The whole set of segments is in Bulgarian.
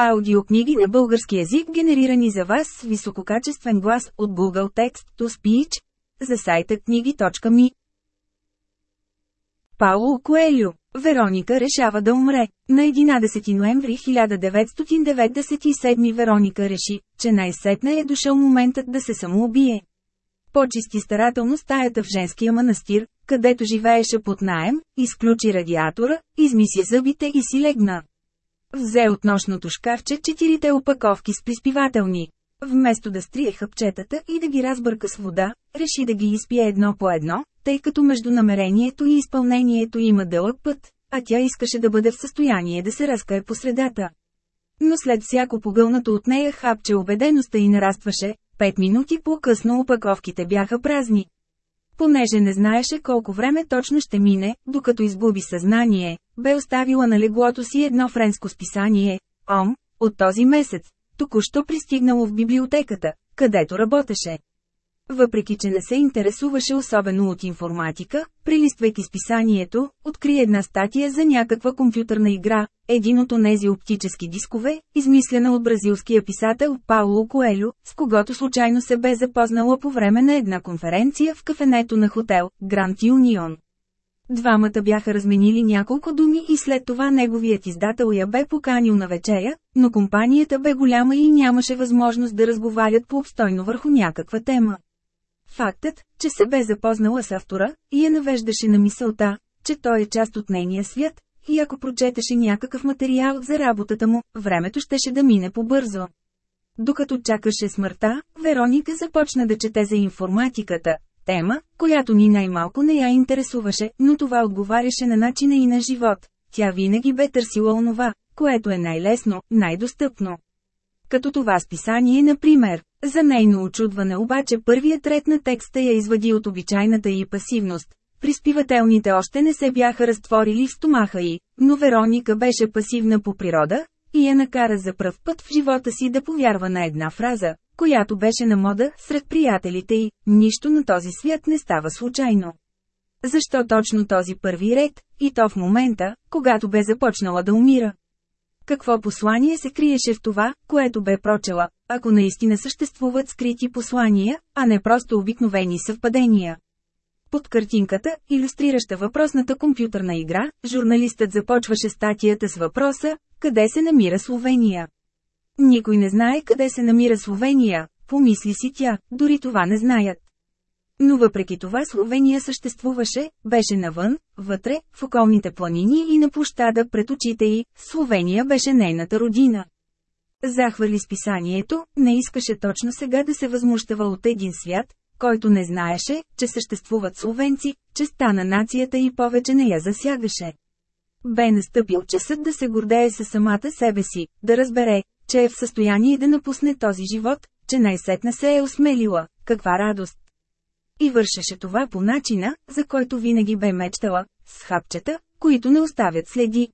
Аудиокниги на български язик генерирани за вас с висококачествен глас от Google Text to Speech за сайта книги.ми. Пауло Коелю Вероника решава да умре. На 11 ноември 1997 Вероника реши, че най-сетне е дошъл моментът да се самоубие. Почисти старателно стаята в женския манастир, където живееше под наем, изключи радиатора, измиси зъбите и си легна. Взе от нощното шкафче четирите опаковки с приспивателни. Вместо да стрие хъпчетата и да ги разбърка с вода, реши да ги изпие едно по едно, тъй като между намерението и изпълнението има дълъг път, а тя искаше да бъде в състояние да се разкае по средата. Но след всяко погълнато от нея хапче убедеността и нарастваше, пет минути по-късно опаковките бяха празни. Понеже не знаеше колко време точно ще мине, докато изгуби съзнание, бе оставила на леглото си едно френско списание, Ом, от този месец, току-що пристигнало в библиотеката, където работеше. Въпреки, че не се интересуваше особено от информатика, прилиствайки списанието, откри една статия за някаква компютърна игра, един от онези оптически дискове, измислена от бразилския писател Пауло Коелю, с когото случайно се бе запознала по време на една конференция в кафенето на хотел Гранд Юнион. Двамата бяха разменили няколко думи и след това неговият издател я бе поканил на вечеря, но компанията бе голяма и нямаше възможност да разговарят по-обстойно върху някаква тема. Фактът, че се бе запознала с автора, я навеждаше на мисълта, че той е част от нейния свят, и ако прочетеше някакъв материал за работата му, времето щеше да мине по-бързо. Докато чакаше смъртта, Вероника започна да чете за информатиката, тема, която ни най-малко не я интересуваше, но това отговаряше на начина и на живот. Тя винаги бе търсила онова, което е най-лесно, най-достъпно. Като това списание, например. За нейно очудване обаче първият ред на текста я извади от обичайната и пасивност. Приспивателните още не се бяха разтворили в стомаха й, но Вероника беше пасивна по природа, и я накара за пръв път в живота си да повярва на една фраза, която беше на мода сред приятелите й, нищо на този свят не става случайно. Защо точно този първи ред, и то в момента, когато бе започнала да умира? Какво послание се криеше в това, което бе прочела, ако наистина съществуват скрити послания, а не просто обикновени съвпадения? Под картинката, иллюстрираща въпросната компютърна игра, журналистът започваше статията с въпроса «Къде се намира Словения?». Никой не знае къде се намира Словения, помисли си тя, дори това не знаят. Но въпреки това Словения съществуваше, беше навън, вътре, в околните планини и на площада пред очите й, Словения беше нейната родина. Захвърли списанието, не искаше точно сега да се възмущава от един свят, който не знаеше, че съществуват словенци, че стана нацията и повече не я засягаше. Бе настъпил часът да се гордее със самата себе си, да разбере, че е в състояние да напусне този живот, че най-сетна се е осмелила, каква радост. И вършеше това по начина, за който винаги бе мечтала, с хапчета, които не оставят следи.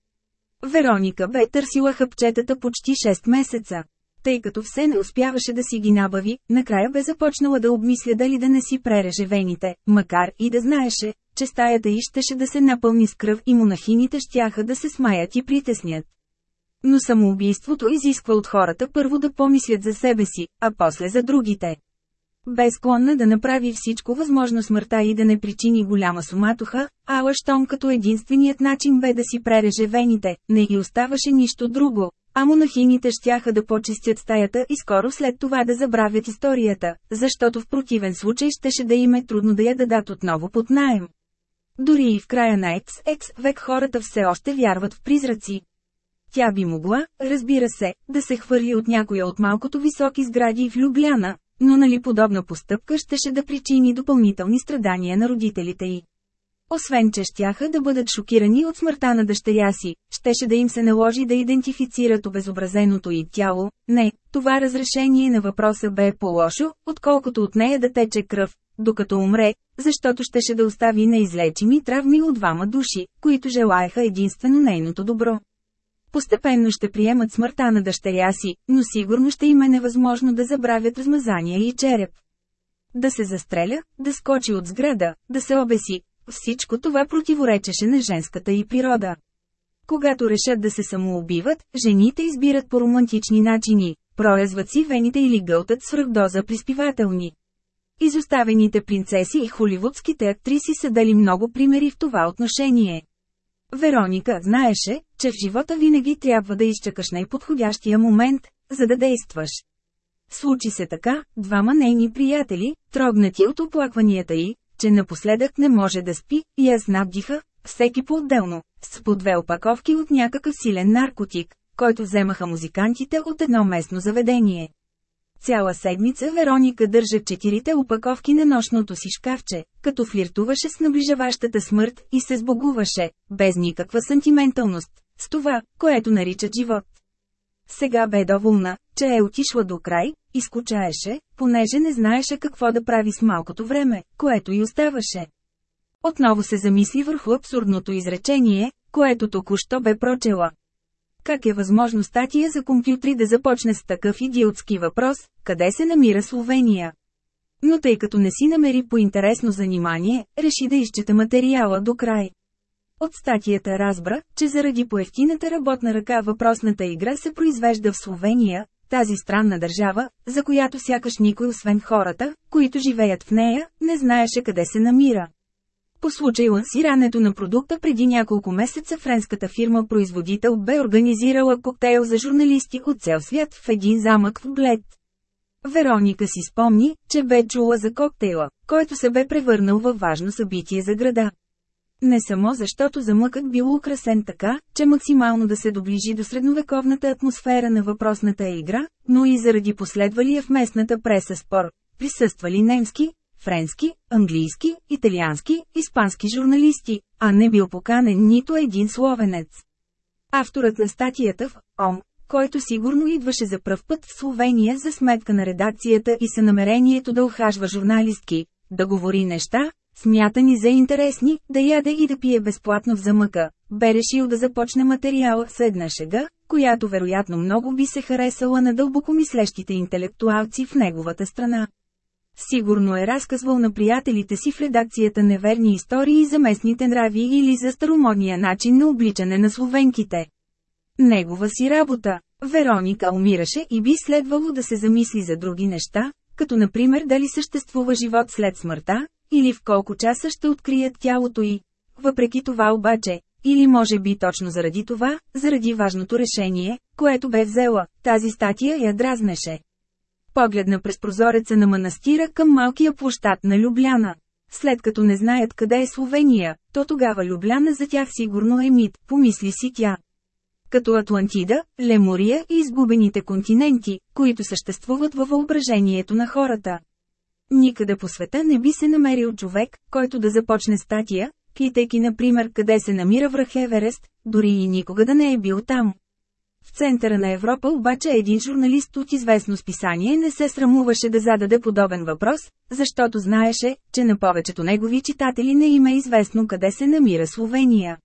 Вероника бе търсила хапчетата почти 6 месеца. Тъй като все не успяваше да си ги набави, накрая бе започнала да обмисля дали да не си пререже вените, макар и да знаеше, че стаята й щеше да се напълни с кръв и монахините щяха да се смаят и притеснят. Но самоубийството изисква от хората първо да помислят за себе си, а после за другите. Бе склонна да направи всичко възможно смъртта и да не причини голяма суматоха, а лъщом като единственият начин бе да си пререже вените, не ги оставаше нищо друго. А монахините щяха да почистят стаята и скоро след това да забравят историята, защото в противен случай щеше да им е трудно да я дадат отново под найем. Дори и в края на XX век хората все още вярват в призраци. Тя би могла, разбира се, да се хвърли от някоя от малкото високи сгради в Любляна, но нали подобна постъпка щеше да причини допълнителни страдания на родителите й. Освен че щяха да бъдат шокирани от смъртта на дъщеря си, щеше да им се наложи да идентифицират обезобразеното й тяло, не, това разрешение на въпроса бе по-лошо, отколкото от нея да тече кръв, докато умре, защото щеше да остави неизлечими травми от двама души, които желаяха единствено нейното добро. Постепенно ще приемат смъртта на дъщеря си, но сигурно ще им е невъзможно да забравят размазания и череп. Да се застреля, да скочи от сграда, да се обеси, всичко това противоречеше на женската и природа. Когато решат да се самоубиват, жените избират по романтични начини, проязват си вените или гълтат свръхдоза приспивателни. Изоставените принцеси и холивудските актриси са дали много примери в това отношение. Вероника знаеше, че в живота винаги трябва да изчакаш най-подходящия момент, за да действаш. Случи се така, двама нейни приятели, трогнати от оплакванията й, че напоследък не може да спи, и аз надиха, всеки по-отделно, с по две опаковки от някакъв силен наркотик, който вземаха музикантите от едно местно заведение. Цяла седмица Вероника държа четирите опаковки на нощното си шкафче, като флиртуваше с наближаващата смърт и се сбогуваше, без никаква сантименталност, с това, което наричат живот. Сега бе доволна, че е отишла до край, и скучаеше, понеже не знаеше какво да прави с малкото време, което й оставаше. Отново се замисли върху абсурдното изречение, което току-що бе прочела. Как е възможно статия за компютри да започне с такъв идиотски въпрос, къде се намира Словения? Но тъй като не си намери по интересно занимание, реши да изчета материала до край. От статията разбра, че заради поевтината работна ръка въпросната игра се произвежда в Словения, тази странна държава, за която сякаш никой освен хората, които живеят в нея, не знаеше къде се намира. По случай лансирането на продукта преди няколко месеца френската фирма-производител бе организирала коктейл за журналисти от цял свят в един замък в Блед. Вероника си спомни, че бе чула за коктейла, който се бе превърнал във важно събитие за града. Не само защото замъкът бил украсен така, че максимално да се доближи до средновековната атмосфера на въпросната игра, но и заради последвалия в местната преса спор. Присъствали немски, френски, английски, италиански, испански журналисти, а не бил поканен нито един словенец. Авторът на статията в ОМ, който сигурно идваше за пръв път в Словения за сметка на редакцията и са намерението да охажва журналистки, да говори неща, смятани за интересни, да яде и да пие безплатно в замъка, бе решил да започне материал с една шега, която вероятно много би се харесала на дълбокомислещите интелектуалци в неговата страна. Сигурно е разказвал на приятелите си в редакцията неверни истории за местните нрави или за старомодния начин на обличане на словенките. Негова си работа. Вероника умираше и би следвало да се замисли за други неща, като например дали съществува живот след смъртта, или в колко часа ще открият тялото й. Въпреки това обаче, или може би точно заради това, заради важното решение, което бе взела, тази статия я дразнеше. Погледна през прозореца на манастира към малкия площад на Любляна. След като не знаят къде е Словения, то тогава Любляна за тях сигурно е мит, помисли си тя. Като Атлантида, Лемория и изгубените континенти, които съществуват във въображението на хората. Никъде по света не би се намерил човек, който да започне статия, питайки например къде се намира връх Еверест, дори и никога да не е бил там. В центъра на Европа обаче един журналист от известно списание не се срамуваше да зададе подобен въпрос, защото знаеше, че на повечето негови читатели не има известно къде се намира Словения.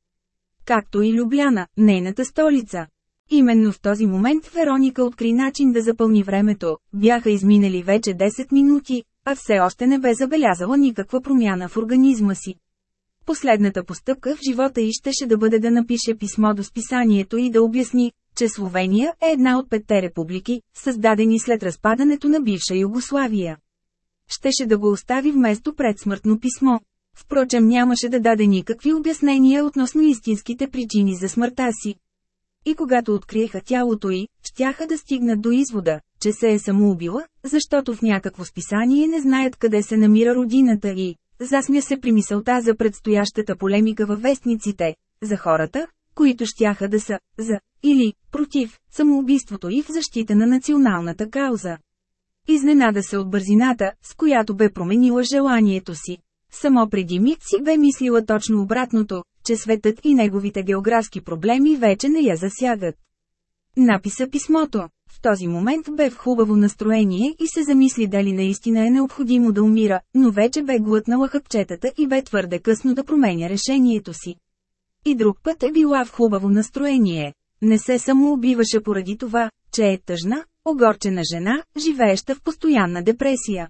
Както и Любляна, нейната столица. Именно в този момент Вероника откри начин да запълни времето, бяха изминали вече 10 минути, а все още не бе забелязала никаква промяна в организма си. Последната постъпка в живота й щеше да бъде да напише писмо до списанието и да обясни, че Словения е една от петте републики, създадени след разпадането на бивша Югославия. Щеше да го остави вместо предсмъртно писмо. Впрочем нямаше да даде никакви обяснения относно истинските причини за смъртта си. И когато откриеха тялото й, щяха да стигнат до извода, че се е самоубила, защото в някакво списание не знаят къде се намира родината й. Засмя се при мисълта за предстоящата полемика във вестниците, за хората, които щяха да са за или против самоубийството и в защита на националната кауза. Изненада се от бързината, с която бе променила желанието си. Само преди миг си бе мислила точно обратното, че светът и неговите географски проблеми вече не я засягат. Написа писмото. В този момент бе в хубаво настроение и се замисли дали наистина е необходимо да умира, но вече бе глътнала хъпчетата и бе твърде късно да променя решението си. И друг път е била в хубаво настроение. Не се самоубиваше поради това, че е тъжна, огорчена жена, живееща в постоянна депресия.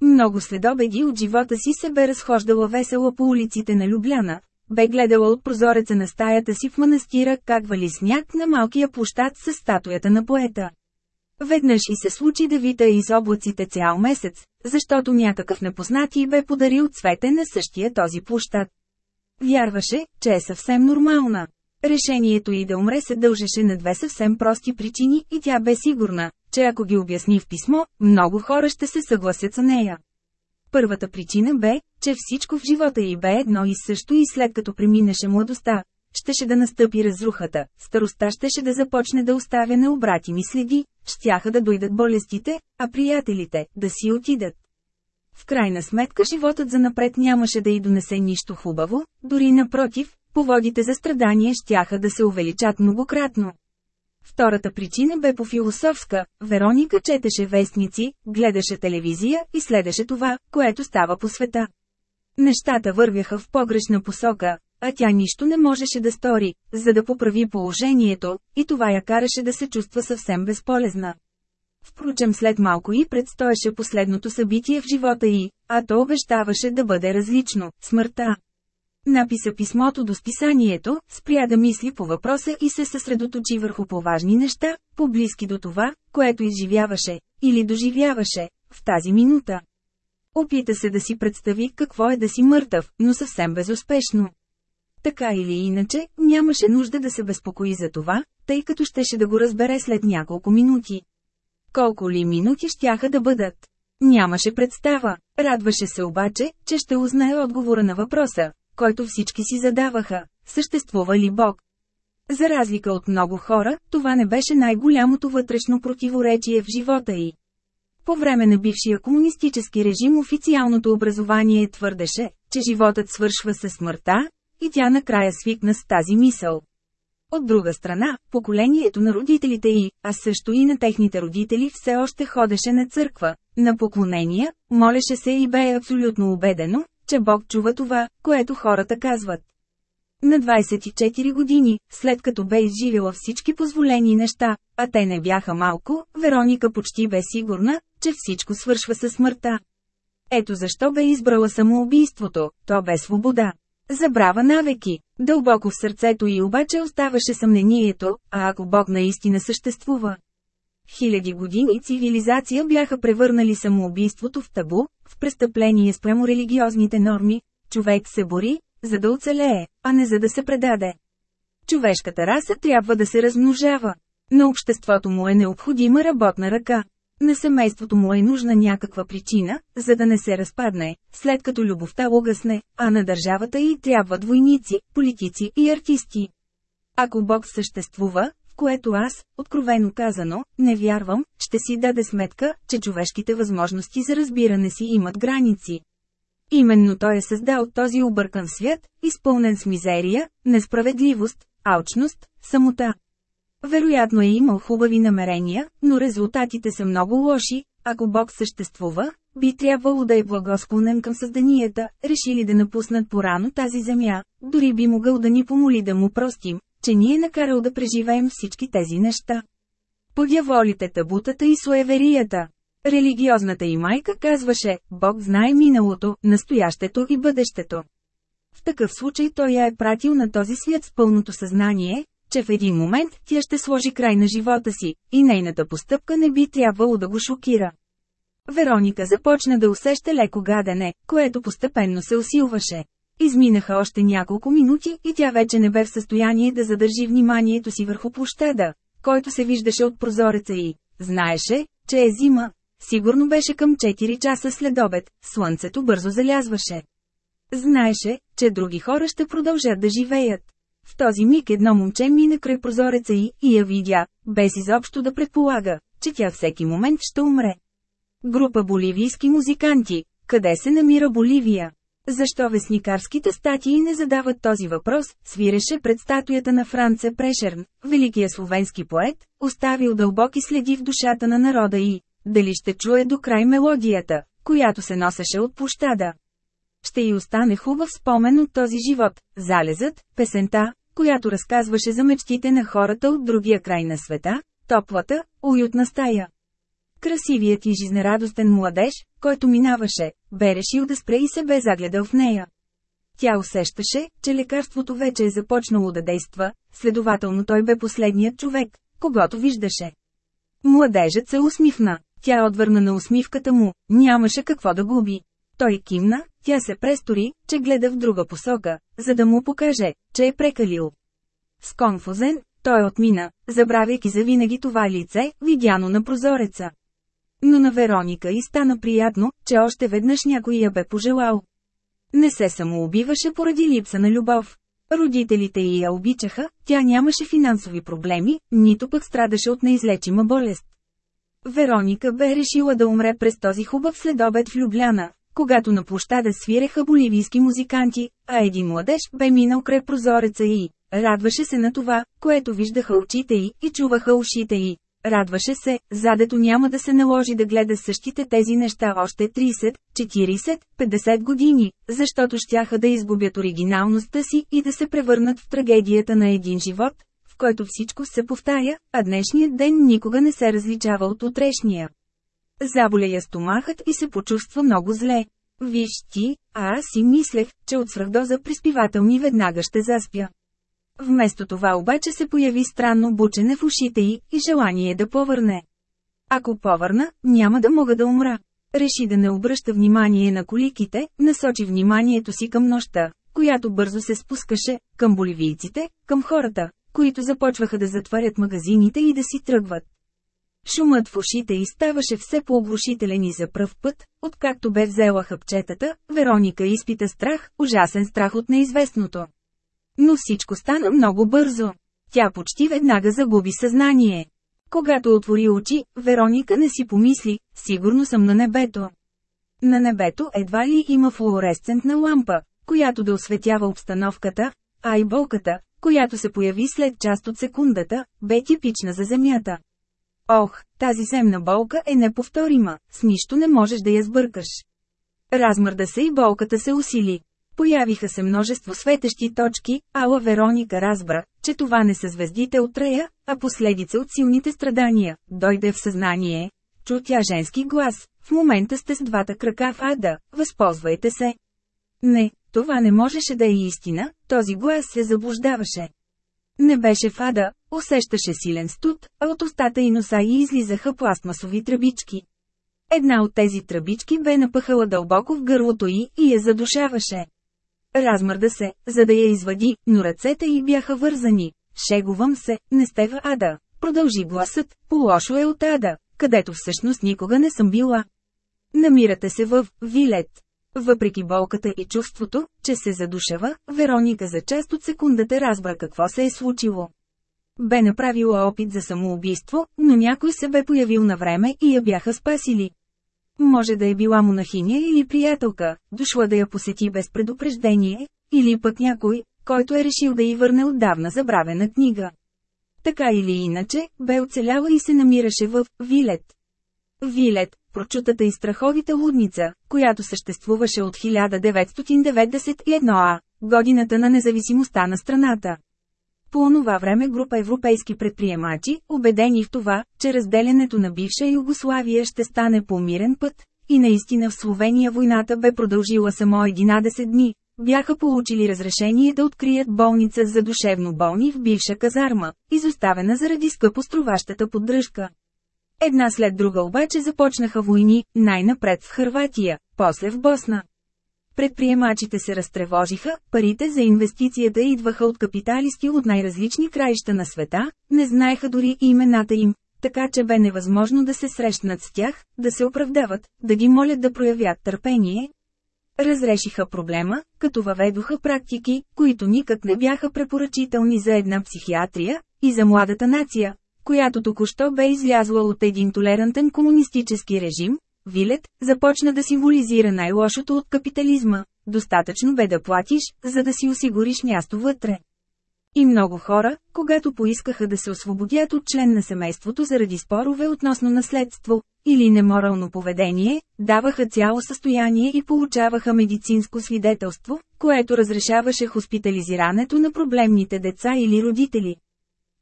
Много следобеди от живота си се бе разхождала весела по улиците на Любляна, бе гледала от прозореца на стаята си в манастира как вали сняг на малкия площад с статуята на поета. Веднъж и се случи да вита из облаците цял месец, защото някакъв непознати бе подарил цвете на същия този площад. Вярваше, че е съвсем нормална. Решението й да умре се дължеше на две съвсем прости причини и тя бе сигурна, че ако ги обясни в писмо, много хора ще се съгласят с нея. Първата причина бе, че всичко в живота й бе едно и също и след като преминеше младостта, щеше да настъпи разрухата, староста щеше да започне да оставя необратими следи, щяха да дойдат болестите, а приятелите – да си отидат. В крайна сметка животът за напред нямаше да й донесе нищо хубаво, дори напротив, поводите за страдание щяха да се увеличат многократно. Втората причина бе по-философска, Вероника четеше вестници, гледаше телевизия и следеше това, което става по света. Нещата вървяха в погрешна посока, а тя нищо не можеше да стори, за да поправи положението, и това я караше да се чувства съвсем безполезна. Впрочем след малко и предстоеше последното събитие в живота й, а то обещаваше да бъде различно – смъртта. Написа писмото до списанието, спря да мисли по въпроса и се съсредоточи върху поважни неща, поблизки до това, което изживяваше, или доживяваше, в тази минута. Опита се да си представи какво е да си мъртъв, но съвсем безуспешно. Така или иначе, нямаше нужда да се безпокои за това, тъй като щеше да го разбере след няколко минути. Колко ли минути щяха да бъдат? Нямаше представа. Радваше се обаче, че ще узнае отговора на въпроса, който всички си задаваха – съществува ли Бог? За разлика от много хора, това не беше най-голямото вътрешно противоречие в живота й. По време на бившия комунистически режим официалното образование твърдеше, че животът свършва със смъртта, и тя накрая свикна с тази мисъл. От друга страна, поколението на родителите й, а също и на техните родители все още ходеше на църква, на поклонения, молеше се и бе абсолютно убедено, че Бог чува това, което хората казват. На 24 години, след като бе изживела всички позволени неща, а те не бяха малко, Вероника почти бе сигурна, че всичко свършва със смъртта. Ето защо бе избрала самоубийството, то бе свобода. Забрава навеки. Дълбоко в сърцето й обаче оставаше съмнението, а ако Бог наистина съществува. Хиляди години цивилизация бяха превърнали самоубийството в табу, в престъпление спрямо религиозните норми, човек се бори, за да оцелее, а не за да се предаде. Човешката раса трябва да се размножава. На обществото му е необходима работна ръка. На семейството му е нужна някаква причина, за да не се разпадне, след като любовта угасне, а на държавата й трябват войници, политици и артисти. Ако Бог съществува, което аз, откровено казано, не вярвам, ще си даде сметка, че човешките възможности за разбиране си имат граници. Именно той е създал този объркан свят, изпълнен с мизерия, несправедливост, алчност, самота. Вероятно е имал хубави намерения, но резултатите са много лоши, ако Бог съществува, би трябвало да е благосклонен към създанията, решили да напуснат порано тази земя, дори би могъл да ни помоли да му простим, че ни е накарал да преживеем всички тези неща. Подяволите табутата и суеверията. Религиозната и майка казваше, Бог знае миналото, настоящето и бъдещето. В такъв случай той я е пратил на този свят с пълното съзнание, че в един момент тя ще сложи край на живота си, и нейната постъпка не би трябвало да го шокира. Вероника започна да усеща леко гадене, което постепенно се усилваше. Изминаха още няколко минути и тя вече не бе в състояние да задържи вниманието си върху площада, който се виждаше от прозореца и знаеше, че е зима. Сигурно беше към 4 часа след обед, слънцето бързо залязваше. Знаеше, че други хора ще продължат да живеят. В този миг едно момче мина край прозореца й и я видя, без изобщо да предполага, че тя всеки момент ще умре. Група боливийски музиканти. Къде се намира Боливия? Защо вестникарските статии не задават този въпрос, свиреше пред статуята на Франце Прешерн, великия словенски поет, оставил дълбоки следи в душата на народа и, дали ще чуе до край мелодията, която се носеше от площада. Ще й остане хубав спомен от този живот, залезът, песента, която разказваше за мечтите на хората от другия край на света, топлата, уютна стая. Красивият и жизнерадостен младеж, който минаваше, бе решил да спре и се бе загледал в нея. Тя усещаше, че лекарството вече е започнало да действа, следователно той бе последният човек, когато виждаше. Младежът се усмихна. Тя отвърна на усмивката му, нямаше какво да губи. Той кимна, тя се престори, че гледа в друга посока, за да му покаже, че е прекалил. Сконфузен, той отмина, забравяйки завинаги това лице, видяно на прозореца. Но на Вероника и стана приятно, че още веднъж някой я бе пожелал. Не се самоубиваше поради липса на любов. Родителите й я обичаха, тя нямаше финансови проблеми, нито пък страдаше от неизлечима болест. Вероника бе решила да умре през този хубав следобед в Любляна, когато на площада свиреха боливийски музиканти, а един младеж бе минал край прозореца и радваше се на това, което виждаха очите й и чуваха ушите й. Радваше се, задето няма да се наложи да гледа същите тези неща още 30, 40, 50 години, защото щяха да изгубят оригиналността си и да се превърнат в трагедията на един живот, в който всичко се повтаря, а днешният ден никога не се различава от утрешния. Я стомахът и се почувства много зле. Виж ти, а аз си мислех, че от свръхдоза приспивателни веднага ще заспя. Вместо това обаче се появи странно бучене в ушите й и желание да повърне. Ако повърна, няма да мога да умра. Реши да не обръща внимание на коликите, насочи вниманието си към нощта, която бързо се спускаше, към боливийците, към хората, които започваха да затварят магазините и да си тръгват. Шумът в ушите й ставаше все по-оглушителен и за пръв път, откакто бе взела хъпчетата, Вероника изпита страх, ужасен страх от неизвестното. Но всичко стана много бързо. Тя почти веднага загуби съзнание. Когато отвори очи, Вероника не си помисли, сигурно съм на небето. На небето едва ли има флуоресцентна лампа, която да осветява обстановката, а и болката, която се появи след част от секундата, бе типична за Земята. Ох, тази земна болка е неповторима, с нищо не можеш да я сбъркаш. Размърда се и болката се усили. Появиха се множество светещи точки, ала Вероника разбра, че това не са звездите от рая, а последица от силните страдания. Дойде в съзнание. Чу тя женски глас. В момента сте с двата крака в ада, възползвайте се. Не, това не можеше да е истина, този глас се заблуждаваше. Не беше в ада, усещаше силен студ, а от устата и носа й излизаха пластмасови тръбички. Една от тези тръбички бе напъхала дълбоко в гърлото й и я задушаваше. Размърда се, за да я извади, но ръцете й бяха вързани. Шегувам се, не сте в ада. Продължи гласът, по-лошо е от ада, където всъщност никога не съм била. Намирате се в Вилет. Въпреки болката и чувството, че се задушава, Вероника за част от секундата разбра какво се е случило. Бе направила опит за самоубийство, но някой се бе появил на време и я бяха спасили. Може да е била монахиня или приятелка, дошла да я посети без предупреждение, или пък някой, който е решил да й върне отдавна забравена книга. Така или иначе, бе оцеляла и се намираше в Вилет. Вилет, прочутата и страховита лудница, която съществуваше от 1991 а, годината на независимостта на страната. По онова време група европейски предприемачи, убедени в това, че разделянето на бивша Югославия ще стане по мирен път, и наистина в Словения войната бе продължила само 11 дни, бяха получили разрешение да открият болница за душевно болни в бивша казарма, изоставена заради скъпоструващата поддръжка. Една след друга обаче започнаха войни, най-напред в Хърватия, после в Босна. Предприемачите се разтревожиха, парите за инвестицията идваха от капиталисти от най-различни краища на света, не знаеха дори имената им, така че бе невъзможно да се срещнат с тях, да се оправдават, да ги молят да проявят търпение. Разрешиха проблема, като въведоха практики, които никак не бяха препоръчителни за една психиатрия и за младата нация, която току-що бе излязла от един толерантен комунистически режим, Вилет, започна да символизира най-лошото от капитализма. Достатъчно бе да платиш, за да си осигуриш място вътре. И много хора, когато поискаха да се освободят от член на семейството заради спорове относно наследство или неморално поведение, даваха цяло състояние и получаваха медицинско свидетелство, което разрешаваше хоспитализирането на проблемните деца или родители.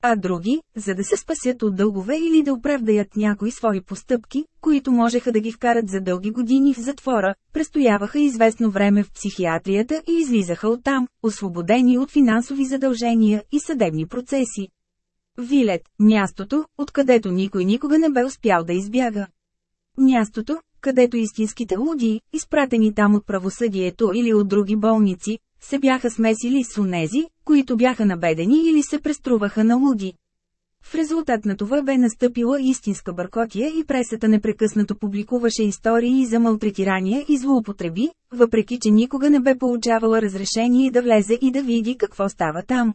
А други, за да се спасят от дългове или да оправдаят някои свои постъпки, които можеха да ги вкарат за дълги години в затвора, престояваха известно време в психиатрията и излизаха оттам, освободени от финансови задължения и съдебни процеси. Вилет – мястото, откъдето никой никога не бе успял да избяга. Мястото, където истинските луди, изпратени там от правосъдието или от други болници, се бяха смесили с онези, които бяха набедени или се преструваха на луди. В резултат на това бе настъпила истинска бъркотия и пресата непрекъснато публикуваше истории за малтретирания и злоупотреби, въпреки че никога не бе получавала разрешение да влезе и да види какво става там.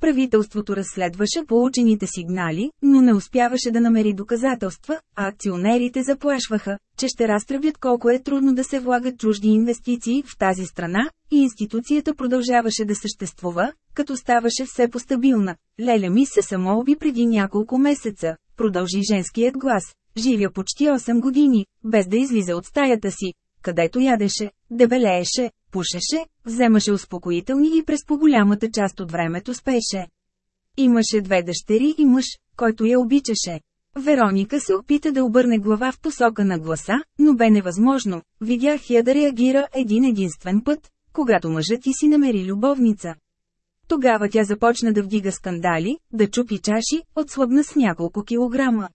Правителството разследваше получените сигнали, но не успяваше да намери доказателства, а акционерите заплашваха, че ще разтръбят колко е трудно да се влагат чужди инвестиции в тази страна, и институцията продължаваше да съществува, като ставаше все постабилна. Леля ми се самоуби преди няколко месеца, продължи женският глас. Живя почти 8 години, без да излиза от стаята си, където ядеше, дебелееше, пушеше, вземаше успокоителни и през по-голямата част от времето спеше. Имаше две дъщери и мъж, който я обичаше. Вероника се опита да обърне глава в посока на гласа, но бе невъзможно. Видях я да реагира един единствен път, когато мъжът ти си намери любовница. Тогава тя започна да вдига скандали, да чупи чаши, отслабна с няколко килограма.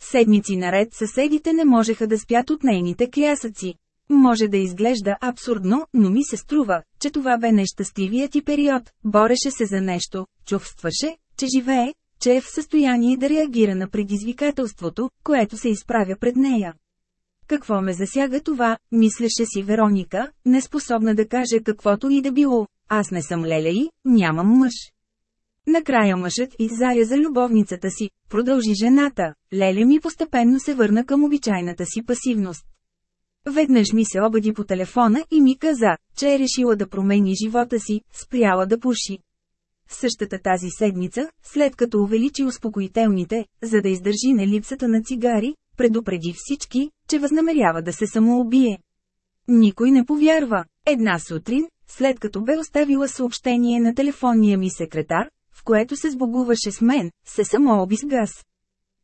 Седмици наред съседите не можеха да спят от нейните клясъци. Може да изглежда абсурдно, но ми се струва, че това бе нещастливият ти период, бореше се за нещо, чувстваше, че живее, че е в състояние да реагира на предизвикателството, което се изправя пред нея. Какво ме засяга това, мислеше си Вероника, неспособна да каже каквото и да било. Аз не съм леля и, нямам мъж. Накрая мъжът иззаря за любовницата си, продължи жената. Леля ми постепенно се върна към обичайната си пасивност. Веднъж ми се обади по телефона и ми каза, че е решила да промени живота си, спряла да пуши. Същата тази седмица, след като увеличи успокоителните, за да издържи на липсата на цигари, предупреди всички, че възнамерява да се самоубие. Никой не повярва. Една сутрин, след като бе оставила съобщение на телефонния ми секретар, в което се сбогуваше с мен, се самооби с газ.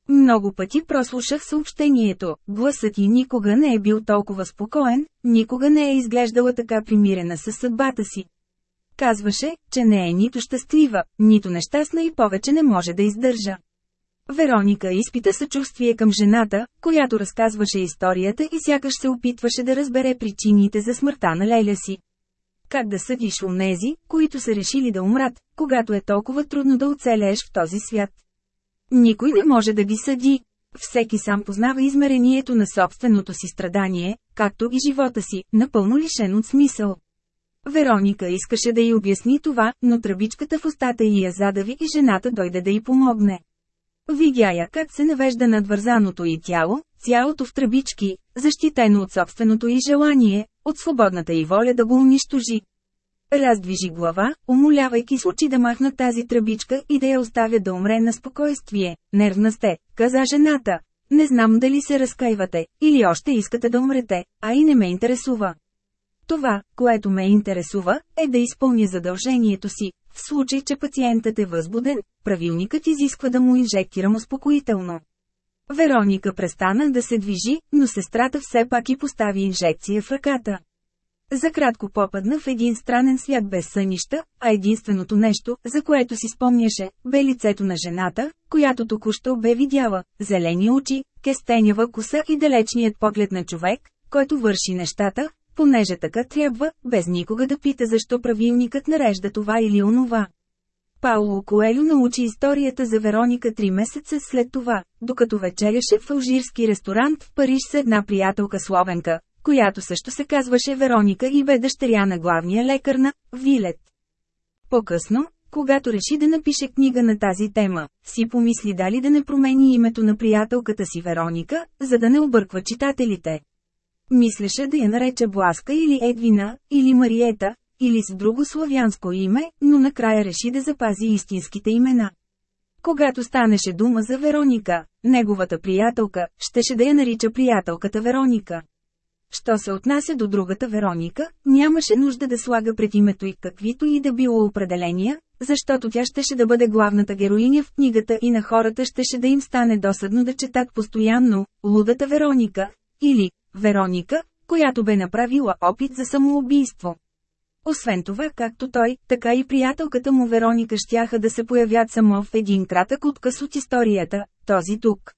Много пъти прослушах съобщението, гласът и никога не е бил толкова спокоен, никога не е изглеждала така примирена със съдбата си. Казваше, че не е нито щастлива, нито нещастна и повече не може да издържа. Вероника изпита съчувствие към жената, която разказваше историята и сякаш се опитваше да разбере причините за смъртта на Леля си. Как да съдиш онези, които са решили да умрат, когато е толкова трудно да оцелееш в този свят? Никой не може да ги съди. Всеки сам познава измерението на собственото си страдание, както и живота си, напълно лишен от смисъл. Вероника искаше да й обясни това, но тръбичката в устата й я задави и жената дойде да й помогне. Видя я как се навежда над вързаното й тяло, цялото в тръбички, защитено от собственото й желание, от свободната й воля да го унищожи. Раздвижи глава, умолявайки с очи да махна тази тръбичка и да я оставя да умре на спокойствие. Нервна сте, каза жената. Не знам дали се разкаивате, или още искате да умрете, а и не ме интересува. Това, което ме интересува, е да изпълня задължението си. В случай, че пациентът е възбуден, правилникът изисква да му инжектирам успокоително. Вероника престана да се движи, но сестрата все пак и постави инжекция в ръката. За кратко попадна в един странен свят без сънища, а единственото нещо, за което си спомняше, бе лицето на жената, която току-що бе видяла, зелени очи, кестенява коса и далечният поглед на човек, който върши нещата, понеже така трябва, без никога да пита защо правилникът нарежда това или онова. Пауло Коелю научи историята за Вероника три месеца след това, докато вечеряше в алжирски ресторант в Париж с една приятелка словенка, която също се казваше Вероника и бе дъщеря на главния лекар на Вилет. По-късно, когато реши да напише книга на тази тема, си помисли дали да не промени името на приятелката си Вероника, за да не обърква читателите. Мислеше да я нарече Бласка или Едвина, или Мариета, или с друго славянско име, но накрая реши да запази истинските имена. Когато станеше дума за Вероника, неговата приятелка, щеше да я нарича приятелката Вероника. Що се отнася до другата Вероника, нямаше нужда да слага пред името и каквито и да било определения, защото тя щеше да бъде главната героиня в книгата и на хората щеше да им стане досадно да четат постоянно «Лудата Вероника» или «Вероника», която бе направила опит за самоубийство. Освен това, както той, така и приятелката му Вероника щяха да се появят само в един кратък откъс от историята, този тук.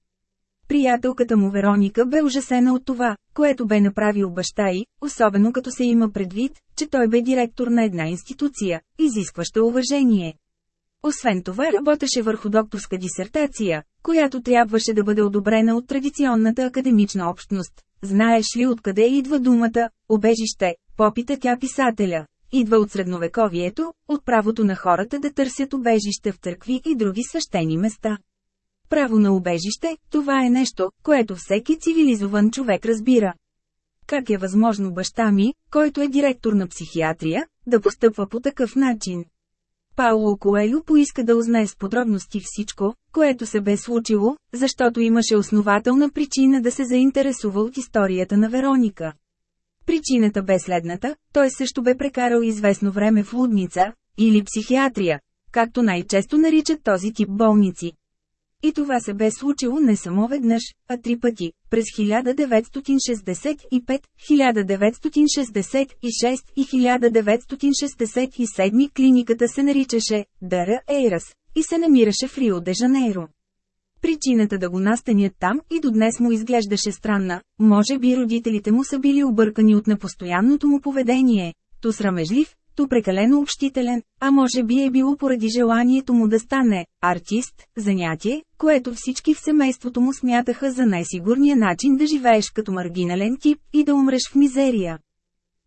Приятелката му Вероника бе ужасена от това, което бе направил баща й, особено като се има предвид, че той бе директор на една институция, изискваща уважение. Освен това работеше върху докторска дисертация, която трябваше да бъде одобрена от традиционната академична общност. Знаеш ли откъде идва думата «обежище», попита тя писателя. Идва от средновековието, от правото на хората да търсят убежище в църкви и други свещени места. Право на убежище – това е нещо, което всеки цивилизован човек разбира. Как е възможно баща ми, който е директор на психиатрия, да постъпва по такъв начин? Пауло Коелю поиска да узнае с подробности всичко, което се бе случило, защото имаше основателна причина да се заинтересува от историята на Вероника. Причината бе следната, той също бе прекарал известно време в лудница, или психиатрия, както най-често наричат този тип болници. И това се бе случило не само веднъж, а три пъти. През 1965, 1966 и 1967 клиниката се наричаше Дара Ейрас и се намираше в Рио де Жанейро. Причината да го настанят там и до днес му изглеждаше странна, може би родителите му са били объркани от непостоянното му поведение, то срамежлив, то прекалено общителен, а може би е било поради желанието му да стане артист, занятие, което всички в семейството му смятаха за най-сигурния начин да живееш като маргинален тип и да умреш в мизерия.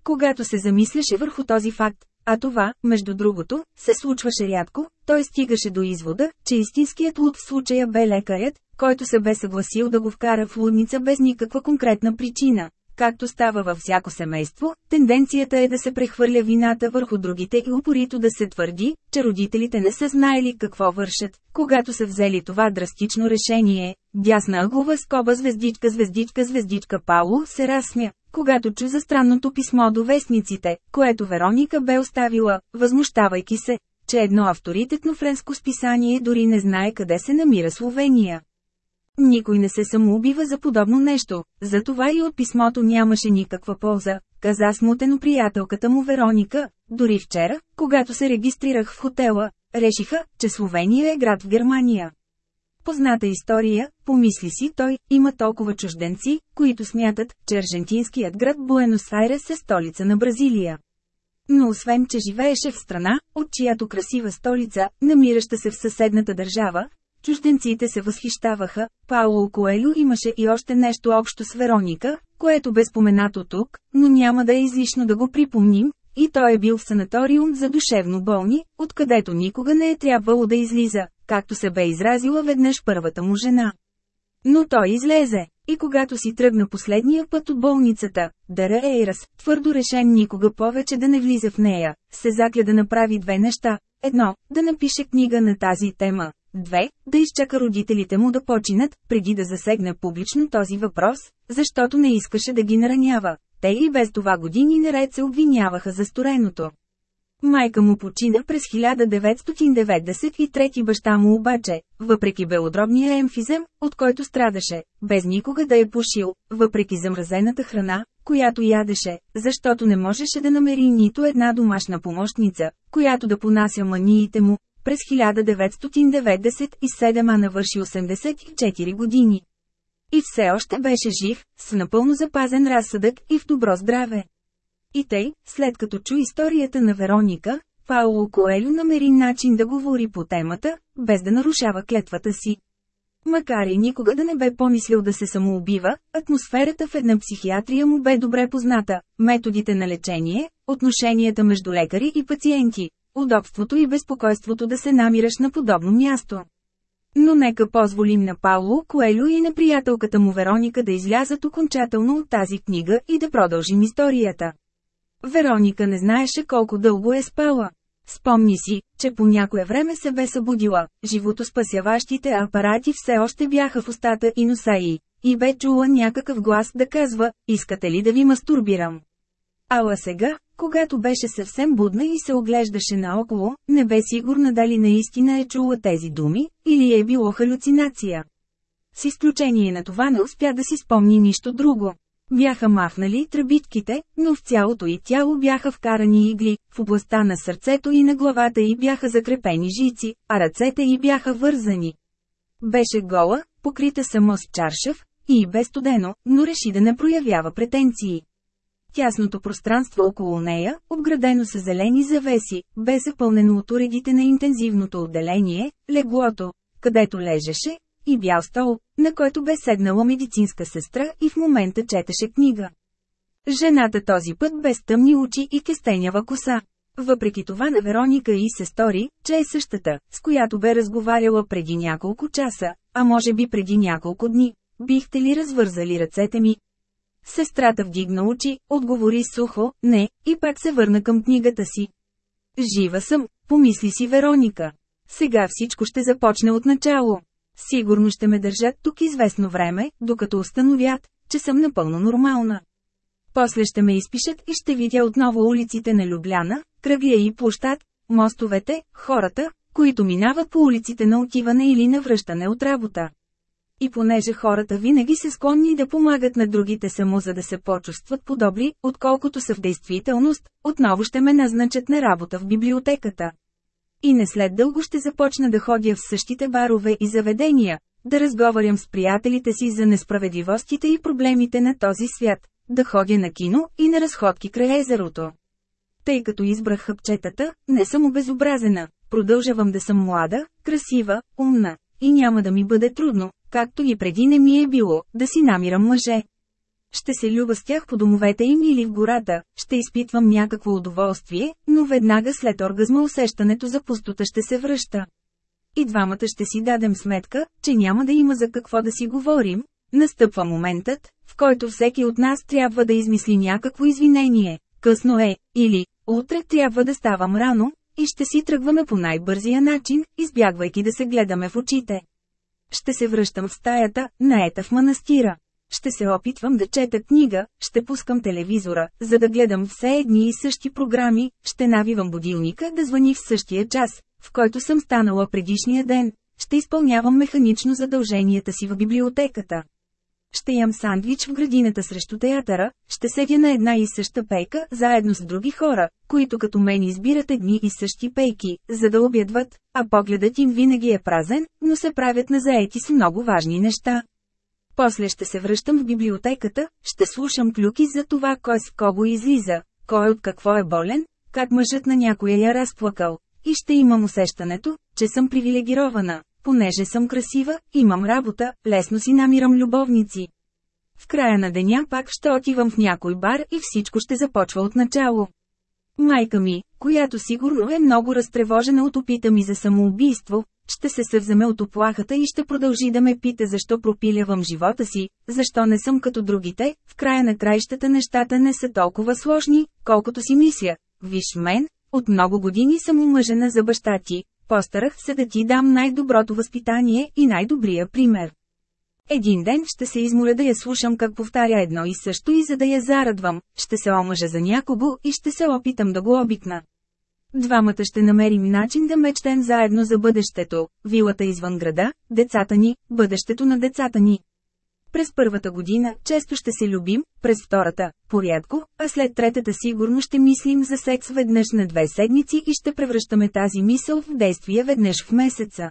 Когато се замисляше върху този факт, а това, между другото, се случваше рядко, той стигаше до извода, че истинският луд в случая бе лекарят, който се бе съгласил да го вкара в лудница без никаква конкретна причина. Както става във всяко семейство, тенденцията е да се прехвърля вината върху другите и упорито да се твърди, че родителите не са знаели какво вършат, когато са взели това драстично решение. Дясна ъглова скоба звездичка звездичка звездичка Пауло се разсмя, когато чу за странното писмо до вестниците, което Вероника бе оставила, възмущавайки се, че едно авторитетно френско списание дори не знае къде се намира Словения. Никой не се самоубива за подобно нещо, затова и от писмото нямаше никаква полза, каза смутено приятелката му Вероника. Дори вчера, когато се регистрирах в хотела, решиха, че Словения е град в Германия. Позната история, помисли си той, има толкова чужденци, които смятат, че аржентинският град Буенос Айрес е столица на Бразилия. Но освен, че живееше в страна, от чиято красива столица, намираща се в съседната държава, Чужденците се възхищаваха, Пауло Коелю имаше и още нещо общо с Вероника, което бе споменато тук, но няма да е излишно да го припомним, и той е бил в санаториум за душевно болни, откъдето никога не е трябвало да излиза, както се бе изразила веднъж първата му жена. Но той излезе, и когато си тръгна последния път от болницата, Дара Ейрас, твърдо решен никога повече да не влиза в нея, се закля да направи две неща. Едно, да напише книга на тази тема, Две, да изчака родителите му да починат, преди да засегне публично този въпрос, защото не искаше да ги наранява. Те и без това години наред се обвиняваха за стореното. Майка му почина през 1993 баща му обаче, въпреки белодробния емфизем, от който страдаше, без никога да е пушил, въпреки замразената храна, която ядеше, защото не можеше да намери нито една домашна помощница, която да понася маниите му, през 1997 а навърши 84 години. И все още беше жив, с напълно запазен разсъдък и в добро здраве. И тъй, след като чу историята на Вероника, Пауло Коелю намери начин да говори по темата, без да нарушава клетвата си. Макар и никога да не бе помислил да се самоубива, атмосферата в една психиатрия му бе добре позната, методите на лечение, отношенията между лекари и пациенти, удобството и безпокойството да се намираш на подобно място. Но нека позволим на Пауло Коелю и на приятелката му Вероника да излязат окончателно от тази книга и да продължим историята. Вероника не знаеше колко дълго е спала. Спомни си, че по някое време се бе събудила, животоспасяващите апарати все още бяха в устата и носа и, и бе чула някакъв глас да казва, искате ли да ви мастурбирам. Ала сега, когато беше съвсем будна и се оглеждаше наоколо, не бе сигурна дали наистина е чула тези думи, или е било халюцинация. С изключение на това не успя да си спомни нищо друго. Бяха махнали тръбитките, но в цялото и тяло бяха вкарани игли, в областта на сърцето и на главата й бяха закрепени жици, а ръцете й бяха вързани. Беше гола, покрита само с чаршав, и бе студено, но реши да не проявява претенции. Тясното пространство около нея, обградено с зелени завеси, бе запълнено от уредите на интензивното отделение, леглото, където лежеше, и бял стол, на който бе седнала медицинска сестра и в момента четеше книга. Жената този път без тъмни очи и кестенява коса. Въпреки това на Вероника и се стори, че е същата, с която бе разговаряла преди няколко часа, а може би преди няколко дни. Бихте ли развързали ръцете ми? Сестрата вдигна очи, отговори сухо, не, и пак се върна към книгата си. Жива съм, помисли си Вероника. Сега всичко ще започне от начало. Сигурно ще ме държат тук известно време, докато установят, че съм напълно нормална. После ще ме изпишат и ще видя отново улиците на Любляна, кръглия и площад, мостовете, хората, които минават по улиците на отиване или на връщане от работа. И понеже хората винаги се склонни да помагат на другите само за да се почувстват подобри, отколкото са в действителност, отново ще ме назначат на работа в библиотеката. И не след дълго ще започна да ходя в същите барове и заведения, да разговарям с приятелите си за несправедливостите и проблемите на този свят, да ходя на кино и на разходки край езерото. Тъй като избрах хъпчетата, не съм обезобразена, продължавам да съм млада, красива, умна, и няма да ми бъде трудно, както и преди не ми е било, да си намирам мъже. Ще се люба с тях по домовете им или в гората, ще изпитвам някакво удоволствие, но веднага след оргазма усещането за пустота ще се връща. И двамата ще си дадем сметка, че няма да има за какво да си говорим. Настъпва моментът, в който всеки от нас трябва да измисли някакво извинение. Късно е, или, утре трябва да ставам рано, и ще си тръгваме по най-бързия начин, избягвайки да се гледаме в очите. Ще се връщам в стаята, наета в манастира. Ще се опитвам да чета книга, ще пускам телевизора, за да гледам все едни и същи програми, ще навивам будилника да звъни в същия час, в който съм станала предишния ден, ще изпълнявам механично задълженията си в библиотеката. Ще ям сандвич в градината срещу театъра, ще седя на една и съща пейка, заедно с други хора, които като мен избират едни и същи пейки, за да обядват, а погледът им винаги е празен, но се правят на заети с много важни неща. После ще се връщам в библиотеката, ще слушам клюки за това кой с кого излиза, кой от какво е болен, как мъжът на някоя я разплакал, и ще имам усещането, че съм привилегирована, понеже съм красива, имам работа, лесно си намирам любовници. В края на деня пак ще отивам в някой бар и всичко ще започва от начало. Майка ми, която сигурно е много разтревожена от опита ми за самоубийство, ще се съвземе от оплахата и ще продължи да ме пита защо пропилявам живота си, защо не съм като другите, в края на краищата нещата не са толкова сложни, колкото си мисля. Виж мен, от много години съм омъжена за баща ти, постарах се да ти дам най-доброто възпитание и най-добрия пример. Един ден ще се измоля да я слушам как повтаря едно и също и за да я зарадвам, ще се омъжа за някого и ще се опитам да го обикна. Двамата ще намерим начин да мечтем заедно за бъдещето, вилата извън града, децата ни, бъдещето на децата ни. През първата година често ще се любим, през втората – порядко, а след третата сигурно ще мислим за секс веднъж на две седмици и ще превръщаме тази мисъл в действие веднъж в месеца.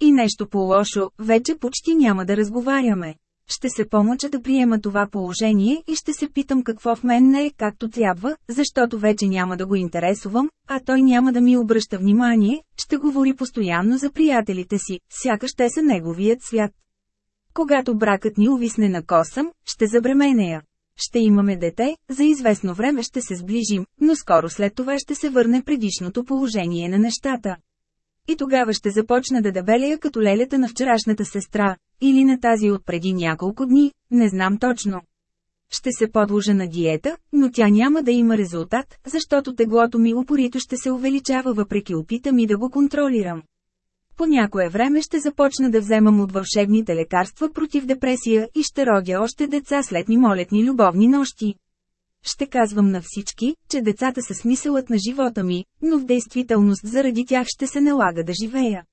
И нещо по-лошо, вече почти няма да разговаряме. Ще се помъча да приема това положение и ще се питам какво в мен не е както трябва, защото вече няма да го интересувам, а той няма да ми обръща внимание, ще говори постоянно за приятелите си, сякаш те са неговият свят. Когато бракът ни увисне на косъм, ще забременея. Ще имаме дете, за известно време ще се сближим, но скоро след това ще се върне предишното положение на нещата. И тогава ще започна да дебелея като лелята на вчерашната сестра, или на тази от преди няколко дни, не знам точно. Ще се подложа на диета, но тя няма да има резултат, защото теглото ми упорито ще се увеличава въпреки опита ми да го контролирам. По някое време ще започна да вземам от вълшебните лекарства против депресия и ще родя още деца след мимолетни любовни нощи. Ще казвам на всички, че децата са смисълът на живота ми, но в действителност заради тях ще се налага да живея.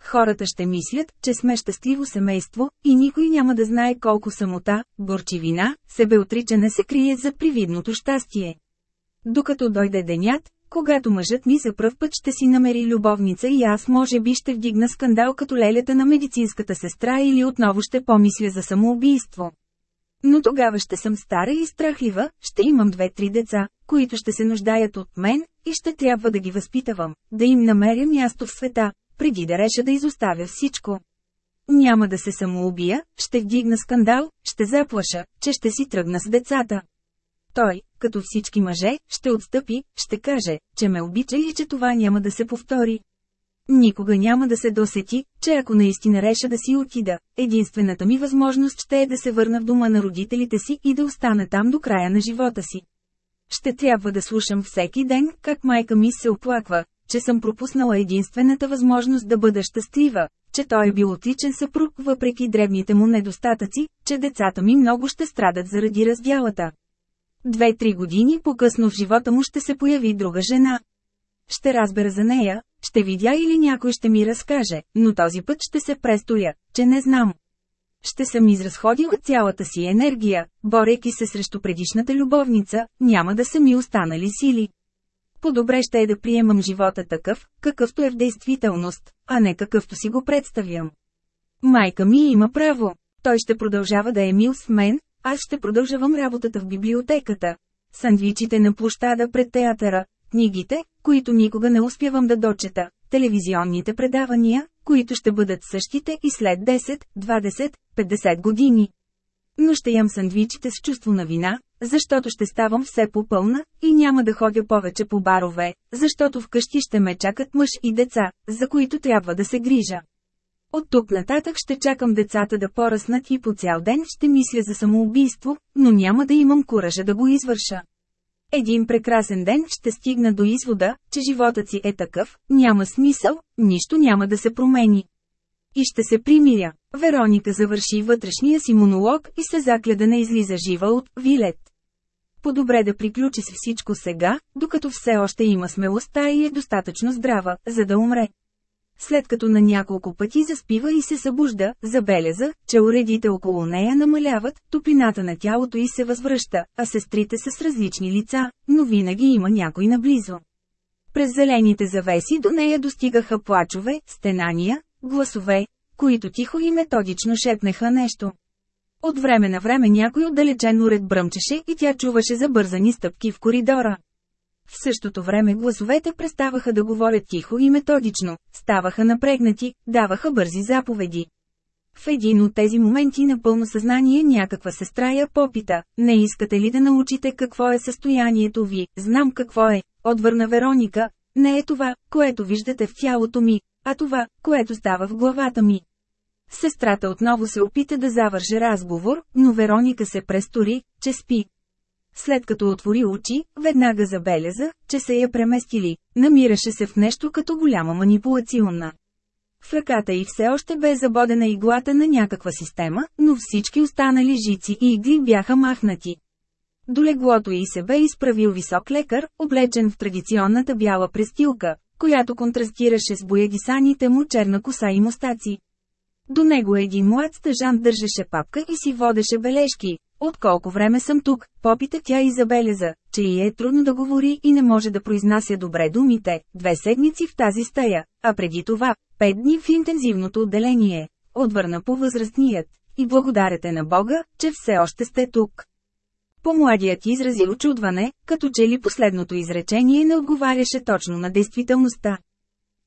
Хората ще мислят, че сме щастливо семейство, и никой няма да знае колко самота, горчивина, себеотричане се крие за привидното щастие. Докато дойде денят, когато мъжът ми за пръв път ще си намери любовница и аз може би ще вдигна скандал като лелята на медицинската сестра или отново ще помисля за самоубийство. Но тогава ще съм стара и страхлива, ще имам две-три деца, които ще се нуждаят от мен, и ще трябва да ги възпитавам, да им намеря място в света, преди да реша да изоставя всичко. Няма да се самоубия, ще вдигна скандал, ще заплаша, че ще си тръгна с децата. Той, като всички мъже, ще отстъпи, ще каже, че ме обича и че това няма да се повтори. Никога няма да се досети, че ако наистина реша да си отида, единствената ми възможност ще е да се върна в дома на родителите си и да остана там до края на живота си. Ще трябва да слушам всеки ден, как майка ми се оплаква, че съм пропуснала единствената възможност да бъда щастлива, че той е бил отличен съпруг въпреки дребните му недостатъци, че децата ми много ще страдат заради раздялата. Две-три години по-късно в живота му ще се появи друга жена. Ще разбера за нея, ще видя или някой ще ми разкаже, но този път ще се престоя, че не знам. Ще съм изразходил цялата си енергия, борейки се срещу предишната любовница, няма да са ми останали сили. По-добре ще е да приемам живота такъв, какъвто е в действителност, а не какъвто си го представям. Майка ми има право. Той ще продължава да е мил с мен, аз ще продължавам работата в библиотеката. Сандвичите на площада пред театъра, книгите, които никога не успявам да дочета, телевизионните предавания, които ще бъдат същите и след 10, 20, 50 години. Но ще ям сандвичите с чувство на вина, защото ще ставам все по-пълна, и няма да ходя повече по барове, защото вкъщи ще ме чакат мъж и деца, за които трябва да се грижа. От тук нататък ще чакам децата да поръснат и по цял ден ще мисля за самоубийство, но няма да имам куража да го извърша. Един прекрасен ден ще стигна до извода, че животът си е такъв, няма смисъл, нищо няма да се промени. И ще се примиря. Вероника завърши вътрешния си монолог и се закледа да не излиза жива от Вилет. По-добре да приключи с всичко сега, докато все още има смелостта и е достатъчно здрава, за да умре. След като на няколко пъти заспива и се събужда, забеляза, че уредите около нея намаляват, топлината на тялото й се възвръща, а сестрите са с различни лица, но винаги има някой наблизо. През зелените завеси до нея достигаха плачове, стенания, гласове, които тихо и методично шепнеха нещо. От време на време някой отдалечен уред бръмчеше и тя чуваше забързани стъпки в коридора. В същото време гласовете преставаха да говорят тихо и методично, ставаха напрегнати, даваха бързи заповеди. В един от тези моменти на пълно съзнание някаква сестра я попита, не искате ли да научите какво е състоянието ви, знам какво е, отвърна Вероника, не е това, което виждате в тялото ми, а това, което става в главата ми. Сестрата отново се опита да завърже разговор, но Вероника се престори, че спи. След като отвори очи, веднага забеляза, че се я преместили, намираше се в нещо като голяма манипулационна. В ръката й все още бе забодена иглата на някаква система, но всички останали жици и игли бяха махнати. До леглото й се бе изправил висок лекар, облечен в традиционната бяла престилка, която контрастираше с боядисаните му черна коса и мустаци. До него един млад стъжан държеше папка и си водеше бележки. От колко време съм тук, попита тя и забеляза, че й е трудно да говори и не може да произнася добре думите. Две седмици в тази стая, а преди това, пет дни в интензивното отделение. Отвърна по възрастният. И благодарете на Бога, че все още сте тук. По-младият изрази очудване, като че ли последното изречение не отговаряше точно на действителността.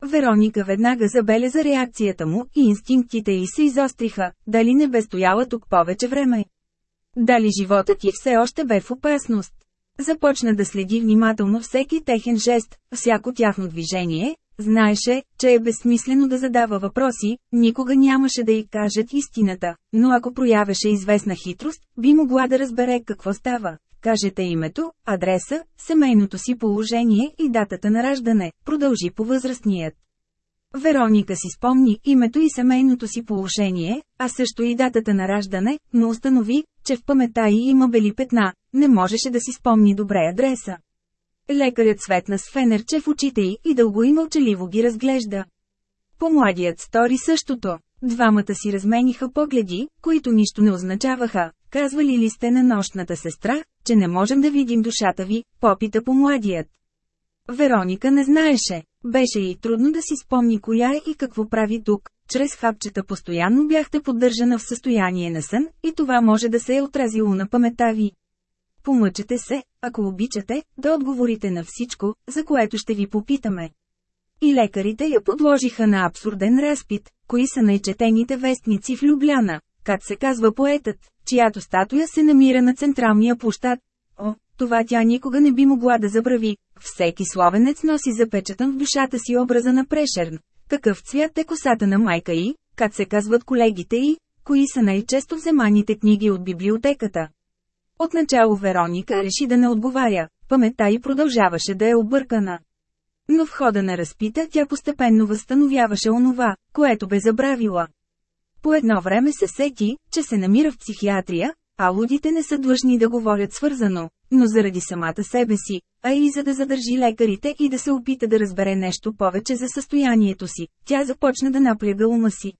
Вероника веднага забеляза реакцията му и инстинктите й се изостриха, дали не бе стояла тук повече време. Дали животът ти все още бе в опасност. Започна да следи внимателно всеки техен жест, всяко тяхно движение, знаеше, че е безсмислено да задава въпроси, никога нямаше да й кажат истината, но ако проявеше известна хитрост, би могла да разбере какво става. Кажете името, адреса, семейното си положение и датата на раждане, продължи по възрастният. Вероника си спомни името и семейното си положение, а също и датата на раждане, но установи, че в памета й има бели петна, не можеше да си спомни добре адреса. Лекарят светна с фенерче в очите й и дълго и мълчаливо ги разглежда. Помладият стори същото. Двамата си размениха погледи, които нищо не означаваха. Казвали ли сте на нощната сестра, че не можем да видим душата ви, попита по младият. Вероника не знаеше. Беше и трудно да си спомни коя е и какво прави тук. Чрез хапчета постоянно бяхте поддържана в състояние на сън, и това може да се е отразило на памета ви. Помъчете се, ако обичате, да отговорите на всичко, за което ще ви попитаме. И лекарите я подложиха на абсурден разпит, кои са най-четените вестници в Любляна, как се казва поетът, чиято статуя се намира на централния площад. О, това тя никога не би могла да забрави. Всеки словенец носи запечатан в душата си образа на Прешерн. Какъв цвят е косата на майка й, как се казват колегите й, кои са най-често вземаните книги от библиотеката. Отначало Вероника реши да не отговаря, паметта й продължаваше да е объркана. Но в хода на разпита тя постепенно възстановяваше онова, което бе забравила. По едно време се сети, че се намира в психиатрия, а лудите не са длъжни да говорят свързано, но заради самата себе си, а и за да задържи лекарите и да се опита да разбере нещо повече за състоянието си, тя започна да напряга ума си.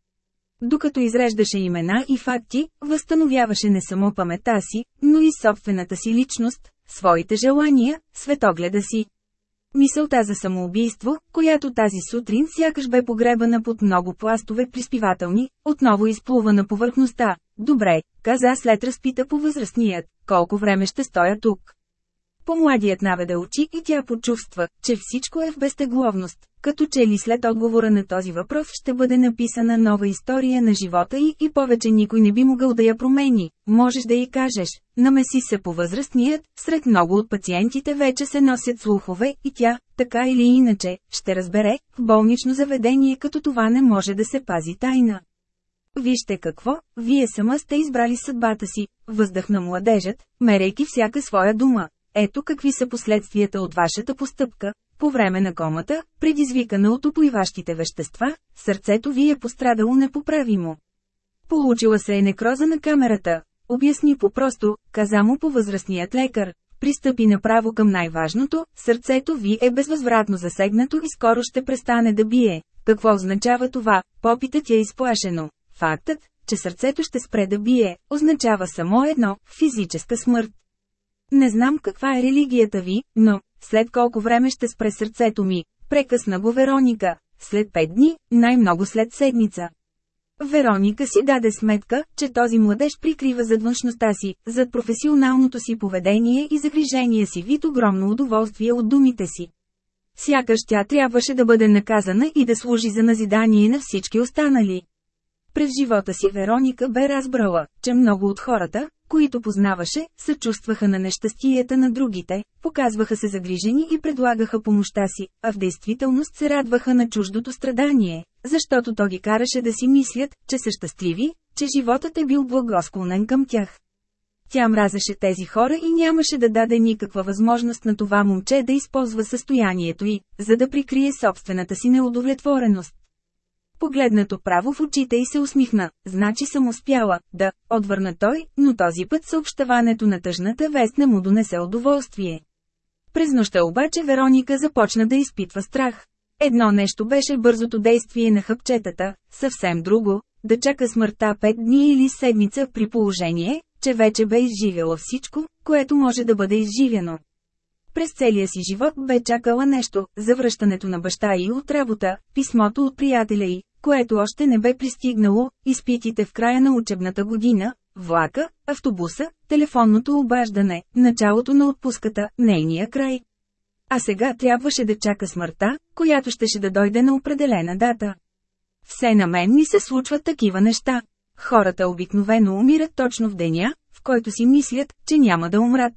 Докато изреждаше имена и факти, възстановяваше не само памета си, но и собствената си личност, своите желания, светогледа си. Мисълта за самоубийство, която тази сутрин сякаш бе погребана под много пластове приспивателни, отново изплува на повърхността. Добре, каза след разпита по възрастният, колко време ще стоя тук. Помладият наведе очи и тя почувства, че всичко е в безтегловност, като че ли след отговора на този въпрос ще бъде написана нова история на живота й и повече никой не би могъл да я промени. Можеш да й кажеш, намеси се по възрастният, сред много от пациентите вече се носят слухове и тя, така или иначе, ще разбере, в болнично заведение като това не може да се пази тайна. Вижте какво, вие сама сте избрали съдбата си, въздъхна младежът, мерейки всяка своя дума. Ето какви са последствията от вашата постъпка. По време на комата, предизвикана от опоиващите вещества, сърцето ви е пострадало непоправимо. Получила се е некроза на камерата. Обясни по-просто, каза му по възрастният лекар. Пристъпи направо към най-важното, сърцето ви е безвъзвратно засегнато и скоро ще престане да бие. Какво означава това? Попитът е изплашено. Фактът, че сърцето ще спре да бие, означава само едно – физическа смърт. Не знам каква е религията ви, но, след колко време ще спре сърцето ми, прекъсна го Вероника, след пет дни, най-много след седмица. Вероника си даде сметка, че този младеж прикрива зад външността си, зад професионалното си поведение и загрижение си вид огромно удоволствие от думите си. Сякаш тя трябваше да бъде наказана и да служи за назидание на всички останали. През живота си Вероника бе разбрала, че много от хората, които познаваше, съчувстваха на нещастията на другите, показваха се загрижени и предлагаха помощта си, а в действителност се радваха на чуждото страдание, защото то ги караше да си мислят, че са щастливи, че животът е бил благосклонен към тях. Тя мразеше тези хора и нямаше да даде никаква възможност на това момче да използва състоянието й, за да прикрие собствената си неудовлетвореност. Погледнато право в очите й се усмихна, значи съм успяла, да, отвърна той, но този път съобщаването на тъжната вест не му донесе удоволствие. През нощта обаче Вероника започна да изпитва страх. Едно нещо беше бързото действие на хъпчетата, съвсем друго – да чака смъртта пет дни или седмица при положение, че вече бе изживяла всичко, което може да бъде изживяно. През целия си живот бе чакала нещо, завръщането на баща й от работа, писмото от приятеля й, което още не бе пристигнало, изпитите в края на учебната година, влака, автобуса, телефонното обаждане, началото на отпуската, нейния край. А сега трябваше да чака смъртта, която щеше да дойде на определена дата. Все на мен ми се случват такива неща. Хората обикновено умират точно в деня, в който си мислят, че няма да умрат.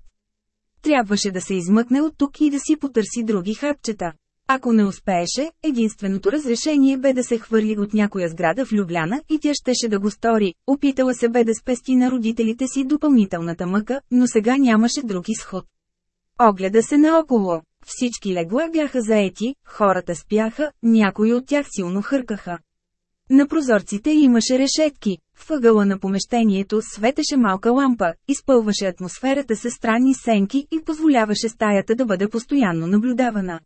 Трябваше да се измъкне от тук и да си потърси други хапчета. Ако не успееше, единственото разрешение бе да се хвърли от някоя сграда в Любляна и тя щеше да го стори. Опитала се бе да спести на родителите си допълнителната мъка, но сега нямаше друг изход. Огледа се наоколо. Всички легла бяха заети, хората спяха, някои от тях силно хъркаха. На прозорците имаше решетки. В ъгъла на помещението светеше малка лампа, изпълваше атмосферата с странни сенки и позволяваше стаята да бъде постоянно наблюдавана.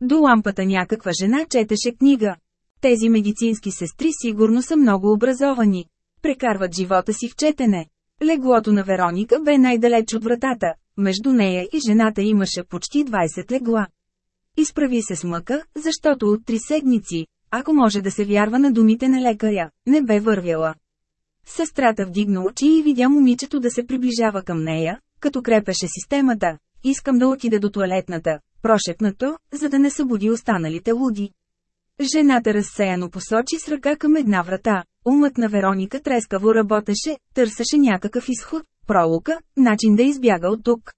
До лампата някаква жена четеше книга. Тези медицински сестри сигурно са много образовани. Прекарват живота си в четене. Леглото на Вероника бе най-далеч от вратата, между нея и жената имаше почти 20 легла. Изправи се с мъка, защото от три седмици, ако може да се вярва на думите на лекаря, не бе вървяла. Сестрата вдигна очи и видя момичето да се приближава към нея, като крепеше системата. Искам да отида до туалетната, прошепнато, за да не събуди останалите луди. Жената разсеяно посочи с ръка към една врата. Умът на Вероника трескаво работеше, търсеше някакъв изход, пролука, начин да избяга от тук.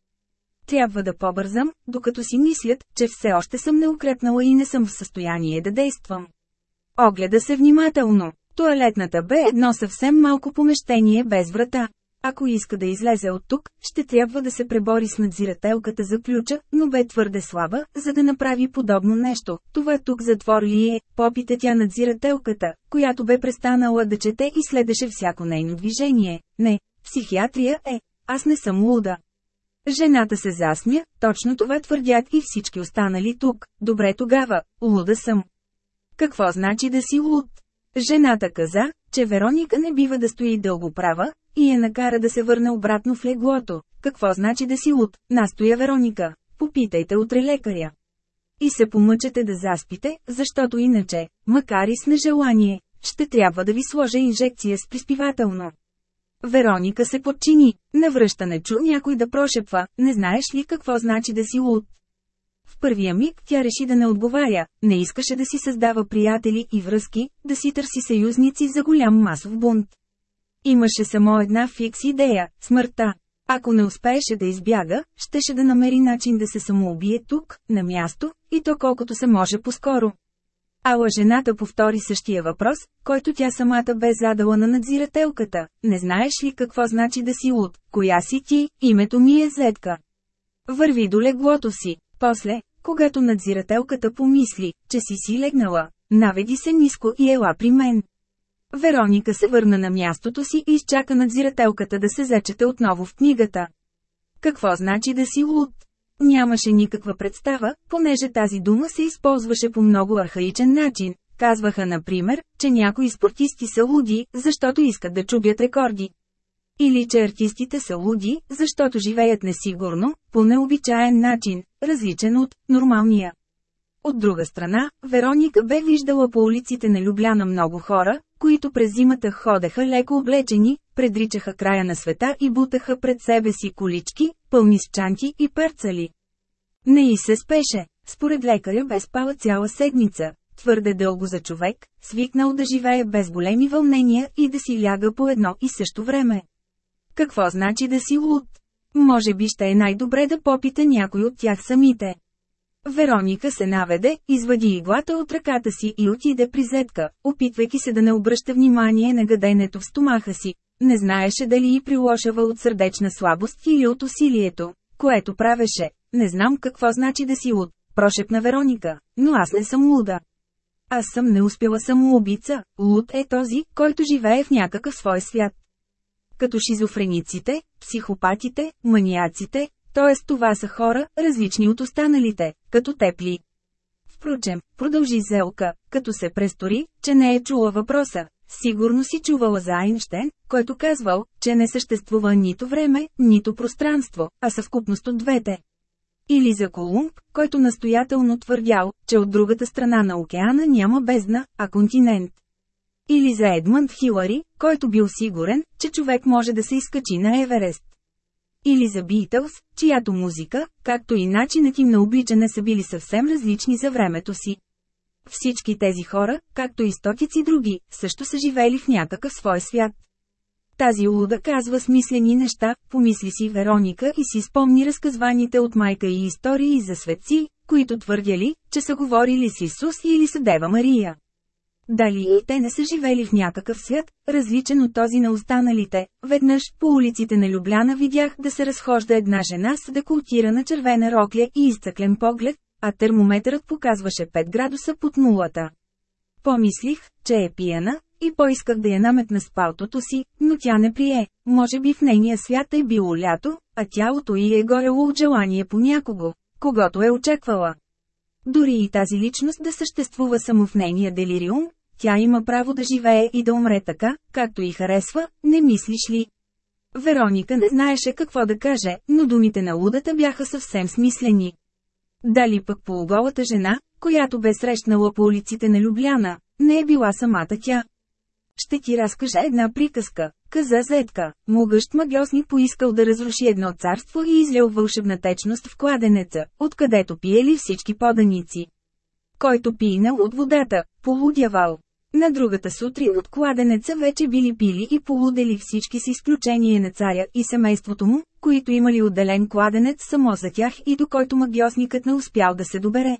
Трябва да побързам, докато си мислят, че все още съм неукрепнала и не съм в състояние да действам. Огледа се внимателно. Туалетната бе едно съвсем малко помещение без врата. Ако иска да излезе от тук, ще трябва да се пребори с надзирателката за ключа, но бе твърде слаба, за да направи подобно нещо. Това тук затвор ли е, попита тя надзирателката, която бе престанала да чете и следеше всяко нейно движение. Не, психиатрия е, аз не съм луда. Жената се засмя, точно това твърдят и всички останали тук. Добре тогава, луда съм. Какво значи да си луд? Жената каза, че Вероника не бива да стои дълго права, и я накара да се върне обратно в леглото. Какво значи да си луд, настоя Вероника. Попитайте утре лекаря. И се помъчете да заспите, защото иначе, макар и с нежелание, ще трябва да ви сложа инжекция с приспивателно. Вероника се подчини. Навръщане чу някой да прошепва, не знаеш ли какво значи да си луд. В първия миг тя реши да не отговаря, не искаше да си създава приятели и връзки, да си търси съюзници за голям масов бунт. Имаше само една фикс идея – смъртта. Ако не успееше да избяга, щеше да намери начин да се самоубие тук, на място, и то колкото се може по-скоро. Ала жената повтори същия въпрос, който тя самата бе задала на надзирателката. Не знаеш ли какво значи да си луд? Коя си ти? Името ми е Зетка. Върви до леглото си. После, когато надзирателката помисли, че си си легнала, наведи се ниско и ела при мен. Вероника се върна на мястото си и изчака надзирателката да се зачете отново в книгата. Какво значи да си луд? Нямаше никаква представа, понеже тази дума се използваше по много архаичен начин. Казваха, например, че някои спортисти са луди, защото искат да чубят рекорди. Или че артистите са луди, защото живеят несигурно, по необичаен начин, различен от нормалния. От друга страна, Вероника бе виждала по улиците на Любляна много хора, които през зимата ходеха леко облечени, предричаха края на света и бутаха пред себе си колички, пълни с чанти и перцали. Не и се спеше, според лекаря бе спала цяла седмица, твърде дълго за човек, свикнал да живее без големи вълнения и да си ляга по едно и също време. Какво значи да си луд? Може би ще е най-добре да попита някой от тях самите. Вероника се наведе, извади иглата от ръката си и отиде при зетка, опитвайки се да не обръща внимание на гаденето в стомаха си. Не знаеше дали и прилошава от сърдечна слабост или от усилието, което правеше. Не знам какво значи да си луд, прошепна Вероника, но аз не съм луда. Аз съм не успела самоубица, луд е този, който живее в някакъв свой свят. Като шизофрениците, психопатите, маниаците, т.е. това са хора, различни от останалите, като тепли. Впрочем, продължи Зелка, като се престори, че не е чула въпроса. Сигурно си чувала за Айнштейн, който казвал, че не съществува нито време, нито пространство, а съвкупност от двете. Или за Колумб, който настоятелно твърдял, че от другата страна на океана няма бездна, а континент. Или за Едмънд Хилари, който бил сигурен, че човек може да се изкачи на Еверест. Или за Битълс, чиято музика, както и начинът им на обличане са били съвсем различни за времето си. Всички тези хора, както и стотици други, също са живели в някакъв свой свят. Тази луда казва смислени неща, помисли си Вероника и си спомни разказваните от майка и истории за светци, които твърдяли, че са говорили с Исус или с Дева Мария. Дали и те не са живели в някакъв свят, различен от този на останалите. Веднъж, по улиците на Любляна видях да се разхожда една жена с декултирана червена рокля и изтъклен поглед, а термометърът показваше 5 градуса под нулата. Помислих, че е пияна, и поисках да я наметна с палтото си, но тя не прие. Може би в нейния свят е било лято, а тялото й е горело от желание по някого, когато е очаквала. Дори и тази личност да съществува само в нейния делириум, тя има право да живее и да умре така, както и харесва, не мислиш ли? Вероника не знаеше какво да каже, но думите на лудата бяха съвсем смислени. Дали пък полуголата жена, която бе срещнала по улиците на Любляна, не е била самата тя. Ще ти разкажа една приказка, каза Зетка. Могъщ магиосник поискал да разруши едно царство и излял вълшебна течност в кладенеца, откъдето пиели всички поданици. Който пинал от водата, полудявал. На другата сутрин от кладенеца вече били пили и полудели всички с изключение на царя и семейството му, които имали отделен кладенец само за тях и до който магиосникът не успял да се добере.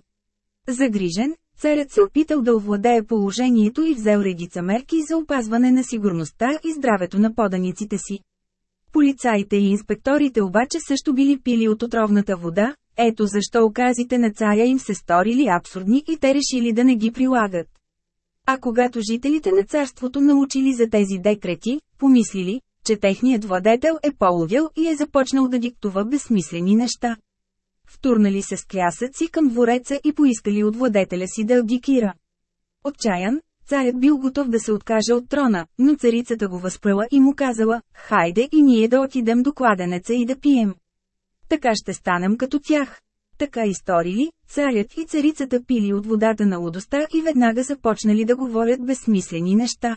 Загрижен, царят се опитал да овладее положението и взел редица мерки за опазване на сигурността и здравето на поданиците си. Полицаите и инспекторите обаче също били пили от отровната вода, ето защо оказите на царя им се сторили абсурдни и те решили да не ги прилагат. А когато жителите на царството научили за тези декрети, помислили, че техният владетел е полудял и е започнал да диктува безсмислени неща. Втурнали се с клясъци към двореца и поискали от владетеля си да абдикира. Отчаян, царят бил готов да се откаже от трона, но царицата го възпрела и му казала, хайде и ние да отидем до кладенеца и да пием. Така ще станем като тях. Така историли, царят и царицата пили от водата на лудостта и веднага започнали да говорят безсмислени неща.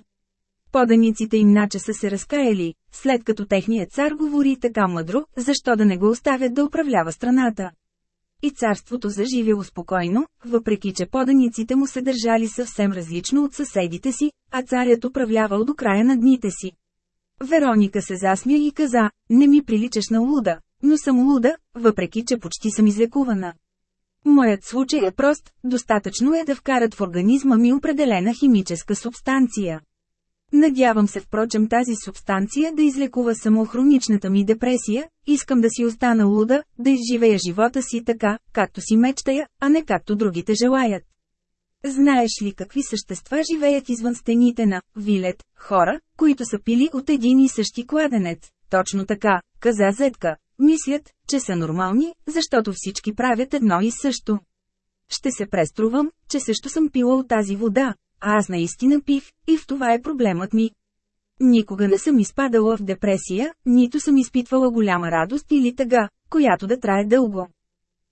Поданиците им наче са се разкаяли, след като техният цар говори така мъдро, защо да не го оставят да управлява страната. И царството заживело спокойно, въпреки че поданиците му се държали съвсем различно от съседите си, а царят управлявал до края на дните си. Вероника се засмя и каза, не ми приличаш на луда, но съм луда, въпреки че почти съм излекувана. Моят случай е прост, достатъчно е да вкарат в организма ми определена химическа субстанция. Надявам се впрочем тази субстанция да излекува само хроничната ми депресия, искам да си остана луда, да изживея живота си така, както си мечтая, а не както другите желаят. Знаеш ли какви същества живеят извън стените на Вилет, хора, които са пили от един и същи кладенец? Точно така, каза Зетка. Мислят, че са нормални, защото всички правят едно и също. Ще се преструвам, че също съм пила от тази вода, а аз наистина пих, и в това е проблемът ми. Никога не съм изпадала в депресия, нито съм изпитвала голяма радост или тъга, която да трае дълго.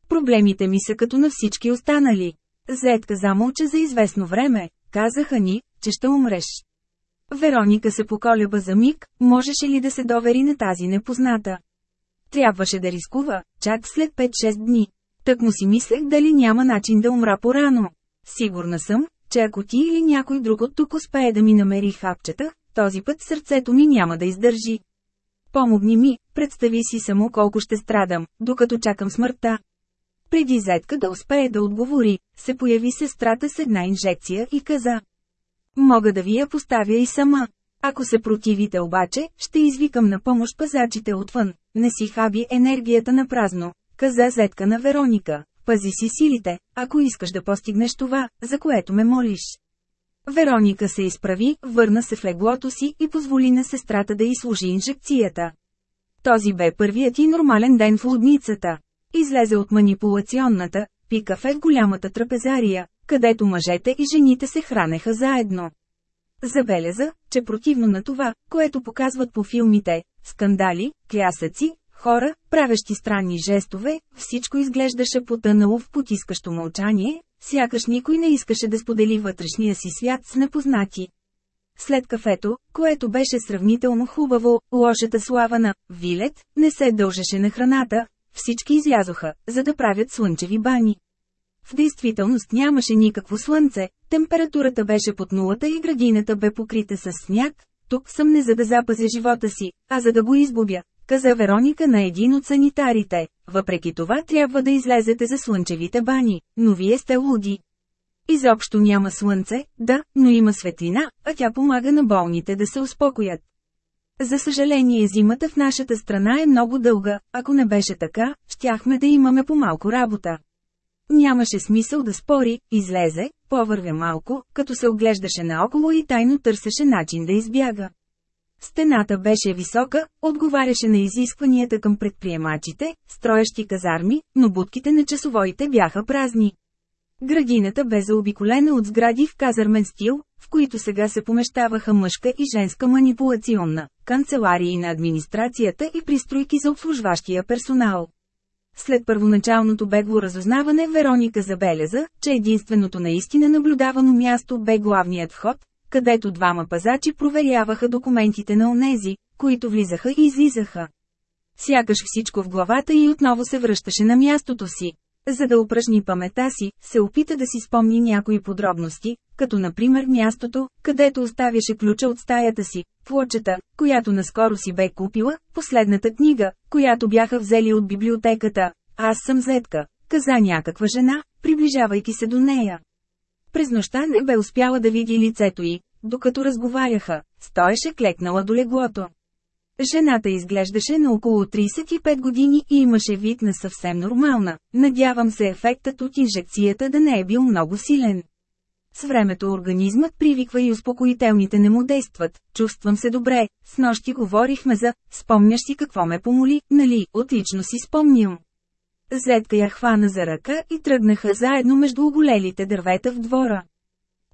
Проблемите ми са като на всички останали. Зетка замълча за известно време, казаха ни, че ще умреш. Вероника се поколеба за миг, можеше ли да се довери на тази непозната. Трябваше да рискува, чак след 5-6 дни. Так му си мислех дали няма начин да умра порано. Сигурна съм, че ако ти или някой друг от тук успее да ми намери хапчета, този път сърцето ми няма да издържи. Помогни ми, представи си само колко ще страдам, докато чакам смъртта. Преди зетка да успее да отговори, се появи сестрата с една инжекция и каза. Мога да ви я поставя и сама. Ако се противите обаче, ще извикам на помощ пазачите отвън. Не си хаби енергията на празно, каза зетка на Вероника. Пази си силите, ако искаш да постигнеш това, за което ме молиш. Вероника се изправи, върна се в леглото си и позволи на сестрата да изслужи инжекцията. Този бе първият и нормален ден в лудницата. Излезе от манипулационната, пи кафе в голямата трапезария, където мъжете и жените се хранеха заедно. Забеляза, че противно на това, което показват по филмите, скандали, клясъци, хора, правещи странни жестове, всичко изглеждаше потънало в потискащо мълчание, сякаш никой не искаше да сподели вътрешния си свят с непознати. След кафето, което беше сравнително хубаво, лошата слава на «Вилет» не се дължеше на храната, всички излязоха, за да правят слънчеви бани. В действителност нямаше никакво слънце, температурата беше под нулата и градината бе покрита с сняг, тук съм не за да запазя живота си, а за да го избубя, каза Вероника на един от санитарите. Въпреки това трябва да излезете за слънчевите бани, но вие сте луди. Изобщо няма слънце, да, но има светлина, а тя помага на болните да се успокоят. За съжаление зимата в нашата страна е много дълга, ако не беше така, щяхме да имаме по-малко работа. Нямаше смисъл да спори, излезе, повървя малко, като се оглеждаше наоколо и тайно търсеше начин да избяга. Стената беше висока, отговаряше на изискванията към предприемачите, строящи казарми, но будките на часовоите бяха празни. Градината бе заобиколена от сгради в казармен стил, в които сега се помещаваха мъжка и женска манипулационна, канцеларии на администрацията и пристройки за обслужващия персонал. След първоначалното бегло разузнаване Вероника забеляза, че единственото наистина наблюдавано място бе главният вход, където двама пазачи проверяваха документите на онези, които влизаха и излизаха. Сякаш всичко в главата и отново се връщаше на мястото си. За да упражни памета си, се опита да си спомни някои подробности, като например мястото, където оставяше ключа от стаята си, плочета, която наскоро си бе купила, последната книга, която бяха взели от библиотеката. Аз съм зетка, каза някаква жена, приближавайки се до нея. През нощта не бе успяла да види лицето й, докато разговаряха, стоеше клекнала до леглото. Жената изглеждаше на около 35 години и имаше вид на съвсем нормална. Надявам се ефектът от инжекцията да не е бил много силен. С времето организмът привиква и успокоителните не му действат. Чувствам се добре, с нощи говорихме за «Спомняш си какво ме помоли, нали?» Отлично си спомням. Зетка я хвана за ръка и тръгнаха заедно между оголелите дървета в двора.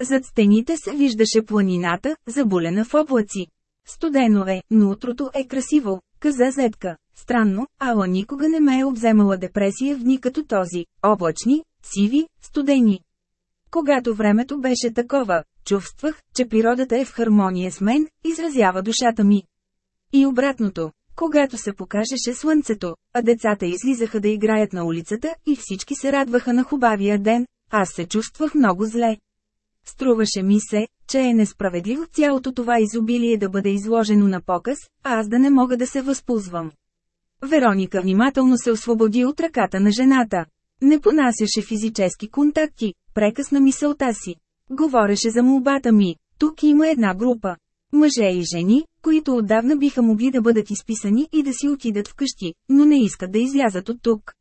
Зад стените се виждаше планината, заболена в облаци. Студено е, но утрото е красиво, каза Зетка. Странно, ала никога не ме е обземала депресия в дни като този, облачни, сиви, студени. Когато времето беше такова, чувствах, че природата е в хармония с мен, изразява душата ми. И обратното, когато се покажеше слънцето, а децата излизаха да играят на улицата и всички се радваха на хубавия ден, аз се чувствах много зле. Струваше ми се, че е несправедливо цялото това изобилие да бъде изложено на показ, а аз да не мога да се възползвам. Вероника внимателно се освободи от ръката на жената. Не понасяше физически контакти, прекъсна мисълта си. Говореше за молбата ми. Тук има една група. Мъже и жени, които отдавна биха могли да бъдат изписани и да си отидат вкъщи, но не искат да излязат от тук.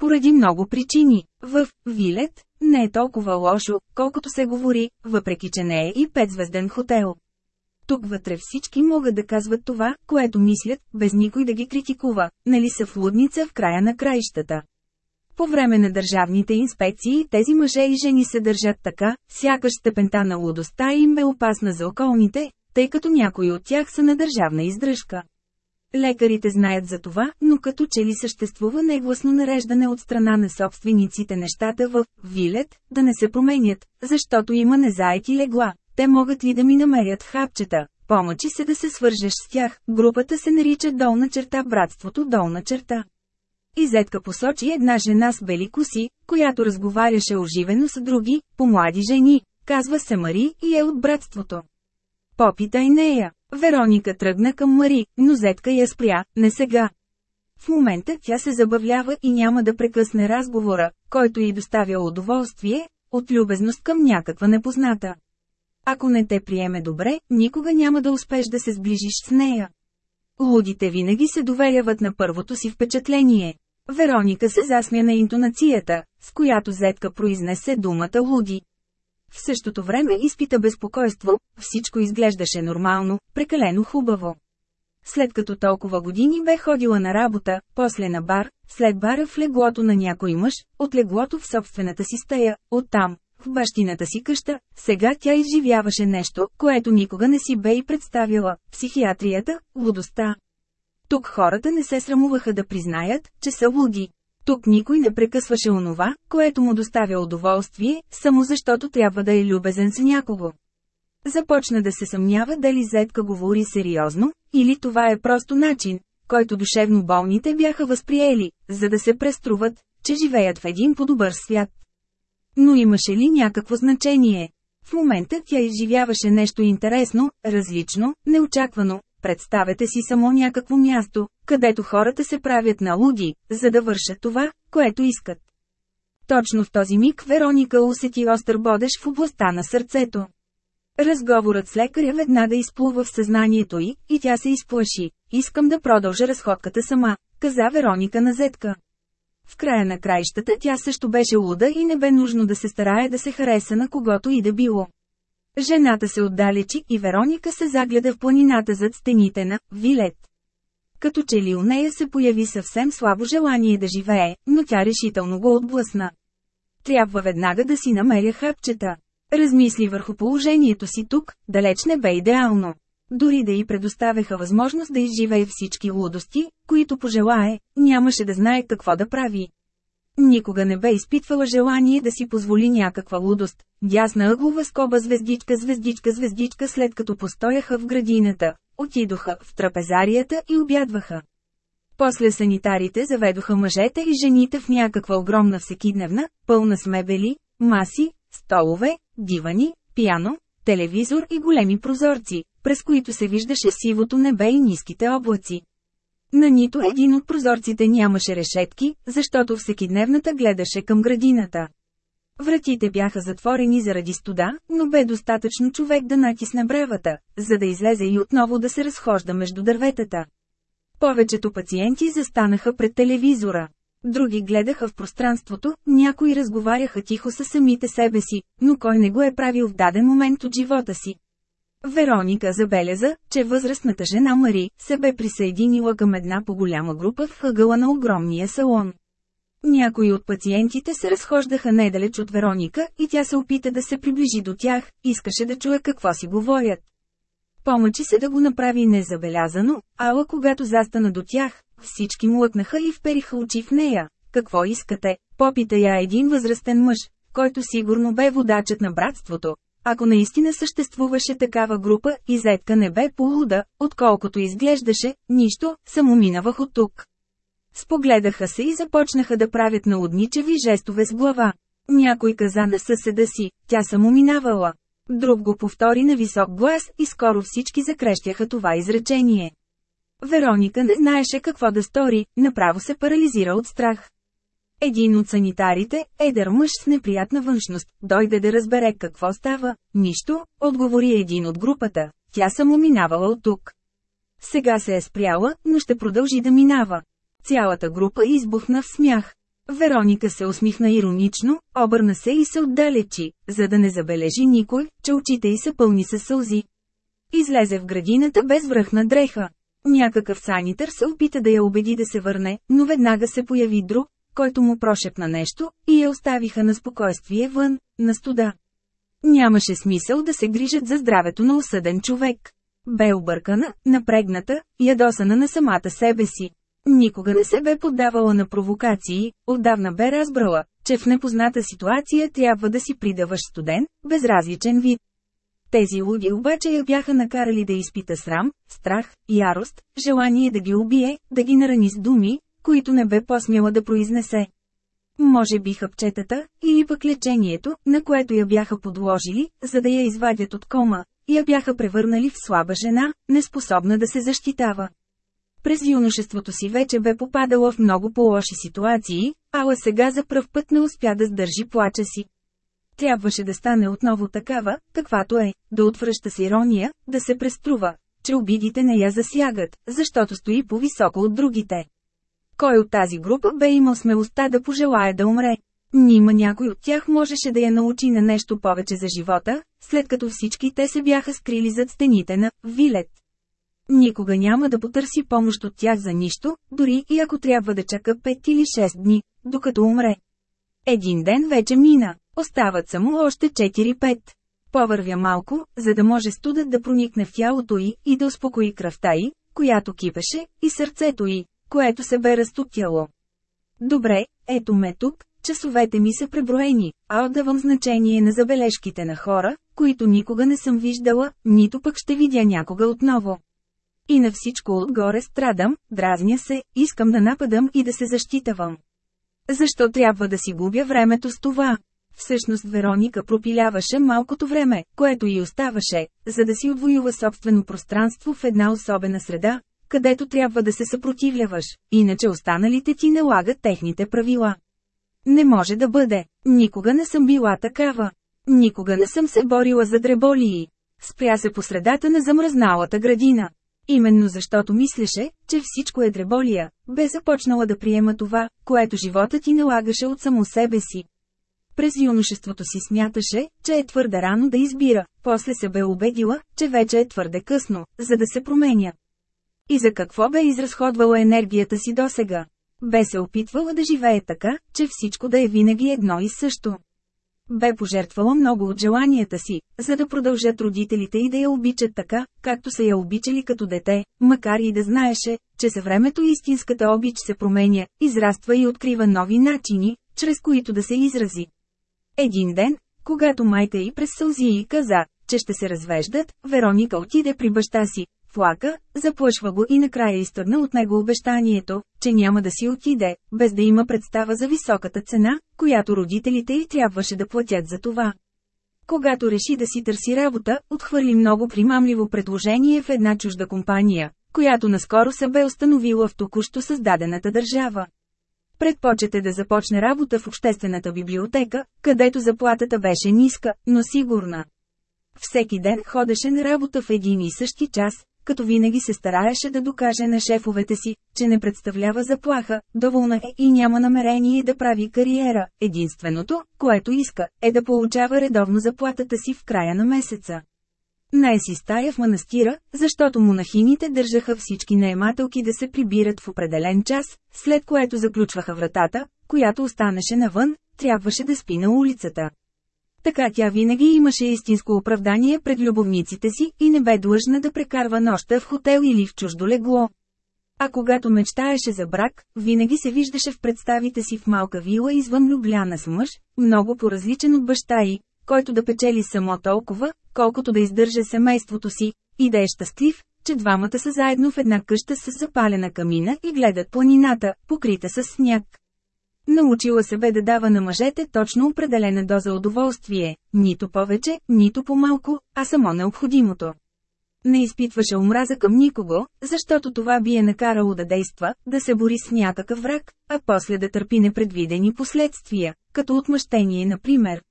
Поради много причини. В Вилет не е толкова лошо, колкото се говори, въпреки че не е и петзвезден хотел. Тук вътре всички могат да казват това, което мислят, без никой да ги критикува, нали са в лудница в края на краищата. По време на държавните инспекции тези мъже и жени се държат така, сякаш степента на лудостта им е опасна за околните, тъй като някои от тях са на държавна издръжка. Лекарите знаят за това, но като че ли съществува негласно нареждане от страна на собствениците нещата в «Вилет» да не се променят, защото има незаети легла. Те могат ли да ми намерят хапчета? Помъчи се да се свържеш с тях. Групата се нарича долна черта братството долна черта. Изетка посочи една жена с бели коси, която разговаряше оживено с други, по-млади жени. Казва се Мари и е от братството. Попитай нея. Вероника тръгна към Мари, но Зетка я спря, не сега. В момента тя се забавлява и няма да прекъсне разговора, който й доставя удоволствие, от любезност към някаква непозната. Ако не те приеме добре, никога няма да успеш да се сближиш с нея. Лудите винаги се доверяват на първото си впечатление. Вероника се засмя на интонацията, с която Зетка произнесе думата луди. В същото време изпита безпокойство, всичко изглеждаше нормално, прекалено хубаво. След като толкова години бе ходила на работа, после на бар, след бара в леглото на някой мъж, от леглото в собствената си стая, оттам, в бащината си къща, сега тя изживяваше нещо, което никога не си бе и представила – психиатрията, лудостта. Тук хората не се срамуваха да признаят, че са луди. Тук никой не прекъсваше онова, което му доставя удоволствие, само защото трябва да е любезен с някого. Започна да се съмнява дали Зетка говори сериозно, или това е просто начин, който душевно болните бяха възприели, за да се преструват, че живеят в един по-добър свят. Но имаше ли някакво значение? В момента тя изживяваше нещо интересно, различно, неочаквано, Представете си само някакво място, където хората се правят на луди, за да вършат това, което искат. Точно в този миг Вероника усети остър бодеж в областта на сърцето. Разговорът с лекаря веднага изплува в съзнанието й, и тя се изплаши. Искам да продължа разходката сама, каза Вероника на Зетка. В края на краищата тя също беше луда и не бе нужно да се старае да се хареса на когото и да било. Жената се отдалечи и Вероника се загледа в планината зад стените на Вилет. Като че ли у нея се появи съвсем слабо желание да живее, но тя решително го отблъсна. Трябва веднага да си намеря хапчета. Размисли върху положението си тук, далеч не бе идеално. Дори да й предоставяха възможност да изживее всички лудости, които пожелае, нямаше да знае какво да прави. Никога не бе изпитвала желание да си позволи някаква лудост. Дясна ъглова скоба звездичка звездичка звездичка след като постояха в градината, отидоха в трапезарията и обядваха. После санитарите заведоха мъжете и жените в някаква огромна всекидневна, пълна с мебели, маси, столове, дивани, пиано, телевизор и големи прозорци, през които се виждаше сивото небе и ниските облаци. На нито един от прозорците нямаше решетки, защото всекидневната гледаше към градината. Вратите бяха затворени заради студа, но бе достатъчно човек да натисне бревата, за да излезе и отново да се разхожда между дърветата. Повечето пациенти застанаха пред телевизора. Други гледаха в пространството, някои разговаряха тихо със самите себе си, но кой не го е правил в даден момент от живота си. Вероника забеляза, че възрастната жена Мари се бе присъединила към една по-голяма група в ъгъла на огромния салон. Някои от пациентите се разхождаха недалеч от Вероника и тя се опита да се приближи до тях, искаше да чуе какво си говорят. Помъчи се да го направи незабелязано, ала когато застана до тях, всички млъкнаха и впериха очи в нея. Какво искате? Попита я един възрастен мъж, който сигурно бе водачът на братството. Ако наистина съществуваше такава група, и зетка не бе полуда, отколкото изглеждаше, нищо, само минавах от тук. Спогледаха се и започнаха да правят наудничеви жестове с глава. Някой каза на съседа си, тя само минавала. Друг го повтори на висок глас и скоро всички закрещяха това изречение. Вероника не знаеше какво да стори, направо се парализира от страх. Един от санитарите, едър мъж с неприятна външност, дойде да разбере какво става. Нищо, отговори един от групата. Тя само минавала от тук. Сега се е спряла, но ще продължи да минава. Цялата група избухна в смях. Вероника се усмихна иронично, обърна се и се отдалечи, за да не забележи никой, че очите й са пълни със сълзи. Излезе в градината без връхна дреха. Някакъв санитър се опита да я убеди да се върне, но веднага се появи друг, който му прошепна нещо, и я оставиха на спокойствие вън, на студа. Нямаше смисъл да се грижат за здравето на осъден човек. Бе объркана, напрегната, ядосана на самата себе си. Никога не се бе поддавала на провокации, отдавна бе разбрала, че в непозната ситуация трябва да си придаваш студен, безразличен вид. Тези луди обаче я бяха накарали да изпита срам, страх, ярост, желание да ги убие, да ги нарани с думи, които не бе посмяла да произнесе. Може би хъпчетата, или пък лечението, на което я бяха подложили, за да я извадят от кома, я бяха превърнали в слаба жена, неспособна да се защитава. През юношеството си вече бе попадала в много по-лоши ситуации, ала сега за пръв път не успя да сдържи плача си. Трябваше да стане отново такава, каквато е, да отвръща с ирония, да се преструва, че обидите не я засягат, защото стои по-високо от другите. Кой от тази група бе имал смелостта да пожелая да умре? Нима някой от тях можеше да я научи на нещо повече за живота, след като всички те се бяха скрили зад стените на Вилет. Никога няма да потърси помощ от тях за нищо, дори и ако трябва да чака 5 или 6 дни, докато умре. Един ден вече мина, остават само още 4-5. Повървя малко, за да може студът да проникне в тялото й и да успокои кръвта й, която кипеше, и сърцето й, което се бе разтоптяло. Добре, ето ме тук, часовете ми са преброени, а отдавам значение на забележките на хора, които никога не съм виждала, нито пък ще видя някога отново. И на всичко отгоре страдам, дразня се, искам да нападам и да се защитавам. Защо трябва да си губя времето с това? Всъщност Вероника пропиляваше малкото време, което й оставаше, за да си отвоюва собствено пространство в една особена среда, където трябва да се съпротивляваш, иначе останалите ти налагат техните правила. Не може да бъде. Никога не съм била такава. Никога не съм се борила за дреболии. Спря се по средата на замръзналата градина. Именно защото мислеше, че всичко е дреболия, бе започнала да приема това, което животът ти налагаше от само себе си. През юношеството си смяташе, че е твърде рано да избира, после се бе убедила, че вече е твърде късно, за да се променя. И за какво бе изразходвала енергията си досега? Бе се опитвала да живее така, че всичко да е винаги едно и също. Бе пожертвала много от желанията си, за да продължат родителите и да я обичат така, както са я обичали като дете, макар и да знаеше, че със времето истинската обич се променя, израства и открива нови начини, чрез които да се изрази. Един ден, когато майка й през сълзи и каза, че ще се развеждат, Вероника отиде при баща си, флака, заплашва го и накрая изтърна от него обещанието, че няма да си отиде, без да има представа за високата цена, която родителите й трябваше да платят за това. Когато реши да си търси работа, отхвърли много примамливо предложение в една чужда компания, която наскоро се бе установила в току-що създадената държава. Предпочете да започне работа в обществената библиотека, където заплатата беше ниска, но сигурна. Всеки ден ходеше на работа в един и същи час, като винаги се стараеше да докаже на шефовете си, че не представлява заплаха, доволна е и няма намерение да прави кариера. Единственото, което иска, е да получава редовно заплатата си в края на месеца. Най си стая в манастира, защото монахините държаха всички наемателки да се прибират в определен час, след което заключваха вратата, която останеше навън, трябваше да спи на улицата. Така тя винаги имаше истинско оправдание пред любовниците си и не бе длъжна да прекарва нощта в хотел или в чуждо легло. А когато мечтаеше за брак, винаги се виждаше в представите си в малка вила извън Любляна с мъж, много по-различен от баща й, който да печели само толкова, колкото да издържа семейството си, и да е щастлив, че двамата са заедно в една къща с запалена камина и гледат планината, покрита с сняг. Научила се бе да дава на мъжете точно определена доза удоволствие, нито повече, нито по-малко, а само необходимото. Не изпитваше омраза към никого, защото това би е накарало да действа, да се бори с някакъв враг, а после да търпи непредвидени последствия, като отмъщение например.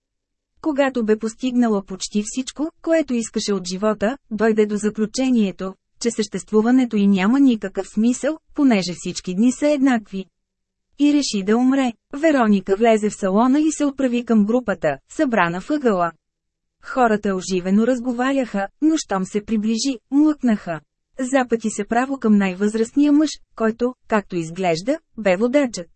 Когато бе постигнала почти всичко, което искаше от живота, дойде до заключението, че съществуването й няма никакъв смисъл, понеже всички дни са еднакви и реши да умре. Вероника влезе в салона и се отправи към групата, събрана въгъла. Хората оживено разговаряха, но щом се приближи, млъкнаха. Запъти се право към най-възрастния мъж, който, както изглежда, бе водачът.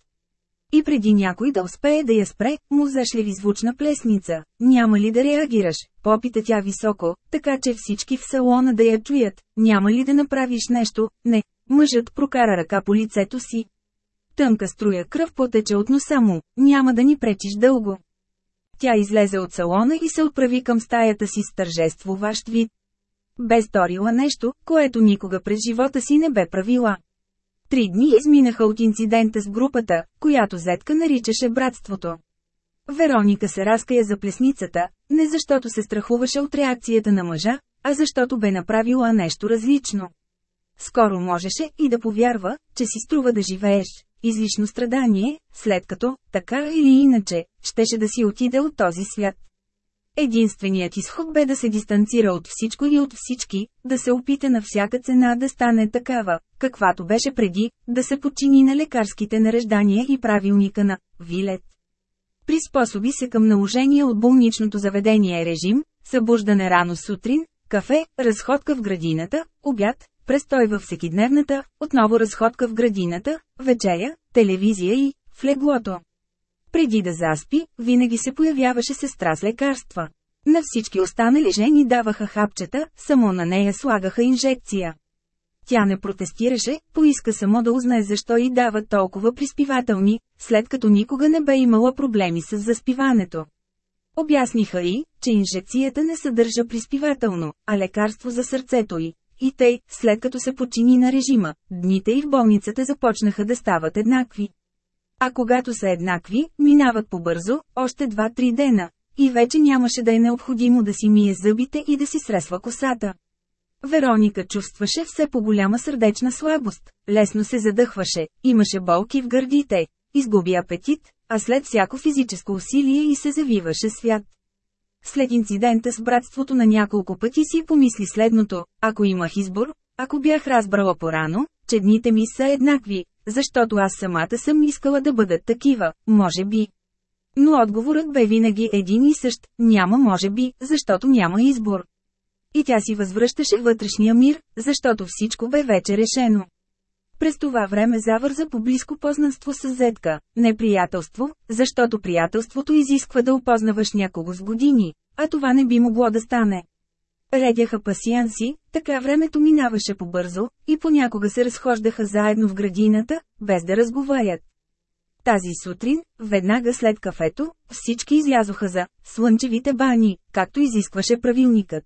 И преди някой да успее да я спре, му зашли звучна плесница. Няма ли да реагираш? Попита тя високо, така че всички в салона да я чуят. Няма ли да направиш нещо? Не. Мъжът прокара ръка по лицето си. Тънка струя кръв потече от носа му, няма да ни пречиш дълго. Тя излезе от салона и се отправи към стаята си с тържествуващ вид. Бе сторила нещо, което никога през живота си не бе правила. Три дни изминаха от инцидента с групата, която Зетка наричаше братството. Вероника се разкая за плесницата, не защото се страхуваше от реакцията на мъжа, а защото бе направила нещо различно. Скоро можеше и да повярва, че си струва да живееш, излишно страдание, след като, така или иначе, щеше да си отиде от този свят. Единственият изход бе да се дистанцира от всичко и от всички, да се опита на всяка цена да стане такава, каквато беше преди, да се подчини на лекарските нареждания и правилника на Вилет. Приспособи се към наложения от болничното заведение режим, събуждане рано сутрин, кафе, разходка в градината, обяд, престой във всекидневната, отново разходка в градината, вечеря, телевизия и в леглото. Преди да заспи, винаги се появяваше сестра с лекарства. На всички останали жени даваха хапчета, само на нея слагаха инжекция. Тя не протестираше, поиска само да узнае защо й дават толкова приспивателни, след като никога не бе имала проблеми с заспиването. Обясниха й, че инжекцията не съдържа приспивателно, а лекарство за сърцето й. И тъй, след като се почини на режима, дните и в болницата започнаха да стават еднакви. А когато са еднакви, минават побързо, още 2-3 дена, и вече нямаше да е необходимо да си мие зъбите и да си сресва косата. Вероника чувстваше все по-голяма сърдечна слабост, лесно се задъхваше, имаше болки в гърдите, изгуби апетит, а след всяко физическо усилие и се завиваше свят. След инцидента с братството на няколко пъти си помисли следното, ако имах избор, ако бях разбрала порано, че дните ми са еднакви, защото аз самата съм искала да бъдат такива, може би. Но отговорът бе винаги един и същ, няма може би, защото няма избор. И тя си възвръщаше вътрешния мир, защото всичко бе вече решено. През това време завърза по близко познанство с Зетка, не приятелство, защото приятелството изисква да опознаваш някого с години, а това не би могло да стане. Редяха пасианси, така времето минаваше побързо, и понякога се разхождаха заедно в градината, без да разговарят. Тази сутрин, веднага след кафето, всички излязоха за слънчевите бани, както изискваше правилникът.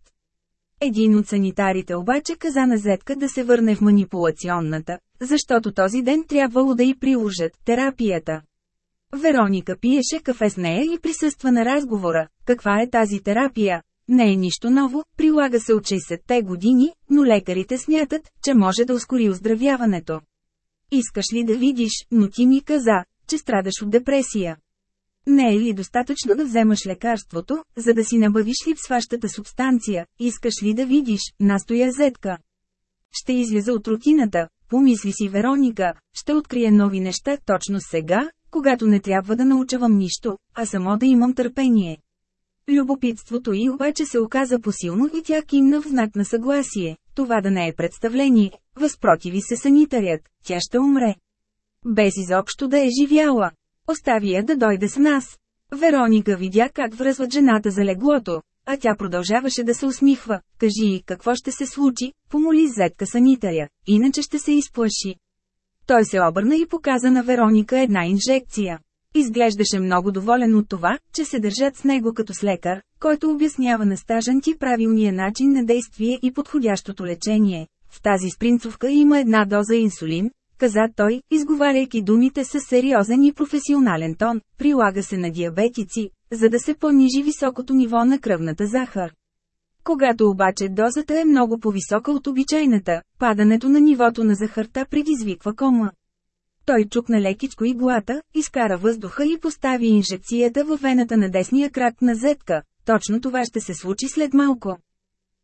Един от санитарите обаче каза на Зетка да се върне в манипулационната, защото този ден трябвало да й приложат терапията. Вероника пиеше кафе с нея и присъства на разговора. Каква е тази терапия? Не е нищо ново, прилага се от 60-те години, но лекарите смятат, че може да ускори оздравяването. Искаш ли да видиш, но ти ми каза, че страдаш от депресия. Не е ли достатъчно да вземаш лекарството, за да си набавиш липсващата субстанция, искаш ли да видиш, настоя зетка. Ще излиза от рутината, помисли си Вероника, ще открие нови неща точно сега, когато не трябва да научавам нищо, а само да имам търпение. Любопитството й обаче се оказа посилно и тя кимна в знак на съгласие. Това да не е представление, възпротиви се санитарят, тя ще умре. Без изобщо да е живяла. Остави я да дойде с нас. Вероника видя как връзват жената за леглото, а тя продължаваше да се усмихва. Кажи и какво ще се случи, помоли зетка санитаря, иначе ще се изплаши. Той се обърна и показа на Вероника една инжекция. Изглеждаше много доволен от това, че се държат с него като с лекар, който обяснява на стажанти правилния начин на действие и подходящото лечение. В тази спринцовка има една доза инсулин, каза той, изговаряйки думите с сериозен и професионален тон, прилага се на диабетици, за да се понижи високото ниво на кръвната захар. Когато обаче дозата е много по-висока от обичайната, падането на нивото на захарта предизвиква кома. Той чукна лекичко иглата, изкара въздуха и постави инжекцията във вената на десния крак на зетка. Точно това ще се случи след малко.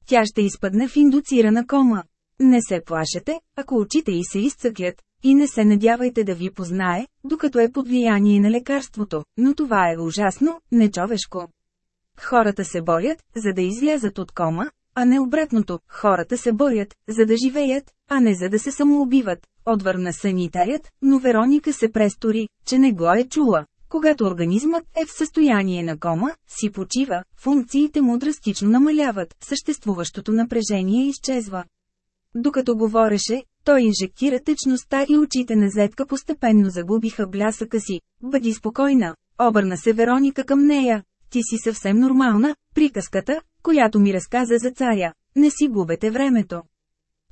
Тя ще изпадне в индуцирана кома. Не се плашете, ако очите й се изцъклят, и не се надявайте да ви познае, докато е под влияние на лекарството, но това е ужасно, нечовешко. Хората се борят, за да излязат от кома, а не обратното, хората се борят, за да живеят, а не за да се самоубиват, отвърна санитарят, но Вероника се престори, че не го е чула. Когато организмът е в състояние на кома, си почива, функциите му драстично намаляват, съществуващото напрежение изчезва. Докато говореше, той инжектира течността и очите на Зетка постепенно загубиха блясъка си. Бъди спокойна, обърна се Вероника към нея. Ти си съвсем нормална, приказката, която ми разказа за царя. Не си губете времето.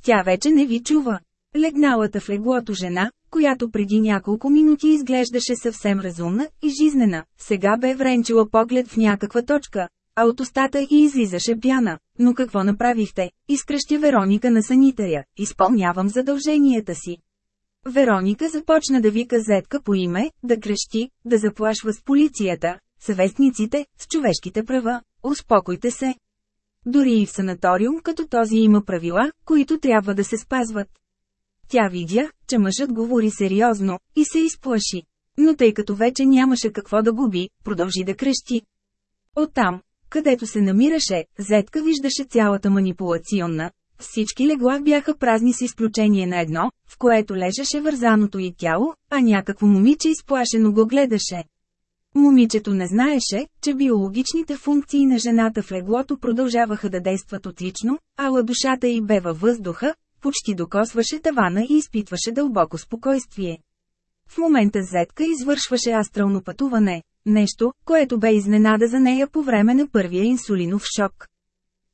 Тя вече не ви чува. Легналата в леглото жена, която преди няколко минути изглеждаше съвсем разумна и жизнена, сега бе вренчила поглед в някаква точка, а от устата и излизаше пяна. Но какво направихте? Изкръщя Вероника на санитаря. Изпълнявам задълженията си. Вероника започна да вика зетка по име, да крещи, да заплашва с полицията, съвестниците, с човешките права. Успокойте се. Дори и в санаториум като този има правила, които трябва да се спазват. Тя видя, че мъжът говори сериозно, и се изплаши. Но тъй като вече нямаше какво да губи, продължи да крещи. Оттам, където се намираше, Зетка виждаше цялата манипулационна. Всички легла бяха празни с изключение на едно, в което лежеше вързаното й тяло, а някакво момиче изплашено го гледаше. Момичето не знаеше, че биологичните функции на жената в леглото продължаваха да действат отлично, ала душата й бе във въздуха, почти докосваше тавана и изпитваше дълбоко спокойствие. В момента Зетка извършваше астрално пътуване, нещо, което бе изненада за нея по време на първия инсулинов шок.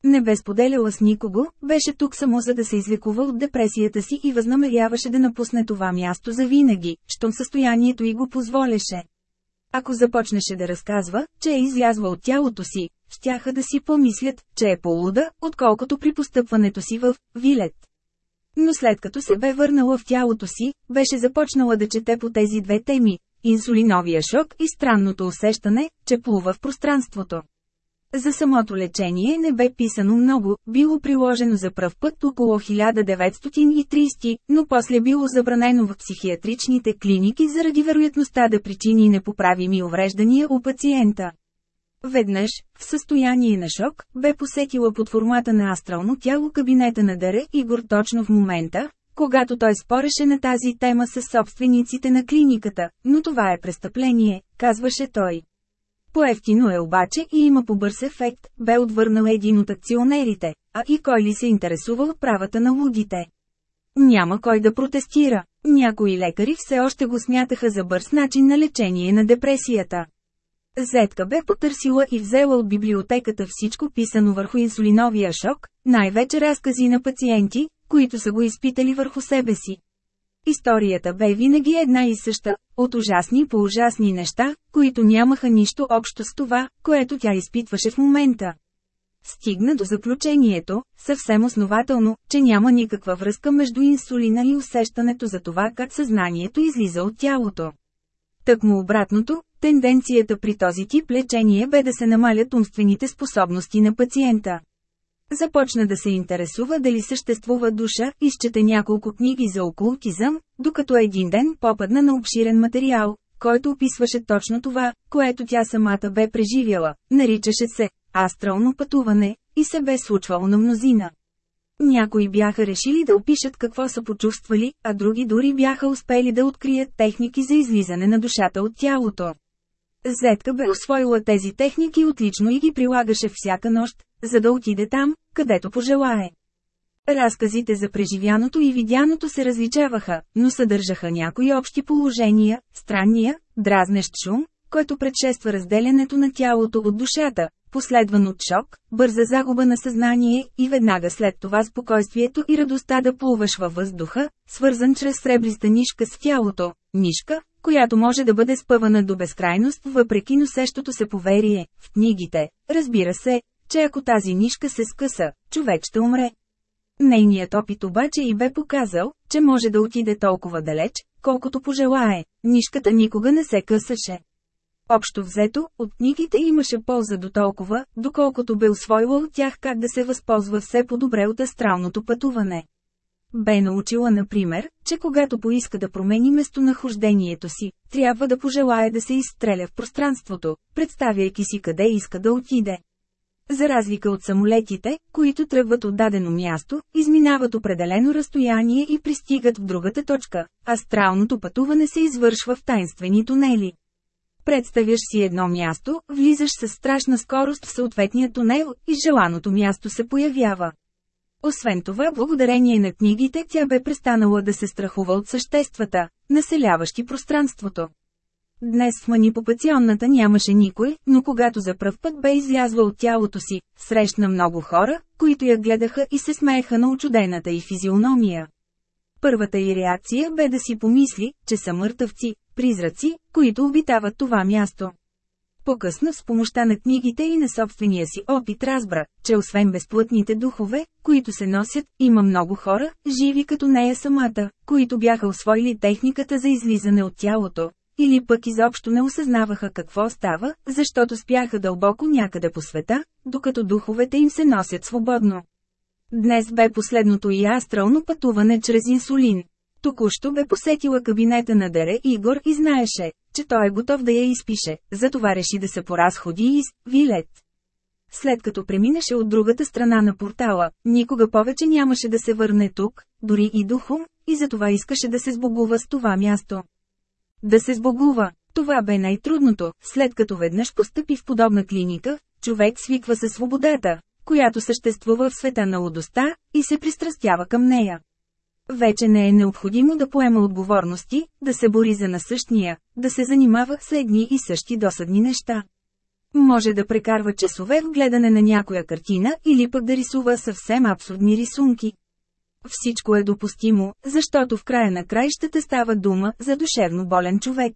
Не бе споделяла с никого, беше тук само за да се излекува от депресията си и възнамеряваше да напусне това място за винаги, щом състоянието й го позволеше. Ако започнеше да разказва, че е излязла от тялото си, щяха да си помислят, че е полуда, отколкото при постъпването си в Вилет. Но след като се бе върнала в тялото си, беше започнала да чете по тези две теми, инсулиновия шок и странното усещане, че плува в пространството. За самото лечение не бе писано много, било приложено за пръв път около 1930, но после било забранено в психиатричните клиники заради вероятността да причини непоправими увреждания у пациента. Веднъж, в състояние на шок, бе посетила под формата на астрално тяло кабинета на Даре Игор точно в момента, когато той спореше на тази тема с собствениците на клиниката, но това е престъпление, казваше той. Поевтино е обаче и има побърз ефект, бе отвърнал един от акционерите, а и кой ли се интересува от правата на лудите. Няма кой да протестира. Някои лекари все още го смятаха за бърз начин на лечение на депресията. Зетка бе потърсила и взела от библиотеката всичко писано върху инсулиновия шок, най-вече разкази на пациенти, които са го изпитали върху себе си. Историята бе винаги една и съща, от ужасни по ужасни неща, които нямаха нищо общо с това, което тя изпитваше в момента. Стигна до заключението, съвсем основателно, че няма никаква връзка между инсулина и усещането за това как съзнанието излиза от тялото. Тъкмо обратното, тенденцията при този тип лечение бе да се намалят умствените способности на пациента. Започна да се интересува дали съществува душа, изчете няколко книги за окултизъм, докато един ден попадна на обширен материал, който описваше точно това, което тя самата бе преживяла, наричаше се «астрално пътуване» и се бе случвало на мнозина. Някои бяха решили да опишат какво са почувствали, а други дори бяха успели да открият техники за излизане на душата от тялото. Зетка бе освоила тези техники отлично и ги прилагаше всяка нощ, за да отиде там, където пожелае. Разказите за преживяното и видяното се различаваха, но съдържаха някои общи положения, странния, дразнещ шум, който предшества разделянето на тялото от душата, последван от шок, бърза загуба на съзнание и веднага след това спокойствието и радостта да плуваш във въздуха, свързан чрез сребриста нишка с тялото, нишка, която може да бъде спъвана до безкрайност въпреки носещото се поверие, в книгите, разбира се, че ако тази нишка се скъса, човек ще умре. Нейният опит обаче и бе показал, че може да отиде толкова далеч, колкото пожелае, нишката никога не се късаше. Общо взето, от книгите имаше полза до толкова, доколкото бе освоила от тях как да се възползва все по-добре от астралното пътуване. Бе научила, например, че когато поиска да промени местонахождението си, трябва да пожелае да се изстреля в пространството, представяйки си къде иска да отиде. За разлика от самолетите, които тръгват от дадено място, изминават определено разстояние и пристигат в другата точка, астралното пътуване се извършва в тайнствени тунели. Представяш си едно място, влизаш с страшна скорост в съответния тунел и желаното място се появява. Освен това, благодарение на книгите, тя бе престанала да се страхува от съществата, населяващи пространството. Днес в манипулационната нямаше никой, но когато за пръв път бе излязла от тялото си, срещна много хора, които я гледаха и се смееха на очудената й физиономия. Първата й реакция бе да си помисли, че са мъртъвци, призраци, които обитават това място. По-късно с помощта на книгите и на собствения си опит разбра, че освен безплътните духове, които се носят, има много хора, живи като нея самата, които бяха освоили техниката за излизане от тялото, или пък изобщо не осъзнаваха какво става, защото спяха дълбоко някъде по света, докато духовете им се носят свободно. Днес бе последното и астрално пътуване чрез инсулин. Току-що бе посетила кабинета на Дере Игор и знаеше, че той е готов да я изпише, затова реши да се поразходи из Вилет. След като преминеше от другата страна на портала, никога повече нямаше да се върне тук, дори и духом, и затова искаше да се сбогува с това място. Да се сбогува, това бе най-трудното, след като веднъж постъпи в подобна клиника, човек свиква със свободата, която съществува в света на лудостта, и се пристрастява към нея. Вече не е необходимо да поема отговорности, да се бори за насъщния, да се занимава с едни и същи досадни неща. Може да прекарва часове в гледане на някоя картина или пък да рисува съвсем абсурдни рисунки. Всичко е допустимо, защото в края на краищата става дума за душевно болен човек.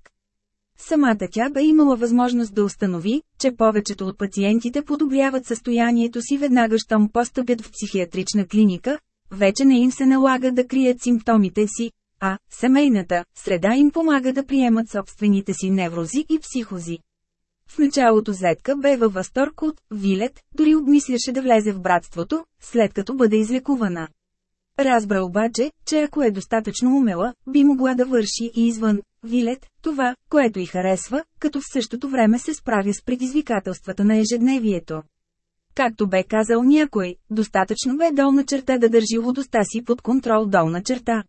Самата тя бе имала възможност да установи, че повечето от пациентите подобряват състоянието си веднага щом постъпят в психиатрична клиника, вече не им се налага да крият симптомите си, а семейната среда им помага да приемат собствените си неврози и психози. В началото Зетка бе във възторг от Вилет, дори обмисляше да влезе в братството, след като бъде излекувана. Разбра обаче, че ако е достатъчно умела, би могла да върши и извън Вилет, това, което й харесва, като в същото време се справя с предизвикателствата на ежедневието. Както бе казал някой, достатъчно бе долна черта да държи лудостта си под контрол долна черта.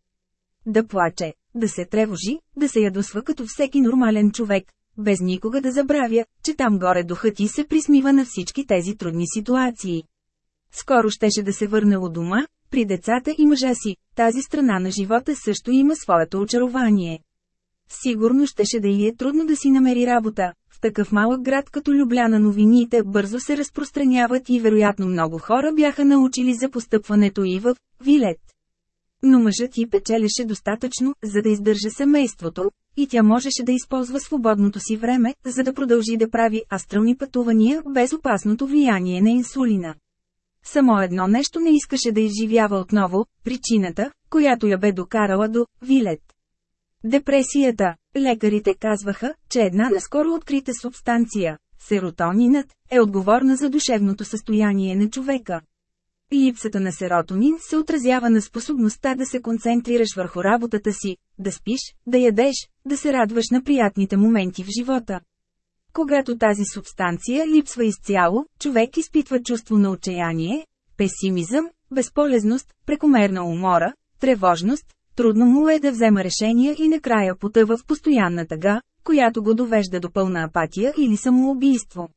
Да плаче, да се тревожи, да се ядосва като всеки нормален човек, без никога да забравя, че там горе духът ти се присмива на всички тези трудни ситуации. Скоро щеше да се върне у дома, при децата и мъжа си, тази страна на живота също има своето очарование. Сигурно щеше да й е трудно да си намери работа. В такъв малък град като Любляна новините бързо се разпространяват и вероятно много хора бяха научили за постъпването и в Вилет. Но мъжът й печелеше достатъчно, за да издържа семейството, и тя можеше да използва свободното си време, за да продължи да прави астрални пътувания без опасното влияние на инсулина. Само едно нещо не искаше да изживява отново, причината, която я бе докарала до Вилет. Депресията. Лекарите казваха, че една наскоро открита субстанция, серотонинът, е отговорна за душевното състояние на човека. Липсата на серотонин се отразява на способността да се концентрираш върху работата си, да спиш, да ядеш, да се радваш на приятните моменти в живота. Когато тази субстанция липсва изцяло, човек изпитва чувство на отчаяние, песимизъм, безполезност, прекомерна умора, тревожност, трудно му е да взема решения и накрая потъва в постоянна тъга, която го довежда до пълна апатия или самоубийство.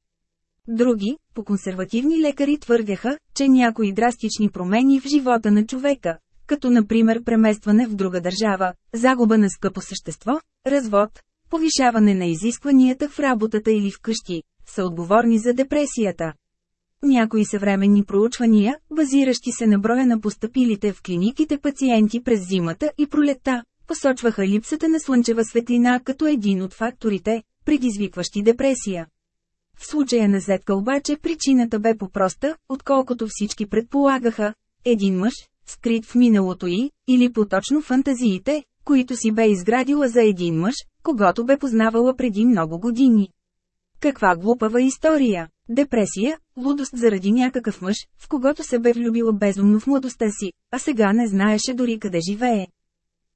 Други, по-консервативни лекари твърдяха, че някои драстични промени в живота на човека, като например преместване в друга държава, загуба на скъпо същество, развод, повишаване на изискванията в работата или в къщи, са отговорни за депресията. Някои съвременни проучвания, базиращи се на броя на постъпилите в клиниките пациенти през зимата и пролетта, посочваха липсата на слънчева светлина като един от факторите, предизвикващи депресия. В случая на Зетка обаче причината бе по-проста, отколкото всички предполагаха. Един мъж, скрит в миналото й, или поточно фантазиите, които си бе изградила за един мъж, когато бе познавала преди много години. Каква глупава история! Депресия, лудост заради някакъв мъж, в когото се бе влюбила безумно в младостта си, а сега не знаеше дори къде живее.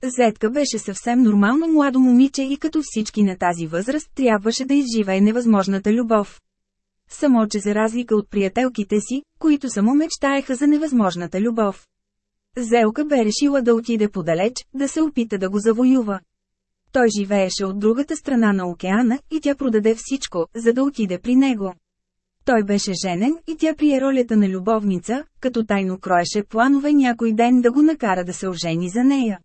Зетка беше съвсем нормално младо момиче и като всички на тази възраст трябваше да изживее невъзможната любов. Само че за разлика от приятелките си, които само мечтаеха за невъзможната любов. Зелка бе решила да отиде подалеч, да се опита да го завоюва. Той живееше от другата страна на океана и тя продаде всичко, за да отиде при него. Той беше женен и тя прие ролята на любовница, като тайно кроеше планове някой ден да го накара да се ожени за нея.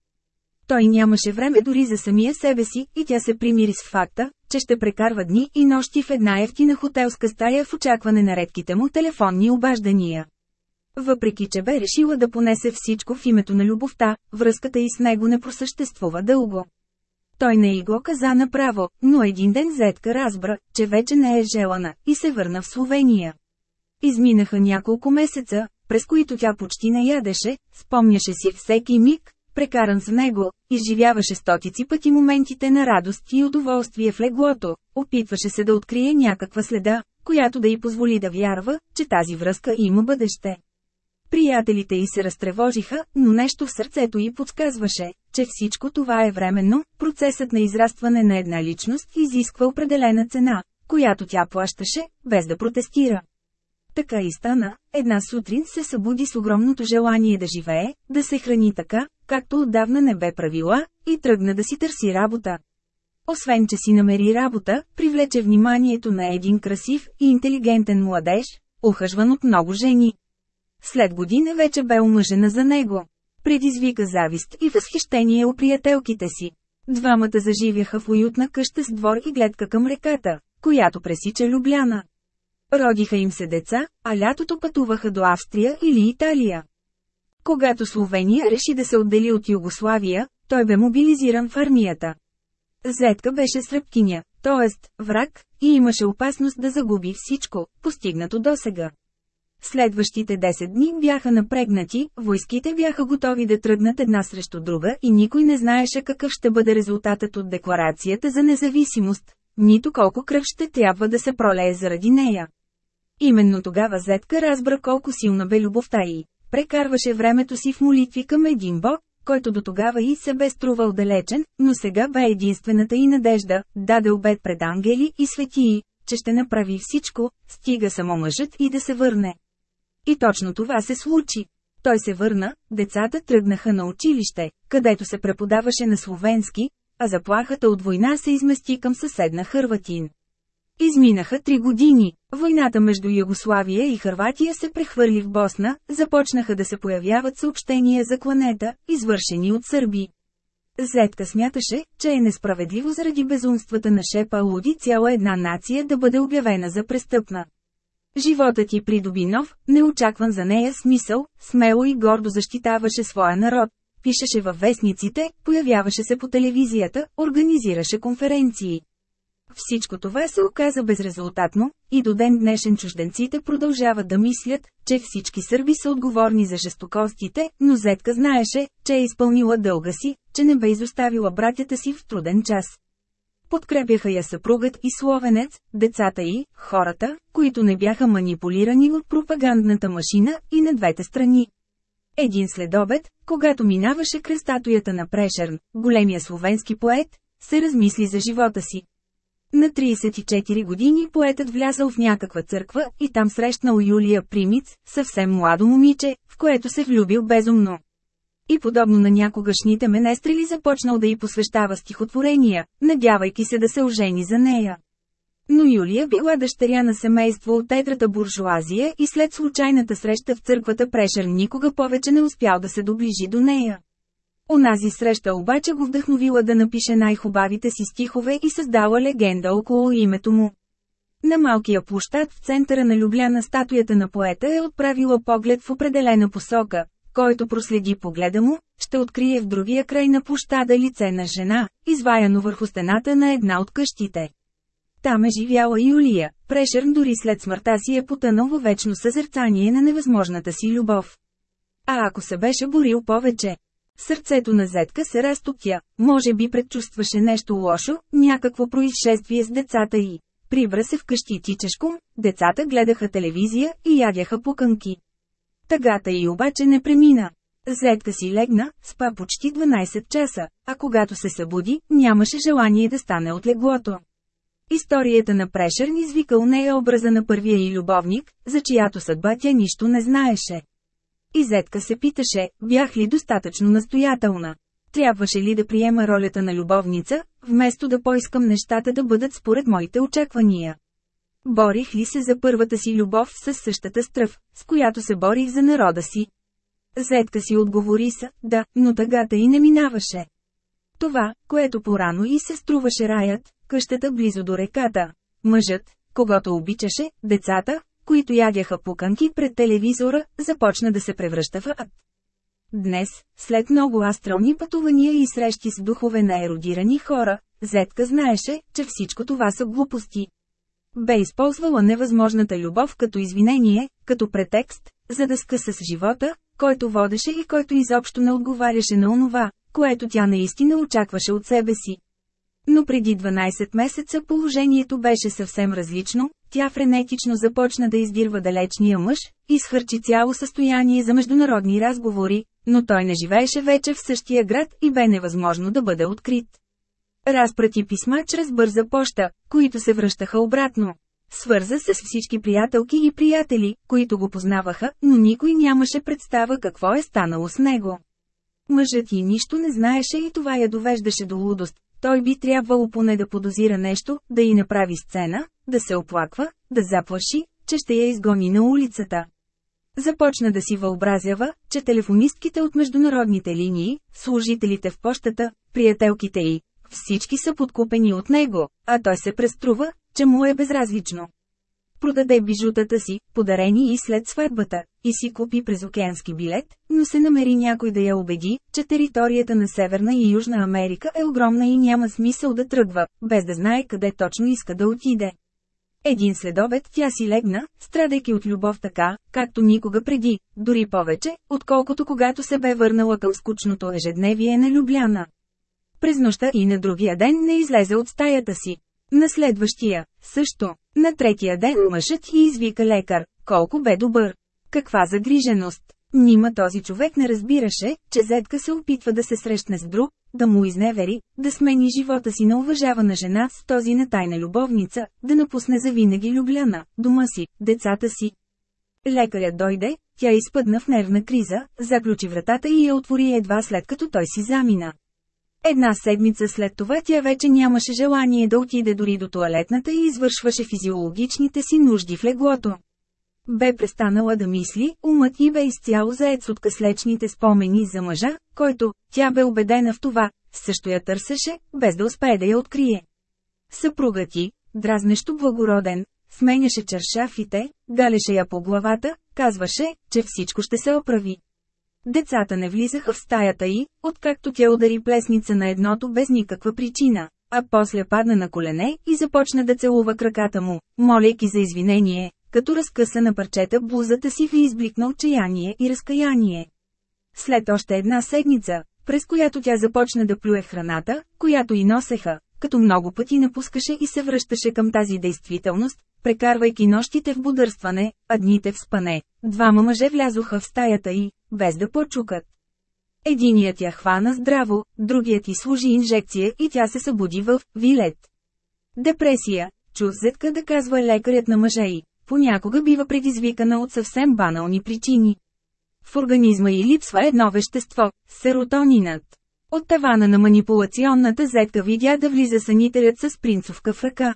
Той нямаше време дори за самия себе си и тя се примири с факта, че ще прекарва дни и нощи в една ефтина хотелска стая в очакване на редките му телефонни обаждания. Въпреки че бе решила да понесе всичко в името на любовта, връзката и с него не просъществува дълго. Той не и го каза направо, но един ден Зетка разбра, че вече не е желана, и се върна в Словения. Изминаха няколко месеца, през които тя почти не ядеше, спомняше си всеки миг, прекаран с него, изживяваше стотици пъти моментите на радост и удоволствие в леглото, опитваше се да открие някаква следа, която да й позволи да вярва, че тази връзка има бъдеще. Приятелите й се разтревожиха, но нещо в сърцето й подсказваше, че всичко това е временно, процесът на израстване на една личност изисква определена цена, която тя плащаше, без да протестира. Така и стана, една сутрин се събуди с огромното желание да живее, да се храни така, както отдавна не бе правила, и тръгна да си търси работа. Освен, че си намери работа, привлече вниманието на един красив и интелигентен младеж, ухъжван от много жени. След година вече бе омъжена за него. Предизвика завист и възхищение у приятелките си. Двамата заживяха в уютна къща с двор и гледка към реката, която пресича Любляна. Родиха им се деца, а лятото пътуваха до Австрия или Италия. Когато Словения реши да се отдели от Югославия, той бе мобилизиран в армията. Зетка беше сръбкиня, т.е. враг, и имаше опасност да загуби всичко, постигнато досега. Следващите 10 дни бяха напрегнати, войските бяха готови да тръгнат една срещу друга и никой не знаеше какъв ще бъде резултатът от декларацията за независимост, нито колко кръв ще трябва да се пролее заради нея. Именно тогава Зетка разбра колко силна бе любовта й. Прекарваше времето си в молитви към един бог, който до тогава и се бе струвал далечен, но сега бе единствената и надежда, даде обед пред ангели и светии, че ще направи всичко, стига само мъжът и да се върне. И точно това се случи. Той се върна, децата тръгнаха на училище, където се преподаваше на словенски, а заплахата от война се измести към съседна Хърватин. Изминаха три години. Войната между Югославия и Хърватия се прехвърли в Босна, започнаха да се появяват съобщения за кланета, извършени от сърби. Зетка смяташе, че е несправедливо заради безумствата на Шепа Луди цяла една нация да бъде обявена за престъпна. Животът ти придоби нов, неочакван за нея смисъл, смело и гордо защитаваше своя народ, пишеше във вестниците, появяваше се по телевизията, организираше конференции. Всичко това се оказа безрезултатно, и до ден днешен чужденците продължават да мислят, че всички сърби са отговорни за жестокостите, но Зетка знаеше, че е изпълнила дълга си, че не бе изоставила братята си в труден час. Подкрепяха я съпругът и словенец, децата и хората, които не бяха манипулирани от пропагандната машина и на двете страни. Един следобед, когато минаваше статуята на Прешерн, големия словенски поет, се размисли за живота си. На 34 години поетът влязал в някаква църква и там срещнал Юлия Примиц, съвсем младо момиче, в което се влюбил безумно. И подобно на някогашните менестрели започнал да й посвещава стихотворения, надявайки се да се ожени за нея. Но Юлия била дъщеря на семейство от едрата буржуазия и след случайната среща в църквата Прешер никога повече не успял да се доближи до нея. Онази среща обаче го вдъхновила да напише най-хубавите си стихове и създала легенда около името му. На малкия площад в центъра на Любляна статуята на поета е отправила поглед в определена посока, който проследи погледа му, ще открие в другия край на площада лице на жена, изваяно върху стената на една от къщите. Там е живяла Юлия, Прешерн дори след смъртта си е потънал във вечно съзерцание на невъзможната си любов. А ако се беше борил повече, Сърцето на Зетка се разтопя, може би предчувстваше нещо лошо, някакво происшествие с децата й. Прибра се вкъщи тичешком, децата гледаха телевизия и ядяха пуканки. Тъгата й обаче не премина. Зетка си легна, спа почти 12 часа, а когато се събуди, нямаше желание да стане от леглото. Историята на Прешерн извикал нея образа на първия и любовник, за чиято съдба тя нищо не знаеше. И Зетка се питаше, бях ли достатъчно настоятелна. Трябваше ли да приема ролята на любовница, вместо да поискам нещата да бъдат според моите очаквания. Борих ли се за първата си любов с същата стръв, с която се борих за народа си? Зетка си отговори са, да, но тъгата и не минаваше. Това, което порано и се струваше раят, къщата близо до реката. Мъжът, когато обичаше, децата, които ядяха пуканки пред телевизора, започна да се превръща в ад. Днес, след много астрални пътувания и срещи с духове на еродирани хора, Зетка знаеше, че всичко това са глупости. Бе използвала невъзможната любов като извинение, като претекст, за да скъса с живота, който водеше и който изобщо не отговаряше на онова, което тя наистина очакваше от себе си. Но преди 12 месеца положението беше съвсем различно, тя френетично започна да издирва далечния мъж, изхърчи цяло състояние за международни разговори, но той не живееше вече в същия град и бе невъзможно да бъде открит. Разпрати писма чрез бърза поща, които се връщаха обратно. Свърза се с всички приятелки и приятели, които го познаваха, но никой нямаше представа какво е станало с него. Мъжът и нищо не знаеше и това я довеждаше до лудост, той би трябвало поне да подозира нещо, да й направи сцена, да се оплаква, да заплаши, че ще я изгони на улицата. Започна да си въобразява, че телефонистките от международните линии, служителите в почтата, приятелките й, всички са подкупени от него, а той се преструва, че му е безразлично продаде бижутата си, подарени и след сватбата, и си купи през океански билет, но се намери някой да я убеди, че територията на Северна и Южна Америка е огромна и няма смисъл да тръгва, без да знае къде точно иска да отиде. Един следобед тя си легна, страдайки от любов така, както никога преди, дори повече, отколкото когато се бе върнала към скучното ежедневие на Любляна. През нощта и на другия ден не излезе от стаята си. На следващия, също, на третия ден мъжът и извика лекар, колко бе добър. Каква загриженост! Нима този човек не разбираше, че Зетка се опитва да се срещне с друг, да му изневери, да смени живота си на уважавана жена с този на тайна любовница, да напусне завинаги Любляна, дома си, децата си. Лекарят дойде, тя изпъдна в нервна криза, заключи вратата и я отвори едва след като той си замина. Една седмица след това тя вече нямаше желание да отиде дори до туалетната и извършваше физиологичните си нужди в леглото. Бе престанала да мисли, умът и бе изцяло заед с откъслечните спомени за мъжа, който, тя бе убедена в това, също я търсеше, без да успее да я открие. Съпругът ти, дразнещо благороден, сменяше чершафите, галеше я по главата, казваше, че всичко ще се оправи. Децата не влизаха в стаята й, откакто тя удари плесница на едното без никаква причина, а после падна на колене и започна да целува краката му, молейки за извинение, като разкъса на парчета блузата си ви избликна отчаяние и разкаяние. След още една седмица, през която тя започна да плюе храната, която и носеха, като много пъти напускаше и се връщаше към тази действителност, прекарвайки нощите в бодърстване, а дните в спане. Двама мъже влязоха в стаята й, без да почукат. Единият я хвана здраво, другият й служи инжекция и тя се събуди в «Вилет». Депресия, чу Зетка да казва лекарят на мъжа й, понякога бива предизвикана от съвсем банални причини. В организма й липсва едно вещество – серотонинът. От тавана на манипулационната зетка видя да влиза санитарят с принцовка в ръка.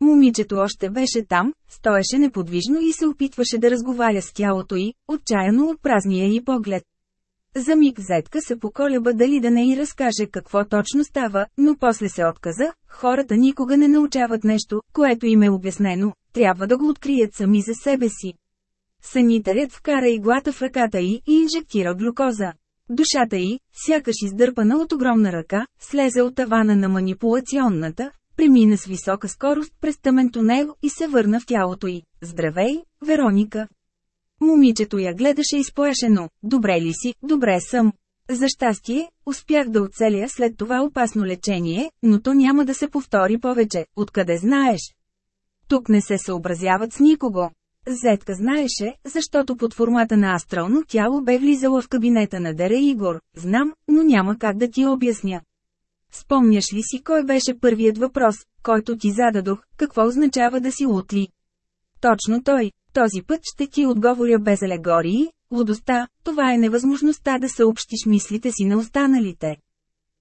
Момичето още беше там, стоеше неподвижно и се опитваше да разговаря с тялото й, отчаяно от празния й поглед. За миг Зетка се поколеба дали да не й разкаже какво точно става, но после се отказа, хората никога не научават нещо, което им е обяснено, трябва да го открият сами за себе си. Санитарят вкара иглата в ръката й и инжектира глюкоза. Душата й, сякаш издърпана от огромна ръка, слезе от тавана на манипулационната, премина с висока скорост през тъмен тунел и се върна в тялото й. Здравей, Вероника! Момичето я гледаше изплашено. Добре ли си? Добре съм. За щастие, успях да оцеля след това опасно лечение, но то няма да се повтори повече. Откъде знаеш? Тук не се съобразяват с никого. Зетка знаеше, защото под формата на астрално тяло бе влизала в кабинета на Дере Игор. Знам, но няма как да ти обясня. Спомняш ли си кой беше първият въпрос, който ти зададох, какво означава да си лутли? Точно той, този път ще ти отговоря без алегории, лудостта, това е невъзможността да съобщиш мислите си на останалите.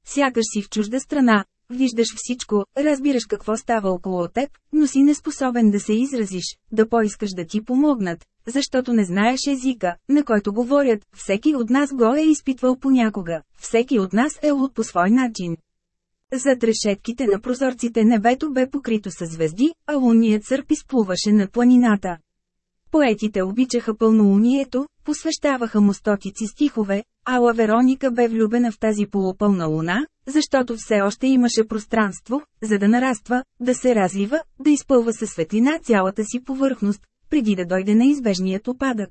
Сякаш си в чужда страна, виждаш всичко, разбираш какво става около теб, но си неспособен да се изразиш, да поискаш да ти помогнат, защото не знаеш езика, на който говорят, всеки от нас го е изпитвал понякога, всеки от нас е луд по свой начин. Зад решетките на прозорците небето бе покрито със звезди, а луният сърп изплуваше над планината. Поетите обичаха пълнолунието, посвещаваха му стотици стихове, ала Вероника бе влюбена в тази полупълна луна, защото все още имаше пространство, за да нараства, да се разлива, да изпълва със светлина цялата си повърхност, преди да дойде на избежният опадък.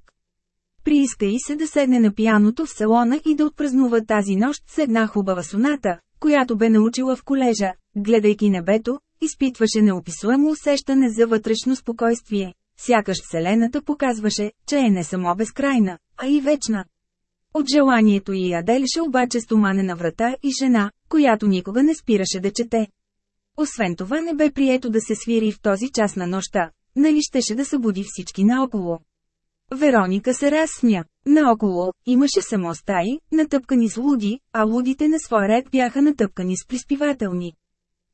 Прииска и се да седне на пияното в салона и да отпразнува тази нощ с една хубава соната, която бе научила в колежа, гледайки небето, изпитваше неописуемо усещане за вътрешно спокойствие. Сякаш Вселената показваше, че е не само безкрайна, а и вечна. От желанието й я делеше обаче стоманена врата и жена, която никога не спираше да чете. Освен това не бе прието да се свири в този час на нощта, нали щеше да събуди всички наоколо. Вероника се разсмя. Наоколо, имаше само стаи, натъпкани с луди, а лудите на свой ред бяха натъпкани с приспивателни.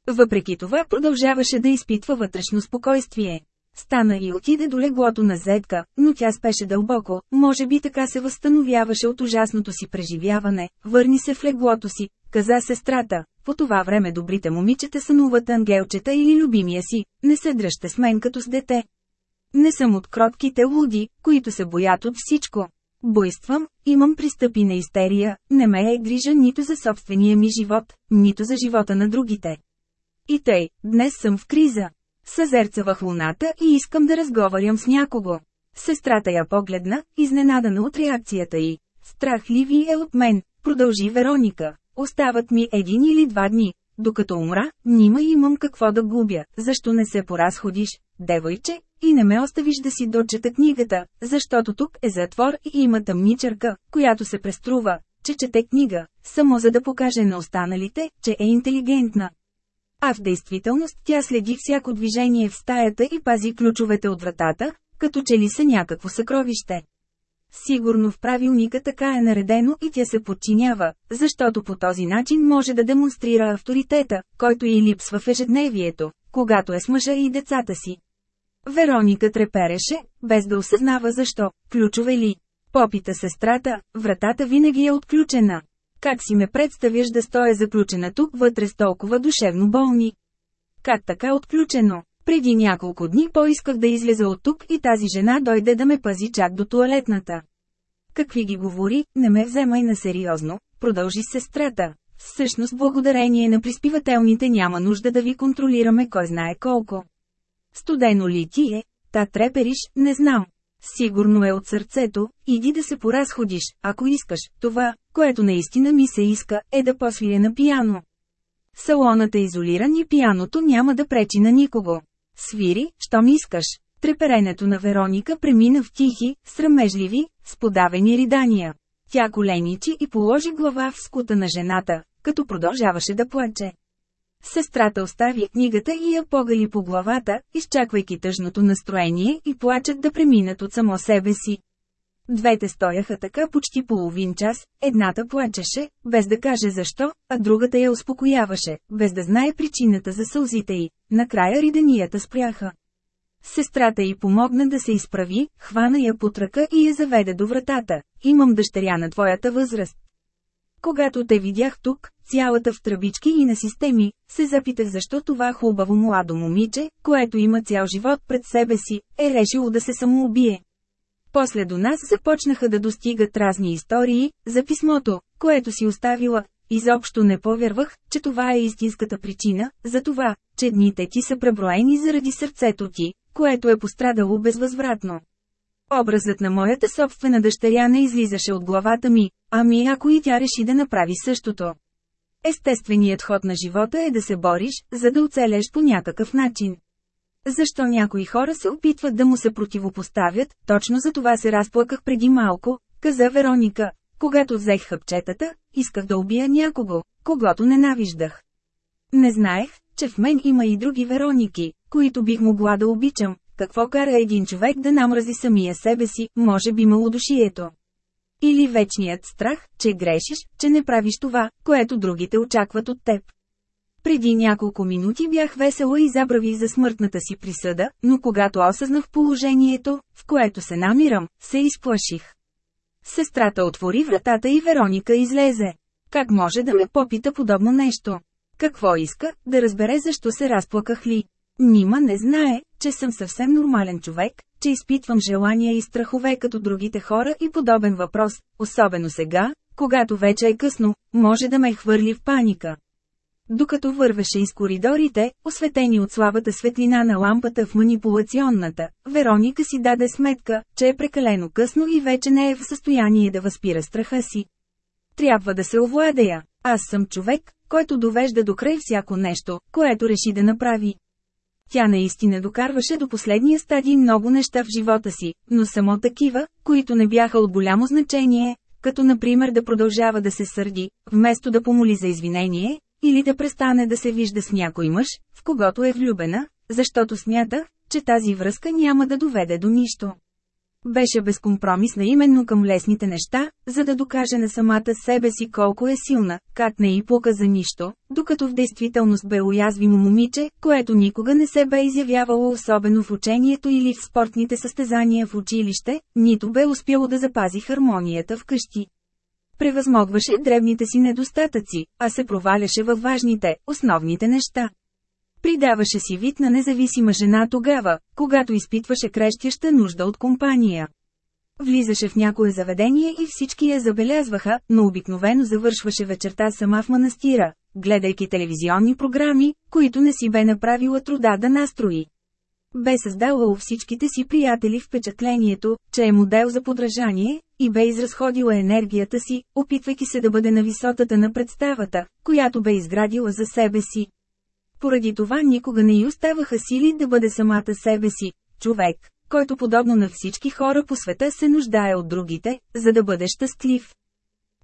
Въпреки това продължаваше да изпитва вътрешно спокойствие. Стана и отиде до леглото на зетка, но тя спеше дълбоко, може би така се възстановяваше от ужасното си преживяване. Върни се в леглото си, каза сестрата. По това време добрите момичета сънуват ангелчета или любимия си, не се дръжте с мен като с дете. Не съм от кротките луди, които се боят от всичко. Бойствам, имам пристъпи на истерия, не ме е грижа нито за собствения ми живот, нито за живота на другите. И тъй, днес съм в криза. Съзерцавах луната и искам да разговарям с някого. Сестрата я погледна, изненадана от реакцията й. Страх ли ви е от мен, продължи Вероника. Остават ми един или два дни. Докато умра, нима имам какво да губя. Защо не се поразходиш, девойче, и не ме оставиш да си дочета книгата, защото тук е затвор и има тъмничърка, която се преструва, че чете книга, само за да покаже на останалите, че е интелигентна. А в действителност тя следи всяко движение в стаята и пази ключовете от вратата, като че ли са някакво съкровище. Сигурно в правилника така е наредено и тя се подчинява, защото по този начин може да демонстрира авторитета, който и липсва в ежедневието, когато е с мъжа и децата си. Вероника трепереше, без да осъзнава защо, ключове ли. Попита сестрата, вратата винаги е отключена. Как си ме представяш да стоя заключена тук вътре с толкова душевно болни? Как така отключено? Преди няколко дни поисках да излеза от тук и тази жена дойде да ме пази чак до туалетната. Какви ги говори, не ме вземай на сериозно, продължи сестрата. Всъщност благодарение на приспивателните няма нужда да ви контролираме кой знае колко. Студено ли ти е? Та трепериш, не знам. Сигурно е от сърцето, иди да се поразходиш, ако искаш. Това, което наистина ми се иска, е да посвиря на пияно. Салонът е изолиран и пияното няма да пречи на никого. Свири, що ми искаш. Треперенето на Вероника премина в тихи, срамежливи, сподавени ридания. Тя коленичи и положи глава в скута на жената, като продължаваше да плаче. Сестрата остави книгата и я погали по главата, изчаквайки тъжното настроение и плачат да преминат от само себе си. Двете стояха така почти половин час, едната плачеше, без да каже защо, а другата я успокояваше, без да знае причината за сълзите й. Накрая риданията спряха. Сестрата й помогна да се изправи, хвана я под ръка и я заведе до вратата. Имам дъщеря на твоята възраст. Когато те видях тук, цялата в тръбички и на системи, се запитах защо това хубаво младо момиче, което има цял живот пред себе си, е решило да се самоубие. После до нас започнаха да достигат разни истории, за писмото, което си оставила. Изобщо не повярвах, че това е истинската причина, за това, че дните ти са преброени заради сърцето ти, което е пострадало безвъзвратно. Образът на моята собствена дъщеря не излизаше от главата ми, ами ако и тя реши да направи същото. Естественият ход на живота е да се бориш, за да оцелеш по някакъв начин. Защо някои хора се опитват да му се противопоставят, точно за това се разплаках преди малко, каза Вероника. Когато взех хъпчетата, исках да убия някого, когато ненавиждах. Не знаех, че в мен има и други Вероники, които бих могла да обичам. Какво кара един човек да намрази самия себе си, може би малодушието. Или вечният страх, че грешиш, че не правиш това, което другите очакват от теб. Преди няколко минути бях весела и забрави за смъртната си присъда, но когато осъзнах положението, в което се намирам, се изплаших. Сестрата отвори вратата и Вероника излезе. Как може да ме попита подобно нещо? Какво иска, да разбере защо се разплаках ли? Нима не знае, че съм съвсем нормален човек, че изпитвам желания и страхове като другите хора и подобен въпрос, особено сега, когато вече е късно, може да ме хвърли в паника. Докато вървеше из коридорите, осветени от слабата светлина на лампата в манипулационната, Вероника си даде сметка, че е прекалено късно и вече не е в състояние да възпира страха си. Трябва да се овладея. Аз съм човек, който довежда до край всяко нещо, което реши да направи. Тя наистина докарваше до последния стадий много неща в живота си, но само такива, които не бяха от голямо значение, като например да продължава да се сърди, вместо да помоли за извинение, или да престане да се вижда с някой мъж, в когото е влюбена, защото смята, че тази връзка няма да доведе до нищо. Беше безкомпромисна именно към лесните неща, за да докаже на самата себе си колко е силна, как не й пука за нищо, докато в действителност бе уязвимо момиче, което никога не се бе изявявало особено в учението или в спортните състезания в училище, нито бе успяло да запази хармонията в къщи. Превъзмогваше древните си недостатъци, а се проваляше във важните, основните неща. Придаваше си вид на независима жена тогава, когато изпитваше крещяща нужда от компания. Влизаше в някое заведение и всички я забелязваха, но обикновено завършваше вечерта сама в манастира, гледайки телевизионни програми, които не си бе направила труда да настрои. Бе създала у всичките си приятели впечатлението, че е модел за подражание, и бе изразходила енергията си, опитвайки се да бъде на висотата на представата, която бе изградила за себе си. Поради това никога не й оставаха сили да бъде самата себе си, човек, който подобно на всички хора по света се нуждае от другите, за да бъде щастлив.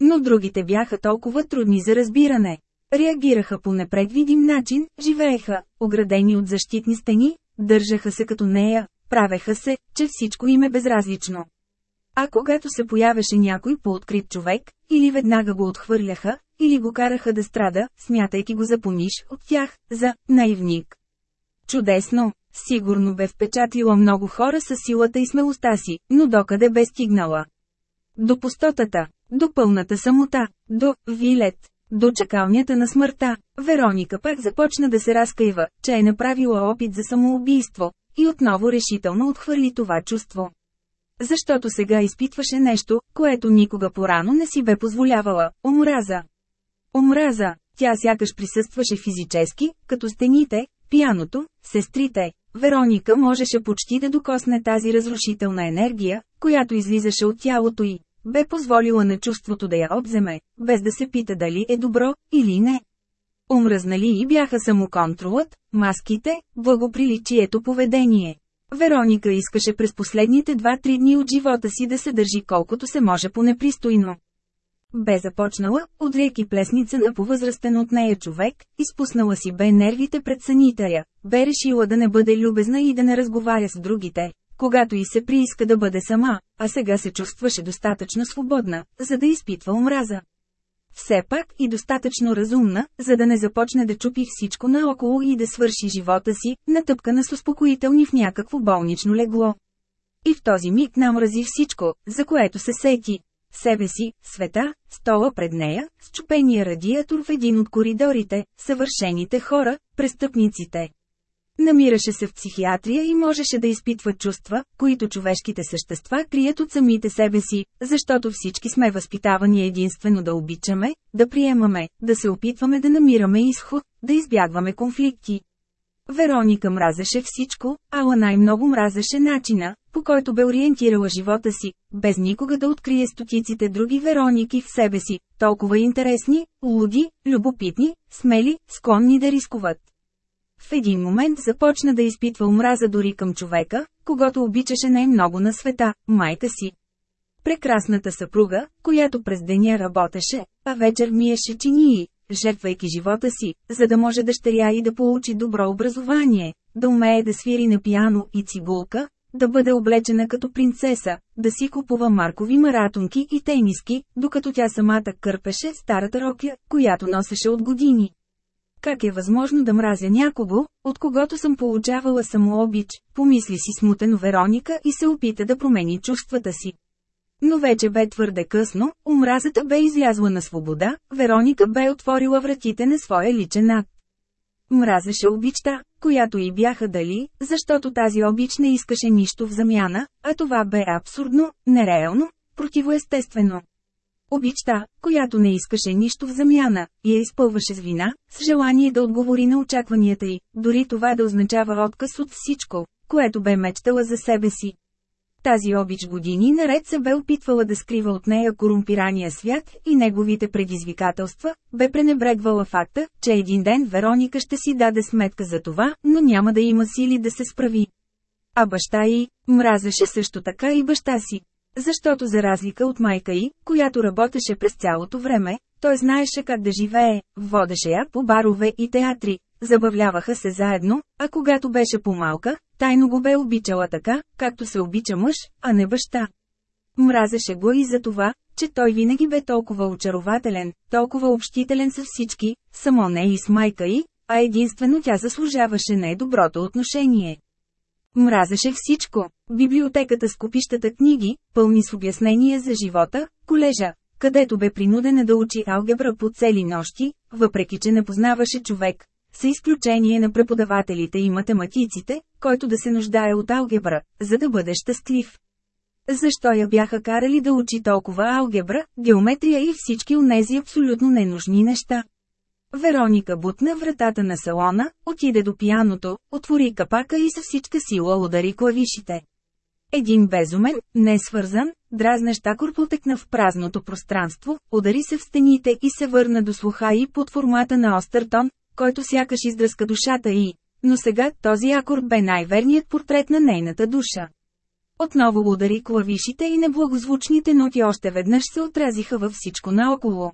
Но другите бяха толкова трудни за разбиране. Реагираха по непредвидим начин, живееха, оградени от защитни стени, държаха се като нея, правеха се, че всичко им е безразлично. А когато се появеше някой по-открит човек, или веднага го отхвърляха, или го караха да страда, смятайки го за пониш от тях, за наивник. Чудесно! Сигурно бе впечатлила много хора със силата и смелостта си, но докъде бе стигнала? До пустотата, до пълната самота, до Вилет, до чакалнята на смъртта. Вероника пак започна да се разкаива, че е направила опит за самоубийство, и отново решително отхвърли това чувство. Защото сега изпитваше нещо, което никога порано не си бе позволявала – омраза. Омраза, тя сякаш присъстваше физически, като стените, пияното, сестрите. Вероника можеше почти да докосне тази разрушителна енергия, която излизаше от тялото й. Бе позволила на чувството да я обземе, без да се пита дали е добро или не. Умръзнали и бяха самоконтролът, маските, благоприличието поведение. Вероника искаше през последните 2-3 дни от живота си да се държи колкото се може по-непристойно. Бе започнала, от реки плесница на повъзрастен от нея човек, изпуснала си бе нервите пред санитаря, бе решила да не бъде любезна и да не разговаря с другите, когато и се прииска да бъде сама, а сега се чувстваше достатъчно свободна, за да изпитва омраза. Все пак и достатъчно разумна, за да не започне да чупи всичко наоколо и да свърши живота си, натъпкана с успокоителни в някакво болнично легло. И в този миг намрази всичко, за което се сети. Себе си, света, стола пред нея, счупения радиатор в един от коридорите, съвършените хора, престъпниците. Намираше се в психиатрия и можеше да изпитва чувства, които човешките същества крият от самите себе си, защото всички сме възпитавани единствено да обичаме, да приемаме, да се опитваме да намираме изход, да избягваме конфликти. Вероника мразеше всичко, ала най-много мразеше начина, по който бе ориентирала живота си, без никога да открие стотиците други Вероники в себе си, толкова интересни, луди, любопитни, смели, склонни да рискуват. В един момент започна да изпитва омраза дори към човека, когато обичаше най-много на света – майка си. Прекрасната съпруга, която през деня работеше, а вечер миеше чинии, жертвайки живота си, за да може дъщеря и да получи добро образование, да умее да свири на пиано и цигулка, да бъде облечена като принцеса, да си купува маркови маратонки и тениски, докато тя самата кърпеше старата рокля, която носеше от години. Как е възможно да мразя някого, от когото съм получавала самообич, помисли си смутено Вероника и се опита да промени чувствата си. Но вече бе твърде късно, омразата бе излязла на свобода, Вероника бе отворила вратите на своя личен акт. Мразеше обичта, която и бяха дали, защото тази обич не искаше нищо в замяна, а това бе абсурдно, нереално, противоестествено. Обичта, която не искаше нищо в замяна, я изпълваше с вина, с желание да отговори на очакванията й, дори това да означава отказ от всичко, което бе мечтала за себе си. Тази обич години наред се бе опитвала да скрива от нея корумпирания свят и неговите предизвикателства, бе пренебрегвала факта, че един ден Вероника ще си даде сметка за това, но няма да има сили да се справи. А баща й, мразеше също така и баща си. Защото за разлика от майка й, която работеше през цялото време, той знаеше как да живее, водеше я по барове и театри, забавляваха се заедно, а когато беше по-малка, тайно го бе обичала така, както се обича мъж, а не баща. Мразеше го и за това, че той винаги бе толкова очарователен, толкова общителен с всички, само не и с майка й, а единствено тя заслужаваше най-доброто отношение. Мразеше всичко. Библиотеката с купищата книги, пълни с обяснения за живота, колежа, където бе принудена да учи алгебра по цели нощи, въпреки че не познаваше човек, с изключение на преподавателите и математиците, който да се нуждае от алгебра, за да бъде щастлив. Защо я бяха карали да учи толкова алгебра, геометрия и всички онези абсолютно ненужни неща? Вероника бутна вратата на салона, отиде до пияното, отвори капака и със всичка сила удари клавишите. Един безумен, несвързан, дразнещ акор потекна в празното пространство, удари се в стените и се върна до слуха и под формата на остър тон, който сякаш издръска душата и. Но сега този акорд бе най-верният портрет на нейната душа. Отново удари клавишите и неблагозвучните ноти още веднъж се отразиха във всичко наоколо.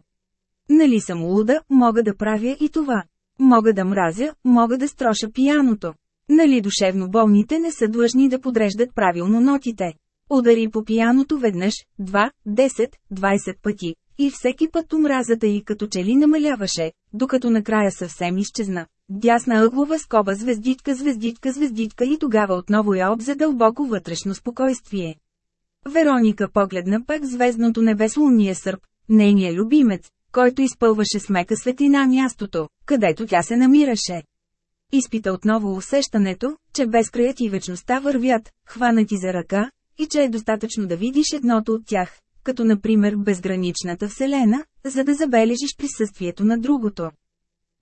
Нали съм луда, мога да правя и това. Мога да мразя, мога да строша пияното. Нали душевно болните не са длъжни да подреждат правилно нотите. Удари по пияното веднъж, два, 10, 20 пъти. И всеки път омразата й като че ли намаляваше, докато накрая съвсем изчезна. Дясна ъглова скоба звездичка, звездичка, звездичка и тогава отново я обзе дълбоко вътрешно спокойствие. Вероника погледна пак звездното небе лунния сърп, нейния любимец, който изпълваше с мека светлина мястото, където тя се намираше. Изпита отново усещането, че безкраят и вечността вървят, хванати за ръка, и че е достатъчно да видиш едното от тях, като например безграничната Вселена, за да забележиш присъствието на другото.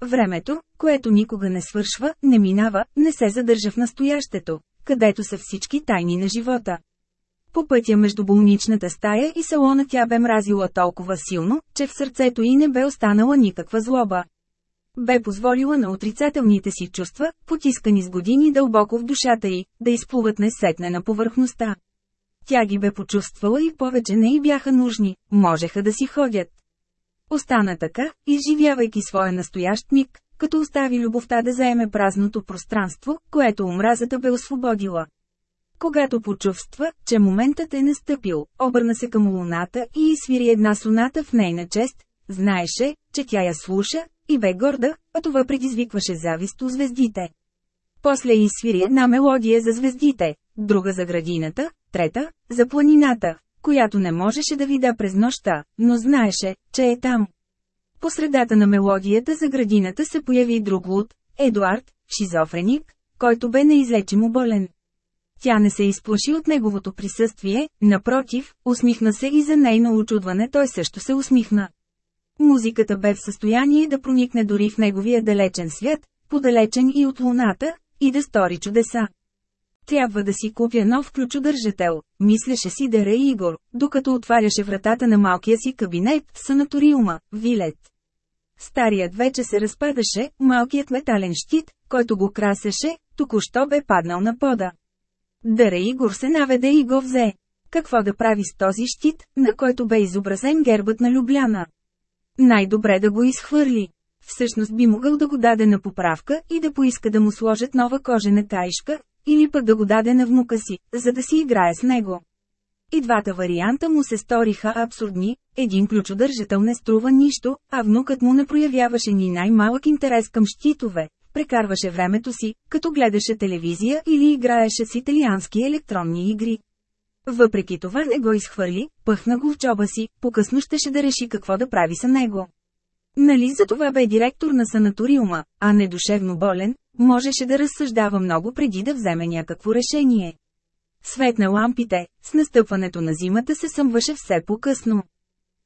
Времето, което никога не свършва, не минава, не се задържа в настоящето, където са всички тайни на живота. По пътя между болничната стая и салона тя бе мразила толкова силно, че в сърцето й не бе останала никаква злоба. Бе позволила на отрицателните си чувства, потискани с години дълбоко в душата й, да изплуват несетне на повърхността. Тя ги бе почувствала и повече не й бяха нужни, можеха да си ходят. Остана така, изживявайки своя настоящ миг, като остави любовта да заеме празното пространство, което омразата бе освободила. Когато почувства, че моментът е настъпил, обърна се към луната и изсвири една соната в нейна чест, знаеше, че тя я слуша, и бе горда, а това предизвикваше завист у звездите. После изсвири една мелодия за звездите, друга за градината, трета – за планината, която не можеше да видя през нощта, но знаеше, че е там. По средата на мелодията за градината се появи друг луд, Едуард, шизофреник, който бе неизлечимо болен. Тя не се изплаши от неговото присъствие, напротив, усмихна се и за нейно очудване той също се усмихна. Музиката бе в състояние да проникне дори в неговия далечен свят, подалечен и от луната, и да стори чудеса. Трябва да си купя нов ключодържател, мислеше си Дера Игор, докато отваряше вратата на малкия си кабинет в санаториума, Вилет. Старият вече се разпадаше, малкият метален щит, който го красеше, току-що бе паднал на пода. Дъра Игор се наведе и го взе. Какво да прави с този щит, на който бе изобразен гербът на Любляна? Най-добре да го изхвърли. Всъщност би могъл да го даде на поправка и да поиска да му сложат нова кожена каишка, или пък да го даде на внука си, за да си играе с него. И двата варианта му се сториха абсурдни, един ключодържател не струва нищо, а внукът му не проявяваше ни най-малък интерес към щитове, прекарваше времето си, като гледаше телевизия или играеше с италиански електронни игри. Въпреки това не го изхвърли, пъхна го в чоба си, покъсно щеше да реши какво да прави с него. Нали за това бе директор на санаториума, а не душевно болен, можеше да разсъждава много преди да вземе някакво решение. Свет на лампите, с настъпването на зимата се съмваше все по-късно.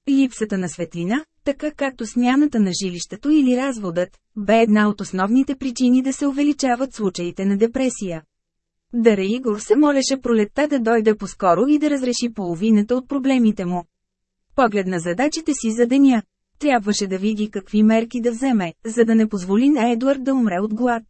Липсата на светлина, така както смяната на жилището или разводът, бе една от основните причини да се увеличават случаите на депресия. Дара Игор се молеше пролетта да дойде по-скоро и да разреши половината от проблемите му. Погледна задачите си за деня. Трябваше да види какви мерки да вземе, за да не позволи на Едуард да умре от глад.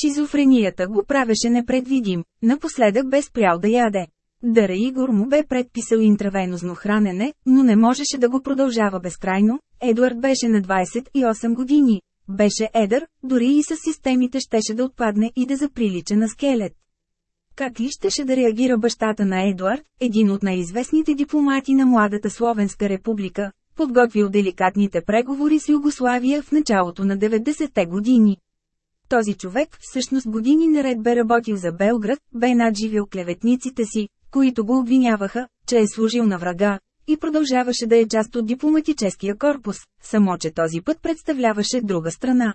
Шизофренията го правеше непредвидим, напоследък бе спрял да яде. Дара Игор му бе предписал интравенозно хранене, но не можеше да го продължава безкрайно. Едуард беше на 28 години. Беше едър, дори и с системите щеше да отпадне и да заприлича на скелет. Как ли щеше да реагира бащата на Едуард, един от най-известните дипломати на младата Словенска република, подготвил деликатните преговори с Югославия в началото на 90-те години. Този човек всъщност години наред бе работил за Белград, бе надживил клеветниците си, които го обвиняваха, че е служил на врага, и продължаваше да е част от дипломатическия корпус, само че този път представляваше друга страна.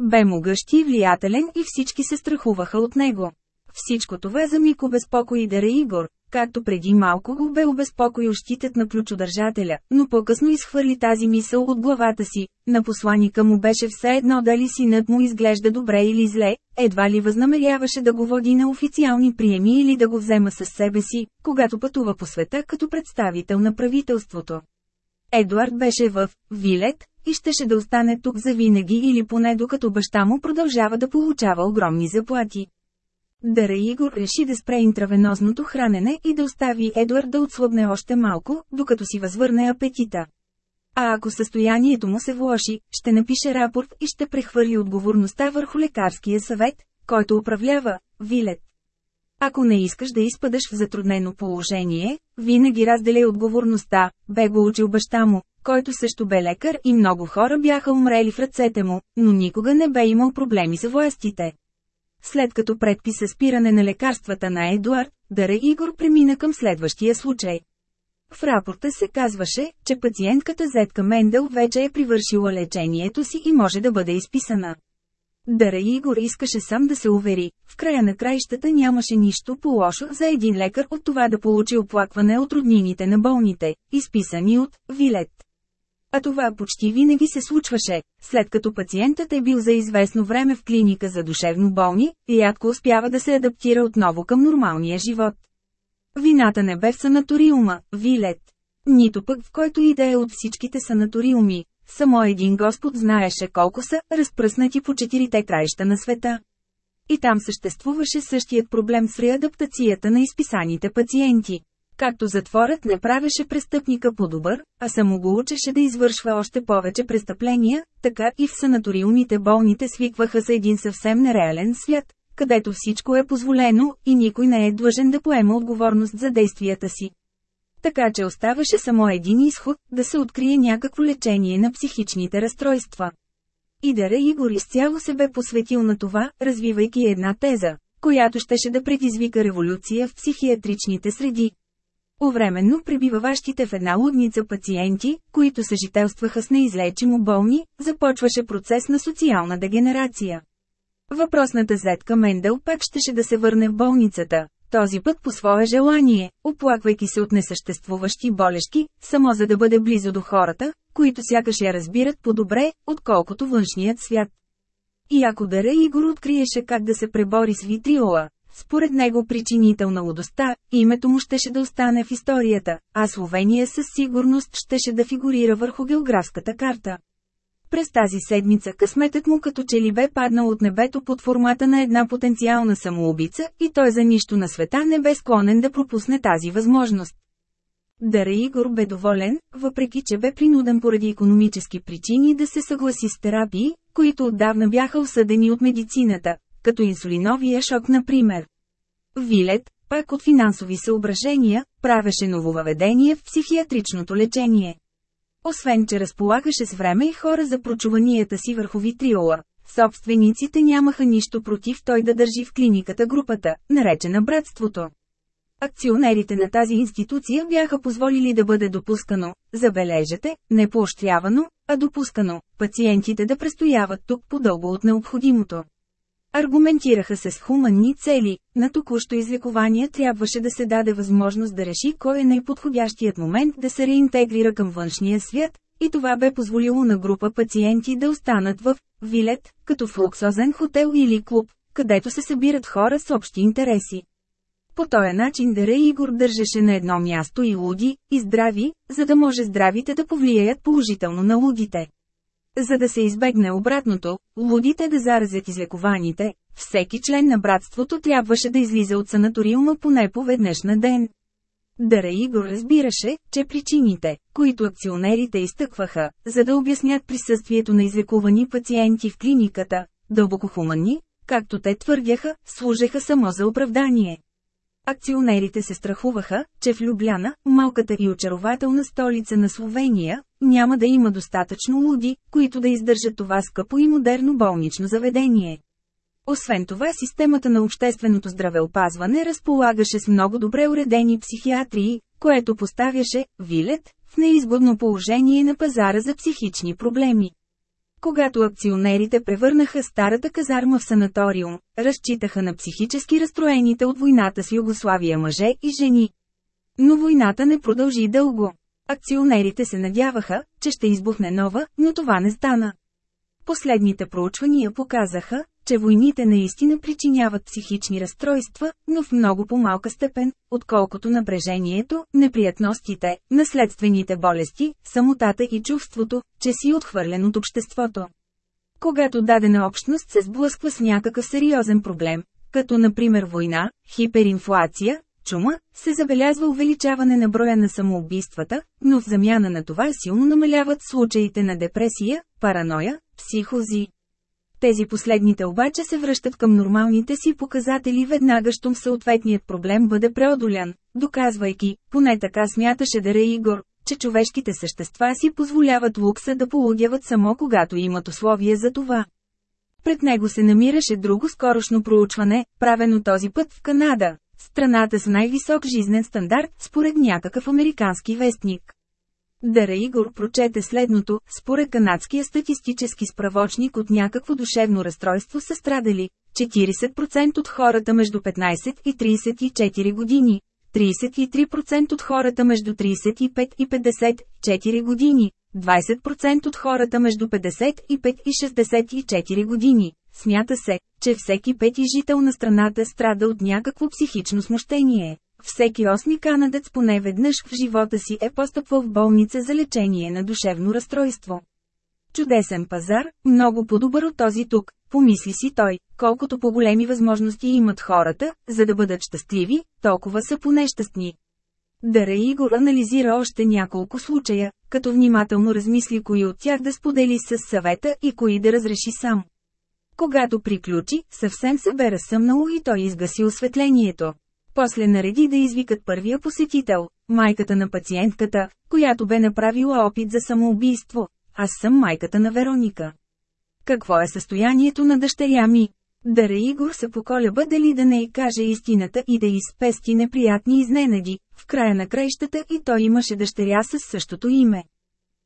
Бе могъщ и влиятелен и всички се страхуваха от него. Всичко това за миг обезпокои Дара Игор, както преди малко го бе обезпокоил щитът на ключодържателя, но по-късно изхвърли тази мисъл от главата си. На посланика му беше все едно дали синът му изглежда добре или зле, едва ли възнамеряваше да го води на официални приеми или да го взема със себе си, когато пътува по света като представител на правителството. Едуард беше в Вилет и щеше да остане тук завинаги или поне докато баща му продължава да получава огромни заплати. Дара Игор реши да спре интравенозното хранене и да остави Едуард да отслабне още малко, докато си възвърне апетита. А ако състоянието му се влоши, ще напише рапорт и ще прехвърли отговорността върху лекарския съвет, който управлява Вилет. Ако не искаш да изпадаш в затруднено положение, винаги разделяй отговорността, бе го учил баща му, който също бе лекар и много хора бяха умрели в ръцете му, но никога не бе имал проблеми с властите. След като предписа спиране на лекарствата на Едуард, Дара Игор премина към следващия случай. В рапорта се казваше, че пациентката Зетка Мендел вече е привършила лечението си и може да бъде изписана. Дара Игор искаше сам да се увери, в края на краищата нямаше нищо по-лошо за един лекар от това да получи оплакване от роднините на болните, изписани от Вилет. А това почти винаги се случваше, след като пациентът е бил за известно време в клиника за душевно болни, рядко успява да се адаптира отново към нормалния живот. Вината не бе в санаториума, Вилет. Нито пък в който и е от всичките санаториуми. Само един Господ знаеше колко са, разпръснати по четирите краища на света. И там съществуваше същият проблем с реадаптацията на изписаните пациенти. Както затворът не правеше престъпника по-добър, а само го учеше да извършва още повече престъпления, така и в санаториумите болните свикваха с един съвсем нереален свят, където всичко е позволено и никой не е длъжен да поема отговорност за действията си. Така че оставаше само един изход – да се открие някакво лечение на психичните разстройства. Идара Игор изцяло се бе посветил на това, развивайки една теза, която щеше да предизвика революция в психиатричните среди. Увременно пребиваващите в една лудница пациенти, които съжителстваха с неизлечимо болни, започваше процес на социална дегенерация. Въпросната зетка Мендел пак щеше да се върне в болницата, този път по свое желание, оплаквайки се от несъществуващи болешки, само за да бъде близо до хората, които сякаш я разбират по-добре, отколкото външният свят. И ако Дара Игор откриеше как да се пребори с витриола, според него причинител на лудостта, името му щеше да остане в историята, а Словения със сигурност щеше да фигурира върху географската карта. През тази седмица късметът му като че ли бе паднал от небето под формата на една потенциална самоубица и той за нищо на света не бе склонен да пропусне тази възможност. Дара Игор бе доволен, въпреки че бе принуден поради економически причини да се съгласи с терапии, които отдавна бяха осъдени от медицината, като инсулиновия шок например. Вилет, пак от финансови съображения, правеше нововъведение в психиатричното лечение. Освен, че разполагаше с време и хора за прочуванията си върху витриола, собствениците нямаха нищо против той да държи в клиниката групата, наречена братството. Акционерите на тази институция бяха позволили да бъде допускано, забележете, не поощрявано, а допускано, пациентите да престояват тук по-дълго от необходимото. Аргументираха се с хуманни цели, на току-що излекование трябваше да се даде възможност да реши кой е най-подходящият момент да се реинтегрира към външния свят, и това бе позволило на група пациенти да останат в Вилет, като в луксозен хотел или клуб, където се събират хора с общи интереси. По този начин Дара Игор държеше на едно място и луди, и здрави, за да може здравите да повлияят положително на лудите. За да се избегне обратното, лудите да заразят излекованите, всеки член на братството трябваше да излиза от санаториума поне по на ден. Дара Игор разбираше, че причините, които акционерите изтъкваха, за да обяснят присъствието на излекувани пациенти в клиниката, дълбоко хуманни, както те твърдяха, служеха само за оправдание. Акционерите се страхуваха, че в Любляна, малката и очарователна столица на Словения, няма да има достатъчно луди, които да издържат това скъпо и модерно болнично заведение. Освен това системата на общественото здравеопазване разполагаше с много добре уредени психиатрии, което поставяше Вилет в неизгодно положение на пазара за психични проблеми. Когато акционерите превърнаха старата казарма в санаториум, разчитаха на психически разстроените от войната с Югославия мъже и жени. Но войната не продължи дълго. Акционерите се надяваха, че ще избухне нова, но това не стана. Последните проучвания показаха, че войните наистина причиняват психични разстройства, но в много по-малка степен, отколкото напрежението, неприятностите, наследствените болести, самотата и чувството, че си отхвърлен от обществото. Когато дадена общност се сблъсква с някакъв сериозен проблем, като например война, хиперинфлация, чума, се забелязва увеличаване на броя на самоубийствата, но в замяна на това силно намаляват случаите на депресия, параноя, психози. Тези последните обаче се връщат към нормалните си показатели веднага щом съответният проблем бъде преодолян, доказвайки, поне така смяташе Даре Игор, че човешките същества си позволяват лукса да полудяват само когато имат условия за това. Пред него се намираше друго скорошно проучване, правено този път в Канада, страната с най-висок жизнен стандарт според някакъв американски вестник. Дара Игор прочете следното, според канадския статистически справочник от някакво душевно разстройство са страдали 40% от хората между 15 и 34 години, 33% от хората между 35 и 54 години, 20% от хората между 55 и 64 години. Смята се, че всеки пети жител на страната страда от някакво психично смущение. Всеки осми канадец поне веднъж в живота си е постъпвал в болница за лечение на душевно разстройство. Чудесен пазар, много по-добър от този тук, помисли си той, колкото по-големи възможности имат хората, за да бъдат щастливи, толкова са по-нещастни. Дара Игор анализира още няколко случая, като внимателно размисли кои от тях да сподели с съвета и кои да разреши сам. Когато приключи, съвсем се бе разсъмнало и той изгаси осветлението. После нареди да извикат първия посетител, майката на пациентката, която бе направила опит за самоубийство. Аз съм майката на Вероника. Какво е състоянието на дъщеря ми? Дара Игор се поколеба дали да не й каже истината и да изпести неприятни изненади, в края на краищата и той имаше дъщеря с същото име.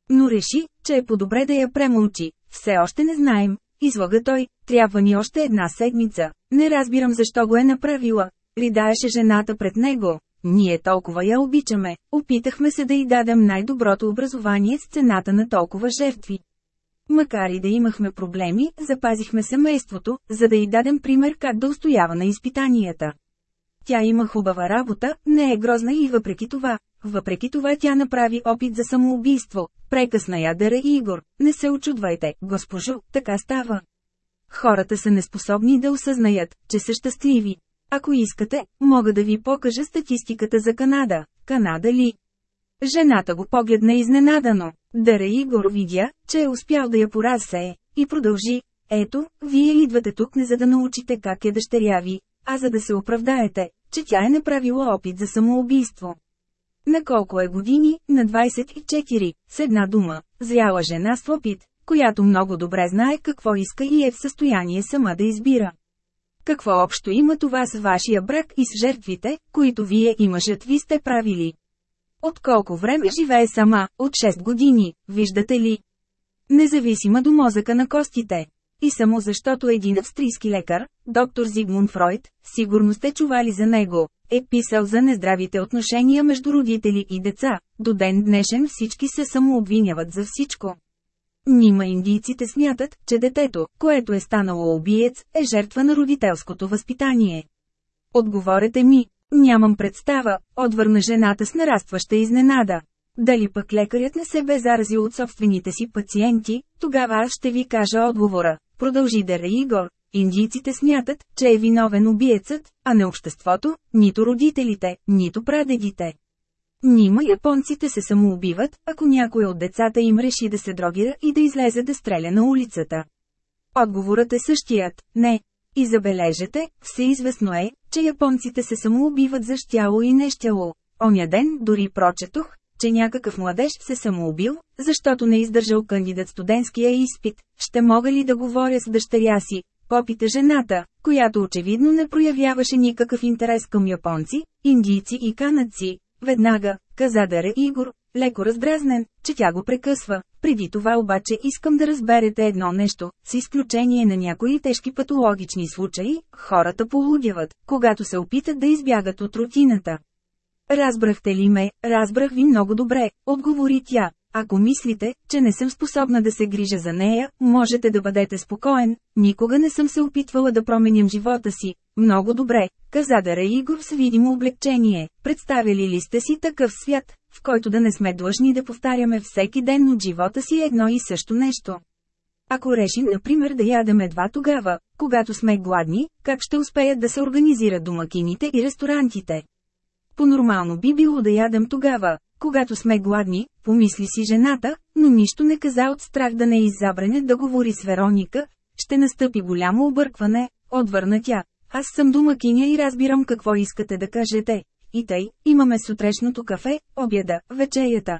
Но реши, че е по-добре да я премълчи, все още не знаем, излага той, трябва ни още една седмица, не разбирам защо го е направила, Ридаеше жената пред него. Ние толкова я обичаме, опитахме се да й дадем най-доброто образование с цената на толкова жертви. Макар и да имахме проблеми, запазихме семейството, за да й дадем пример как да устоява на изпитанията. Тя има хубава работа, не е грозна и въпреки това, въпреки това тя направи опит за самоубийство, прекъсна ядера Игор, не се очудвайте, госпожо, така става. Хората са неспособни да осъзнаят, че са щастливи. Ако искате, мога да ви покажа статистиката за Канада. Канада ли? Жената го погледна изненадано. Дара Игор видя, че е успял да я поразсее, и продължи. Ето, вие идвате тук не за да научите как е дъщеря ви, а за да се оправдаете, че тя е направила опит за самоубийство. На колко е години? На 24, с една дума, зряла жена с опит, която много добре знае какво иска и е в състояние сама да избира. Какво общо има това с вашия брак и с жертвите, които вие и мъжът ви сте правили? От колко време живее сама? От 6 години, виждате ли? Независима до мозъка на костите. И само защото един австрийски лекар, доктор Зигмунд Фройд, сигурно сте чували за него, е писал за нездравите отношения между родители и деца. До ден днешен всички се самообвиняват за всичко. Нима индийците смятат, че детето, което е станало убиец, е жертва на родителското възпитание. Отговорете ми, нямам представа, отвърна жената с нарастваща изненада. Дали пък лекарят не се бе заразил от собствените си пациенти, тогава аз ще ви кажа отговора. Продължи Дера Игор. Индийците смятат, че е виновен убиецът, а не обществото, нито родителите, нито прадедите. Нима японците се самоубиват, ако някой от децата им реши да се дрогира и да излезе да стреля на улицата. Отговорът е същият – не. И забележете, всеизвестно е, че японците се самоубиват за щяло и нещяло. Оня ден дори прочетох, че някакъв младеж се самоубил, защото не издържал кандидат студентския изпит. Ще мога ли да говоря с дъщеря си? Попита жената, която очевидно не проявяваше никакъв интерес към японци, индийци и канадци, Веднага, каза Даре Игор, леко раздразнен, че тя го прекъсва. Преди това обаче искам да разберете едно нещо, с изключение на някои тежки патологични случаи, хората полудяват, когато се опитат да избягат от рутината. Разбрахте ли ме, разбрах ви много добре, отговори тя. Ако мислите, че не съм способна да се грижа за нея, можете да бъдете спокоен, никога не съм се опитвала да променям живота си. Много добре, каза Дара Игор с видимо облегчение. Представили ли сте си такъв свят, в който да не сме длъжни да повтаряме всеки ден от живота си едно и също нещо? Ако решим, например, да ядем едва тогава, когато сме гладни, как ще успеят да се организират домакините и ресторантите? По-нормално би било да ядем тогава, когато сме гладни, помисли си жената, но нищо не каза от страх да не е да говори с Вероника, ще настъпи голямо объркване, отвърна тя. Аз съм домакиня и разбирам какво искате да кажете. И тъй, имаме сутрешното кафе, обяда, вечерята.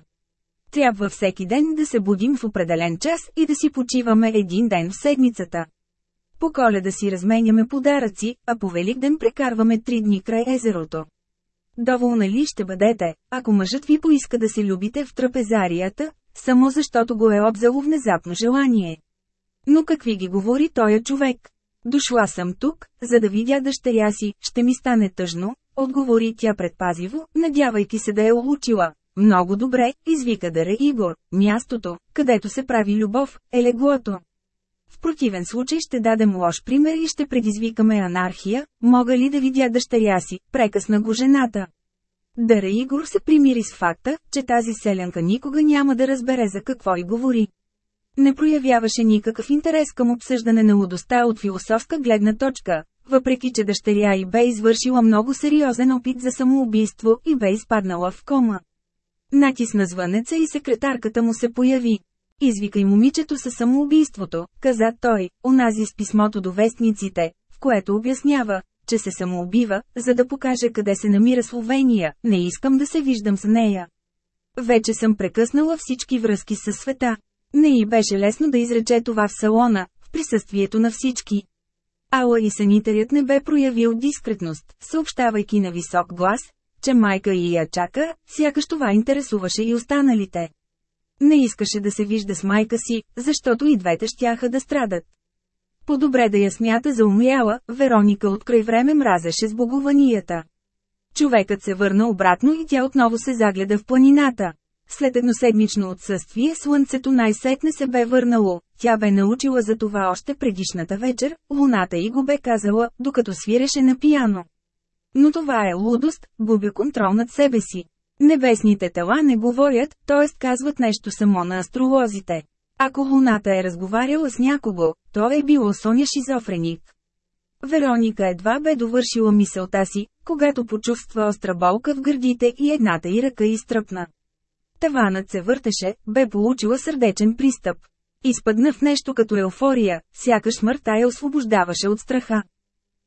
Трябва всеки ден да се будим в определен час и да си почиваме един ден в седмицата. По коледа си разменяме подаръци, а по Великден прекарваме три дни край езерото. Доволна ли ще бъдете, ако мъжът ви поиска да се любите в трапезарията, само защото го е обзало внезапно желание? Но какви ги говори тоя човек? Дошла съм тук, за да видя дъщеря си, ще ми стане тъжно, отговори тя предпазиво, надявайки се да е улучила. Много добре, извика Даре Игор, мястото, където се прави любов, е леглото. В противен случай ще дадем лош пример и ще предизвикаме анархия, мога ли да видя дъщеря си, прекъсна го жената. Дара Игор се примири с факта, че тази селянка никога няма да разбере за какво и говори. Не проявяваше никакъв интерес към обсъждане на лудостта от философска гледна точка, въпреки че дъщеря и бе извършила много сериозен опит за самоубийство и бе изпаднала в кома. Натисна звънеца и секретарката му се появи. Извикай момичето със самоубийството, каза той, онази с писмото до вестниците, в което обяснява, че се самоубива, за да покаже къде се намира Словения, не искам да се виждам с нея. Вече съм прекъснала всички връзки със света. Не й беше лесно да изрече това в салона, в присъствието на всички. Ала и санитарят не бе проявил дискретност, съобщавайки на висок глас, че майка и я чака, сякаш това интересуваше и останалите. Не искаше да се вижда с майка си, защото и двете щяха да страдат. По-добре да я смята за умряла, Вероника от край време мразеше с богованията. Човекът се върна обратно и тя отново се загледа в планината. След едноседмично отсъствие слънцето най-сетне се бе върнало, тя бе научила за това още предишната вечер, луната и го бе казала, докато свиреше на пияно. Но това е лудост, губя контрол над себе си. Небесните тела не говорят, т.е. казват нещо само на астролозите. Ако луната е разговаряла с някого, то е било Соня шизофреник. Вероника едва бе довършила мисълта си, когато почувства остра болка в гърдите и едната й ръка изтръпна. Таванът се въртеше, бе получила сърдечен пристъп. Изпъдна в нещо като еуфория, сякаш смъртта я освобождаваше от страха.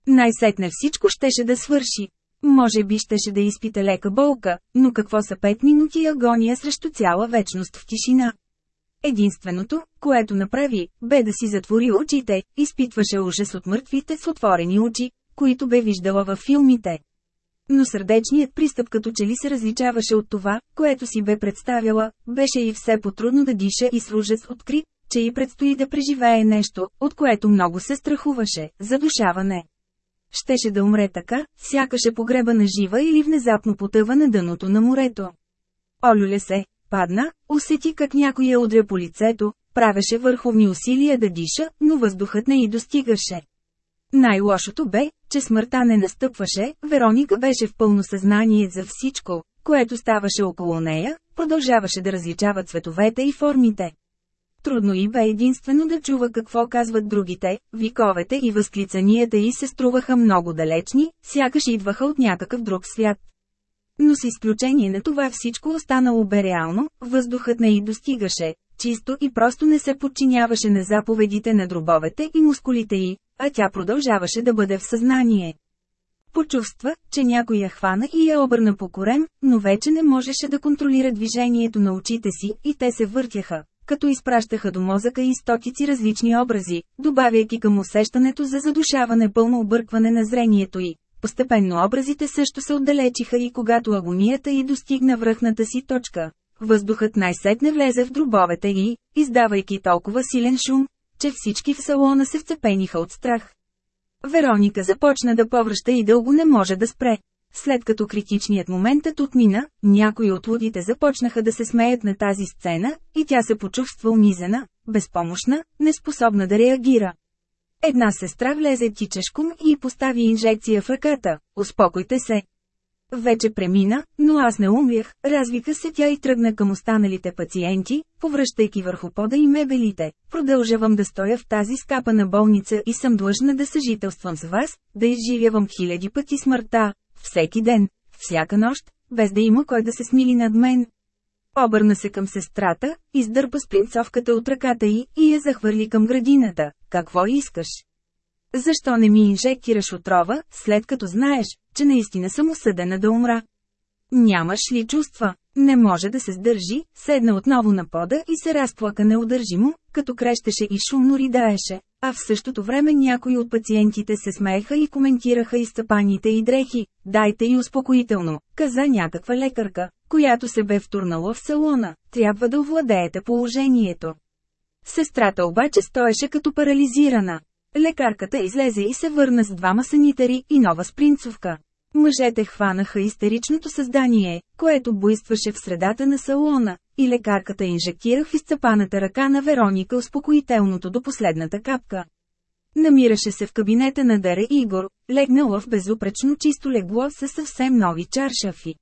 Най-сетне всичко щеше да свърши. Може би щеше да изпита лека болка, но какво са пет минути агония срещу цяла вечност в тишина? Единственото, което направи, бе да си затвори очите, изпитваше ужас от мъртвите с отворени очи, които бе виждала във филмите. Но сърдечният пристъп като че ли се различаваше от това, което си бе представяла, беше и все по-трудно да диша и с ужас откри, че й предстои да преживее нещо, от което много се страхуваше – задушаване. Щеше да умре така, сякаше погреба на жива или внезапно потъва на дъното на морето. Олюле се, падна, усети как някой я удря по лицето, правеше върховни усилия да диша, но въздухът не й достигаше. Най-лошото бе, че смъртта не настъпваше, Вероника беше в пълно съзнание за всичко, което ставаше около нея, продължаваше да различава цветовете и формите. Трудно и бе единствено да чува какво казват другите, виковете и възклицанията й се струваха много далечни, сякаш идваха от някакъв друг свят. Но с изключение на това всичко останало бе реално, въздухът не й достигаше, чисто и просто не се подчиняваше на заповедите на дробовете и мускулите й, а тя продължаваше да бъде в съзнание. Почувства, че някой я хвана и я обърна по корем, но вече не можеше да контролира движението на очите си и те се въртяха, като изпращаха до мозъка и стотици различни образи, добавяйки към усещането за задушаване пълно объркване на зрението й. Постепенно образите също се отдалечиха и когато агонията й достигна връхната си точка. въздухът най-сетне влезе в дробовете и, издавайки толкова силен шум, че всички в салона се вцепениха от страх. Вероника започна да повръща и дълго не може да спре. След като критичният моментът отмина, някои от лудите започнаха да се смеят на тази сцена, и тя се почувства унизена, безпомощна, неспособна да реагира. Една сестра влезе тичешком и постави инжекция в ръката. Успокойте се. Вече премина, но аз не умрях, развика се тя и тръгна към останалите пациенти, повръщайки върху пода и мебелите. Продължавам да стоя в тази скапана болница и съм длъжна да съжителствам с вас, да изживявам хиляди пъти смъртта, всеки ден, всяка нощ, без да има кой да се смили над мен. Обърна се към сестрата, издърпа спринцовката от ръката й и я захвърли към градината. Какво искаш? Защо не ми инжектираш отрова, след като знаеш, че наистина съм осъдена да умра? Нямаш ли чувства? Не може да се сдържи, седна отново на пода и се разплака неудържимо, като крещеше и шумно ридаеше, а в същото време някои от пациентите се смееха и коментираха изтъпаните и дрехи. Дайте и успокоително, каза някаква лекарка, която се бе втурнала в салона, трябва да овладеете положението. Сестрата обаче стоеше като парализирана. Лекарката излезе и се върна с двама санитари и нова спринцовка. Мъжете хванаха истеричното създание, което буйстваше в средата на салона, и лекарката инжектира в изцапаната ръка на Вероника успокоителното до последната капка. Намираше се в кабинета на Даре Игор, легнала в безупречно чисто легло със съвсем нови чаршафи.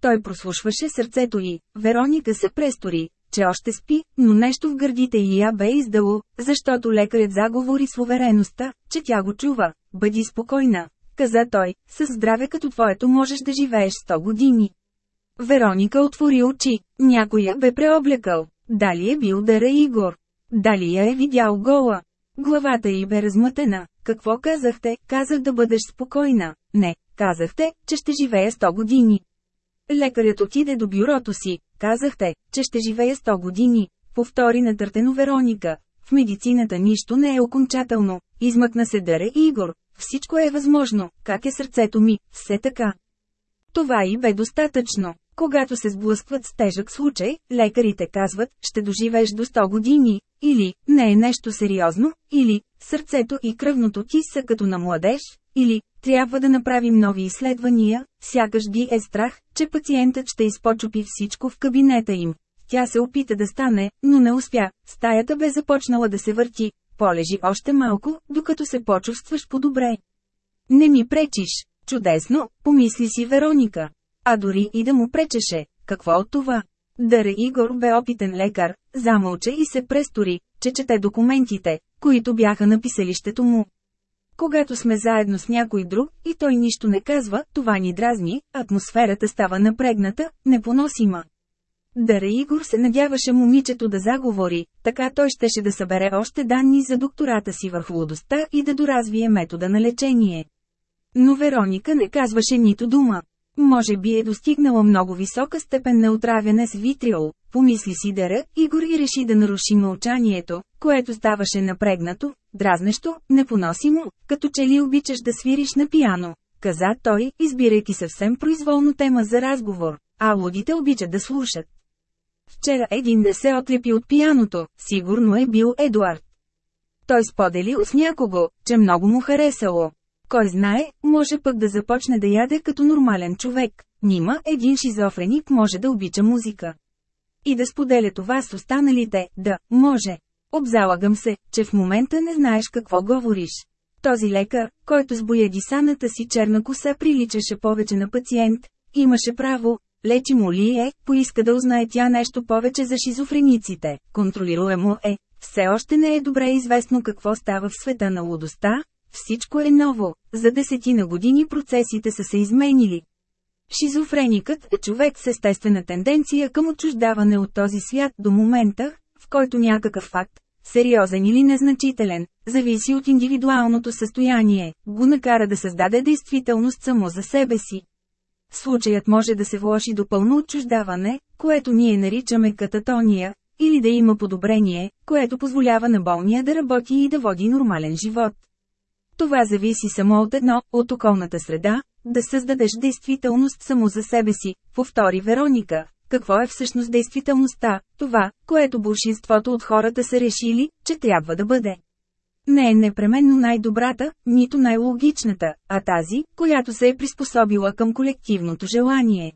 Той прослушваше сърцето й, Вероника се престори, че още спи, но нещо в гърдите й я бе издало, защото лекарят заговори с увереността, че тя го чува. Бъди спокойна, каза той, с здраве като твоето можеш да живееш 100 години. Вероника отвори очи, някой я бе преоблекал. Дали е бил Дара Игор? Дали я е видял гола? Главата й бе размътена. Какво казахте? Казах да бъдеш спокойна. Не, казахте, че ще живея 100 години. Лекарят отиде до бюрото си. Казахте, че ще живея 100 години. Повтори натъртено Вероника. В медицината нищо не е окончателно. Измъкна се Даре Игор. Всичко е възможно. Как е сърцето ми? Все така. Това и бе достатъчно. Когато се сблъскват с тежък случай, лекарите казват, ще доживееш до 100 години, или, не е нещо сериозно, или, сърцето и кръвното ти са като на младеж, или, трябва да направим нови изследвания, сякаш ги е страх, че пациентът ще изпочупи всичко в кабинета им. Тя се опита да стане, но не успя, стаята бе започнала да се върти, полежи още малко, докато се почувстваш по-добре. Не ми пречиш, чудесно, помисли си Вероника. А дори и да му пречеше, какво от това? Даре Игор бе опитен лекар, замълча и се престори, че чете документите, които бяха на писелището му. Когато сме заедно с някой друг, и той нищо не казва, това ни дразни, атмосферата става напрегната, непоносима. Даре Игор се надяваше момичето да заговори, така той щеше да събере още данни за доктората си върху лудостта и да доразвие метода на лечение. Но Вероника не казваше нито дума. Може би е достигнала много висока степен на отравяне с витриол, помисли си Дера, Игор и реши да наруши мълчанието, което ставаше напрегнато, дразнещо, непоносимо, като че ли обичаш да свириш на пиано, каза той, избирайки съвсем произволно тема за разговор, а лудите обичат да слушат. Вчера един да се отлепи от пияното, сигурно е бил Едуард. Той споделил с някого, че много му харесало. Кой знае, може пък да започне да яде като нормален човек. Нима един шизофреник може да обича музика. И да споделя това с останалите, да, може. Обзалагам се, че в момента не знаеш какво говориш. Този лекар, който с боядисаната си черна коса приличаше повече на пациент, имаше право, лечи му ли е, поиска да узнае тя нещо повече за шизофрениците, контролируемо е, все още не е добре известно какво става в света на лудостта, всичко е ново, за десетина години процесите са се изменили. Шизофреникът е човек с естествена тенденция към отчуждаване от този свят до момента, в който някакъв факт, сериозен или незначителен, зависи от индивидуалното състояние, го накара да създаде действителност само за себе си. Случаят може да се влоши до пълно отчуждаване, което ние наричаме кататония, или да има подобрение, което позволява на болния да работи и да води нормален живот. Това зависи само от едно, от околната среда, да създадеш действителност само за себе си, повтори Вероника. какво е всъщност действителността, това, което большинството от хората са решили, че трябва да бъде. Не е непременно най-добрата, нито най-логичната, а тази, която се е приспособила към колективното желание.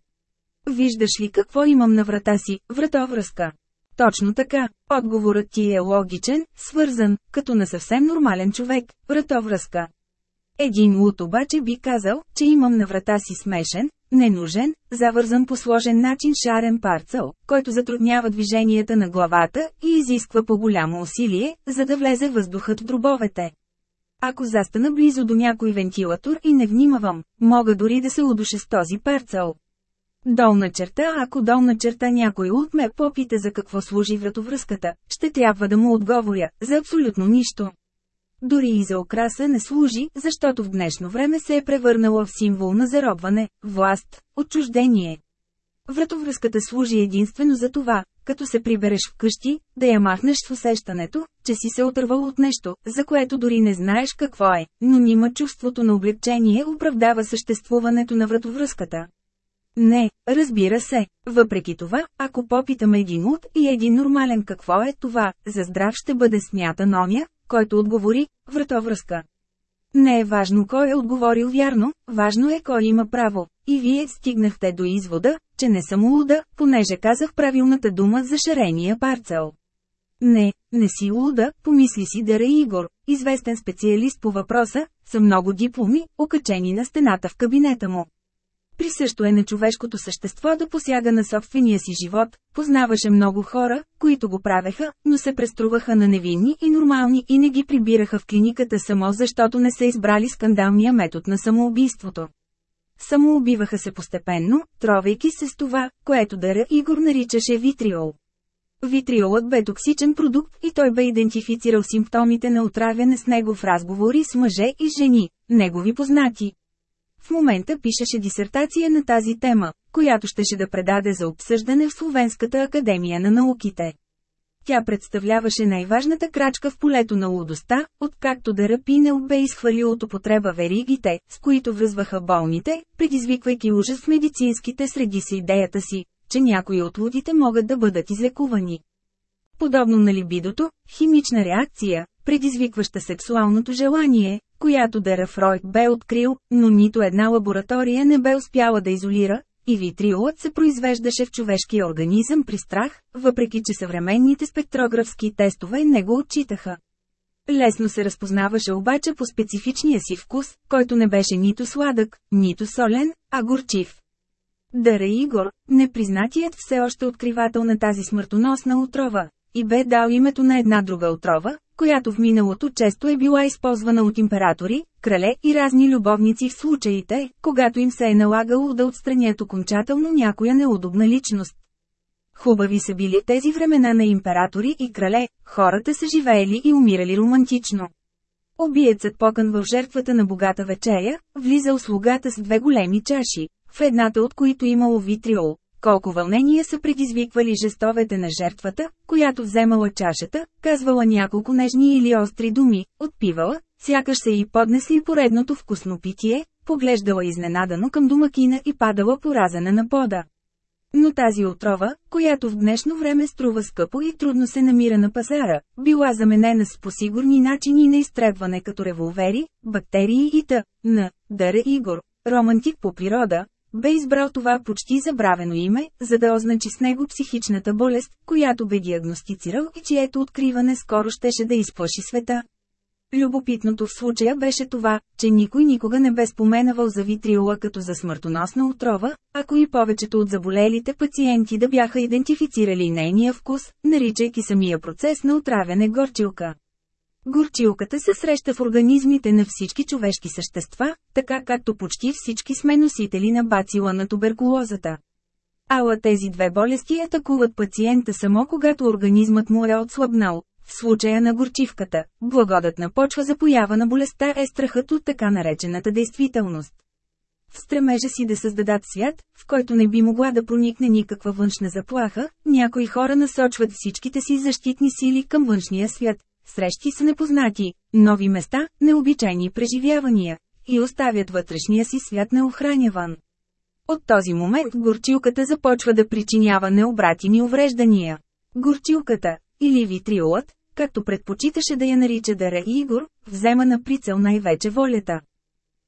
Виждаш ли какво имам на врата си, вратовръзка? Точно така, отговорът ти е логичен, свързан, като на съвсем нормален човек, вратовръзка. Един лут обаче би казал, че имам на врата си смешен, ненужен, завързан по сложен начин шарен парцел, който затруднява движенията на главата и изисква по-голямо усилие, за да влезе въздухът в дробовете. Ако застана близо до някой вентилатор и не внимавам, мога дори да се удуша с този парцел. Долна черта Ако долна черта някой от ме попита за какво служи вратовръзката, ще трябва да му отговоря, за абсолютно нищо. Дори и за окраса не служи, защото в днешно време се е превърнала в символ на заробване, власт, отчуждение. Вратовръзката служи единствено за това, като се прибереш вкъщи, да я махнеш с усещането, че си се отървал от нещо, за което дори не знаеш какво е, но нима чувството на облегчение оправдава съществуването на вратовръзката. Не, разбира се. Въпреки това, ако попитаме един от и един нормален какво е това, за здрав ще бъде смятан оня, който отговори, вратовръзка. Не е важно кой е отговорил вярно, важно е кой има право. И вие стигнахте до извода, че не съм луда, понеже казах правилната дума за шарения парцел. Не, не си луда, помисли си Дара Игор, известен специалист по въпроса, са много дипломи, окачени на стената в кабинета му. Присъщо е на човешкото същество да посяга на собствения си живот, познаваше много хора, които го правеха, но се преструваха на невинни и нормални и не ги прибираха в клиниката само защото не са избрали скандалния метод на самоубийството. Самоубиваха се постепенно, тровейки се с това, което Дара Игор наричаше витриол. Витриолът бе токсичен продукт и той бе идентифицирал симптомите на отравяне с него в разговори с мъже и жени, негови познати. В момента пишеше дисертация на тази тема, която щеше да предаде за обсъждане в Словенската академия на науките. Тя представляваше най-важната крачка в полето на лудостта, откакто Дерапинел бе изхвалил от употреба веригите, с които връзваха болните, предизвиквайки ужас в медицинските среди с идеята си, че някои от лудите могат да бъдат излекувани. Подобно на либидото, химична реакция, предизвикваща сексуалното желание, която Дера Фройд бе открил, но нито една лаборатория не бе успяла да изолира, и витриолът се произвеждаше в човешкия организъм при страх, въпреки че съвременните спектрографски тестове не го отчитаха. Лесно се разпознаваше обаче по специфичния си вкус, който не беше нито сладък, нито солен, а горчив. Дара Игор, непризнатият все още откривател на тази смъртоносна отрова, и бе дал името на една друга отрова, която в миналото често е била използвана от императори, крале и разни любовници в случаите, когато им се е налагало да отстранят окончателно някоя неудобна личност. Хубави са били тези времена на императори и крале, хората са живеели и умирали романтично. Обиецът покън в жертвата на богата вечеря, влизал слугата с две големи чаши, в едната от които имало витриол, колко вълнения са предизвиквали жестовете на жертвата, която вземала чашата, казвала няколко нежни или остри думи, отпивала, сякаш се и поднесли поредното вкусно питие, поглеждала изненадано към домакина и падала поразена на пода. Но тази отрова, която в днешно време струва скъпо и трудно се намира на пазара, била заменена с посигурни начини на изтребване като револвери, бактерии и т.н. Дъра Игор, романтик по природа, бе избрал това почти забравено име, за да означи с него психичната болест, която бе диагностицирал и чието откриване скоро щеше да изплаши света. Любопитното в случая беше това, че никой никога не бе споменавал за витриола като за смъртоносна отрова, ако и повечето от заболелите пациенти да бяха идентифицирали нейния вкус, наричайки самия процес на отравяне горчилка. Горчилката се среща в организмите на всички човешки същества, така както почти всички сме носители на бацила на туберкулозата. Ала тези две болести атакуват пациента само когато организмът му е отслабнал. В случая на горчивката, благодатна почва за поява на болестта е страхът от така наречената действителност. В стремежа си да създадат свят, в който не би могла да проникне никаква външна заплаха, някои хора насочват всичките си защитни сили към външния свят, срещи с непознати, нови места, необичайни преживявания, и оставят вътрешния си свят неохраняван. От този момент горчилката започва да причинява необратими увреждания. Горчилката, или витриолът, както предпочиташе да я нарича Дара Игор, взема на прицел най-вече волята.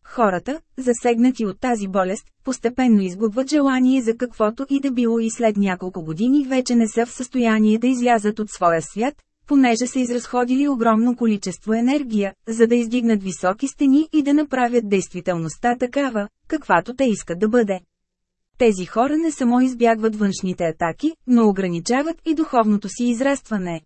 Хората, засегнати от тази болест, постепенно изгубват желание за каквото и да било и след няколко години вече не са в състояние да излязат от своя свят, понеже са изразходили огромно количество енергия, за да издигнат високи стени и да направят действителността такава, каквато те искат да бъде. Тези хора не само избягват външните атаки, но ограничават и духовното си израстване.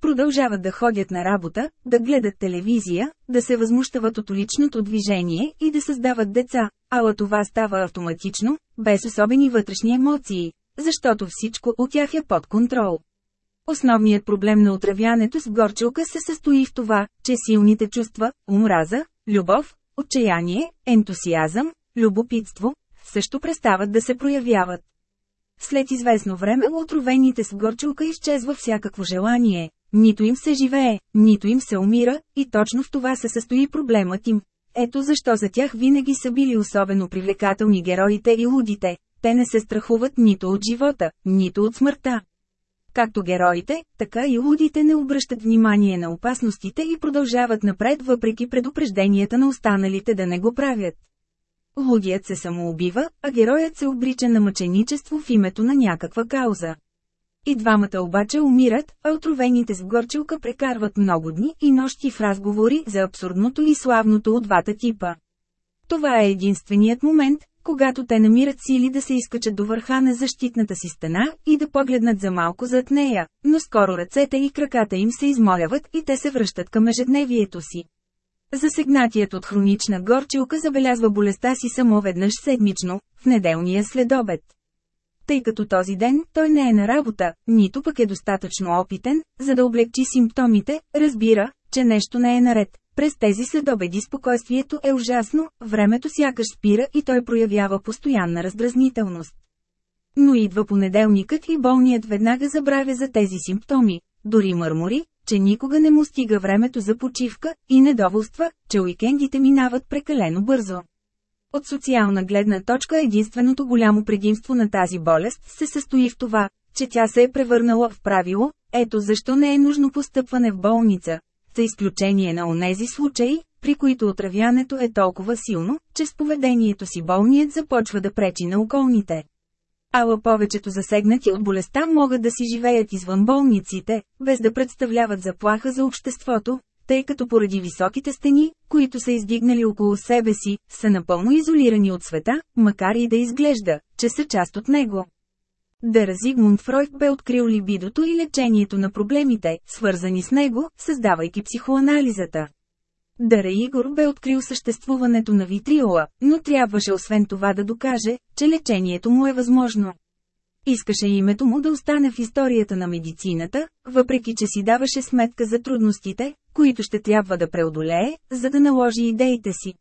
Продължават да ходят на работа, да гледат телевизия, да се възмущават от личното движение и да създават деца, ала това става автоматично, без особени вътрешни емоции, защото всичко от тях е под контрол. Основният проблем на отравянето с горчилка се състои в това, че силните чувства, омраза, любов, отчаяние, ентусиазъм, любопитство, също престават да се проявяват. След известно време отровените с горчилка изчезва всякакво желание, нито им се живее, нито им се умира, и точно в това се състои проблемът им. Ето защо за тях винаги са били особено привлекателни героите и лудите. Те не се страхуват нито от живота, нито от смъртта. Както героите, така и лудите не обръщат внимание на опасностите и продължават напред въпреки предупрежденията на останалите да не го правят. Лудият се самоубива, а героят се обрича на мъченичество в името на някаква кауза. И двамата обаче умират, а отровените с горчилка прекарват много дни и нощи в разговори за абсурдното и славното от двата типа. Това е единственият момент, когато те намират сили да се изкачат до върха на защитната си стена и да погледнат за малко зад нея, но скоро ръцете и краката им се изморяват и те се връщат към ежедневието си. Засегнатият от хронична горчилка забелязва болестта си само веднъж седмично, в неделния следобед. Тъй като този ден той не е на работа, нито пък е достатъчно опитен, за да облегчи симптомите, разбира, че нещо не е наред. През тези следобеди спокойствието е ужасно, времето сякаш спира и той проявява постоянна раздразнителност. Но идва понеделникът и болният веднага забравя за тези симптоми, дори мърмори, че никога не му стига времето за почивка, и недоволства, че уикендите минават прекалено бързо. От социална гледна точка единственото голямо предимство на тази болест се състои в това, че тя се е превърнала в правило, ето защо не е нужно постъпване в болница, за изключение на онези случаи, при които отравянето е толкова силно, че с поведението си болният започва да пречи на околните. Ала повечето засегнати от болестта могат да си живеят извън болниците, без да представляват заплаха за обществото, тъй като поради високите стени, които са издигнали около себе си, са напълно изолирани от света, макар и да изглежда, че са част от него. Дера Зигмунд Фройд бе открил либидото и лечението на проблемите, свързани с него, създавайки психоанализата. Дара Игор бе открил съществуването на витриола, но трябваше освен това да докаже, че лечението му е възможно. Искаше името му да остане в историята на медицината, въпреки че си даваше сметка за трудностите, които ще трябва да преодолее, за да наложи идеите си.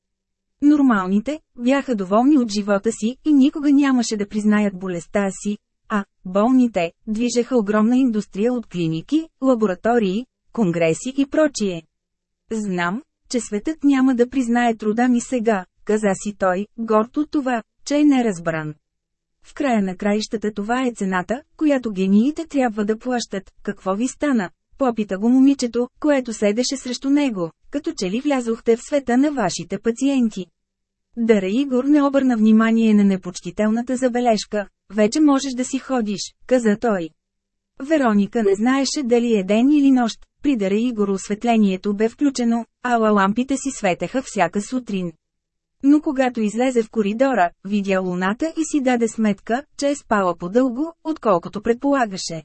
Нормалните, бяха доволни от живота си и никога нямаше да признаят болестта си, а болните движеха огромна индустрия от клиники, лаборатории, конгреси и прочие. Знам, че светът няма да признае труда ми сега, каза си той, горд от това, че е неразбран. В края на краищата това е цената, която гениите трябва да плащат. Какво ви стана? Попита го момичето, което седеше срещу него, като че ли влязохте в света на вашите пациенти. Дара Игор не обърна внимание на непочтителната забележка. Вече можеш да си ходиш, каза той. Вероника не знаеше дали е ден или нощ. При Дара Игор осветлението бе включено, ала лампите си светеха всяка сутрин. Но когато излезе в коридора, видя луната и си даде сметка, че е спала по-дълго, отколкото предполагаше.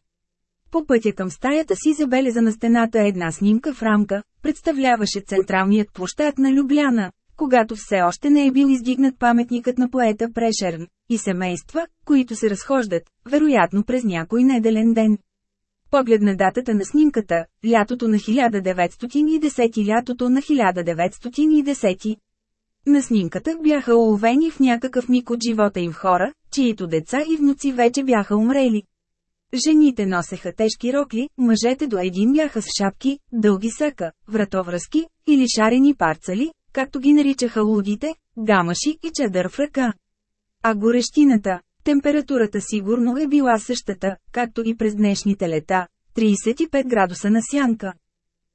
По пътя към стаята си забеляза на стената една снимка в рамка, представляваше централният площад на Любляна, когато все още не е бил издигнат паметникът на поета Прешерн, и семейства, които се разхождат, вероятно през някой неделен ден. Погледна датата на снимката, лятото на 1910 и лятото на 1910. На снимката бяха уловени в някакъв миг от живота им хора, чието деца и внуци вече бяха умрели. Жените носеха тежки рокли, мъжете до един бяха с шапки, дълги сака, вратовръзки, или шарени парцали, както ги наричаха лудите, гамаши и чадър в ръка. А горещината, температурата сигурно е била същата, както и през днешните лета – 35 градуса на сянка.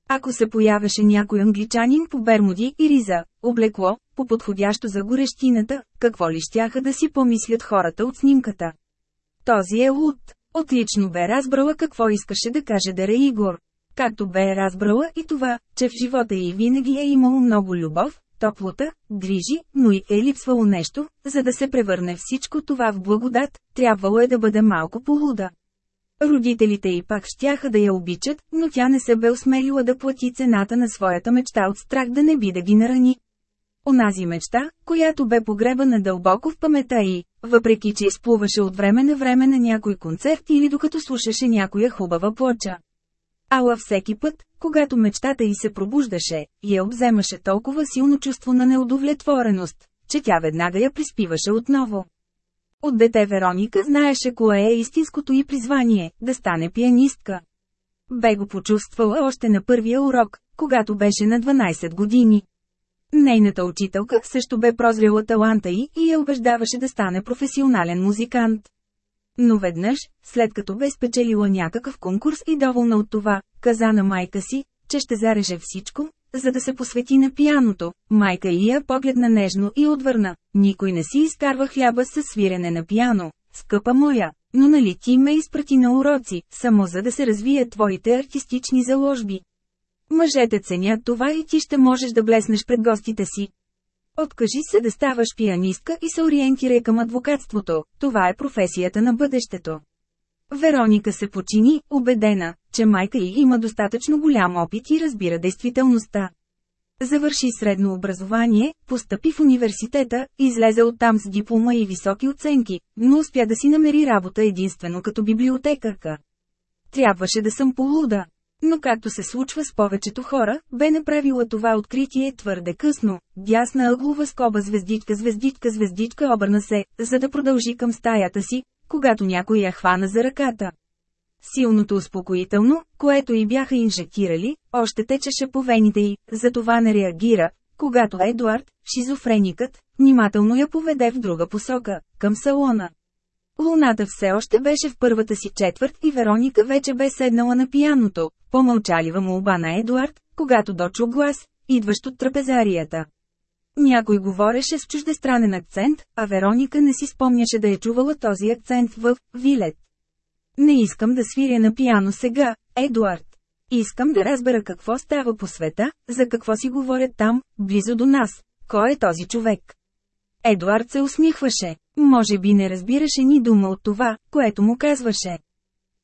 Ако се появеше някой англичанин по Бермуди и Риза, облекло, по подходящо за горещината, какво ли щяха да си помислят хората от снимката? Този е луд. Отлично бе разбрала какво искаше да каже Дере Игор. Както бе разбрала и това, че в живота й винаги е имало много любов, топлота, грижи, но и е липсвало нещо, за да се превърне всичко това в благодат, трябвало е да бъде малко полуда. Родителите й пак щяха да я обичат, но тя не се бе осмелила да плати цената на своята мечта от страх да не би да ги нарани. Онази мечта, която бе погребана дълбоко в памета й, въпреки че изплуваше от време на време на някой концерт или докато слушаше някоя хубава плоча. Ала всеки път, когато мечтата й се пробуждаше, я обземаше толкова силно чувство на неудовлетвореност, че тя веднага я приспиваше отново. От дете Вероника знаеше кое е истинското й призвание – да стане пианистка. Бе го почувствала още на първия урок, когато беше на 12 години. Нейната учителка също бе прозряла таланта й и я убеждаваше да стане професионален музикант. Но веднъж, след като бе спечелила някакъв конкурс и доволна от това, каза на майка си, че ще зареже всичко, за да се посвети на пияното. Майка и я погледна нежно и отвърна. Никой не си изкарва хляба със свирене на пияно, скъпа моя. Но нали ти ме изпрати на уроци, само за да се развият твоите артистични заложби. Мъжете ценят това и ти ще можеш да блеснеш пред гостите си. Откажи се да ставаш пианистка и се ориентирай към адвокатството, това е професията на бъдещето. Вероника се почини, убедена, че майка й има достатъчно голям опит и разбира действителността. Завърши средно образование, постъпи в университета, излезе оттам с диплома и високи оценки, но успя да си намери работа единствено като библиотекарка. Трябваше да съм полуда. Но както се случва с повечето хора, бе направила това откритие твърде късно. Дясна ъглова скоба звездичка звездичка звездичка обърна се, за да продължи към стаята си, когато някой я хвана за ръката. Силното успокоително, което й бяха инжектирали, още течеше по вените й, затова не реагира, когато Едуард, шизофреникът, внимателно я поведе в друга посока, към салона. Луната все още беше в първата си четвърт и Вероника вече бе седнала на пияното, по-мълчалива молба на Едуард, когато дочу глас, идващ от трапезарията. Някой говореше с чуждестранен акцент, а Вероника не си спомняше да е чувала този акцент в «Вилет». Не искам да свиря на пияно сега, Едуард. Искам да разбера какво става по света, за какво си говорят там, близо до нас. Кой е този човек? Едуард се усмихваше. Може би не разбираше ни дума от това, което му казваше.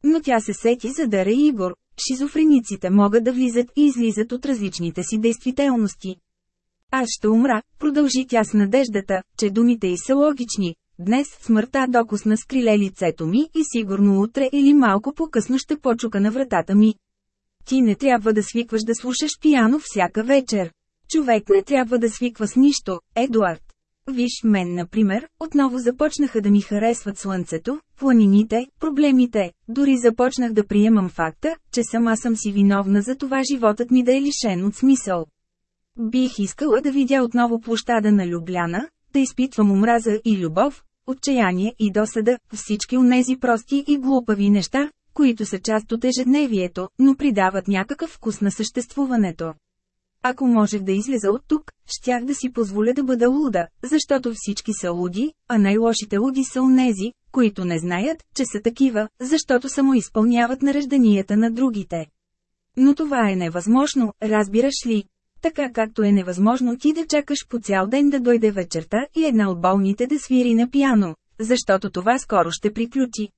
Но тя се сети за Дара Игор. Шизофрениците могат да влизат и излизат от различните си действителности. Аз ще умра, продължи тя с надеждата, че думите й са логични. Днес смъртта докосна скриле лицето ми и сигурно утре или малко по-късно ще почука на вратата ми. Ти не трябва да свикваш да слушаш пияно всяка вечер. Човек не трябва да свиква с нищо, Едуард. Виж мен, например, отново започнаха да ми харесват слънцето, планините, проблемите, дори започнах да приемам факта, че сама съм си виновна за това животът ми да е лишен от смисъл. Бих искала да видя отново площада на Любляна, да изпитвам омраза и любов, отчаяние и досада, всички онези прости и глупави неща, които са част от ежедневието, но придават някакъв вкус на съществуването. Ако можех да излеза от тук, щях да си позволя да бъда луда, защото всички са луди, а най-лошите луди са онези, които не знаят, че са такива, защото само изпълняват нарежданията на другите. Но това е невъзможно, разбираш ли? Така както е невъзможно ти да чакаш по цял ден да дойде вечерта и една от болните да свири на пиано, защото това скоро ще приключи.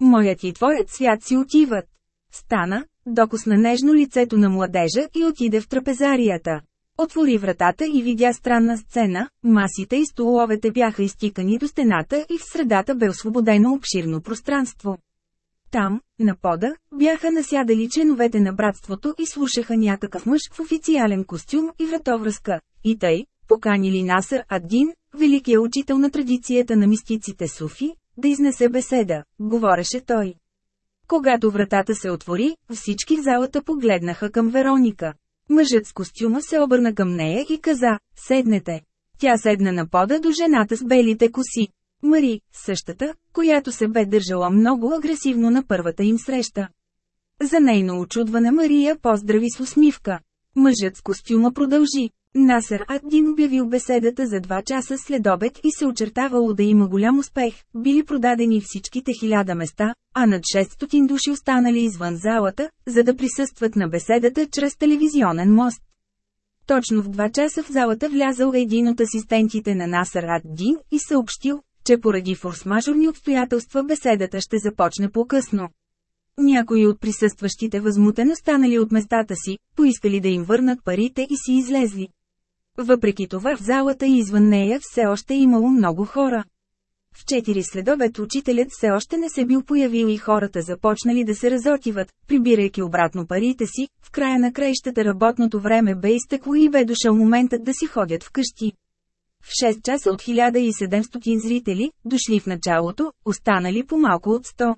Моят и твоят свят си отиват. Стана, докосна нежно лицето на младежа и отиде в трапезарията. Отвори вратата и видя странна сцена, масите и столовете бяха изтикани до стената и в средата бе освободено обширно пространство. Там, на пода, бяха насядали членовете на братството и слушаха някакъв мъж в официален костюм и вратовръзка. И тъй, поканили Насър Аддин, великия учител на традицията на мистиците Суфи, да изнесе беседа, говореше той. Когато вратата се отвори, всички в залата погледнаха към Вероника. Мъжът с костюма се обърна към нея и каза, седнете. Тя седна на пода до жената с белите коси. Мари, същата, която се бе държала много агресивно на първата им среща. За нейно очудване Мария поздрави с усмивка. Мъжът с костюма продължи. Насър Аддин обявил беседата за два часа след обед и се очертавало да има голям успех, били продадени всичките хиляда места, а над 600 души останали извън залата, за да присъстват на беседата чрез телевизионен мост. Точно в два часа в залата влязал един от асистентите на Насър Аддин и съобщил, че поради форс-мажорни обстоятелства беседата ще започне по-късно. Някои от присъстващите възмутено станали от местата си, поискали да им върнат парите и си излезли. Въпреки това в залата и извън нея все още е имало много хора. В 4 следобед учителят все още не се бил появил и хората започнали да се разотиват, прибирайки обратно парите си, в края на краищата работното време бе изтекло и бе дошъл моментът да си ходят вкъщи. В 6 часа от 1700 зрители, дошли в началото, останали по малко от 100.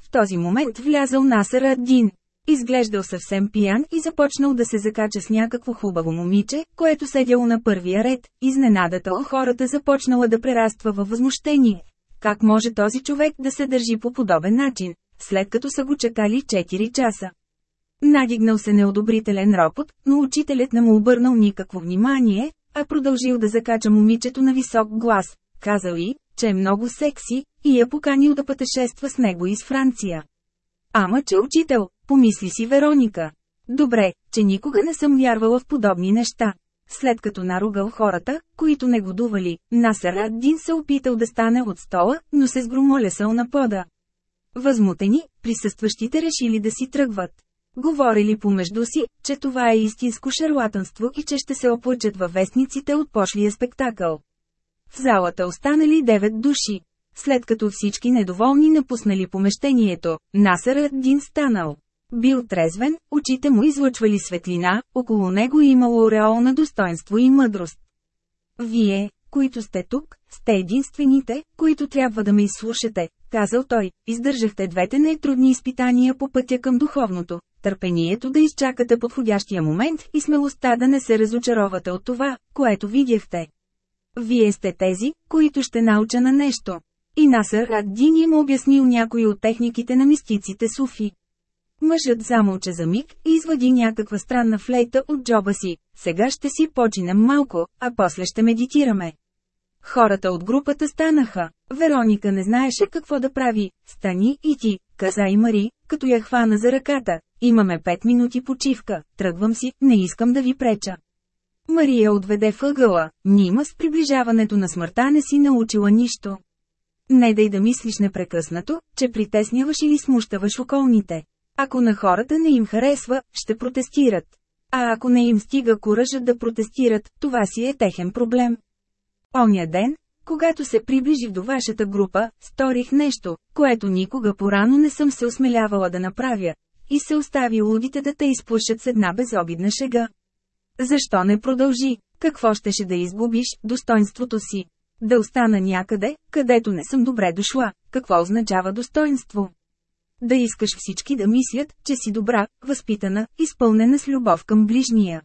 В този момент влязъл Насър Аддин. Изглеждал съвсем пиян и започнал да се закача с някакво хубаво момиче, което седяло на първия ред. Изненадата у хората започнала да прераства във възмущение. Как може този човек да се държи по подобен начин, след като са го чекали 4 часа? Надигнал се неодобрителен ропот, но учителят не му обърнал никакво внимание, а продължил да закача момичето на висок глас. Казал и, че е много секси, и я поканил да пътешества с него из Франция. Ама че учител, помисли си Вероника. Добре, че никога не съм вярвала в подобни неща. След като наругал хората, които не годували, Насър Аддин се опитал да стане от стола, но се сгромолясал на пода. Възмутени, присъстващите решили да си тръгват. Говорили помежду си, че това е истинско шарлатанство и че ще се оплачат във вестниците от пошлия спектакъл. В залата останали девет души. След като всички недоволни напуснали помещението, Насър Дин станал. Бил трезвен, очите му излъчвали светлина, около него имало ореол на достоинство и мъдрост. Вие, които сте тук, сте единствените, които трябва да ме изслушате, казал той, издържахте двете най-трудни изпитания по пътя към духовното, търпението да изчакате подходящия момент и смелостта да не се разочаровате от това, което видяхте. Вие сте тези, които ще науча на нещо. И Насър Аддин им обяснил някои от техниките на мистиците суфи. Мъжът замълча за миг и извади някаква странна флейта от джоба си. Сега ще си починем малко, а после ще медитираме. Хората от групата станаха. Вероника не знаеше какво да прави. Стани и ти, каза и Мари, като я хвана за ръката. Имаме пет минути почивка, тръгвам си, не искам да ви преча. Мария отведе въгъла, нима с приближаването на смъртта не си научила нищо. Не дай да мислиш непрекъснато, че притесняваш или смущаваш околните. Ако на хората не им харесва, ще протестират. А ако не им стига куражът да протестират, това си е техен проблем. Оня ден, когато се приближих до вашата група, сторих нещо, което никога порано не съм се осмелявала да направя, и се остави лудите да те изпушат с една безобидна шега. Защо не продължи? Какво щеше да изгубиш, достоинството си? Да остана някъде, където не съм добре дошла, какво означава достоинство? Да искаш всички да мислят, че си добра, възпитана, изпълнена с любов към ближния.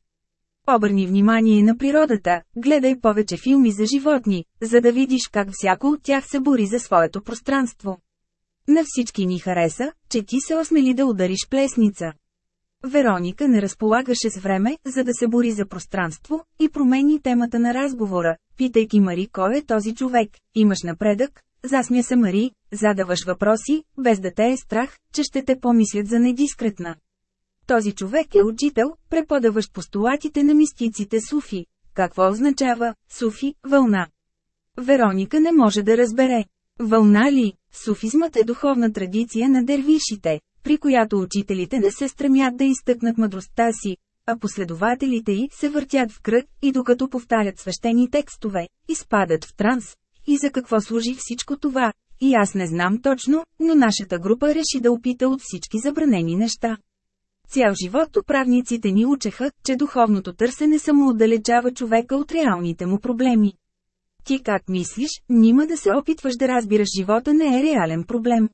Обърни внимание на природата, гледай повече филми за животни, за да видиш как всяко от тях се бори за своето пространство. На всички ни хареса, че ти се осмели да удариш плесница. Вероника не разполагаше с време, за да се бори за пространство, и промени темата на разговора, питайки Мари кой е този човек, имаш напредък, засмя се Мари, задаваш въпроси, без да те е страх, че ще те помислят за недискретна. Този човек е учител, преподаващ постулатите на мистиците Суфи. Какво означава Суфи – вълна? Вероника не може да разбере. Вълна ли? Суфизмът е духовна традиция на дервишите, при която учителите не се стремят да изтъкнат мъдростта си, а последователите й се въртят в кръг и докато повтарят свещени текстове, изпадат в транс. И за какво служи всичко това? И аз не знам точно, но нашата група реши да опита от всички забранени неща. Цял живот управниците ни учеха, че духовното търсене само отдалечава човека от реалните му проблеми. Ти как мислиш, нима да се опитваш да разбираш живота не е реален проблем.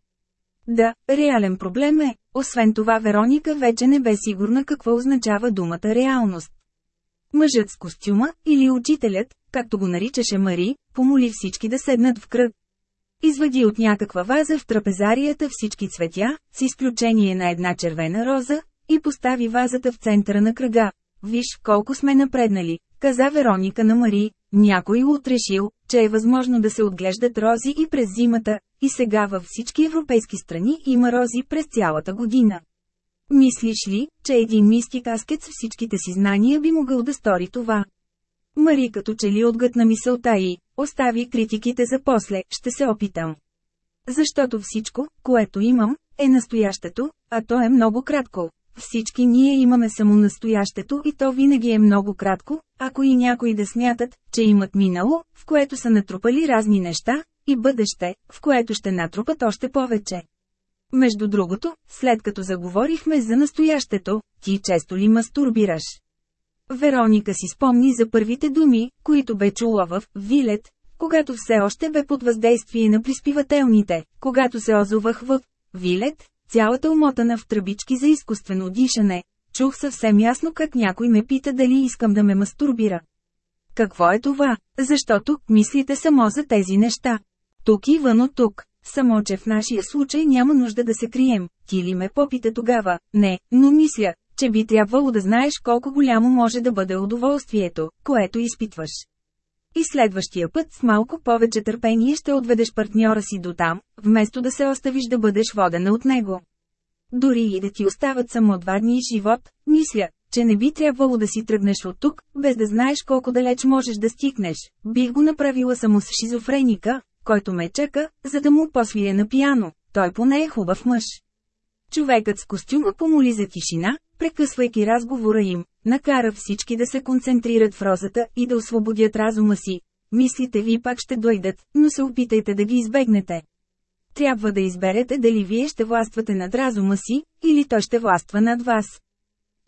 Да, реален проблем е. Освен това Вероника вече не бе сигурна какво означава думата реалност. Мъжът с костюма, или учителят, както го наричаше Мари, помоли всички да седнат в кръг. извади от някаква ваза в трапезарията всички цветя, с изключение на една червена роза, и постави вазата в центъра на кръга. Виж колко сме напреднали, каза Вероника на Мари, някой отрешил, че е възможно да се отглеждат рози и през зимата, и сега във всички европейски страни има рози през цялата година. Мислиш ли, че един мистик аскет с всичките си знания би могъл да стори това? Мари като че ли отгътна мисълта и, остави критиките за после, ще се опитам. Защото всичко, което имам, е настоящето, а то е много кратко. Всички ние имаме само настоящето и то винаги е много кратко, ако и някои да смятат, че имат минало, в което са натрупали разни неща, и бъдеще, в което ще натрупат още повече. Между другото, след като заговорихме за настоящето, ти често ли мастурбираш? Вероника си спомни за първите думи, които бе чула в «Вилет», когато все още бе под въздействие на приспивателните, когато се озовах в «Вилет», цялата умотана в тръбички за изкуствено дишане. Чух съвсем ясно как някой ме пита дали искам да ме мастурбира. Какво е това? Защото мислите само за тези неща. Тук и вън от тук. Само, че в нашия случай няма нужда да се крием. Ти ли ме попита тогава? Не, но мисля, че би трябвало да знаеш колко голямо може да бъде удоволствието, което изпитваш. И следващия път с малко повече търпение ще отведеш партньора си до там, вместо да се оставиш да бъдеш водена от него. Дори и да ти остават само два дни живот, мисля, че не би трябвало да си тръгнеш от тук, без да знаеш колко далеч можеш да стигнеш. Бих го направила само с шизофреника, който ме чака, за да му посвие на пияно. Той поне е хубав мъж. Човекът с костюма помоли за тишина, прекъсвайки разговора им, накара всички да се концентрират в розата и да освободят разума си. Мислите ви пак ще дойдат, но се опитайте да ги избегнете. Трябва да изберете дали вие ще властвате над разума си, или той ще властва над вас.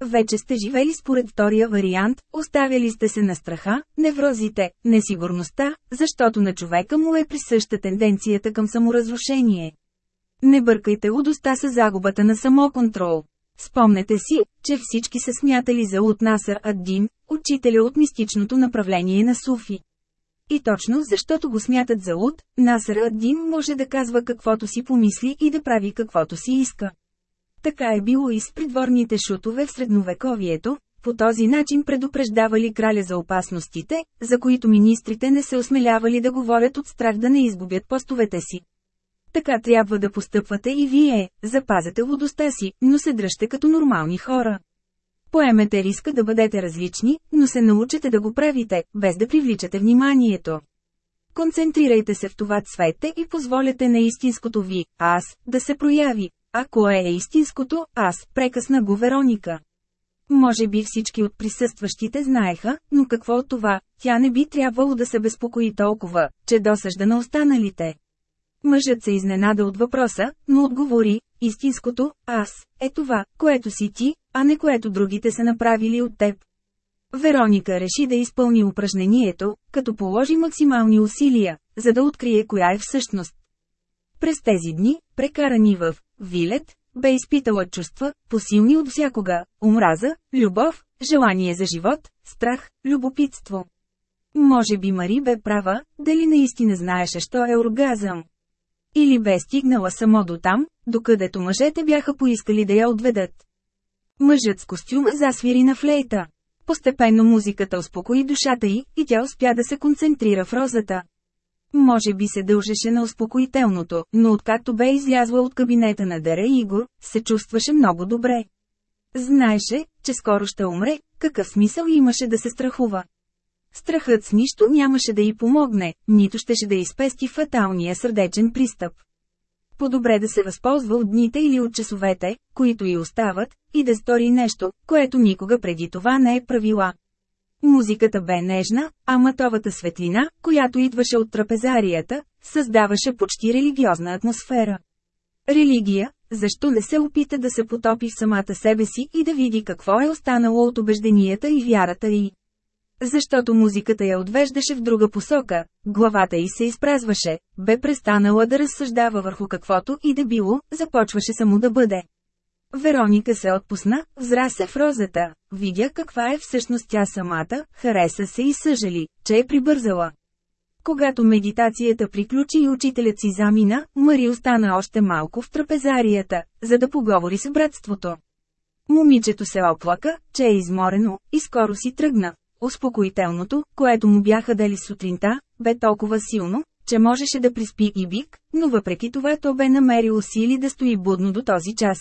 Вече сте живели според втория вариант, оставяли сте се на страха, неврозите, несигурността, защото на човека му е присъща тенденцията към саморазрушение. Не бъркайте удоста с загубата на самоконтрол. Спомнете си, че всички са смятали за Утнасър Аддин, учителя от мистичното направление на Суфи. И точно защото го смятат за луд, Насър Аддин може да казва каквото си помисли и да прави каквото си иска. Така е било и с придворните шутове в средновековието, по този начин предупреждавали краля за опасностите, за които министрите не се осмелявали да говорят от страх да не изгубят постовете си. Така трябва да постъпвате и вие, запазете лудостта си, но се дръжте като нормални хора. Поемете риска да бъдете различни, но се научете да го правите, без да привличате вниманието. Концентрирайте се в това цвете и позволете на истинското ви, аз, да се прояви. А кое е истинското, аз, прекъсна го Вероника. Може би всички от присъстващите знаеха, но какво от това, тя не би трябвало да се безпокои толкова, че досъжда на останалите. Мъжът се изненада от въпроса, но отговори, истинското, аз, е това, което си ти, а не което другите са направили от теб. Вероника реши да изпълни упражнението, като положи максимални усилия, за да открие коя е всъщност. През тези дни, прекарани в Вилет, бе изпитала чувства, посилни от всякога – омраза, любов, желание за живот, страх, любопитство. Може би Мари бе права, дали наистина знаеше, що е оргазъм. Или бе стигнала само до там, докъдето мъжете бяха поискали да я отведат. Мъжът с костюм засвири на флейта. Постепенно музиката успокои душата й, и тя успя да се концентрира в розата. Може би се дължеше на успокоителното, но откакто бе излязла от кабинета на Дера Игор, се чувстваше много добре. Знаеше, че скоро ще умре, какъв смисъл имаше да се страхува. Страхът с нищо нямаше да й помогне, нито щеше да изпести фаталния сърдечен пристъп. По-добре да се възползва от дните или от часовете, които й остават, и да стори нещо, което никога преди това не е правила. Музиката бе нежна, а матовата светлина, която идваше от трапезарията, създаваше почти религиозна атмосфера. Религия, защо не се опита да се потопи в самата себе си и да види какво е останало от убежденията и вярата й? Защото музиката я отвеждаше в друга посока, главата й се изпразваше, бе престанала да разсъждава върху каквото и да било, започваше само да бъде. Вероника се отпусна, взра се в розата, видя каква е всъщност тя самата, хареса се и съжали, че е прибързала. Когато медитацията приключи и учителят си замина, Мари остана още малко в трапезарията, за да поговори с братството. Момичето се оплака, че е изморено, и скоро си тръгна. Успокоителното, което му бяха дали сутринта, бе толкова силно, че можеше да приспи и бик, но въпреки това то бе намерило сили да стои будно до този час.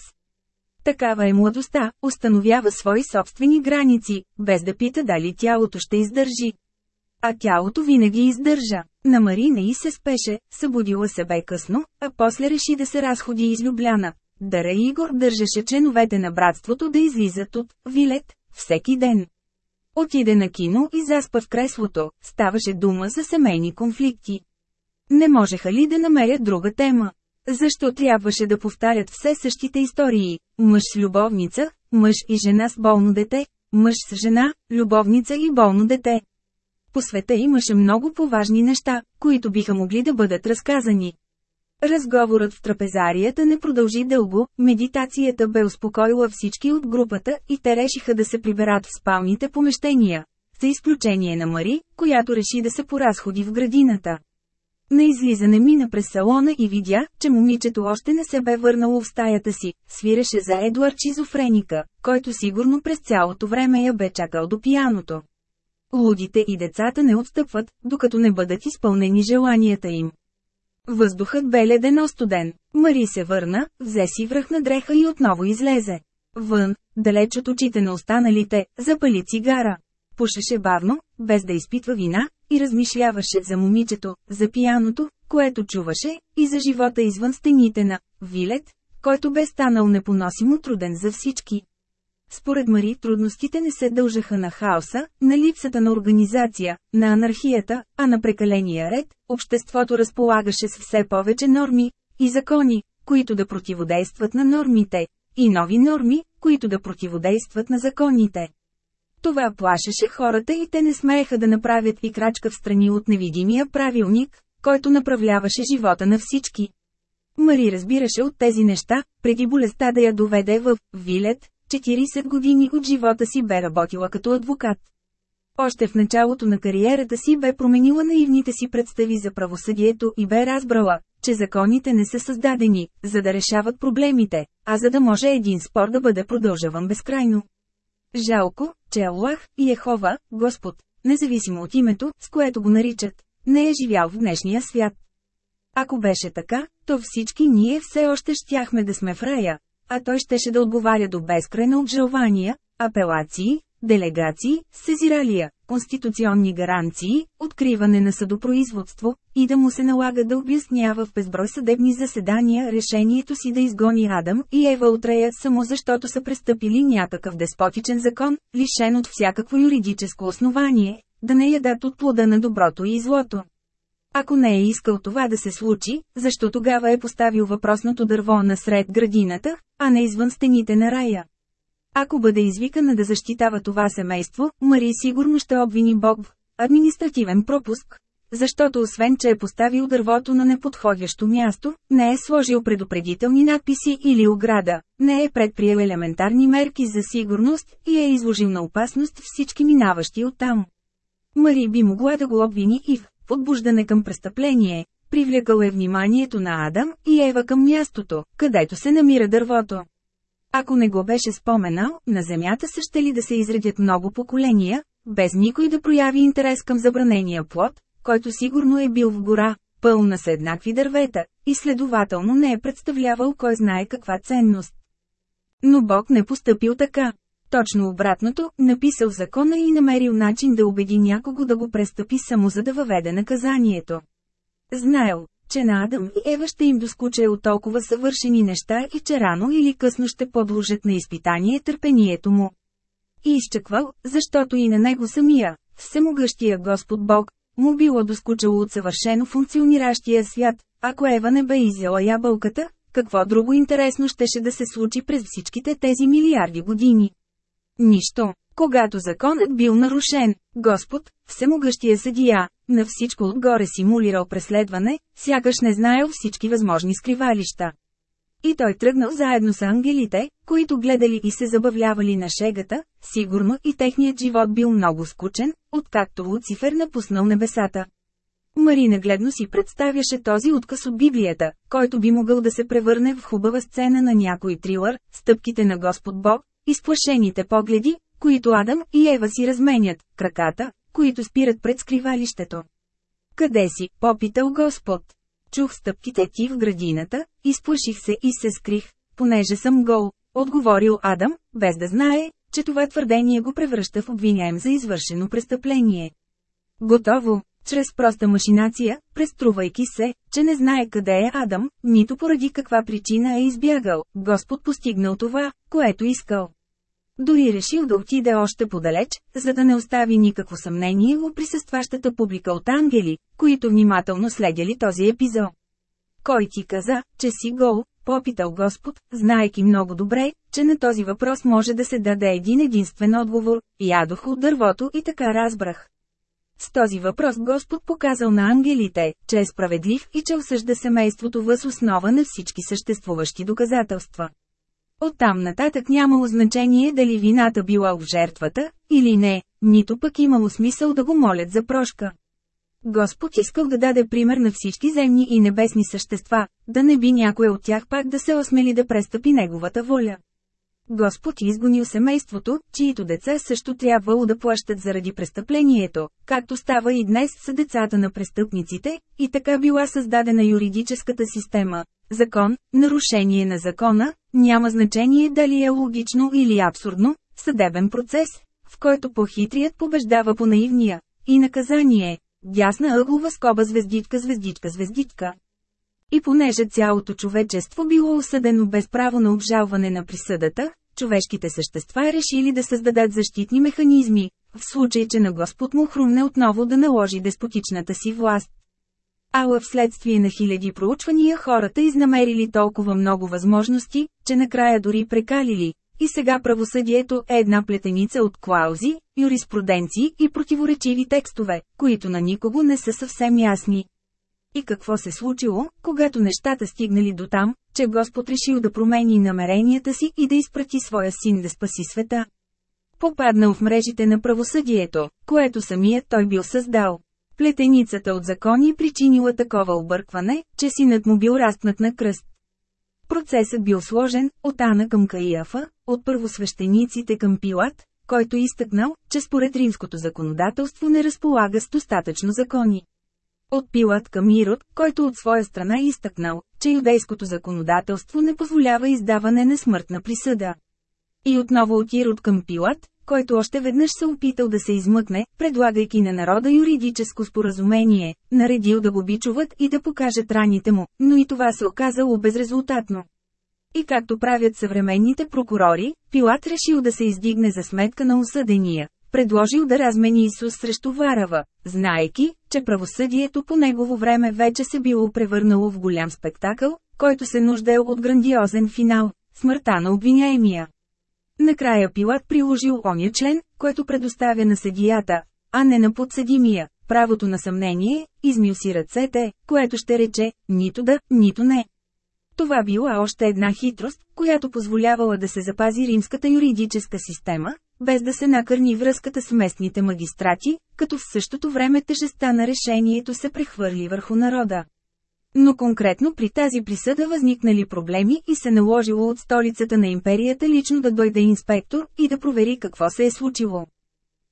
Такава е младостта, установява свои собствени граници, без да пита дали тялото ще издържи. А тялото винаги издържа. На Марина и се спеше, събудила се бе късно, а после реши да се разходи из Любляна. Дара Игор държеше членовете на братството да излизат от Вилет всеки ден. Отиде на кино и заспа в креслото, ставаше дума за семейни конфликти. Не можеха ли да намерят друга тема? Защо трябваше да повтарят все същите истории? Мъж с любовница, мъж и жена с болно дете, мъж с жена, любовница и болно дете. По света имаше много поважни неща, които биха могли да бъдат разказани. Разговорът в трапезарията не продължи дълго, медитацията бе успокоила всички от групата и те решиха да се приберат в спалните помещения, за изключение на Мари, която реши да се поразходи в градината. На излизане мина през салона и видя, че момичето още не се бе върнало в стаята си, свиреше за Едуард Шизофреника, който сигурно през цялото време я бе чакал до пияното. Лудите и децата не отстъпват, докато не бъдат изпълнени желанията им. Въздухът бе ледено студен. Мари се върна, взе си връхна дреха и отново излезе. Вън, далеч от очите на останалите, запали цигара. Пушеше бавно, без да изпитва вина, и размишляваше за момичето, за пияното, което чуваше, и за живота извън стените на Вилет, който бе станал непоносимо труден за всички. Според Мари трудностите не се дължаха на хаоса, на липсата на организация, на анархията, а на прекаления ред, обществото разполагаше с все повече норми и закони, които да противодействат на нормите, и нови норми, които да противодействат на законите. Това плашеше хората и те не смееха да направят и крачка в страни от невидимия правилник, който направляваше живота на всички. Мари разбираше от тези неща, преди болестта да я доведе в Вилет, 40 години от живота си бе работила като адвокат. Още в началото на кариерата си бе променила наивните си представи за правосъдието и бе разбрала, че законите не са създадени, за да решават проблемите, а за да може един спор да бъде продължаван безкрайно. Жалко, че Аллах и Ехова, Господ, независимо от името, с което го наричат, не е живял в днешния свят. Ако беше така, то всички ние все още щяхме да сме в рая, а той щеше да отговаря до безкрайно обжалвания, апелации, делегации, сезиралия, конституционни гаранции, откриване на съдопроизводство, и да му се налага да обяснява в безброй съдебни заседания решението си да изгони Адам и Ева от Рея само защото са престъпили някакъв деспотичен закон, лишен от всякакво юридическо основание, да не ядат от плода на доброто и злото. Ако не е искал това да се случи, защо тогава е поставил въпросното дърво насред градината, а не извън стените на рая? Ако бъде извикана да защитава това семейство, Мари сигурно ще обвини Бог в административен пропуск. Защото освен, че е поставил дървото на неподходящо място, не е сложил предупредителни надписи или ограда, не е предприел елементарни мерки за сигурност и е изложил на опасност всички минаващи оттам. Мари би могла да го обвини и в подбуждане към престъпление, привлекал е вниманието на Адам и Ева към мястото, където се намира дървото. Ако не го беше споменал, на Земята са ще ли да се изредят много поколения, без никой да прояви интерес към забранения плод, който сигурно е бил в гора, пълна с еднакви дървета, и следователно не е представлявал кой знае каква ценност. Но Бог не поступил така. Точно обратното, написал закона и намерил начин да убеди някого да го престъпи само за да въведе наказанието. Знаел, че на Адам и Ева ще им доскуча от толкова съвършени неща и че рано или късно ще подложат на изпитание търпението му. И изчаквал, защото и на него самия, всемогъщия Господ Бог, му било доскучало от съвършено функциониращия свят, ако Ева не бе изяла ябълката, какво друго интересно щеше да се случи през всичките тези милиарди години. Нищо. Когато законът бил нарушен, Господ, всемогъщия съдия, на всичко отгоре симулирал преследване, сякаш не знаел всички възможни скривалища. И той тръгнал заедно с ангелите, които гледали и се забавлявали на шегата, сигурно и техният живот бил много скучен, откакто Луцифер напуснал небесата. Мари нагледно си представяше този отказ от Библията, който би могъл да се превърне в хубава сцена на някой трилър, стъпките на Господ Бог, изплашените погледи, които Адам и Ева си разменят, краката, които спират пред скривалището. Къде си, попитал Господ. Чух стъпките ти в градината, изплаших се и се скрих, понеже съм гол, отговорил Адам, без да знае, че това твърдение го превръща в обвиняем за извършено престъпление. Готово, чрез проста машинация, преструвайки се, че не знае къде е Адам, нито поради каква причина е избягал, Господ постигнал това, което искал. Дори решил да отиде още подалеч, за да не остави никакво съмнение в присъстващата публика от ангели, които внимателно следяли този епизод. Кой ти каза, че си гол, попитал Господ, знаеки много добре, че на този въпрос може да се даде един единствен отговор, ядох от дървото и така разбрах. С този въпрос Господ показал на ангелите, че е справедлив и че осъжда семейството въз основа на всички съществуващи доказателства. Оттам нататък нямало значение дали вината била в жертвата, или не, нито пък имало смисъл да го молят за прошка. Господ искал да даде пример на всички земни и небесни същества, да не би някой от тях пак да се осмели да престъпи неговата воля. Господ изгонил семейството, чието деца също трябвало да плащат заради престъплението, както става и днес с децата на престъпниците, и така била създадена юридическата система. Закон, нарушение на закона, няма значение дали е логично или абсурдно, съдебен процес, в който похитрият побеждава по наивния, и наказание, дясна ъглова скоба звездичка звездичка звездичка. И понеже цялото човечество било осъдено без право на обжалване на присъдата, човешките същества решили да създадат защитни механизми, в случай че на Господ му хрумне отново да наложи деспотичната си власт. Ала вследствие на хиляди проучвания хората изнамерили толкова много възможности, че накрая дори прекалили. И сега правосъдието е една плетеница от клаузи, юриспруденции и противоречиви текстове, които на никого не са съвсем ясни. И какво се случило, когато нещата стигнали до там, че Господ решил да промени намеренията си и да изпрати своя син да спаси света? Попаднал в мрежите на правосъдието, което самият той бил създал. Плетеницата от закони причинила такова объркване, че синът му бил разпнат на кръст. Процесът бил сложен, от Ана към Каиафа, от първосвещениците към Пилат, който изтъкнал, че според римското законодателство не разполага с достатъчно закони. От Пилат към Ирод, който от своя страна изтъкнал, че юдейското законодателство не позволява издаване на смъртна присъда. И отново от Ирод към Пилат, който още веднъж се опитал да се измъкне, предлагайки на народа юридическо споразумение, наредил да го бичуват и да покажат раните му, но и това се оказало безрезултатно. И както правят съвременните прокурори, Пилат решил да се издигне за сметка на осъдения, предложил да размени Исус срещу Варава, знаеки, че правосъдието по негово време вече се било превърнало в голям спектакъл, който се нуждаел от грандиозен финал – смъртта на обвиняемия. Накрая Пилат приложил оня член, който предоставя на съдията, а не на подсъдимия, правото на съмнение, измил си ръцете, което ще рече, нито да, нито не. Това била още една хитрост, която позволявала да се запази римската юридическа система, без да се накърни връзката с местните магистрати, като в същото време тежестта на решението се прехвърли върху народа. Но конкретно при тази присъда възникнали проблеми и се наложило от столицата на империята лично да дойде инспектор и да провери какво се е случило.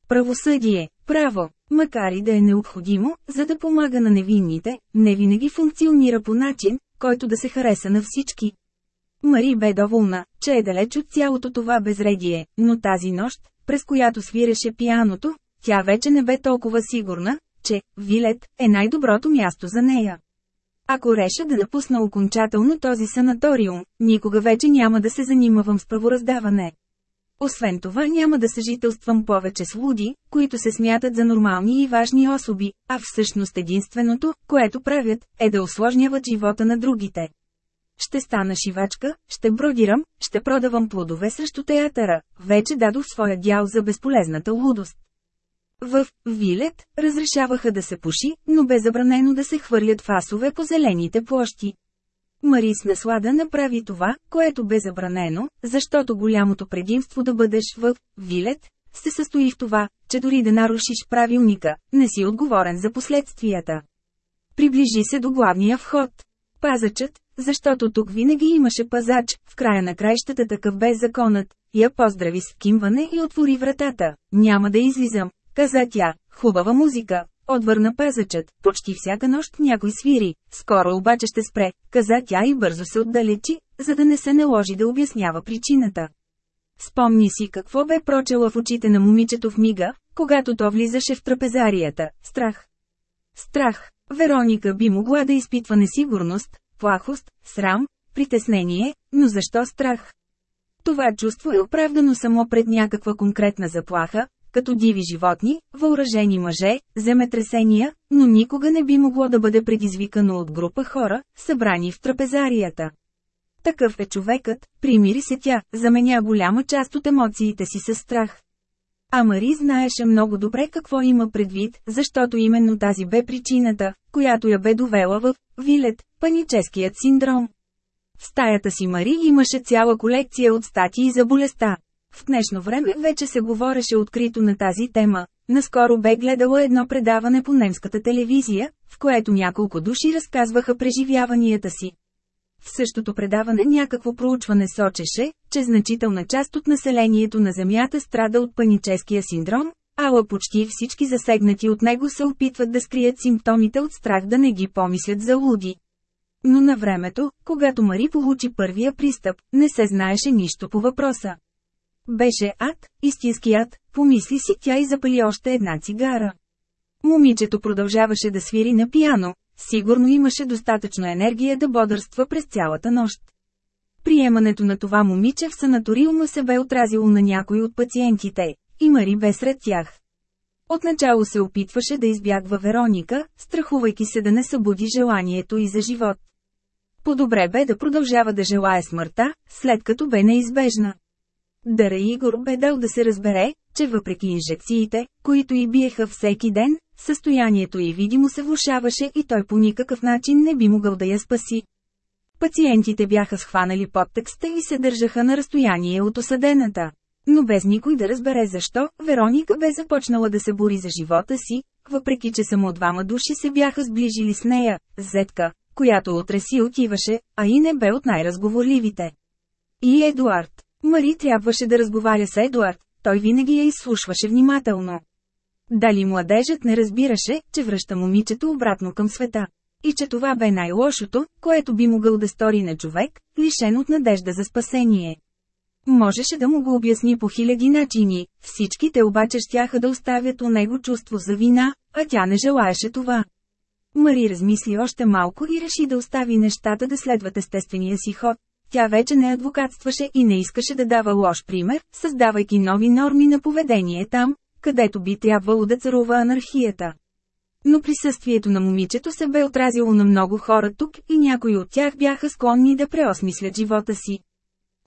Правосъдие, право, макар и да е необходимо, за да помага на невинните, не винаги функционира по начин, който да се хареса на всички. Мари бе доволна, че е далеч от цялото това безредие, но тази нощ, през която свиреше пияното, тя вече не бе толкова сигурна, че Вилет е най-доброто място за нея. Ако реша да напусна окончателно този санаториум, никога вече няма да се занимавам с правораздаване. Освен това няма да съжителствам повече с луди, които се смятат за нормални и важни особи, а всъщност единственото, което правят, е да осложняват живота на другите. Ще стана шивачка, ще бродирам, ще продавам плодове срещу театъра, вече дадох своя дял за безполезната лудост. В Вилет разрешаваха да се пуши, но бе забранено да се хвърлят фасове по зелените площи. Марис наслада направи това, което бе забранено, защото голямото предимство да бъдеш в Вилет се състои в това, че дори да нарушиш правилника, не си отговорен за последствията. Приближи се до главния вход. Пазачът, защото тук винаги имаше пазач, в края на краищата такъв бе законът, я поздрави с кимване и отвори вратата. Няма да излизам, каза тя, хубава музика, отвърна пазачът, почти всяка нощ някой свири, скоро обаче ще спре, каза тя и бързо се отдалечи, за да не се наложи да обяснява причината. Спомни си какво бе прочела в очите на момичето в мига, когато то влизаше в трапезарията – страх. Страх. Вероника би могла да изпитва несигурност, плахост, срам, притеснение, но защо страх? Това чувство е оправдано само пред някаква конкретна заплаха, като диви животни, въоръжени мъже, земетресения, но никога не би могло да бъде предизвикано от група хора, събрани в трапезарията. Такъв е човекът, примири се тя, заменя голяма част от емоциите си с страх. А Мари знаеше много добре какво има предвид, защото именно тази бе причината, която я бе довела в Вилет, паническият синдром. В стаята си Мари имаше цяла колекция от статии за болестта. В днешно време вече се говореше открито на тази тема. Наскоро бе гледала едно предаване по немската телевизия, в което няколко души разказваха преживяванията си. В същото предаване някакво проучване сочеше, че значителна част от населението на Земята страда от паническия синдром, ала почти всички засегнати от него се опитват да скрият симптомите от страх да не ги помислят за луди. Но на времето, когато Мари получи първия пристъп, не се знаеше нищо по въпроса. Беше ад, истински ад, помисли си тя и запали още една цигара. Момичето продължаваше да свири на пиано, сигурно имаше достатъчно енергия да бодърства през цялата нощ. Приемането на това момиче в санаториума се бе отразило на някой от пациентите, и Мари бе сред тях. Отначало се опитваше да избягва Вероника, страхувайки се да не събуди желанието и за живот. По-добре бе да продължава да желая смъртта, след като бе неизбежна. Дара Игор бе дал да се разбере, че въпреки инжекциите, които и биеха всеки ден, състоянието й видимо се влушаваше и той по никакъв начин не би могъл да я спаси. Пациентите бяха схванали подтекста и се държаха на разстояние от осъдената. Но без никой да разбере защо, Вероника бе започнала да се бори за живота си, въпреки че само двама души се бяха сближили с нея, Зетка, която утре отиваше, а и не бе от най-разговорливите. И Едуард. Мари трябваше да разговаря с Едуард, той винаги я изслушваше внимателно. Дали младежът не разбираше, че връща момичето обратно към света. И че това бе най-лошото, което би могъл да стори на човек, лишен от надежда за спасение. Можеше да му го обясни по хиляди начини, всичките обаче щяха да оставят у него чувство за вина, а тя не желаеше това. Мари размисли още малко и реши да остави нещата да следват естествения си ход. Тя вече не адвокатстваше и не искаше да дава лош пример, създавайки нови норми на поведение там, където би трябвало да царува анархията. Но присъствието на момичето се бе отразило на много хора тук и някои от тях бяха склонни да преосмислят живота си.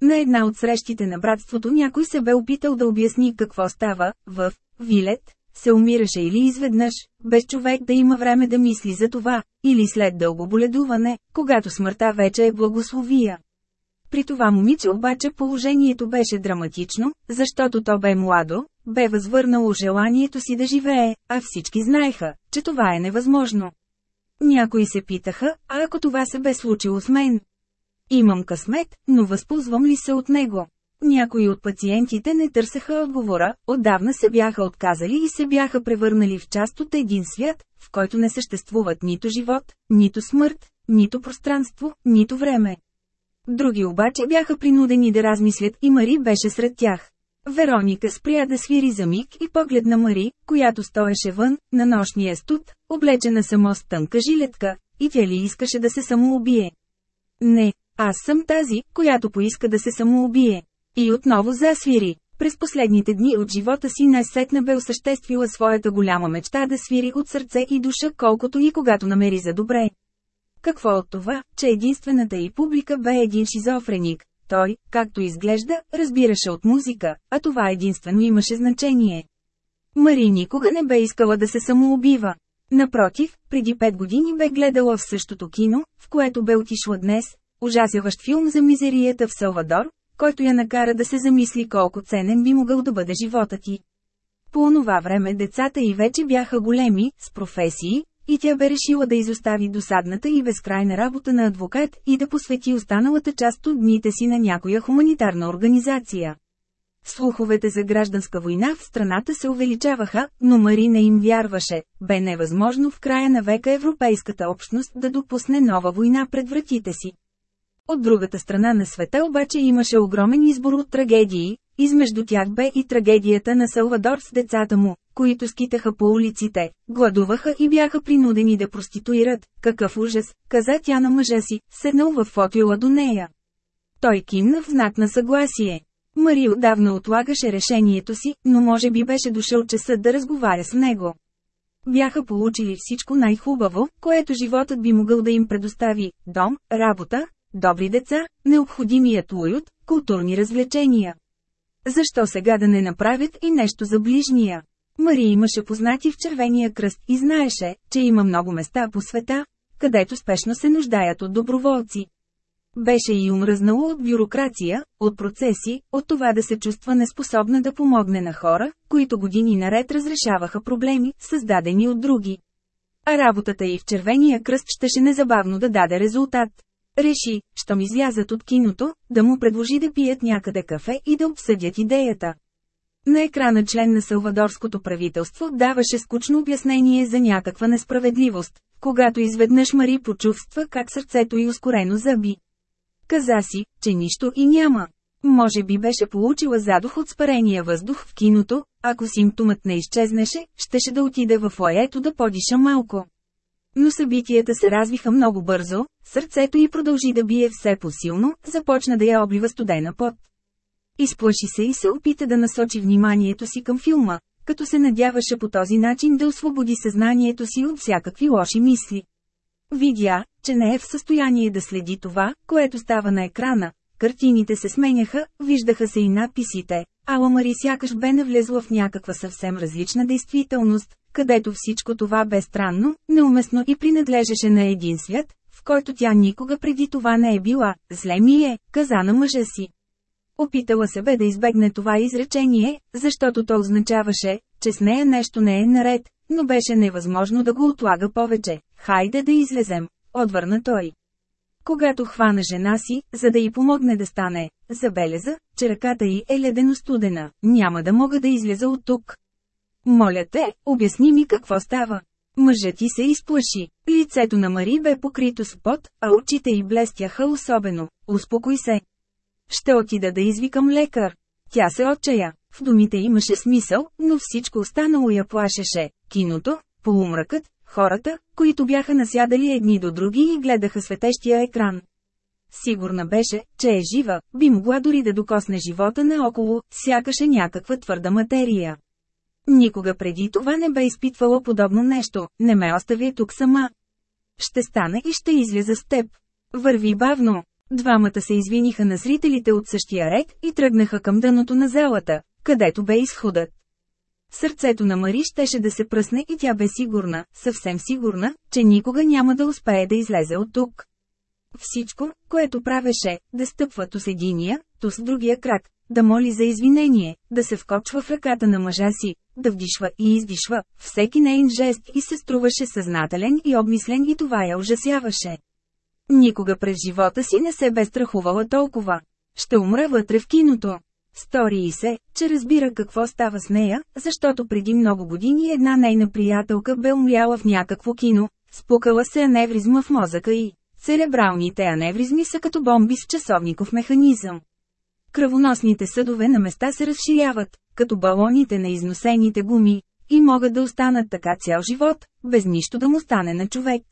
На една от срещите на братството някой се бе опитал да обясни какво става, в Вилет, се умираше или изведнъж, без човек да има време да мисли за това, или след дълго боледуване, когато смъртта вече е благословия. При това момиче обаче положението беше драматично, защото то бе младо, бе възвърнало желанието си да живее, а всички знаеха, че това е невъзможно. Някои се питаха, а ако това се бе случило с мен? Имам късмет, но възползвам ли се от него? Някои от пациентите не търсеха отговора, отдавна се бяха отказали и се бяха превърнали в част от един свят, в който не съществуват нито живот, нито смърт, нито пространство, нито време. Други обаче бяха принудени да размислят и Мари беше сред тях. Вероника спря да свири за миг и поглед на Мари, която стоеше вън, на нощния студ, облечена само с тънка жилетка, и тя ли искаше да се самоубие. Не, аз съм тази, която поиска да се самоубие. И отново засвири. През последните дни от живота си най-сетна бе осъществила своята голяма мечта да свири от сърце и душа колкото и когато намери за добре. Какво от това, че единствената й публика бе един шизофреник? Той, както изглежда, разбираше от музика, а това единствено имаше значение. Мари никога не бе искала да се самоубива. Напротив, преди пет години бе гледала в същото кино, в което бе отишла днес, ужасяващ филм за мизерията в Салвадор, който я накара да се замисли колко ценен би могъл да бъде живота ти. По онова време децата й вече бяха големи, с професии, и тя бе решила да изостави досадната и безкрайна работа на адвокат и да посвети останалата част от дните си на някоя хуманитарна организация. Слуховете за гражданска война в страната се увеличаваха, но Мари не им вярваше. Бе невъзможно в края на века европейската общност да допусне нова война пред вратите си. От другата страна на света обаче имаше огромен избор от трагедии, измежду тях бе и трагедията на Салвадор с децата му, които скитаха по улиците, гладуваха и бяха принудени да проституират. Какъв ужас, каза тя на мъжа си, седнал в фотоила до нея. Той кимна в знак на съгласие. Мари отдавна отлагаше решението си, но може би беше дошъл часът да разговаря с него. Бяха получили всичко най-хубаво, което животът би могъл да им предостави – дом, работа, добри деца, необходимият уют, културни развлечения. Защо сега да не направят и нещо за ближния? Мари имаше познати в Червения кръст и знаеше, че има много места по света, където спешно се нуждаят от доброволци. Беше и умръзнало от бюрокрация, от процеси, от това да се чувства неспособна да помогне на хора, които години наред разрешаваха проблеми, създадени от други. А работата й в Червения кръст щеше незабавно да даде резултат. Реши, щом излязат от киното, да му предложи да пият някъде кафе и да обсъдят идеята. На екрана член на Салвадорското правителство даваше скучно обяснение за някаква несправедливост, когато изведнъж Мари почувства как сърцето й ускорено заби. Каза си, че нищо и няма. Може би беше получила задух от спарения въздух в киното, ако симптомът не изчезнеше, щеше да отиде в лаето да подиша малко. Но събитията се развиха много бързо, сърцето й продължи да бие все по-силно, започна да я облива студена пот. Изплаши се и се опита да насочи вниманието си към филма, като се надяваше по този начин да освободи съзнанието си от всякакви лоши мисли. Видя, че не е в състояние да следи това, което става на екрана. Картините се сменяха, виждаха се и надписите, ала Мари сякаш бе навлезла в някаква съвсем различна действителност, където всичко това бе странно, неуместно и принадлежеше на един свят, в който тя никога преди това не е била. Зле ми е, каза на мъжа си. Опитала се бе да избегне това изречение, защото то означаваше, че с нея нещо не е наред, но беше невъзможно да го отлага повече. Хайде да излезем, отвърна той. Когато хвана жена си, за да й помогне да стане, забеляза, че ръката й е ледено студена, няма да мога да излеза от тук. Моля те, обясни ми какво става. Мъжът ти се изплаши. Лицето на Мари бе покрито с пот, а очите й блестяха особено. Успокой се. Ще отида да извикам лекар. Тя се отчая. В думите имаше смисъл, но всичко останало я плашеше. Киното, полумракът, хората, които бяха насядали едни до други и гледаха светещия екран. Сигурна беше, че е жива, би могла дори да докосне живота наоколо, сякаше някаква твърда материя. Никога преди това не бе изпитвала подобно нещо, не ме остави тук сама. Ще стане и ще изляза с теб. Върви бавно. Двамата се извиниха на зрителите от същия ред и тръгнаха към дъното на залата, където бе изходът. Сърцето на Мари щеше да се пръсне и тя бе сигурна, съвсем сигурна, че никога няма да успее да излезе от тук. Всичко, което правеше, да стъпва то с единия, то с другия крак, да моли за извинение, да се вкопчва в ръката на мъжа си, да вдишва и издишва, всеки нейн жест и се струваше съзнателен и обмислен и това я ужасяваше. Никога през живота си не се бе страхувала толкова. Ще умра вътре в киното. Стори и се, че разбира какво става с нея, защото преди много години една нейна приятелка бе умряла в някакво кино, спукала се аневризма в мозъка и. Церебралните аневризми са като бомби с часовников механизъм. Кръвоносните съдове на места се разширяват, като балоните на износените гуми, и могат да останат така цял живот, без нищо да му стане на човек.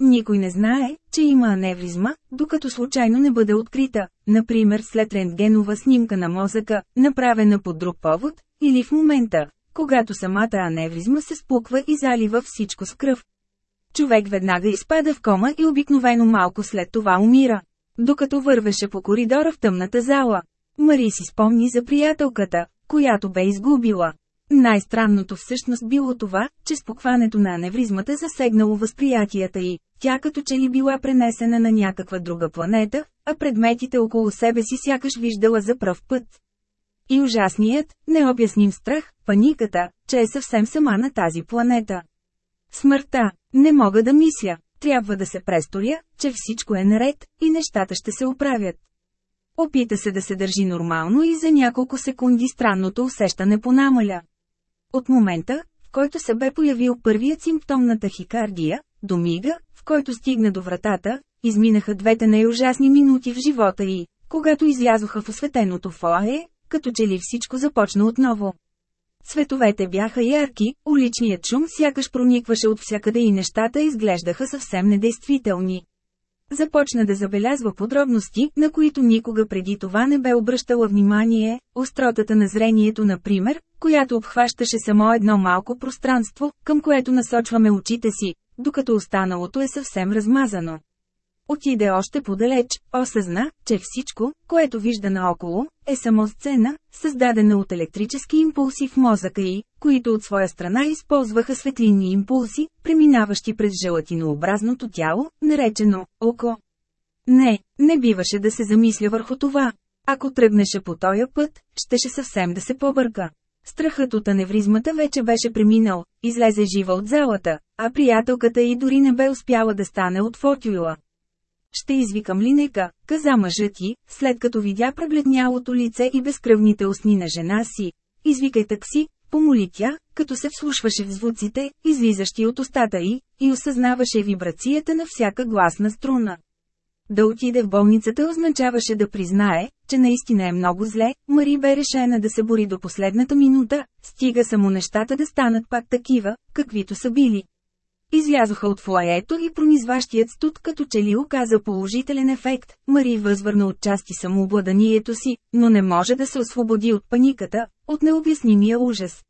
Никой не знае, че има аневризма, докато случайно не бъде открита, например след рентгенова снимка на мозъка, направена по друг повод, или в момента, когато самата аневризма се спуква и залива всичко с кръв. Човек веднага изпада в кома и обикновено малко след това умира. Докато вървеше по коридора в тъмната зала, Мари си спомни за приятелката, която бе изгубила. Най-странното всъщност било това, че спокването на аневризмата засегнало възприятията й, тя като че ли била пренесена на някаква друга планета, а предметите около себе си сякаш виждала за пръв път. И ужасният, необясним страх, паниката, че е съвсем сама на тази планета. Смъртта. Не мога да мисля. Трябва да се престоря, че всичко е наред, и нещата ще се оправят. Опита се да се държи нормално и за няколко секунди странното усещане понамаля. От момента, в който се бе появил първият симптом на тахикардия, до мига, в който стигна до вратата, изминаха двете най-ужасни минути в живота й, когато излязоха в осветеното фоае, като че ли всичко започна отново. Цветовете бяха ярки, уличният шум сякаш проникваше от всякъде и нещата изглеждаха съвсем недействителни. Започна да забелязва подробности, на които никога преди това не бе обръщала внимание, остротата на зрението например, която обхващаше само едно малко пространство, към което насочваме очите си, докато останалото е съвсем размазано. Отиде още подалеч, осъзна, че всичко, което вижда наоколо, е само сцена, създадена от електрически импулси в мозъка й, които от своя страна използваха светлинни импулси, преминаващи през желатинообразното тяло, наречено око. Не, не биваше да се замисля върху това. Ако тръгнеше по този път, щеше съвсем да се побърка. Страхът от аневризмата вече беше преминал, излезе жива от залата, а приятелката й дори не бе успяла да стане от фотюила. Ще извикам линека, каза мъжът ти, след като видя пребледнялото лице и безкръвните устни на жена си. Извикай такси, помоли тя, като се вслушваше в звуците, излизащи от устата й, и осъзнаваше вибрацията на всяка гласна струна. Да отиде в болницата означаваше да признае, че наистина е много зле, Мари бе решена да се бори до последната минута, стига само нещата да станат пак такива, каквито са били. Излязоха от флаето и пронизващият студ като че ли оказа положителен ефект. Мари възвърна от части самообладанието си, но не може да се освободи от паниката, от необяснимия ужас.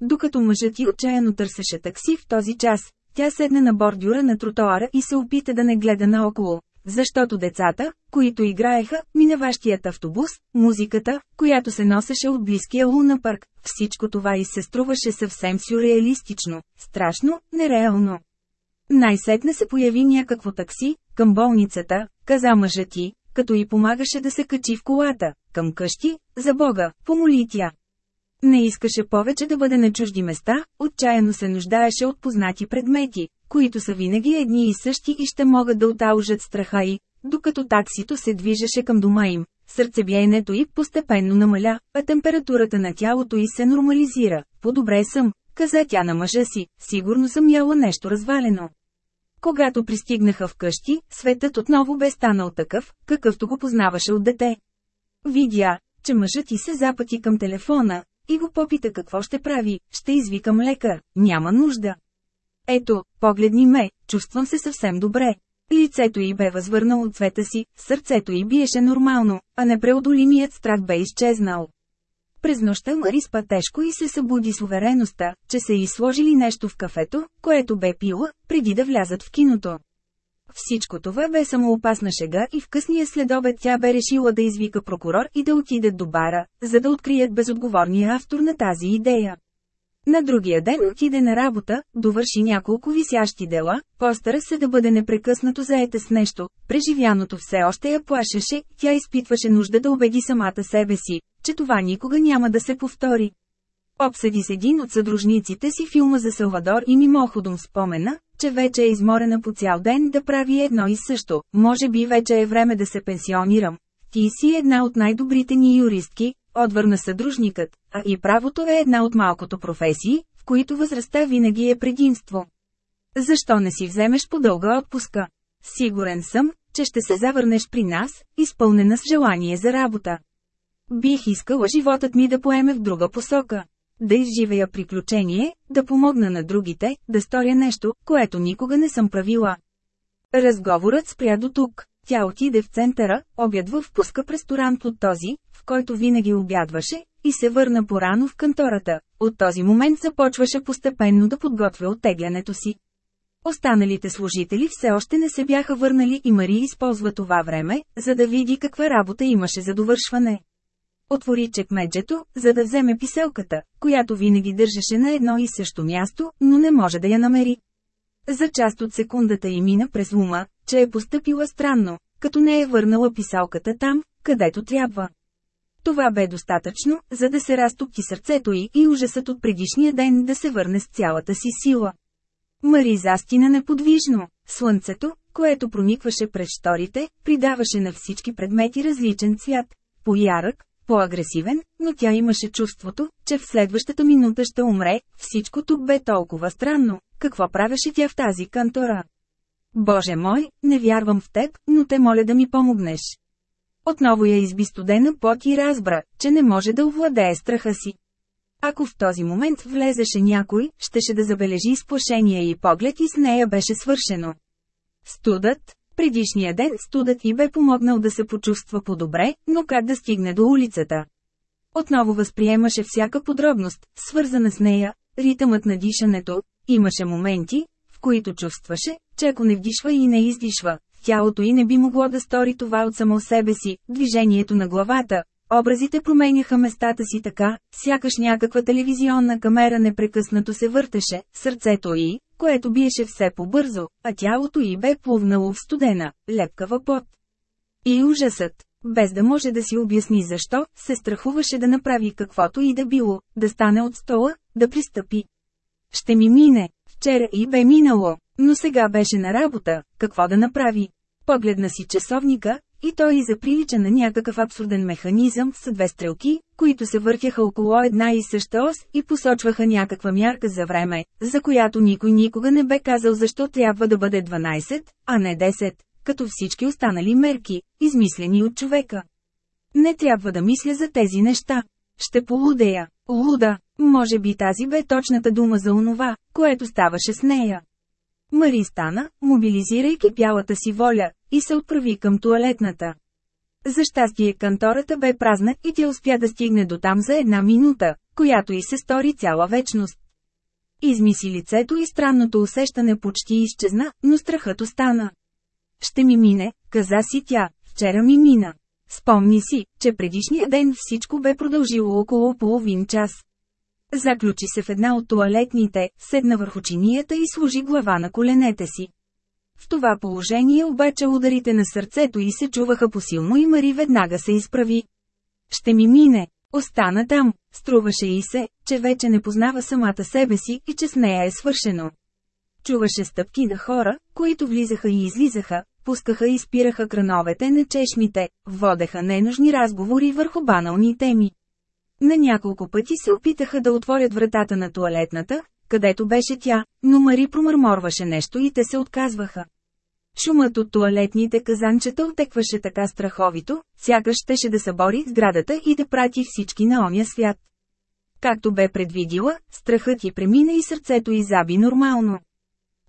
Докато мъжът ти отчаяно търсеше такси в този час, тя седна на бордюра на тротоара и се опита да не гледа наоколо, защото децата, които играеха, минаващият автобус, музиката, която се носеше от близкия луна парк, всичко това и се струваше съвсем сюрреалистично, страшно, нереално. Най-сетне се появи някакво такси, към болницата, каза мъжът ти, като й помагаше да се качи в колата, към къщи, за Бога, помоли тя. Не искаше повече да бъде на чужди места, отчаяно се нуждаеше от познати предмети, които са винаги едни и същи и ще могат да отаужат страха и, докато таксито се движеше към дома им, сърцебиенето й постепенно намаля, а температурата на тялото й се нормализира. По-добре съм, каза тя на мъжа си, сигурно съм яла нещо развалено. Когато пристигнаха вкъщи, светът отново бе станал такъв, какъвто го познаваше от дете. Видя, че мъжът ти се запъти към телефона, и го попита какво ще прави, ще извикам лекар, няма нужда. Ето, погледни ме, чувствам се съвсем добре. Лицето й бе възвърнало от цвета си, сърцето й биеше нормално, а непреодолимият страх бе изчезнал. През нощта Мари спа тежко и се събуди с увереността, че са й сложили нещо в кафето, което бе пила, преди да влязат в киното. Всичко това бе само опасна шега и в късния следобед тя бе решила да извика прокурор и да отидат до бара, за да открият безотговорния автор на тази идея. На другия ден отиде на работа, довърши няколко висящи дела, постара се да бъде непрекъснато заета с нещо, преживяното все още я плашеше, тя изпитваше нужда да убеди самата себе си, че това никога няма да се повтори. Обсъди с един от съдружниците си филма за Салвадор и мимоходом спомена, че вече е изморена по цял ден да прави едно и също, може би вече е време да се пенсионирам. Ти си една от най-добрите ни юристки, отвърна съдружникът, а и правото е една от малкото професии, в които възрастта винаги е предимство. Защо не си вземеш по дълга отпуска? Сигурен съм, че ще се завърнеш при нас, изпълнена с желание за работа. Бих искала животът ми да поеме в друга посока. Да изживея приключение, да помогна на другите, да сторя нещо, което никога не съм правила. Разговорът спря до тук. Тя отиде в центъра, обядва в пуска в ресторант от този, в който винаги обядваше, и се върна порано в кантората. От този момент започваше постепенно да подготвя оттеглянето си. Останалите служители все още не се бяха върнали и Мари използва това време, за да види каква работа имаше за довършване. Отвори чекмеджето, за да вземе писелката, която винаги държеше на едно и също място, но не може да я намери. За част от секундата й мина през ума, че е поступила странно, като не е върнала писалката там, където трябва. Това бе достатъчно, за да се разтопти сърцето й и ужасът от предишния ден да се върне с цялата си сила. Мари застина неподвижно. Слънцето, което проникваше през шторите, придаваше на всички предмети различен цвят. По-ярък, по-агресивен, но тя имаше чувството, че в следващата минута ще умре. Всичко тук бе толкова странно. Какво правеше тя в тази кантора? Боже мой, не вярвам в теб, но те моля да ми помогнеш. Отново я изби студена пот и разбра, че не може да овладее страха си. Ако в този момент влезеше някой, щеше да забележи изплашения и поглед и с нея беше свършено. Студът, предишния ден студът и бе помогнал да се почувства по-добре, но как да стигне до улицата? Отново възприемаше всяка подробност, свързана с нея, ритъмът на дишането, имаше моменти, в които чувстваше, че ако не вдишва и не издишва, тялото й не би могло да стори това от само себе си, движението на главата. Образите променяха местата си така, сякаш някаква телевизионна камера непрекъснато се въртеше, сърцето й, което биеше все по-бързо, а тялото й бе плувнало в студена, лепкава пот. И ужасът, без да може да си обясни защо, се страхуваше да направи каквото и да било, да стане от стола, да пристъпи. Ще ми мине, вчера и бе минало, но сега беше на работа, какво да направи? Погледна си часовника, и той и заприлича на някакъв абсурден механизъм с две стрелки, които се въртяха около една и съща ос и посочваха някаква мярка за време, за която никой никога не бе казал защо трябва да бъде 12, а не 10, като всички останали мерки, измислени от човека. Не трябва да мисля за тези неща. Ще полудея. Луда. Може би тази бе точната дума за онова, което ставаше с нея. Мари стана, мобилизирайки бялата си воля, и се отправи към туалетната. За щастие кантората бе празна и тя успя да стигне до там за една минута, която и се стори цяла вечност. Измиси лицето и странното усещане почти изчезна, но страхът остана. Ще ми мине, каза си тя, вчера ми мина. Спомни си, че предишния ден всичко бе продължило около половин час. Заключи се в една от туалетните, седна върху чинията и служи глава на коленете си. В това положение обаче ударите на сърцето й се чуваха посилно и Мари веднага се изправи. Ще ми мине. Остана там. Струваше и се, че вече не познава самата себе си и че с нея е свършено. Чуваше стъпки на хора, които влизаха и излизаха, пускаха и спираха крановете на чешмите, водеха ненужни разговори върху банални теми. На няколко пъти се опитаха да отворят вратата на туалетната, където беше тя, но Мари промърморваше нещо и те се отказваха. Шумът от туалетните казанчета отекваше така страховито, сякаш щеше да събори сградата и да прати всички на оня свят. Както бе предвидила, страхът й премина и сърцето й заби нормално.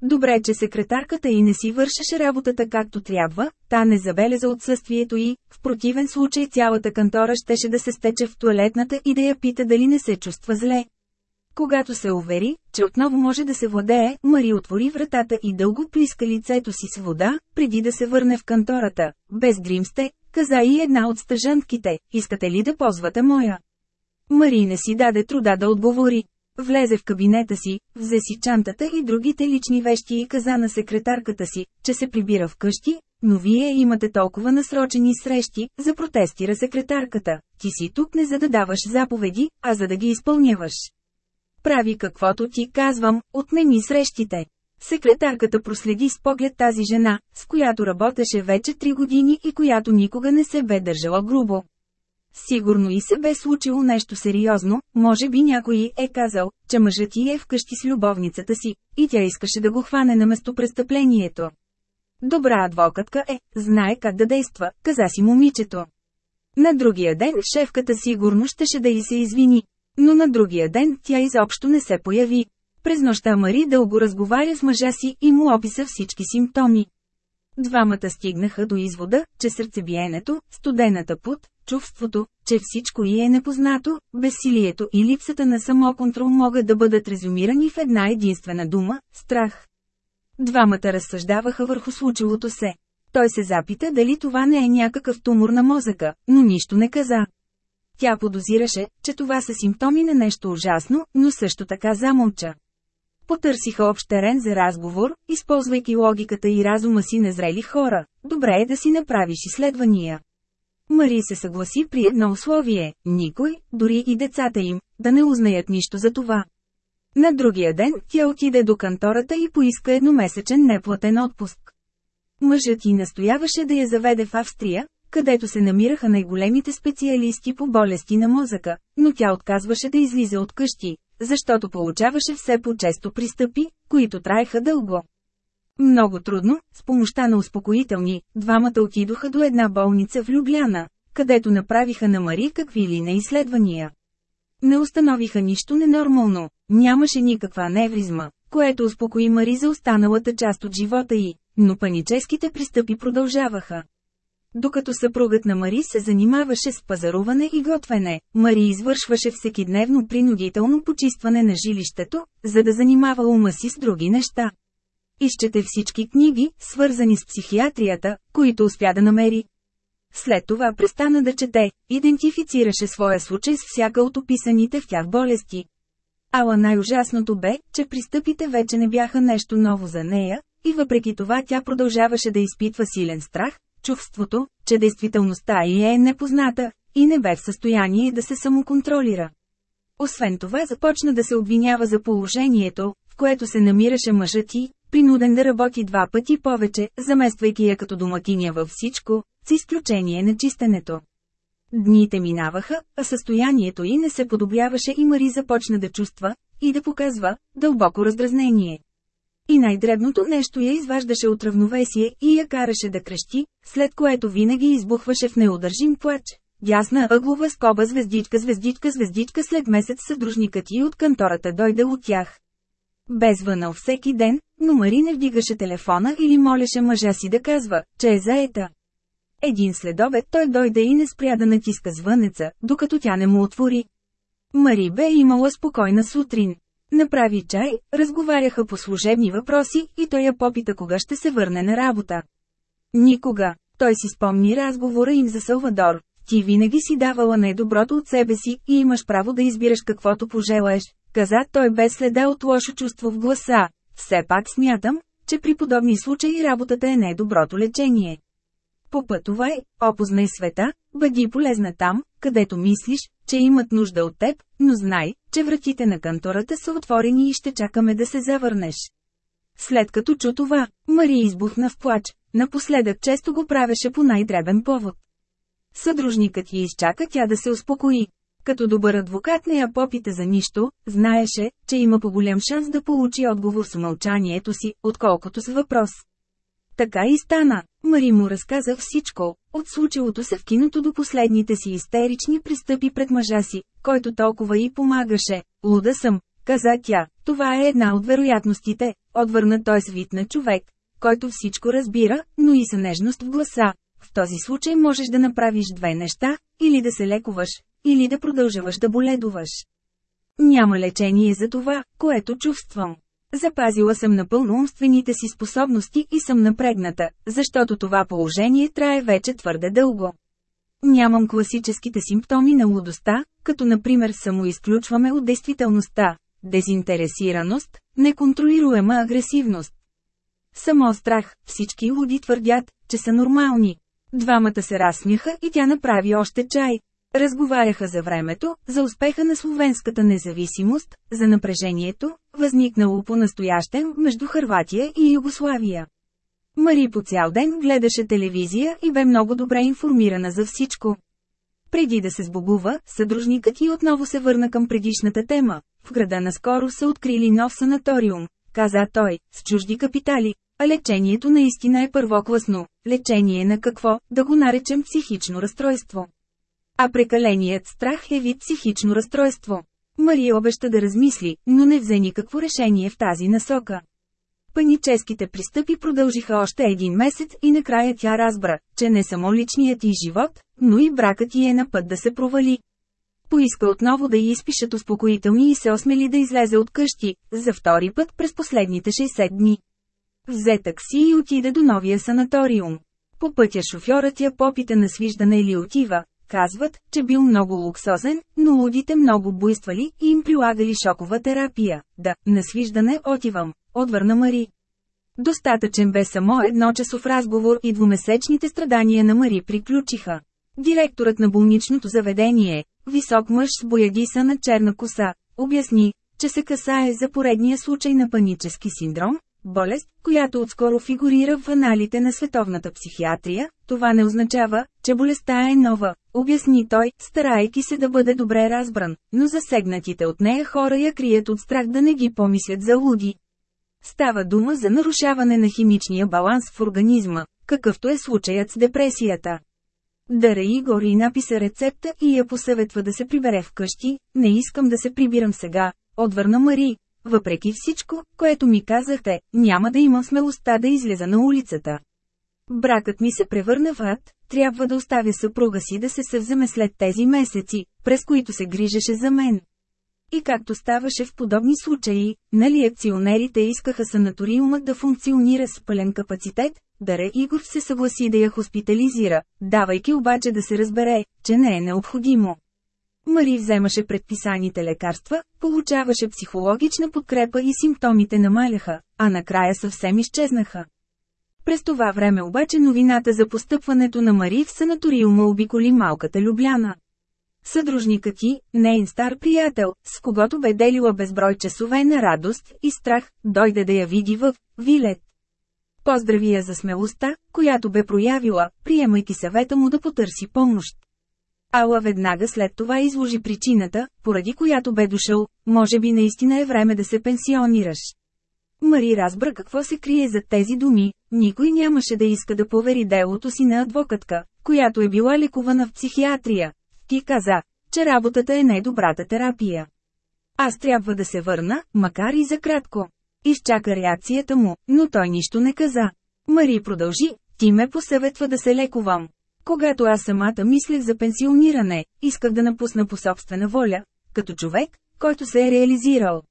Добре, че секретарката й не си вършеше работата както трябва, та не забеляза отсъствието й, в противен случай цялата кантора щеше да се стече в туалетната и да я пита дали не се чувства зле. Когато се увери, че отново може да се владее, Мари отвори вратата и дълго плиска лицето си с вода, преди да се върне в кантората. Без грим сте, каза и една от стъжантките, искате ли да ползвате моя? Мари не си даде труда да отговори. Влезе в кабинета си, взе си чантата и другите лични вещи и каза на секретарката си, че се прибира вкъщи, но вие имате толкова насрочени срещи, запротестира секретарката. Ти си тук не за да даваш заповеди, а за да ги изпълняваш. Прави каквото ти казвам, отмени срещите. Секретарката проследи с поглед тази жена, с която работеше вече три години и която никога не се бе държала грубо. Сигурно и се бе случило нещо сериозно, може би някой е казал, че мъжът ти е вкъщи с любовницата си, и тя искаше да го хване на местопрестъплението. Добра адвокатка е, знае как да действа, каза си момичето. На другия ден шефката сигурно щеше да й се извини. Но на другия ден тя изобщо не се появи. През нощта Мари дълго разговаря с мъжа си и му описа всички симптоми. Двамата стигнаха до извода, че сърцебиенето, студената пут, чувството, че всичко й е непознато, безсилието и липсата на самоконтрол могат да бъдат резюмирани в една единствена дума – страх. Двамата разсъждаваха върху случилото се. Той се запита дали това не е някакъв тумор на мозъка, но нищо не каза. Тя подозираше, че това са симптоми на нещо ужасно, но също така замълча. Потърсиха общ терен за разговор, използвайки логиката и разума си незрели хора. Добре е да си направиш изследвания. Мари се съгласи при едно условие – никой, дори и децата им, да не узнаят нищо за това. На другия ден тя отиде до кантората и поиска едномесечен неплатен отпуск. Мъжът й настояваше да я заведе в Австрия, където се намираха най-големите специалисти по болести на мозъка, но тя отказваше да излиза от къщи, защото получаваше все по-често пристъпи, които траеха дълго. Много трудно, с помощта на успокоителни, двамата отидоха до една болница в Любляна, където направиха на Мари какви ли не изследвания. Не установиха нищо ненормално, нямаше никаква невризма, което успокои Мари за останалата част от живота й, но паническите пристъпи продължаваха. Докато съпругът на Мари се занимаваше с пазаруване и готвене, Мари извършваше всекидневно принудително почистване на жилището, за да занимава ума си с други неща. Изчете всички книги, свързани с психиатрията, които успя да намери. След това престана да чете, идентифицираше своя случай с всяка от описаните в тях болести. Ала най-ужасното бе, че пристъпите вече не бяха нещо ново за нея, и въпреки това тя продължаваше да изпитва силен страх, чувството, че действителността й е непозната, и не бе в състояние да се самоконтролира. Освен това започна да се обвинява за положението, в което се намираше мъжът и, принуден да работи два пъти повече, замествайки я като домакиня във всичко, с изключение на чистенето. Дните минаваха, а състоянието й не се подобряваше и Мари започна да чувства, и да показва, дълбоко раздразнение. И най-дребното нещо я изваждаше от равновесие и я караше да крещи, след което винаги избухваше в неудържим плач. Дясна ъглова скоба звездичка звездичка звездичка след месец съдружникът и от кантората дойде от тях. Без звънал всеки ден, но Мари не вдигаше телефона или молеше мъжа си да казва, че е заета. Един следобед той дойде и не спря да натиска звънеца, докато тя не му отвори. Мари бе имала спокойна сутрин. Направи чай, разговаряха по служебни въпроси и той я попита кога ще се върне на работа. Никога. Той си спомни разговора им за Салвадор. Ти винаги си давала най-доброто от себе си и имаш право да избираш каквото пожелаеш, каза той без следа от лошо чувство в гласа. Все пак смятам, че при подобни случаи работата е най-доброто лечение. Попътувай, опознай света, бъди полезна там, където мислиш, че имат нужда от теб, но знай, че вратите на кантората са отворени и ще чакаме да се завърнеш. След като чу това, Мари избухна в плач, напоследък често го правеше по най-дребен повод. Съдружникът й изчака тя да се успокои. Като добър адвокат не я попита за нищо, знаеше, че има по-голям шанс да получи отговор с мълчанието си, отколкото с въпрос. Така и стана. Мари му разказа всичко, от случилото се в киното до последните си истерични пристъпи пред мъжа си, който толкова и помагаше. Луда съм, каза тя, това е една от вероятностите, отвърна той с вид на човек, който всичко разбира, но и са нежност в гласа. В този случай можеш да направиш две неща, или да се лекуваш, или да продължаваш да боледуваш. Няма лечение за това, което чувствам. Запазила съм напълно умствените си способности и съм напрегната, защото това положение трае вече твърде дълго. Нямам класическите симптоми на лудостта, като например самоизключваме от действителността, дезинтересираност, неконтролируема агресивност. Само страх, всички луди твърдят, че са нормални. Двамата се разсмяха и тя направи още чай. Разговаряха за времето, за успеха на словенската независимост, за напрежението, възникнало по-настоящем между Хърватия и Югославия. Мари по цял ден гледаше телевизия и бе много добре информирана за всичко. Преди да се сбогува, съдружникът и отново се върна към предишната тема. В града наскоро са открили нов санаториум, каза той, с чужди капитали, а лечението наистина е първокласно. Лечение на какво, да го наречем психично разстройство. А прекаленият страх е вид психично разстройство. Мария обеща да размисли, но не взе никакво решение в тази насока. Паническите пристъпи продължиха още един месец и накрая тя разбра, че не само личният и живот, но и бракът ти е на път да се провали. Поиска отново да й изпишат успокоителни и се осмели да излезе от къщи, за втори път през последните 60 дни. Взе такси и отиде до новия санаториум. По пътя шофьорът я попита на свиждане или отива, Казват, че бил много луксозен, но лудите много буйствали и им прилагали шокова терапия. Да, на свиждане отивам, отвърна Мари. Достатъчен бе само едночасов разговор и двумесечните страдания на Мари приключиха. Директорът на болничното заведение, висок мъж с боядиса на черна коса, обясни, че се касае за поредния случай на панически синдром, болест, която отскоро фигурира в аналите на световната психиатрия, това не означава, че болестта е нова, обясни той, старайки се да бъде добре разбран, но засегнатите от нея хора я крият от страх да не ги помислят за луди. Става дума за нарушаване на химичния баланс в организма, какъвто е случаят с депресията. Дара Игори написа рецепта и я посъветва да се прибере вкъщи, не искам да се прибирам сега, отвърна Мари. Въпреки всичко, което ми казахте, няма да имам смелостта да излеза на улицата. Бракът ми се превърна в ад, трябва да оставя съпруга си да се съвземе след тези месеци, през които се грижеше за мен. И както ставаше в подобни случаи, нали акционерите искаха санаториумът да функционира с пълен капацитет, Даре Игор се съгласи да я хоспитализира, давайки обаче да се разбере, че не е необходимо. Мари вземаше предписаните лекарства, получаваше психологична подкрепа и симптомите намаляха, а накрая съвсем изчезнаха. През това време обаче новината за постъпването на Мари в санаториума обиколи малката Любляна. Съдружникът ти, нейн стар приятел, с когото бе делила безброй часове на радост и страх, дойде да я види в Вилет. Поздрави я за смелостта, която бе проявила, приемайки съвета му да потърси помощ. Ала веднага след това изложи причината, поради която бе дошъл, може би наистина е време да се пенсионираш. Мари разбра какво се крие за тези думи, никой нямаше да иска да повери делото си на адвокатка, която е била лекувана в психиатрия. Ти каза, че работата е най-добрата терапия. Аз трябва да се върна, макар и за кратко. Изчака реакцията му, но той нищо не каза. Мари продължи, ти ме посъветва да се лекувам. Когато аз самата мислех за пенсиониране, исках да напусна по собствена воля, като човек, който се е реализирал.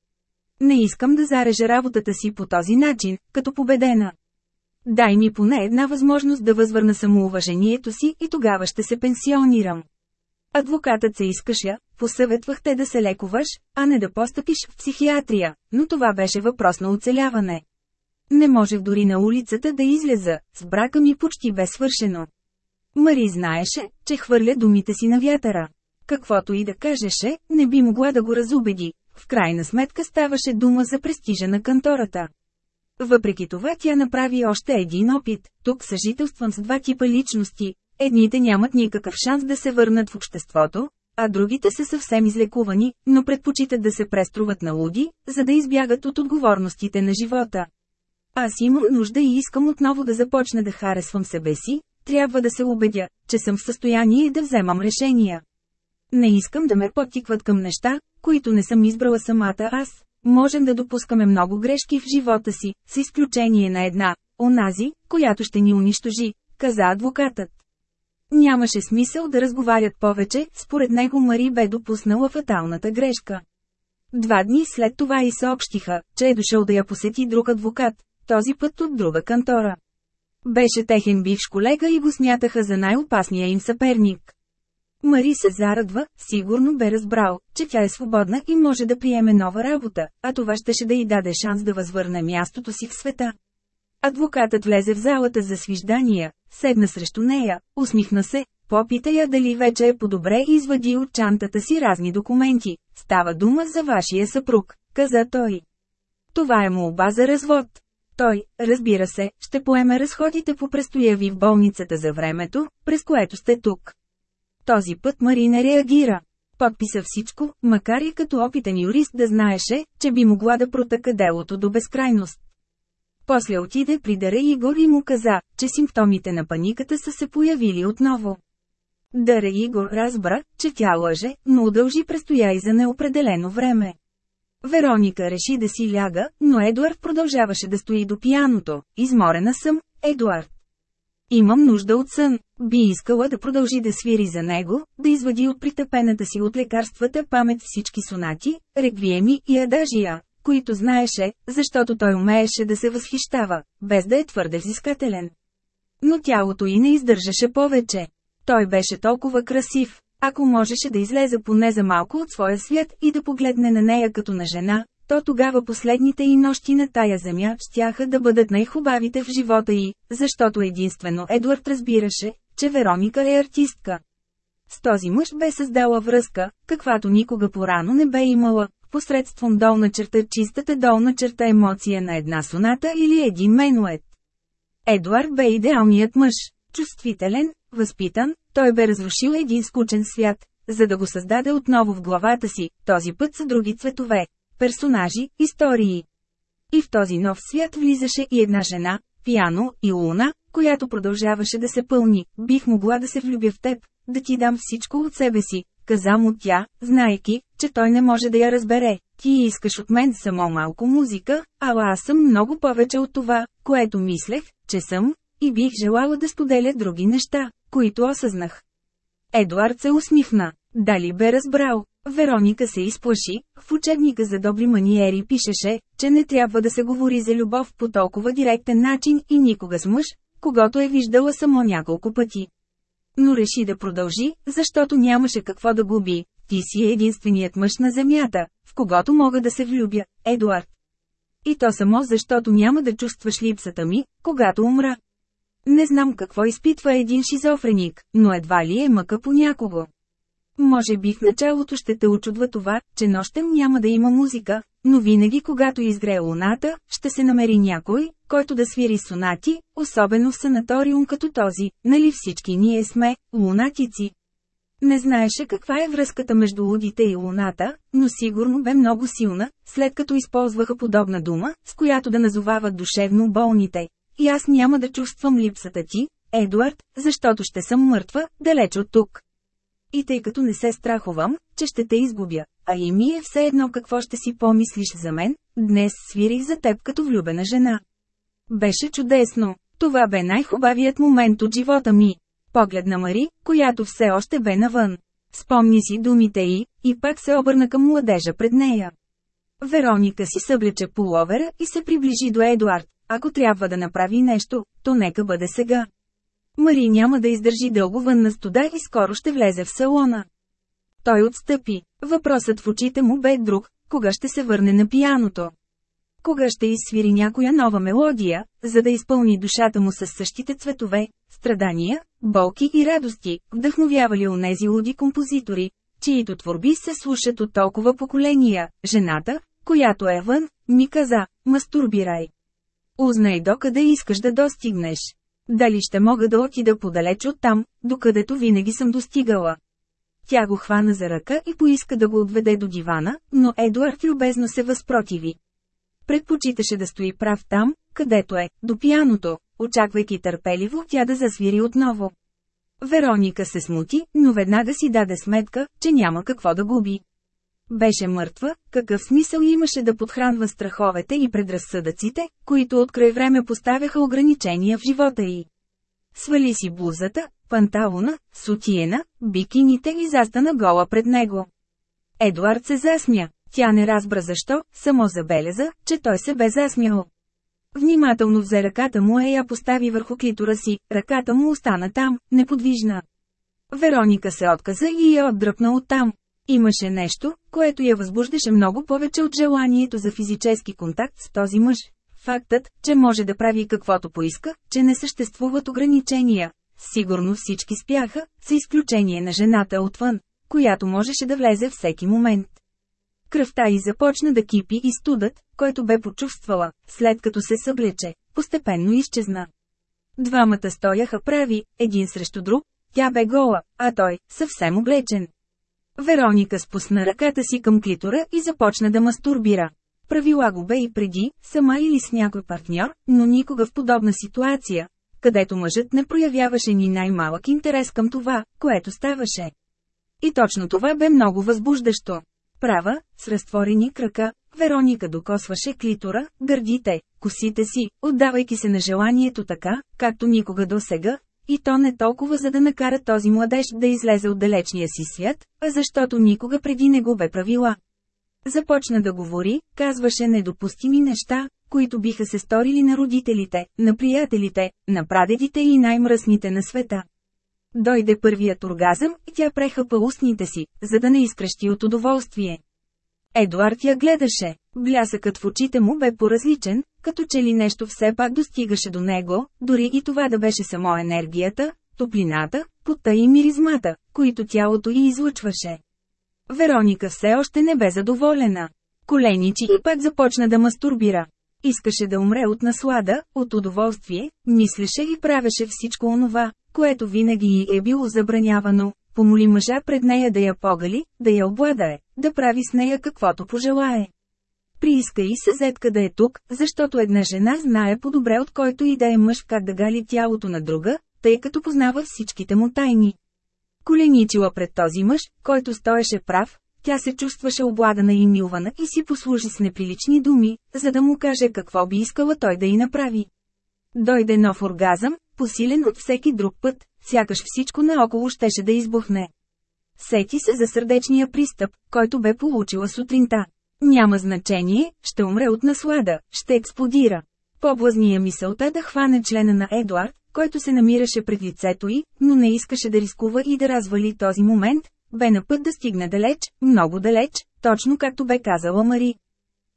Не искам да зарежа работата си по този начин, като победена. Дай ми поне една възможност да възвърна самоуважението си и тогава ще се пенсионирам. Адвокатът се изкаша, посъветвахте да се лекуваш, а не да постъпиш в психиатрия, но това беше въпрос на оцеляване. Не можех дори на улицата да излеза, с брака ми почти бе свършено. Мари знаеше, че хвърля думите си на вятъра. Каквото и да кажеше, не би могла да го разубеди. В крайна сметка ставаше дума за престижа на кантората. Въпреки това тя направи още един опит. Тук съжителствам с два типа личности. Едните нямат никакъв шанс да се върнат в обществото, а другите са съвсем излекувани, но предпочитат да се преструват на луди, за да избягат от отговорностите на живота. Аз имам нужда и искам отново да започна да харесвам себе си, трябва да се убедя, че съм в състояние да вземам решения. Не искам да ме потикват към неща, които не съм избрала самата аз. Можем да допускаме много грешки в живота си, с изключение на една, онази, която ще ни унищожи, каза адвокатът. Нямаше смисъл да разговарят повече, според него Мари бе допуснала фаталната грешка. Два дни след това и съобщиха, че е дошъл да я посети друг адвокат, този път от друга кантора. Беше техен бивш колега и го смятаха за най-опасния им съперник. Мари се зарадва, сигурно бе разбрал, че тя е свободна и може да приеме нова работа, а това щеше да й даде шанс да възвърне мястото си в света. Адвокатът влезе в залата за свиждания, седна срещу нея, усмихна се, попита я дали вече е по-добре и извади от чантата си разни документи. Става дума за вашия съпруг, каза той. Това е молба за развод. Той, разбира се, ще поеме разходите по престоя ви в болницата за времето, през което сте тук. Този път Мари не реагира. Подписа всичко, макар и като опитен юрист да знаеше, че би могла да протъка делото до безкрайност. После отиде при Даре Игор и му каза, че симптомите на паниката са се появили отново. Даре Игор разбра, че тя лъже, но удължи престоя и за неопределено време. Вероника реши да си ляга, но Едуард продължаваше да стои до пияното. Изморена съм, Едуард. Имам нужда от сън. Би искала да продължи да свири за него, да извади от притъпената си от лекарствата памет всички сонати, реквиеми и адажия, които знаеше, защото той умееше да се възхищава, без да е твърде взискателен. Но тялото й не издържаше повече. Той беше толкова красив, ако можеше да излезе поне за малко от своя свят и да погледне на нея като на жена, то тогава последните и нощи на тая земя щяха да бъдат най-хубавите в живота й, защото единствено Едуард разбираше, че Вероника е артистка. С този мъж бе създала връзка, каквато никога порано не бе имала, посредством долна черта чистата долна черта емоция на една соната или един менует. Едуард бе идеалният мъж, чувствителен, възпитан, той бе разрушил един скучен свят, за да го създаде отново в главата си, този път са други цветове, персонажи, истории. И в този нов свят влизаше и една жена, пиано и луна, която продължаваше да се пълни. Бих могла да се влюбя в теб, да ти дам всичко от себе си, каза му тя, знаеки, че той не може да я разбере. Ти искаш от мен само малко музика, ала аз съм много повече от това, което мислех, че съм, и бих желала да споделя други неща, които осъзнах. Едуард се усмихна. Дали бе разбрал? Вероника се изплаши, в учебника за добри маниери пишеше, че не трябва да се говори за любов по толкова директен начин и никога с мъж, когато е виждала само няколко пъти. Но реши да продължи, защото нямаше какво да губи. Ти си е единственият мъж на земята, в когото мога да се влюбя, Едуард. И то само защото няма да чувстваш липсата ми, когато умра. Не знам какво изпитва един шизофреник, но едва ли е мъка по някого. Може би в началото ще те очудва това, че нощем няма да има музика, но винаги когато изгрее луната, ще се намери някой, който да свири сонати, особено в санаториум като този, нали всички ние сме лунатици. Не знаеше каква е връзката между лудите и луната, но сигурно бе много силна, след като използваха подобна дума, с която да назовават душевно болните. И аз няма да чувствам липсата ти, Едуард, защото ще съм мъртва, далеч от тук. И тъй като не се страхувам, че ще те изгубя, а и ми е все едно какво ще си помислиш за мен, днес свирих за теб като влюбена жена. Беше чудесно. Това бе най-хубавият момент от живота ми. Поглед на Мари, която все още бе навън. Спомни си думите й, и пак се обърна към младежа пред нея. Вероника си съблече половера и се приближи до Едуард. Ако трябва да направи нещо, то нека бъде сега. Мари няма да издържи дълго вън на студа и скоро ще влезе в салона. Той отстъпи. Въпросът в очите му бе друг, кога ще се върне на пияното. Кога ще изсвири някоя нова мелодия, за да изпълни душата му с същите цветове, страдания, болки и радости, вдъхновявали онези луди композитори, чието творби се слушат от толкова поколения. Жената, която е вън, ми каза, мастурбирай. Узнай докъде искаш да достигнеш. Дали ще мога да отида подалеч от там, докъдето винаги съм достигала. Тя го хвана за ръка и поиска да го отведе до дивана, но Едуард любезно се възпротиви. Предпочиташе да стои прав там, където е, до пияното, очаквайки търпеливо тя да засвири отново. Вероника се смути, но веднага си даде сметка, че няма какво да губи. Беше мъртва, какъв смисъл имаше да подхранва страховете и предразсъдъците, които от край време поставяха ограничения в живота й. Свали си блузата, панталона, сутиена, бикините и застана гола пред него. Едуард се засмя. Тя не разбра защо, само забеляза, че той се бе засмял. Внимателно взе ръката му и я постави върху клитора си, ръката му остана там, неподвижна. Вероника се отказа и я отдръпна оттам. Имаше нещо, което я възбуждаше много повече от желанието за физически контакт с този мъж. Фактът, че може да прави каквото поиска, че не съществуват ограничения. Сигурно всички спяха, с изключение на жената отвън, която можеше да влезе всеки момент. Кръвта й започна да кипи и студът, който бе почувствала, след като се съблече, постепенно изчезна. Двамата стояха прави, един срещу друг, тя бе гола, а той, съвсем облечен. Вероника спусна ръката си към клитора и започна да мастурбира. Правила го бе и преди, сама или с някой партньор, но никога в подобна ситуация, където мъжът не проявяваше ни най-малък интерес към това, което ставаше. И точно това бе много възбуждащо. Права, с разтворени крака, Вероника докосваше клитора, гърдите, косите си, отдавайки се на желанието така, както никога досега, и то не толкова за да накара този младеж да излезе от далечния си свят, а защото никога преди не го бе правила. Започна да говори, казваше недопустими неща, които биха се сторили на родителите, на приятелите, на прадедите и най-мръсните на света. Дойде първият оргазъм и тя прехъпа устните си, за да не изкръщи от удоволствие. Едуард я гледаше. Блясъкът в очите му бе поразличен, като че ли нещо все пак достигаше до него, дори и това да беше само енергията, топлината, пота и миризмата, които тялото й излъчваше. Вероника все още не бе задоволена. Коленичи и пак започна да мастурбира. Искаше да умре от наслада, от удоволствие, мислеше и правеше всичко онова, което винаги й е било забранявано. Помоли мъжа пред нея да я погали, да я обладае, да прави с нея каквото пожелае. Прииска и съзетка да е тук, защото една жена знае по-добре от който и да е мъж как да гали тялото на друга, тъй като познава всичките му тайни. Коленичила пред този мъж, който стоеше прав, тя се чувстваше обладана и милвана и си послужи с неприлични думи, за да му каже какво би искала той да й направи. Дойде нов оргазъм, посилен от всеки друг път, сякаш всичко наоколо щеше да избухне. Сети се за сърдечния пристъп, който бе получила сутринта. Няма значение, ще умре от наслада, ще експлодира. Поблазния мисълта да хване члена на Едуард, който се намираше пред лицето й, но не искаше да рискува и да развали този момент, бе на път да стигне далеч, много далеч, точно както бе казала Мари.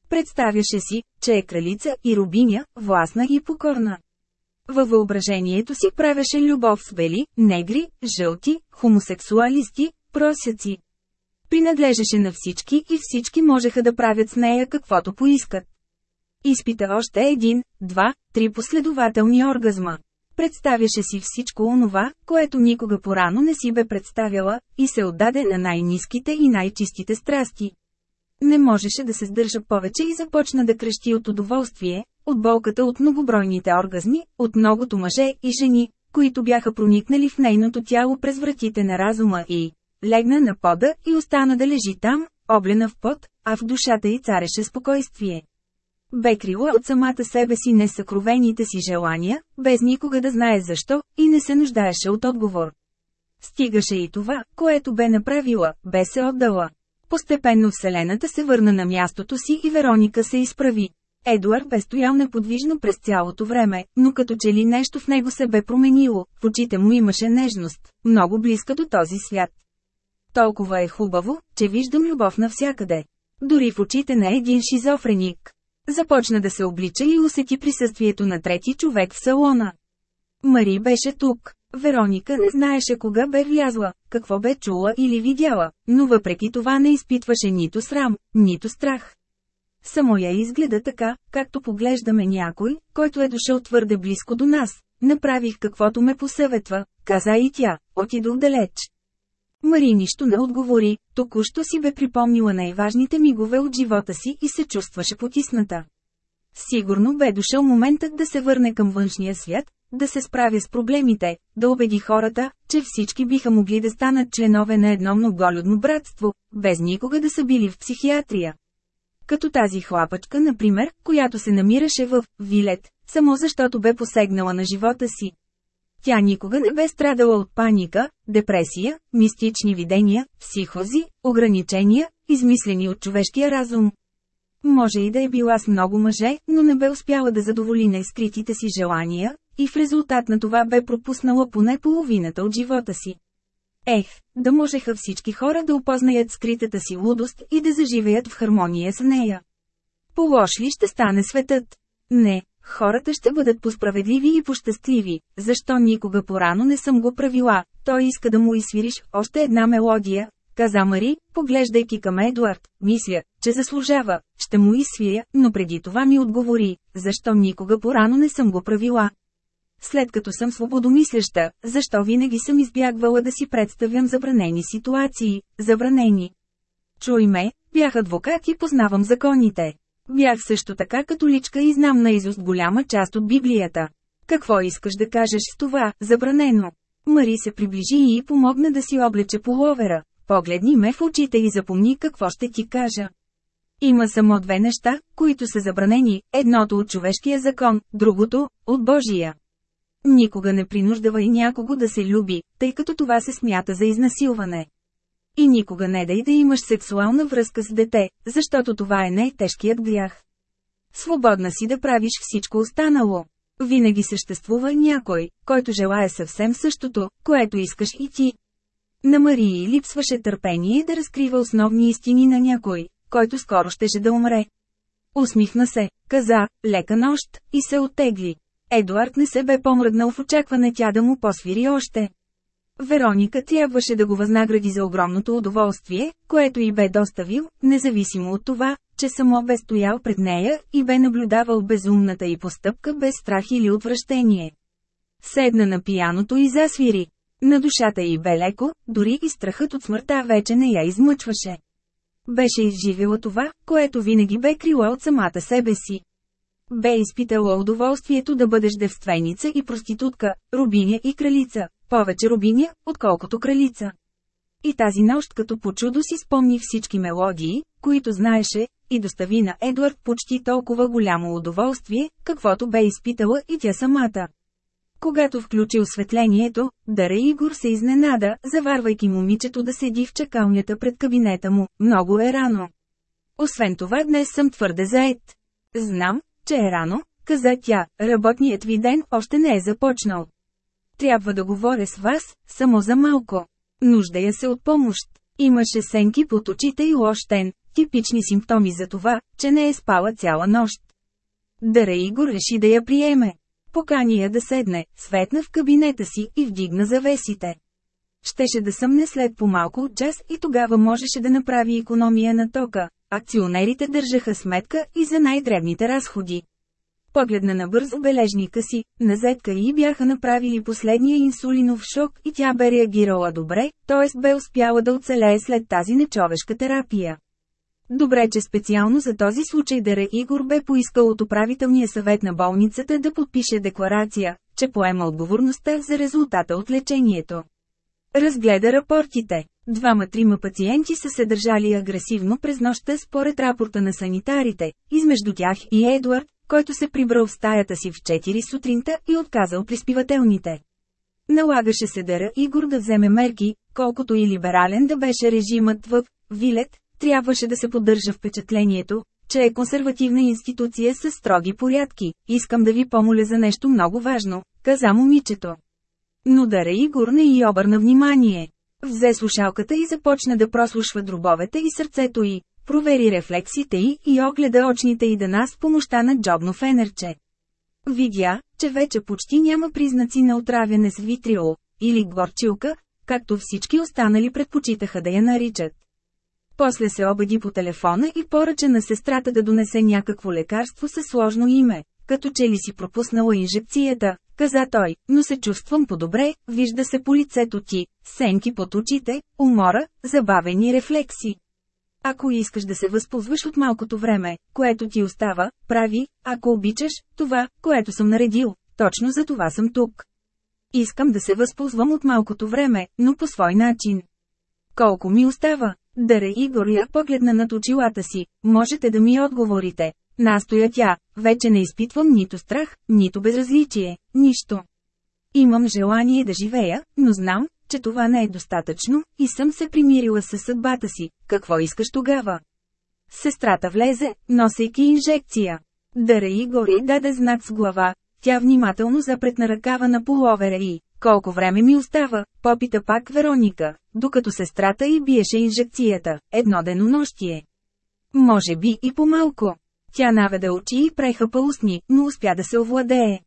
Представяше си, че е кралица и рубиня, властна и покорна. Във въображението си правеше любов с бели, негри, жълти, хомосексуалисти, просяци. Принадлежеше на всички и всички можеха да правят с нея каквото поискат. Изпита още един, два, три последователни оргазма. Представяше си всичко онова, което никога порано не си бе представяла, и се отдаде на най-низките и най-чистите страсти. Не можеше да се сдържа повече и започна да крещи от удоволствие, от болката от многобройните оргазми, от многото мъже и жени, които бяха проникнали в нейното тяло през вратите на разума и легна на пода и остана да лежи там, облена в пот, а в душата й цареше спокойствие. Бе крила от самата себе си несъкровените си желания, без никога да знае защо, и не се нуждаеше от отговор. Стигаше и това, което бе направила, бе се отдала. Постепенно Вселената се върна на мястото си и Вероника се изправи. Едуард бе стоял неподвижно през цялото време, но като че ли нещо в него се бе променило, в очите му имаше нежност, много близка до този свят. Толкова е хубаво, че виждам любов навсякъде. Дори в очите на един шизофреник. Започна да се облича и усети присъствието на трети човек в салона. Мари беше тук. Вероника не знаеше кога бе влязла, какво бе чула или видяла, но въпреки това не изпитваше нито срам, нито страх. Само я изгледа така, както поглеждаме някой, който е дошъл твърде близко до нас. Направих каквото ме посъветва, каза и тя, отидох далеч. Мари нищо не отговори, току-що си бе припомнила най-важните мигове от живота си и се чувстваше потисната. Сигурно бе дошъл моментът да се върне към външния свят, да се справя с проблемите, да убеди хората, че всички биха могли да станат членове на едно многолюдно братство, без никога да са били в психиатрия. Като тази хлапачка, например, която се намираше в Вилет, само защото бе посегнала на живота си. Тя никога не бе страдала от паника, депресия, мистични видения, психози, ограничения, измислени от човешкия разум. Може и да е била с много мъже, но не бе успяла да задоволи нескритите си желания, и в резултат на това бе пропуснала поне половината от живота си. Ех, да можеха всички хора да опознаят скритата си лудост и да заживеят в хармония с нея. По-лош ли ще стане светът? Не, Хората ще бъдат посправедливи и пощастливи, защо никога порано не съм го правила, той иска да му изсвириш още една мелодия, каза Мари, поглеждайки към Едуард, мисля, че заслужава, ще му изсвиря, но преди това ми отговори, защо никога порано не съм го правила. След като съм свободомислеща, защо винаги съм избягвала да си представям забранени ситуации, забранени. Чуй ме, бях адвокат и познавам законите. Бях също така католичка и знам наизуст голяма част от Библията. Какво искаш да кажеш с това, забранено? Мари се приближи и помогна да си облече половера. Погледни ме в очите и запомни какво ще ти кажа. Има само две неща, които са забранени, едното от човешкия закон, другото – от Божия. Никога не принуждавай някого да се люби, тъй като това се смята за изнасилване. И никога не дай да имаш сексуална връзка с дете, защото това е най-тежкият грях. Свободна си да правиш всичко останало. Винаги съществува някой, който желая съвсем същото, което искаш и ти. На Марии липсваше търпение да разкрива основни истини на някой, който скоро щеше да умре. Усмихна се, каза, лека нощ, и се оттегли. Едуард не се бе помръднал в очакване тя да му посвири още. Вероника трябваше да го възнагради за огромното удоволствие, което й бе доставил, независимо от това, че само бе стоял пред нея и бе наблюдавал безумната й постъпка без страх или отвращение. Седна на пияното и засвири. На душата й бе леко, дори и страхът от смъртта вече не я измъчваше. Беше изживела това, което винаги бе крила от самата себе си. Бе изпитала удоволствието да бъдеш девственица и проститутка, рубиня и кралица, повече рубиня, отколкото кралица. И тази нощ като по чудо си спомни всички мелодии, които знаеше, и достави на Едвард почти толкова голямо удоволствие, каквото бе изпитала и тя самата. Когато включи осветлението, Дара Игор се изненада, заварвайки момичето да седи в чакалнята пред кабинета му, много е рано. Освен това днес съм твърде заед. Знам, че е рано, каза тя, работният ви ден още не е започнал. Трябва да говоря с вас, само за малко. Нуждая се от помощ. Имаше сенки под очите и лощен, типични симптоми за това, че не е спала цяла нощ. Дара Игор реши да я приеме. Покани я да седне, светна в кабинета си и вдигна завесите. Щеше да съмне след по-малко от час и тогава можеше да направи економия на тока. Акционерите държаха сметка и за най-дребните разходи. Погледна на бързо бележника си, на зетка и бяха направили последния инсулинов шок и тя бе реагирала добре, т.е. бе успяла да оцелее след тази нечовешка терапия. Добре, че специално за този случай Дере Игор бе поискал от управителния съвет на болницата да подпише декларация, че поема отговорността за резултата от лечението. Разгледа рапортите. Двама-трима пациенти са се държали агресивно през нощта според рапорта на санитарите, измежду тях и Едуард, който се прибрал в стаята си в 4 сутринта и отказал приспивателните. Налагаше се Дера Игор да вземе мерки, колкото и либерален да беше режимът в Вилет, трябваше да се поддържа впечатлението, че е консервативна институция с строги порядки. Искам да ви помоля за нещо много важно, каза момичето. Но Дара Игор не й обърна внимание. Взе слушалката и започна да прослушва дробовете и сърцето й, провери рефлексите й и огледа очните й дана с помощта на джобно фенерче. Видя, че вече почти няма признаци на отравяне с витриол, или горчилка, както всички останали предпочитаха да я наричат. После се обади по телефона и поръча на сестрата да донесе някакво лекарство със сложно име, като че ли си пропуснала инжекцията, каза той, но се чувствам по-добре, вижда се по лицето ти, сенки под очите, умора, забавени рефлекси. Ако искаш да се възползваш от малкото време, което ти остава, прави, ако обичаш, това, което съм наредил, точно за това съм тук. Искам да се възползвам от малкото време, но по свой начин. Колко ми остава? Даре Игор я погледна над очилата си, можете да ми отговорите. Настоя тя, вече не изпитвам нито страх, нито безразличие, нищо. Имам желание да живея, но знам, че това не е достатъчно, и съм се примирила със съдбата си. Какво искаш тогава? Сестрата влезе, носейки инжекция. Дара Игор даде знак с глава. Тя внимателно запретна ръкава на половера и, колко време ми остава, попита пак Вероника, докато сестрата й биеше инжекцията, едно денонощие. Може би и по-малко. Тя наведе очи и прехъпа устни, но успя да се овладее.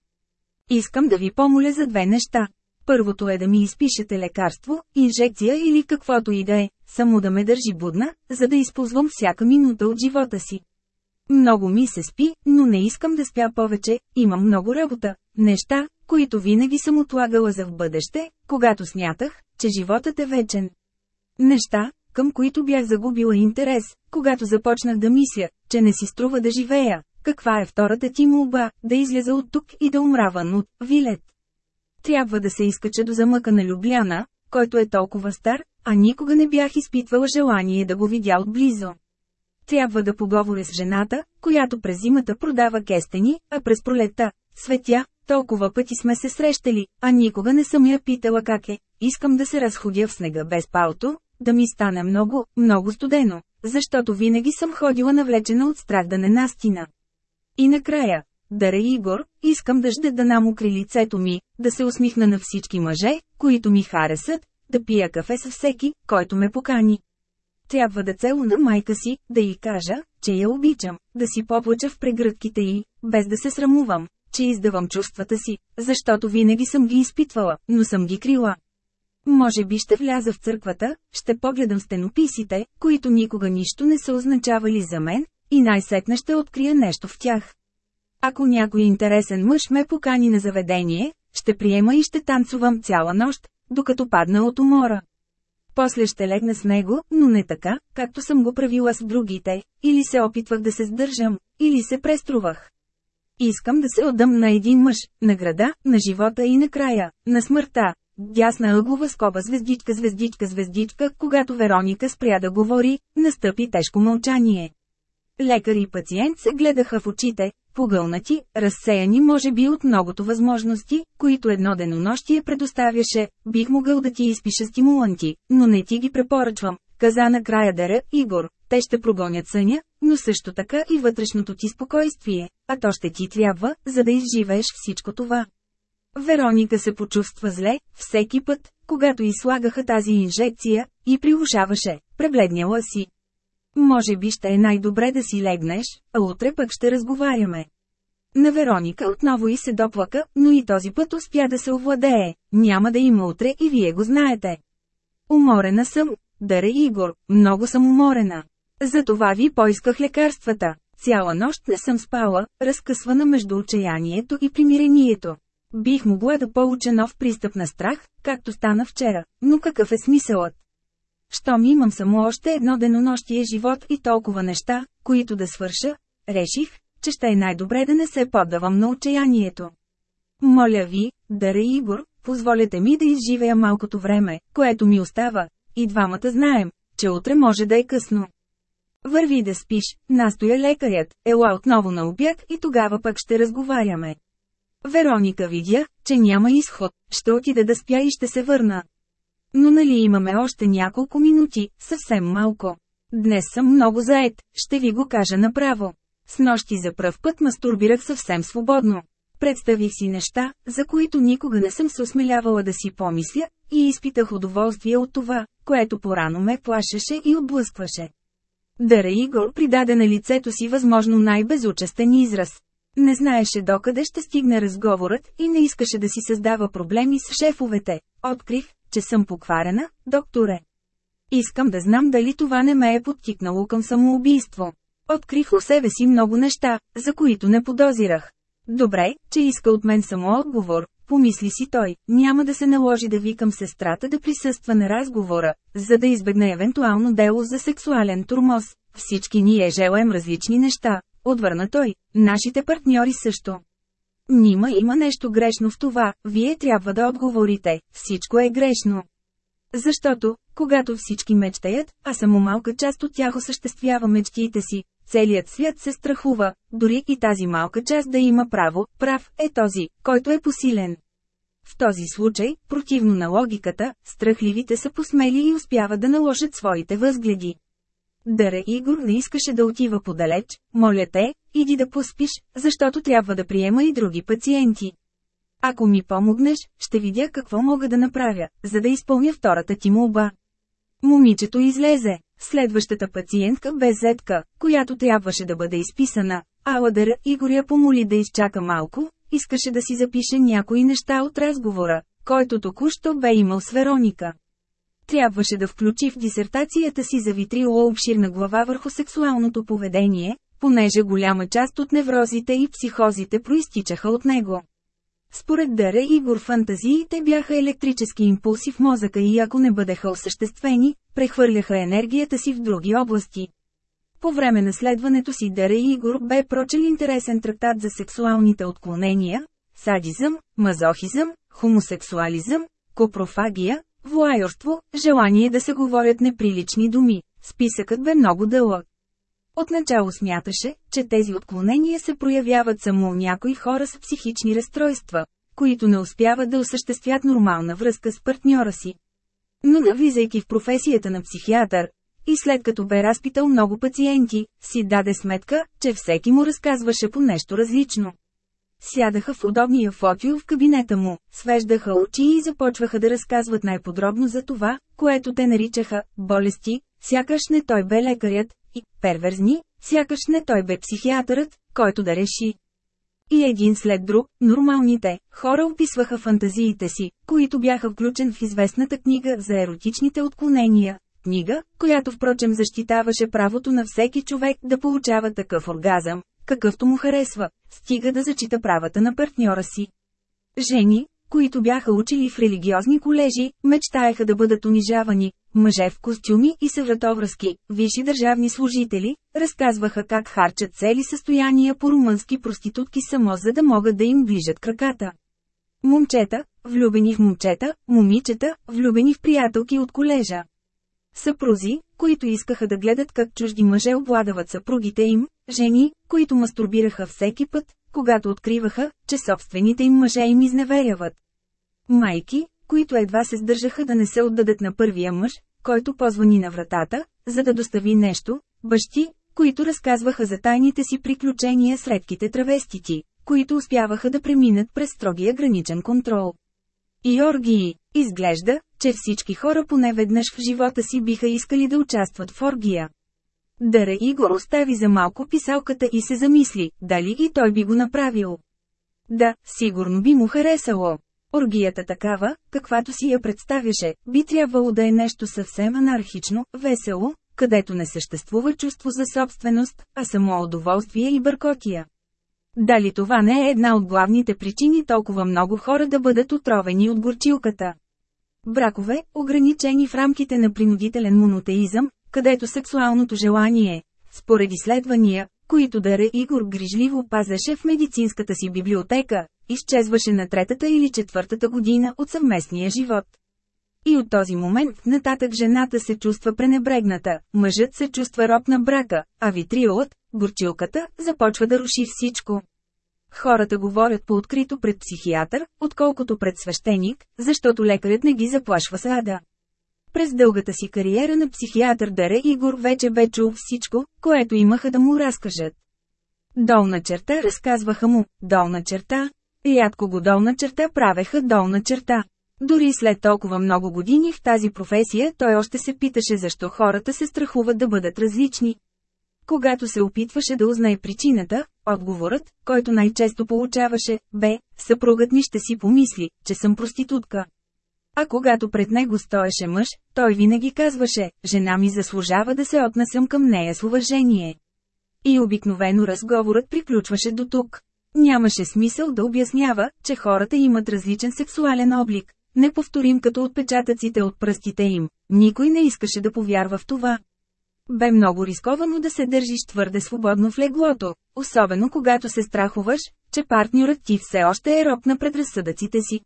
Искам да ви помоля за две неща. Първото е да ми изпишете лекарство, инжекция или каквото и да е, само да ме държи будна, за да използвам всяка минута от живота си. Много ми се спи, но не искам да спя повече, имам много работа, неща, които винаги съм отлагала за в бъдеще, когато смятах, че животът е вечен. Неща, към които бях загубила интерес, когато започнах да мисля, че не си струва да живея. Каква е втората ти молба, да изляза от тук и да умра вън от Вилет? Трябва да се изкача до замъка на Любляна, който е толкова стар, а никога не бях изпитвала желание да го видя отблизо. Трябва да поговоря с жената, която през зимата продава кестени, а през пролетта – светя, толкова пъти сме се срещали, а никога не съм я питала как е. Искам да се разходя в снега без палто, да ми стане много, много студено, защото винаги съм ходила навлечена от страх да не настина. И накрая, Даре Игор, искам дъжда да намокри лицето ми, да се усмихна на всички мъже, които ми харесат, да пия кафе с всеки, който ме покани. Трябва да целуна майка си, да й кажа, че я обичам, да си поплача в прегръдките й, без да се срамувам, че издавам чувствата си, защото винаги съм ги изпитвала, но съм ги крила. Може би ще вляза в църквата, ще погледам стенописите, които никога нищо не са означавали за мен, и най-сетне ще открия нещо в тях. Ако някой интересен мъж ме покани на заведение, ще приема и ще танцувам цяла нощ, докато падна от умора. После ще легна с него, но не така, както съм го правила с другите, или се опитвах да се сдържам, или се преструвах. Искам да се отдам на един мъж, на града, на живота и на края, на смъртта. Дясна ъглова скоба звездичка звездичка звездичка, когато Вероника спря да говори, настъпи тежко мълчание. Лекар и пациент се гледаха в очите, погълнати, разсеяни може би от многото възможности, които едно денонощие предоставяше, бих могъл да ти изпиша стимуланти, но не ти ги препоръчвам, каза накрая Дера Игор, те ще прогонят съня, но също така и вътрешното ти спокойствие, а то ще ти трябва, за да изживееш всичко това. Вероника се почувства зле, всеки път, когато изслагаха тази инжекция, и приушаваше, пребледняла си. Може би ще е най-добре да си легнеш, а утре пък ще разговаряме. На Вероника отново и се доплака, но и този път успя да се овладее. Няма да има утре и вие го знаете. Уморена съм, Даре Игор, много съм уморена. Затова ви поисках лекарствата. Цяла нощ не съм спала, разкъсвана между отчаянието и примирението. Бих могла да получа нов пристъп на страх, както стана вчера, но какъв е смисълът? Щом имам само още едно денонощие живот и толкова неща, които да свърша, реших, че ще е най-добре да не се поддавам на отчаянието. Моля ви, Даре Игор, позволете ми да изживея малкото време, което ми остава, и двамата знаем, че утре може да е късно. Върви да спиш, настоя лекарят, ела отново на обяд и тогава пък ще разговаряме. Вероника видя, че няма изход, ще отида да спя и ще се върна. Но нали имаме още няколко минути, съвсем малко. Днес съм много заед, ще ви го кажа направо. С нощи за пръв път мастурбирах съвсем свободно. Представих си неща, за които никога не съм се осмелявала да си помисля, и изпитах удоволствие от това, което порано ме плашеше и отблъскваше. Дара Игор придаде на лицето си възможно най-безучестен израз. Не знаеше докъде ще стигне разговорът и не искаше да си създава проблеми с шефовете. Открих, че съм покварена, докторе. Искам да знам дали това не ме е подтикнало към самоубийство. Открих у себе си много неща, за които не подозирах. Добре, че иска от мен само отговор, помисли си той, няма да се наложи да викам сестрата да присъства на разговора, за да избегне евентуално дело за сексуален турмоз. Всички ние желаем различни неща, отвърна той, нашите партньори също. Нима има нещо грешно в това, вие трябва да отговорите, всичко е грешно. Защото, когато всички мечтаят, а само малка част от тях осъществява мечтите си, целият свят се страхува, дори и тази малка част да има право, прав е този, който е посилен. В този случай, противно на логиката, страхливите са посмели и успяват да наложат своите възгледи. Дъра Игор не искаше да отива подалеч, моля те, иди да поспиш, защото трябва да приема и други пациенти. Ако ми помогнеш, ще видя какво мога да направя, за да изпълня втората ти молба. Момичето излезе. Следващата пациентка бе зетка, която трябваше да бъде изписана, а Ладъра Игор я помоли да изчака малко, искаше да си запише някои неща от разговора, който току-що бе имал с Вероника. Трябваше да включи в дисертацията си за витрило обширна глава върху сексуалното поведение, понеже голяма част от неврозите и психозите проистичаха от него. Според Дъра Игор фантазиите бяха електрически импулси в мозъка и ако не бъдеха осъществени, прехвърляха енергията си в други области. По време на следването си Дъра Игор бе прочел интересен трактат за сексуалните отклонения, садизъм, мазохизъм, хомосексуализъм, копрофагия, влайорство, желание да се говорят неприлични думи. Списъкът бе много дълъг. Отначало смяташе, че тези отклонения се проявяват само у някои хора с психични разстройства, които не успяват да осъществят нормална връзка с партньора си. Но навлизайки в професията на психиатър, и след като бе разпитал много пациенти, си даде сметка, че всеки му разказваше по нещо различно. Сядаха в удобния фотио в кабинета му, свеждаха очи и започваха да разказват най-подробно за това, което те наричаха «болести», сякаш не той бе лекарят, и «перверзни», сякаш не той бе психиатърът, който да реши. И един след друг, нормалните, хора описваха фантазиите си, които бяха включен в известната книга за еротичните отклонения. Книга, която впрочем защитаваше правото на всеки човек да получава такъв оргазъм, какъвто му харесва, стига да зачита правата на партньора си. Жени, които бяха учили в религиозни колежи, мечтаеха да бъдат унижавани, мъже в костюми и съвратовръзки, висши държавни служители, разказваха как харчат цели състояния по румънски проститутки само за да могат да им ближат краката. Момчета, влюбени в момчета, момичета, влюбени в приятелки от колежа. Съпрузи, които искаха да гледат как чужди мъже обладават съпругите им, жени, които мастурбираха всеки път, когато откриваха, че собствените им мъже им изневеряват. Майки, които едва се сдържаха да не се отдадат на първия мъж, който позвани на вратата, за да достави нещо, бащи, които разказваха за тайните си приключения с редките травестити, които успяваха да преминат през строгия граничен контрол. И оргии, изглежда, че всички хора поне веднъж в живота си биха искали да участват в оргия. Дъра Игор остави за малко писалката и се замисли, дали и той би го направил. Да, сигурно би му харесало. Оргията такава, каквато си я представяше, би трябвало да е нещо съвсем анархично, весело, където не съществува чувство за собственост, а само удоволствие и бъркотия. Дали това не е една от главните причини толкова много хора да бъдат отровени от горчилката? Бракове, ограничени в рамките на принудителен монотеизъм, където сексуалното желание, според изследвания, които Даре Игор грижливо пазеше в медицинската си библиотека, изчезваше на третата или четвъртата година от съвместния живот. И от този момент нататък жената се чувства пренебрегната, мъжът се чувства роб на брака, а витриолът, горчилката, започва да руши всичко. Хората говорят по-открито пред психиатър, отколкото пред свещеник, защото лекарят не ги заплашва с ада. През дългата си кариера на психиатър Даре Игор вече бе чул всичко, което имаха да му разкажат. Долна черта разказваха му, долна черта, рядко го долна черта правеха долна черта. Дори след толкова много години в тази професия той още се питаше защо хората се страхуват да бъдат различни. Когато се опитваше да узнае причината, отговорът, който най-често получаваше, бе, съпругът ми ще си помисли, че съм проститутка. А когато пред него стоеше мъж, той винаги казваше, жена ми заслужава да се отнасям към нея с уважение. И обикновено разговорът приключваше до тук. Нямаше смисъл да обяснява, че хората имат различен сексуален облик, неповторим като отпечатъците от пръстите им. Никой не искаше да повярва в това. Бе много рисковано да се държиш твърде свободно в леглото, особено когато се страхуваш, че партньорът ти все още е роб на предразсъдъците си.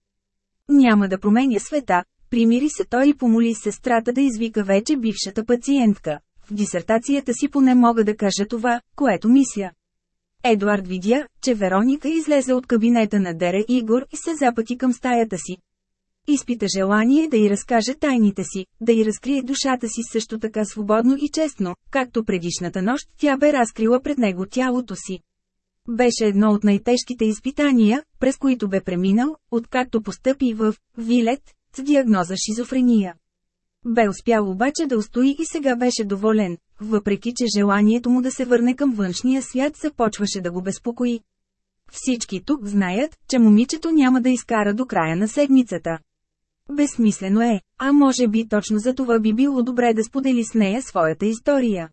Няма да променя света, примири се той и помоли сестрата да извика вече бившата пациентка. В дисертацията си поне мога да кажа това, което мисля. Едуард видя, че Вероника излезе от кабинета на Дере Игор и се запъти към стаята си. Изпита желание да й разкаже тайните си, да й разкрие душата си също така свободно и честно, както предишната нощ тя бе разкрила пред него тялото си. Беше едно от най-тежките изпитания, през които бе преминал, откакто постъпи в Вилет, с диагноза шизофрения. Бе успял обаче да устои и сега беше доволен, въпреки че желанието му да се върне към външния свят започваше да го безпокои. Всички тук знаят, че момичето няма да изкара до края на седмицата. Безсмислено е, а може би точно за това би било добре да сподели с нея своята история.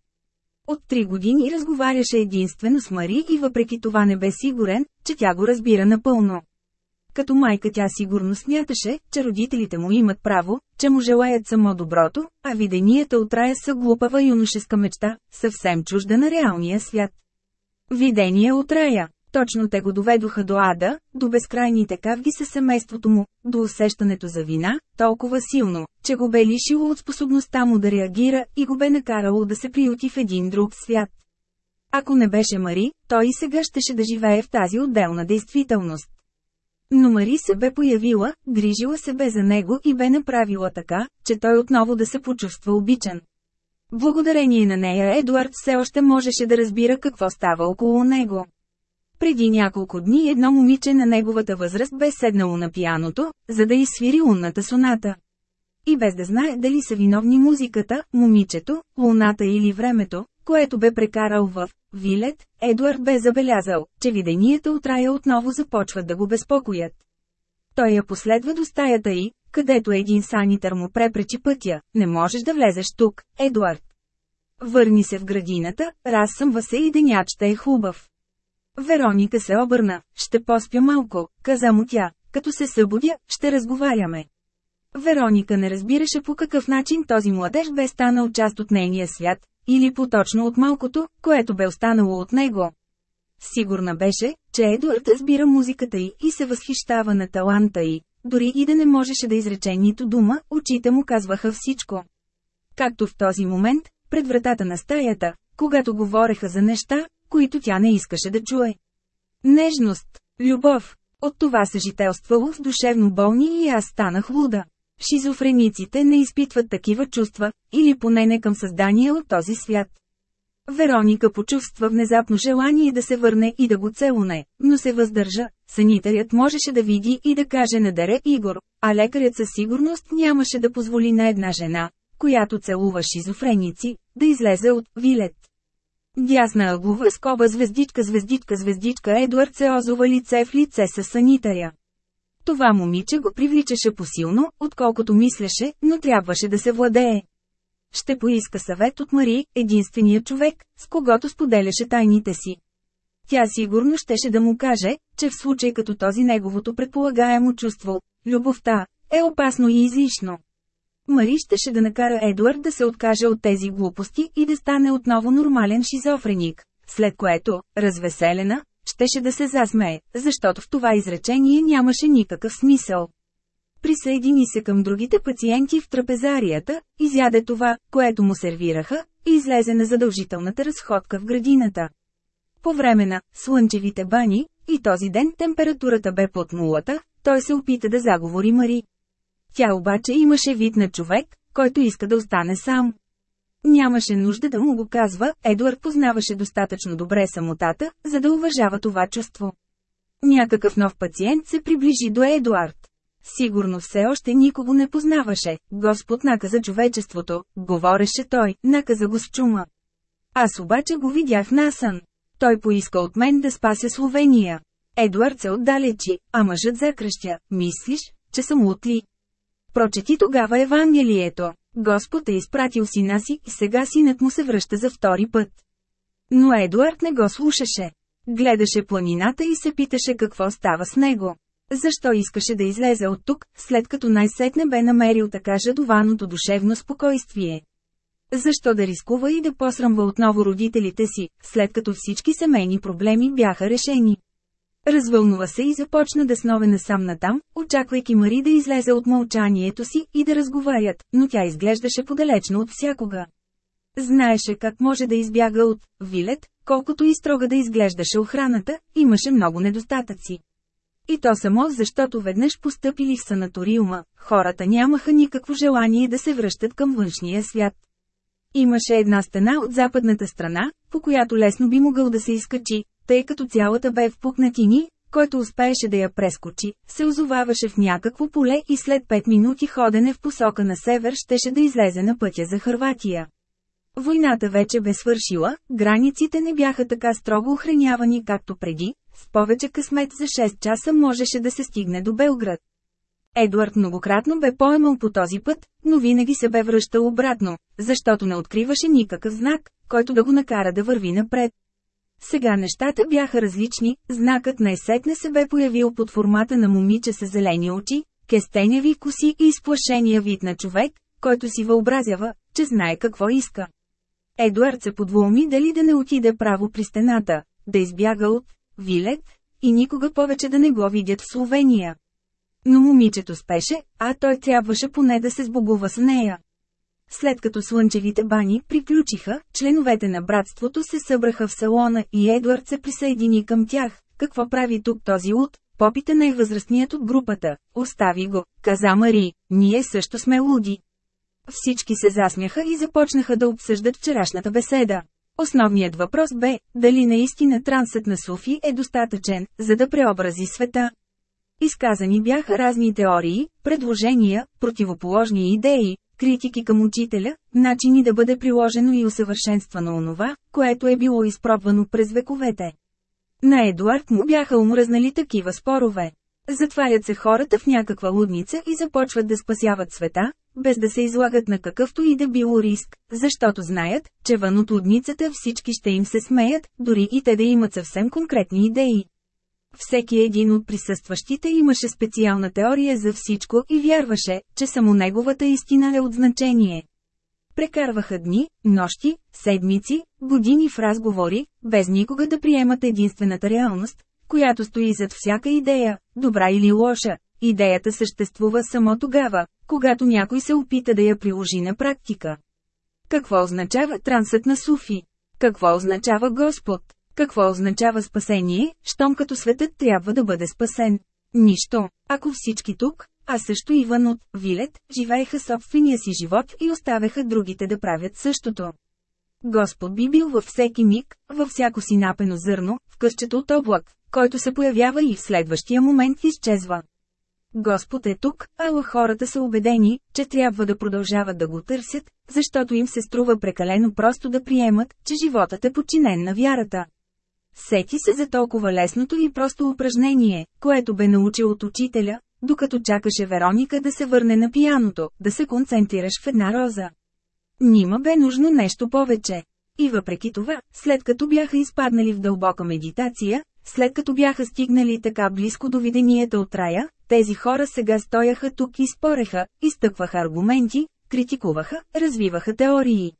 От три години разговаряше единствено с Мари и въпреки това не бе сигурен, че тя го разбира напълно. Като майка тя сигурно смяташе, че родителите му имат право, че му желаят само доброто, а виденията от рая са глупава юношеска мечта, съвсем чужда на реалния свят. Видения от рая. Точно те го доведоха до ада, до безкрайните кавги със семейството му, до усещането за вина, толкова силно, че го бе лишило от способността му да реагира и го бе накарало да се приюти в един друг свят. Ако не беше Мари, той и сега щеше да живее в тази отделна действителност. Но Мари се бе появила, грижила се бе за него и бе направила така, че той отново да се почувства обичан. Благодарение на нея Едуард все още можеше да разбира какво става около него. Преди няколко дни едно момиче на неговата възраст бе седнало на пияното, за да изсвири лунната соната. И без да знае дали са виновни музиката, момичето, луната или времето, което бе прекарал в Вилет, Едуард бе забелязал, че виденията от рая отново започват да го безпокоят. Той я последва до стаята й, където един санитар му препречи пътя. Не можеш да влезеш тук, Едуард. Върни се в градината, разсъмва се и денят ще е хубав. Вероника се обърна, ще поспя малко, каза му тя, като се събудя, ще разговаряме. Вероника не разбираше по какъв начин този младеж бе станал част от нейния свят, или поточно от малкото, което бе останало от него. Сигурна беше, че Едуард разбира музиката й и се възхищава на таланта й. Дори и да не можеше да изрече нито дума, очите му казваха всичко. Както в този момент, пред вратата на стаята, когато говореха за неща, които тя не искаше да чуе. Нежност, любов, от това съжителствало в душевно болни и аз станах луда. Шизофрениците не изпитват такива чувства, или поне не към създания от този свят. Вероника почувства внезапно желание да се върне и да го целуне, но се въздържа. Санитарят можеше да види и да каже на Даре Игор, а лекарят със сигурност нямаше да позволи на една жена, която целува шизофреници, да излезе от «Вилет». Дясна ъглова скоба звездичка звездичка звездичка Едуард се озова лице в лице с санитаря. Това момиче го привличаше посилно, отколкото мислеше, но трябваше да се владее. Ще поиска съвет от Мари, единствения човек, с когото споделяше тайните си. Тя сигурно щеше да му каже, че в случай като този неговото предполагаемо чувство, любовта, е опасно и излишно. Мари щеше да накара Едуард да се откаже от тези глупости и да стане отново нормален шизофреник, след което, развеселена, щеше да се засмее, защото в това изречение нямаше никакъв смисъл. Присъедини се към другите пациенти в трапезарията, изяде това, което му сервираха, и излезе на задължителната разходка в градината. По време на слънчевите бани, и този ден температурата бе под нулата, той се опита да заговори Мари. Тя обаче имаше вид на човек, който иска да остане сам. Нямаше нужда да му го казва, Едуард познаваше достатъчно добре самотата, за да уважава това чувство. Някакъв нов пациент се приближи до Едуард. Сигурно все още никого не познаваше. Господ наказа човечеството, говореше той, наказа го с чума. Аз обаче го видях насън. Той поиска от мен да спася Словения. Едуард се отдалечи, а мъжът закръщя. Мислиш, че съм утли? Прочети тогава Евангелието. Господ е изпратил сина си и сега синът му се връща за втори път. Но Едуард не го слушаше. Гледаше планината и се питаше какво става с него. Защо искаше да излезе от тук, след като най-сетне бе намерил така жадованото душевно спокойствие? Защо да рискува и да посрамва отново родителите си, след като всички семейни проблеми бяха решени? Развълнува се и започна да снове насам натам, очаквайки Мари да излезе от мълчанието си и да разговарят, но тя изглеждаше подалечно от всякога. Знаеше как може да избяга от Вилет, колкото и строга да изглеждаше охраната, имаше много недостатъци. И то само защото веднъж постъпили в санаториума, хората нямаха никакво желание да се връщат към външния свят. Имаше една стена от западната страна, по която лесно би могъл да се изкачи, тъй като цялата бе в пукнатини, който успееше да я прескочи, се озоваваше в някакво поле и след 5 минути ходене в посока на север щеше да излезе на пътя за Хърватия. Войната вече бе свършила, границите не бяха така строго охранявани както преди, с повече късмет за 6 часа можеше да се стигне до Белград. Едуард многократно бе поемал по този път, но винаги се бе връщал обратно, защото не откриваше никакъв знак, който да го накара да върви напред. Сега нещата бяха различни, знакът най-сетне се бе появил под формата на момиче с зелени очи, кестеняви коси и изплашения вид на човек, който си въобразява, че знае какво иска. Едуард се подвуми дали да не отиде право при стената, да избяга от Вилет и никога повече да не го видят в Словения. Но момичето спеше, а той трябваше поне да се сбогува с нея. След като слънчевите бани приключиха, членовете на братството се събраха в салона и Едуард се присъедини към тях. Какво прави тук този луд? Попита най-възрастният от групата. Остави го, каза Мари, ние също сме луди. Всички се засмяха и започнаха да обсъждат вчерашната беседа. Основният въпрос бе, дали наистина трансът на Софи е достатъчен, за да преобрази света. Изказани бяха разни теории, предложения, противоположни идеи, критики към учителя, начини да бъде приложено и усъвършенствано онова, което е било изпробвано през вековете. На Едуард му бяха умръзнали такива спорове. Затварят се хората в някаква лудница и започват да спасяват света, без да се излагат на какъвто и да било риск, защото знаят, че вън от лудницата всички ще им се смеят, дори и те да имат съвсем конкретни идеи. Всеки един от присъстващите имаше специална теория за всичко и вярваше, че само неговата истина е от значение. Прекарваха дни, нощи, седмици, години в разговори, без никога да приемат единствената реалност, която стои зад всяка идея, добра или лоша. Идеята съществува само тогава, когато някой се опита да я приложи на практика. Какво означава трансът на Суфи? Какво означава Господ? Какво означава спасение, щом като светът трябва да бъде спасен? Нищо. Ако всички тук, а също и вън от Вилет, живееха собствения си живот и оставяха другите да правят същото. Господ би бил във всеки миг, във всяко си напено зърно, в къщето от облак, който се появява и в следващия момент изчезва. Господ е тук, ала хората са убедени, че трябва да продължават да го търсят, защото им се струва прекалено просто да приемат, че животът е подчинен на вярата. Сети се за толкова лесното и просто упражнение, което бе научил от учителя, докато чакаше Вероника да се върне на пияното, да се концентрираш в една роза. Нима бе нужно нещо повече. И въпреки това, след като бяха изпаднали в дълбока медитация, след като бяха стигнали така близко до виденията от рая, тези хора сега стояха тук и спореха, изтъкваха аргументи, критикуваха, развиваха теории.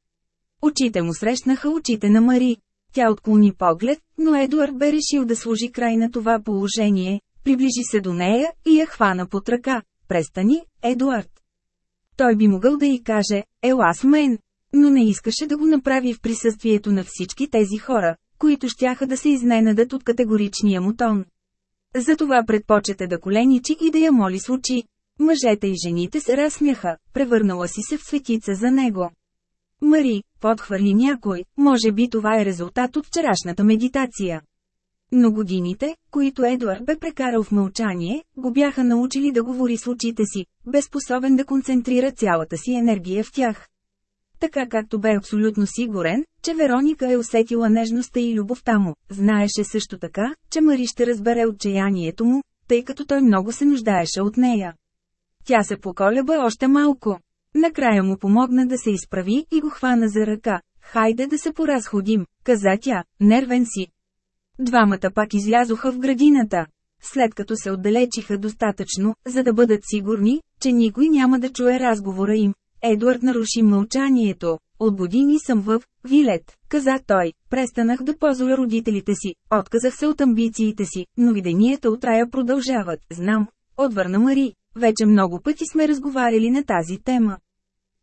Очите му срещнаха очите на Мари. Тя отклони поглед, но Едуард бе решил да сложи край на това положение, приближи се до нея и я хвана под ръка. Престани, Едуард. Той би могъл да й каже, ела с мен, но не искаше да го направи в присъствието на всички тези хора, които щяха да се изненадат от категоричния му тон. Затова предпочете да коленичи и да я моли с очи. Мъжете и жените се разсмяха, превърнала си се в светица за него. Мари, подхвърли някой, може би това е резултат от вчерашната медитация. Но годините, които Едуард бе прекарал в мълчание, го бяха научили да говори с очите си, безспособен да концентрира цялата си енергия в тях. Така както бе абсолютно сигурен, че Вероника е усетила нежността и любовта му, знаеше също така, че Мари ще разбере отчаянието му, тъй като той много се нуждаеше от нея. Тя се поколеба още малко. Накрая му помогна да се изправи и го хвана за ръка. Хайде да се поразходим, каза тя, нервен си. Двамата пак излязоха в градината. След като се отдалечиха достатъчно, за да бъдат сигурни, че никой няма да чуе разговора им, Едуард наруши мълчанието. От години съм в Вилет, каза той. Престанах да позоля родителите си, отказах се от амбициите си, но виденията от рая продължават. Знам, отвърна Мари. Вече много пъти сме разговаряли на тази тема.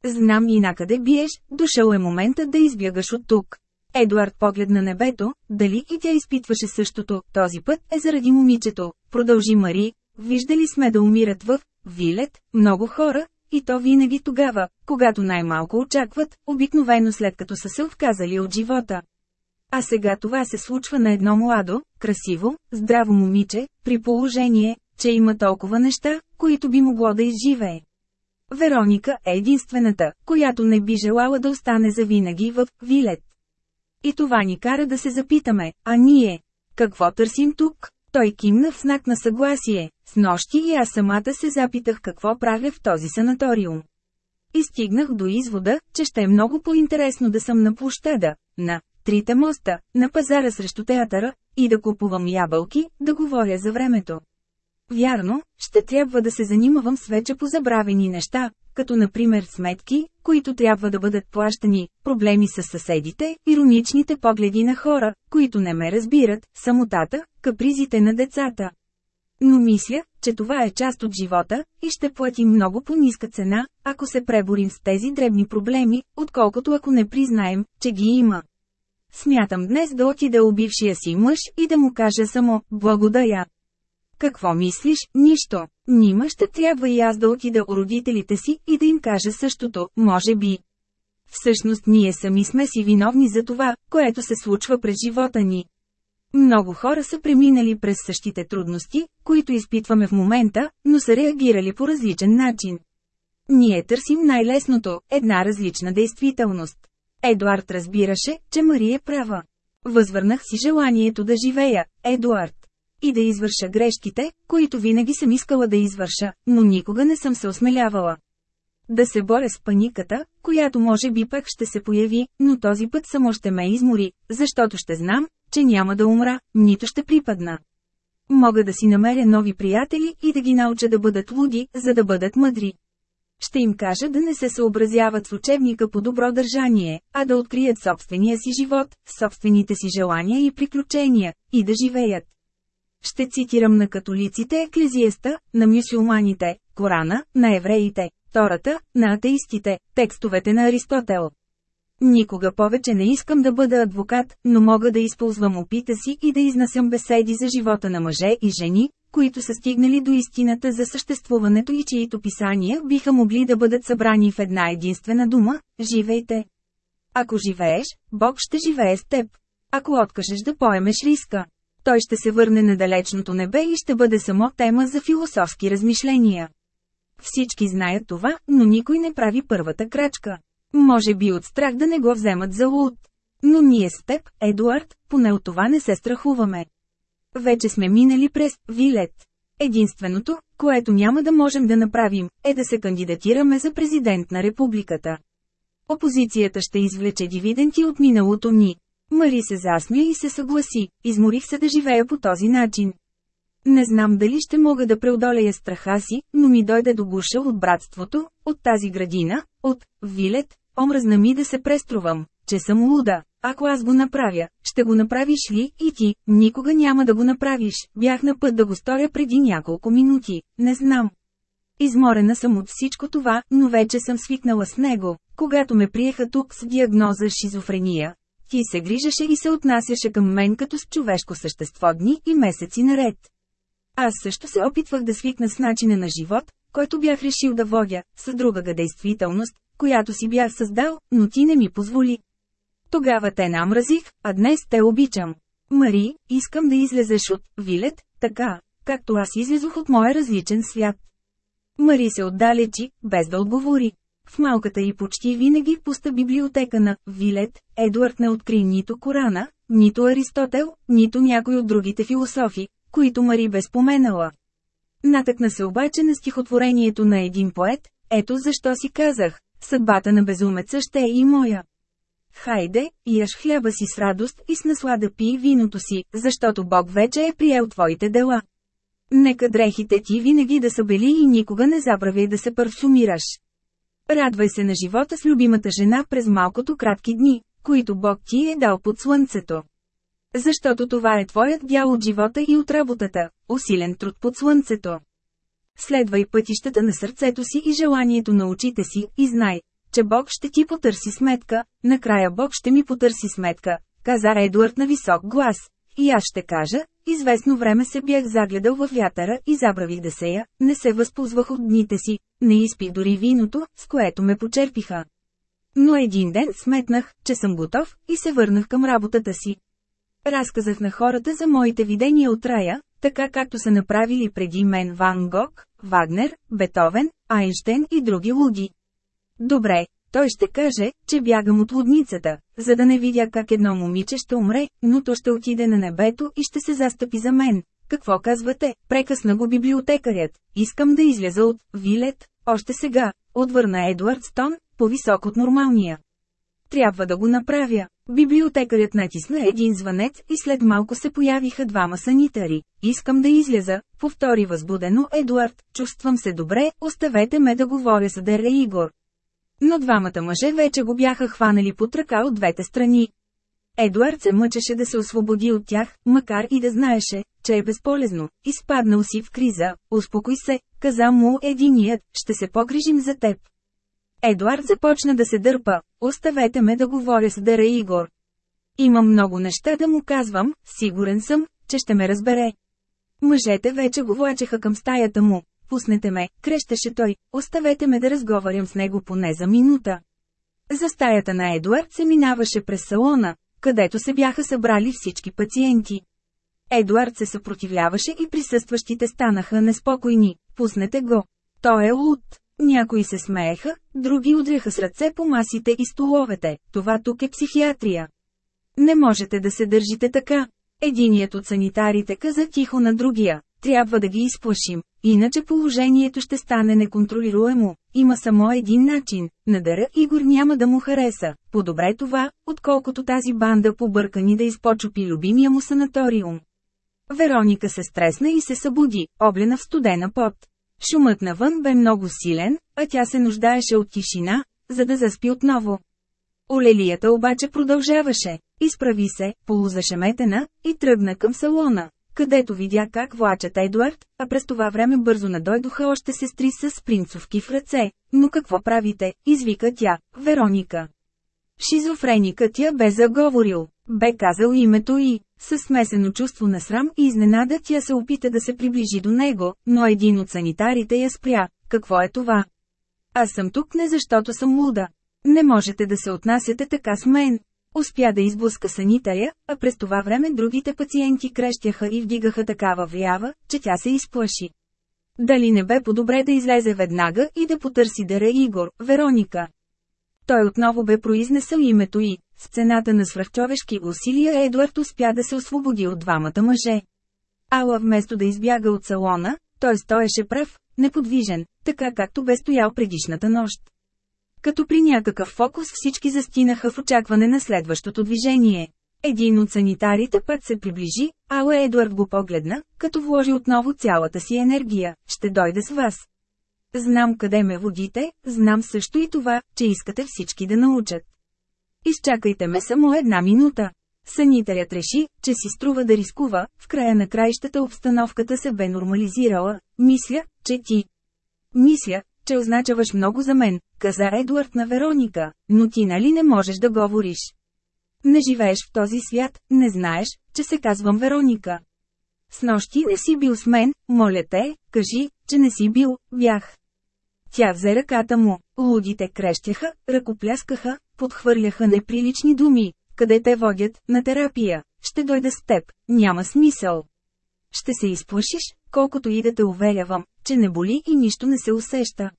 Знам и накъде биеш, дошъл е моментът да избягаш от тук. Едуард погледна небето, дали и тя изпитваше същото, този път е заради момичето, продължи Мари, виждали сме да умират в Вилет, много хора, и то винаги тогава, когато най-малко очакват, обикновено след като са се отказали от живота. А сега това се случва на едно младо, красиво, здраво момиче, при положение, че има толкова неща, които би могло да изживее. Вероника е единствената, която не би желала да остане завинаги в Вилет. И това ни кара да се запитаме, а ние? Какво търсим тук? Той кимна в знак на съгласие. С нощи и аз самата се запитах какво правя в този санаториум. И стигнах до извода, че ще е много по-интересно да съм на площада, на трите моста, на пазара срещу театъра, и да купувам ябълки, да говоря за времето. Вярно, ще трябва да се занимавам с вече позабравени неща, като например сметки, които трябва да бъдат плащани, проблеми с съседите, ироничните погледи на хора, които не ме разбират, самотата, капризите на децата. Но мисля, че това е част от живота, и ще платим много по-ниска цена, ако се преборим с тези дребни проблеми, отколкото ако не признаем, че ги има. Смятам днес да отида убившия си мъж и да му кажа само «благодаря». Какво мислиш? Нищо. Нима ще трябва и аз да отида у родителите си и да им кажа същото, може би. Всъщност ние сами сме си виновни за това, което се случва през живота ни. Много хора са преминали през същите трудности, които изпитваме в момента, но са реагирали по различен начин. Ние търсим най-лесното, една различна действителност. Едуард разбираше, че Мари е права. Възвърнах си желанието да живея, Едуард. И да извърша грешките, които винаги съм искала да извърша, но никога не съм се осмелявала. Да се боря с паниката, която може би пък ще се появи, но този път само ще ме измори, защото ще знам, че няма да умра, нито ще припадна. Мога да си намеря нови приятели и да ги науча да бъдат луди, за да бъдат мъдри. Ще им кажа да не се съобразяват с учебника по добро държание, а да открият собствения си живот, собствените си желания и приключения, и да живеят. Ще цитирам на католиците Еклезиеста, на мюсюлманите, Корана, на евреите, Тората, на атеистите, текстовете на Аристотел. Никога повече не искам да бъда адвокат, но мога да използвам опита си и да изнасям беседи за живота на мъже и жени, които са стигнали до истината за съществуването и чието писания биха могли да бъдат събрани в една единствена дума – живейте. Ако живееш, Бог ще живее с теб. Ако откажеш да поемеш риска, той ще се върне на далечното небе и ще бъде само тема за философски размишления. Всички знаят това, но никой не прави първата крачка. Може би от страх да не го вземат за луд. Но ние с теб, Едуард, поне от това не се страхуваме. Вече сме минали през Вилет. Единственото, което няма да можем да направим, е да се кандидатираме за президент на републиката. Опозицията ще извлече дивиденти от миналото ни. Мари се засмя и се съгласи, изморих се да живея по този начин. Не знам дали ще мога да преодолея страха си, но ми дойде до гуша от братството, от тази градина, от Вилет, омръзна ми да се преструвам, че съм луда. Ако аз го направя, ще го направиш ли и ти, никога няма да го направиш. Бях на път да го сторя преди няколко минути, не знам. Изморена съм от всичко това, но вече съм свикнала с него. Когато ме приеха тук с диагноза шизофрения, ти се грижаше и се отнасяше към мен като с човешко същество дни и месеци наред. Аз също се опитвах да свикна с начина на живот, който бях решил да водя, с друга действителност, която си бях създал, но ти не ми позволи. Тогава те намразих, а днес те обичам. Мари, искам да излезеш от Вилет, така, както аз излезох от моя различен свят. Мари се отдалечи, без да отговори. В малката и почти винаги пуста библиотека на Вилет, Едуард не откри нито Корана, нито Аристотел, нито някой от другите философи, които Мари бе споменала. Натъкна се обаче на стихотворението на един поет, ето защо си казах, съдбата на безумеца ще е и моя. Хайде, яш хляба си с радост и с наслада пи виното си, защото Бог вече е приел твоите дела. Нека дрехите ти винаги да са бели и никога не забравяй да се парфумираш. Радвай се на живота с любимата жена през малкото кратки дни, които Бог ти е дал под слънцето. Защото това е твоят дял от живота и от работата, усилен труд под слънцето. Следвай пътищата на сърцето си и желанието на очите си, и знай, че Бог ще ти потърси сметка, накрая Бог ще ми потърси сметка, каза Едуард на висок глас. И аз ще кажа, известно време се бях загледал във вятъра и забравих да сея, не се възползвах от дните си, не изпих дори виното, с което ме почерпиха. Но един ден сметнах, че съм готов, и се върнах към работата си. Разказах на хората за моите видения от рая, така както са направили преди мен Ван Гог, Вагнер, Бетовен, Айнштейн и други луди. Добре, той ще каже, че бягам от лудницата, за да не видя как едно момиче ще умре, но то ще отиде на небето и ще се застъпи за мен. Какво казвате? Прекъсна го библиотекарят. Искам да изляза от Вилет, още сега, отвърна Едуард Стон, по-висок от нормалния. Трябва да го направя. Библиотекарят натисна един звънец и след малко се появиха двама санитари. Искам да изляза, повтори възбудено Едуард, чувствам се добре, оставете ме да говоря с Дере Игор. Но двамата мъже вече го бяха хванали под ръка от двете страни. Едуард се мъчеше да се освободи от тях, макар и да знаеше, че е безполезно. Изпаднал си в криза, успокой се, каза му единият, ще се погрижим за теб. Едуард започна да се дърпа, оставете ме да говоря с Дара Игор. Имам много неща да му казвам, сигурен съм, че ще ме разбере. Мъжете вече го влачеха към стаята му. Пуснете ме, крещеше той, оставете ме да разговарям с него поне за минута. За стаята на Едуард се минаваше през салона, където се бяха събрали всички пациенти. Едуард се съпротивляваше и присъстващите станаха неспокойни. Пуснете го. Той е луд. Някои се смееха, други удряха с ръце по масите и столовете. Това тук е психиатрия. Не можете да се държите така. Единият от санитарите каза тихо на другия. Трябва да ги изплашим, иначе положението ще стане неконтролируемо. Има само един начин. Надъра Игор няма да му хареса. Подобре това, отколкото тази банда побъркани да изпочупи любимия му санаториум. Вероника се стресна и се събуди, облена в студена пот. Шумът навън бе много силен, а тя се нуждаеше от тишина, за да заспи отново. Олелията обаче продължаваше. Изправи се, полузашеметена, и тръгна към салона, където видя как влачат Едуард, а през това време бързо надойдоха още сестри с принцовки в ръце. Но какво правите, извика тя, Вероника. Шизофреникът я бе заговорил, бе казал името и, със смесено чувство на срам и изненада тя се опита да се приближи до него, но един от санитарите я спря. Какво е това? Аз съм тук не защото съм луда. Не можете да се отнасяте така с мен. Успя да изблъска санитаря, а през това време другите пациенти крещяха и вдигаха такава вява, че тя се изплаши. Дали не бе по-добре да излезе веднага и да потърси Дара Игор, Вероника? Той отново бе произнесъл името и, с цената на свръхчовешки усилия Едуард успя да се освободи от двамата мъже. Ала вместо да избяга от салона, той стоеше прав, неподвижен, така както бе стоял предишната нощ. Като при някакъв фокус всички застинаха в очакване на следващото движение. Един от санитарите път се приближи, ала Едуард го погледна, като вложи отново цялата си енергия. Ще дойде с вас. Знам къде ме водите, знам също и това, че искате всички да научат. Изчакайте ме само една минута. Санитарят реши, че си струва да рискува, в края на краищата обстановката се бе нормализирала. Мисля, че ти. Мисля, че означаваш много за мен, каза Едуард на Вероника, но ти нали не можеш да говориш. Не живееш в този свят, не знаеш, че се казвам Вероника. С нощи не си бил с мен, моля те, кажи, че не си бил, бях. Тя взе ръката му, лудите крещяха, ръкопляскаха, подхвърляха неприлични думи, къде те водят, на терапия, ще дойда с теб, няма смисъл. Ще се изплашиш, колкото и да те уверявам, че не боли и нищо не се усеща.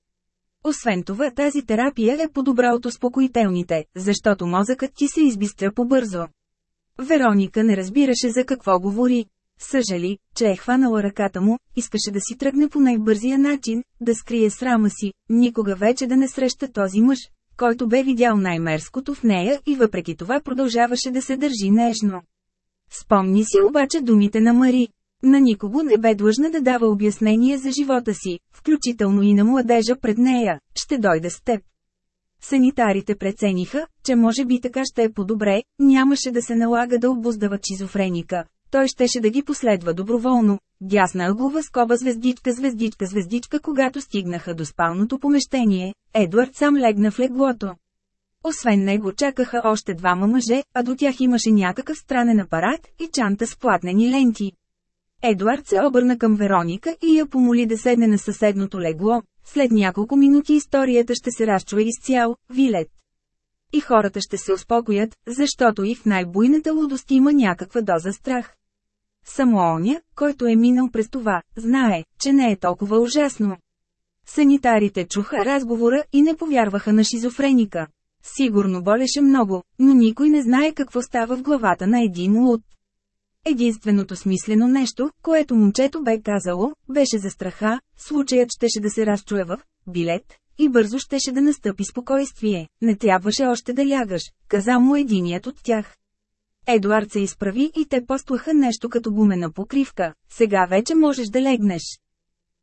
Освен това тази терапия е по-добра от успокоителните, защото мозъкът ти се избистря побързо. Вероника не разбираше за какво говори. Съжали, че е хванала ръката му, искаше да си тръгне по най-бързия начин, да скрие срама си, никога вече да не среща този мъж, който бе видял най-мерското в нея и въпреки това продължаваше да се държи нежно. Спомни си обаче думите на Мари. На никого не бе длъжна да дава обяснение за живота си, включително и на младежа пред нея, ще дойде с теб. Санитарите прецениха, че може би така ще е по-добре, нямаше да се налага да обуздават шизофреника, той щеше да ги последва доброволно. Дясна ъглова скоба звездичка звездичка звездичка когато стигнаха до спалното помещение, Едуард сам легна в леглото. Освен него чакаха още двама мъже, а до тях имаше някакъв странен апарат и чанта с платнени ленти. Едуард се обърна към Вероника и я помоли да седне на съседното легло. След няколко минути историята ще се разчуе изцял, Вилет. И хората ще се успокоят, защото и в най-буйната лудост има някаква доза страх. Само оня, който е минал през това, знае, че не е толкова ужасно. Санитарите чуха разговора и не повярваха на шизофреника. Сигурно болеше много, но никой не знае какво става в главата на един луд. Единственото смислено нещо, което момчето бе казало, беше за страха, случаят щеше да се разчуе в билет, и бързо щеше да настъпи спокойствие. Не трябваше още да лягаш, каза му единият от тях. Едуард се изправи и те постлаха нещо като гумена покривка. Сега вече можеш да легнеш.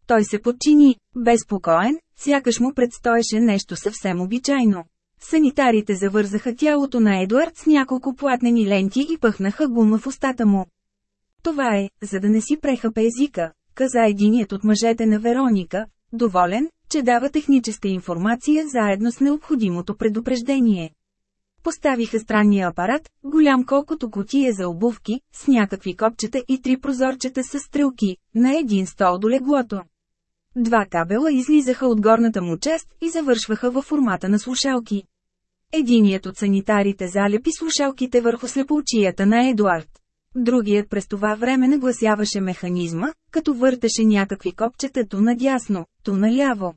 Той се подчини, безпокоен, сякаш му предстоеше нещо съвсем обичайно. Санитарите завързаха тялото на Едуард с няколко платнени ленти и пъхнаха гума в устата му. Това е, за да не си прехапе езика, каза единият от мъжете на Вероника, доволен, че дава техническа информация заедно с необходимото предупреждение. Поставиха странния апарат, голям колкото котия за обувки, с някакви копчета и три прозорчета с стрелки, на един стол до леглото. Два кабела излизаха от горната му част и завършваха във формата на слушалки. Единият от санитарите залепи слушалките върху слепоочията на Едуард. Другият през това време нагласяваше механизма, като въртеше някакви копчета ту надясно, ту наляво.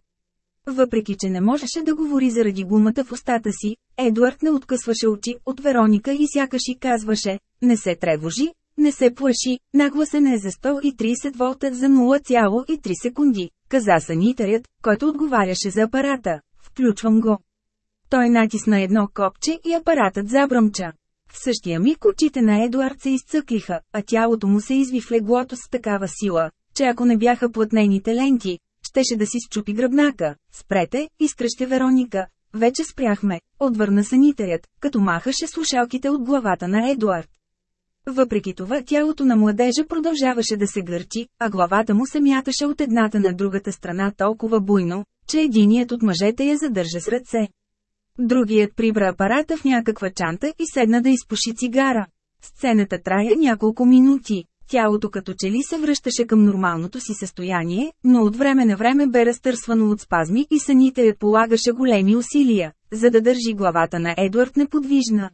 Въпреки, че не можеше да говори заради гумата в устата си, Едуард не откъсваше очи от Вероника и сякаш и казваше, не се тревожи, не се плаши, нагласен е за 130 волта за 0,3 секунди, каза санитарят, който отговаряше за апарата. Включвам го. Той натисна едно копче и апаратът забръмча. В същия миг очите на Едуард се изцъклиха, а тялото му се изви в леглото с такава сила, че ако не бяха плътнените ленти, щеше да си счупи гръбнака. Спрете, изкръще Вероника. Вече спряхме, отвърна санитарят, като махаше слушалките от главата на Едуард. Въпреки това тялото на младежа продължаваше да се гърчи, а главата му се мяташе от едната на другата страна толкова буйно, че единият от мъжете я задържа с ръце. Другият прибра апарата в някаква чанта и седна да изпуши цигара. Сцената трая няколко минути. Тялото като че ли се връщаше към нормалното си състояние, но от време на време бе разтърсвано от спазми и санитарят полагаше големи усилия, за да държи главата на Едуард неподвижна.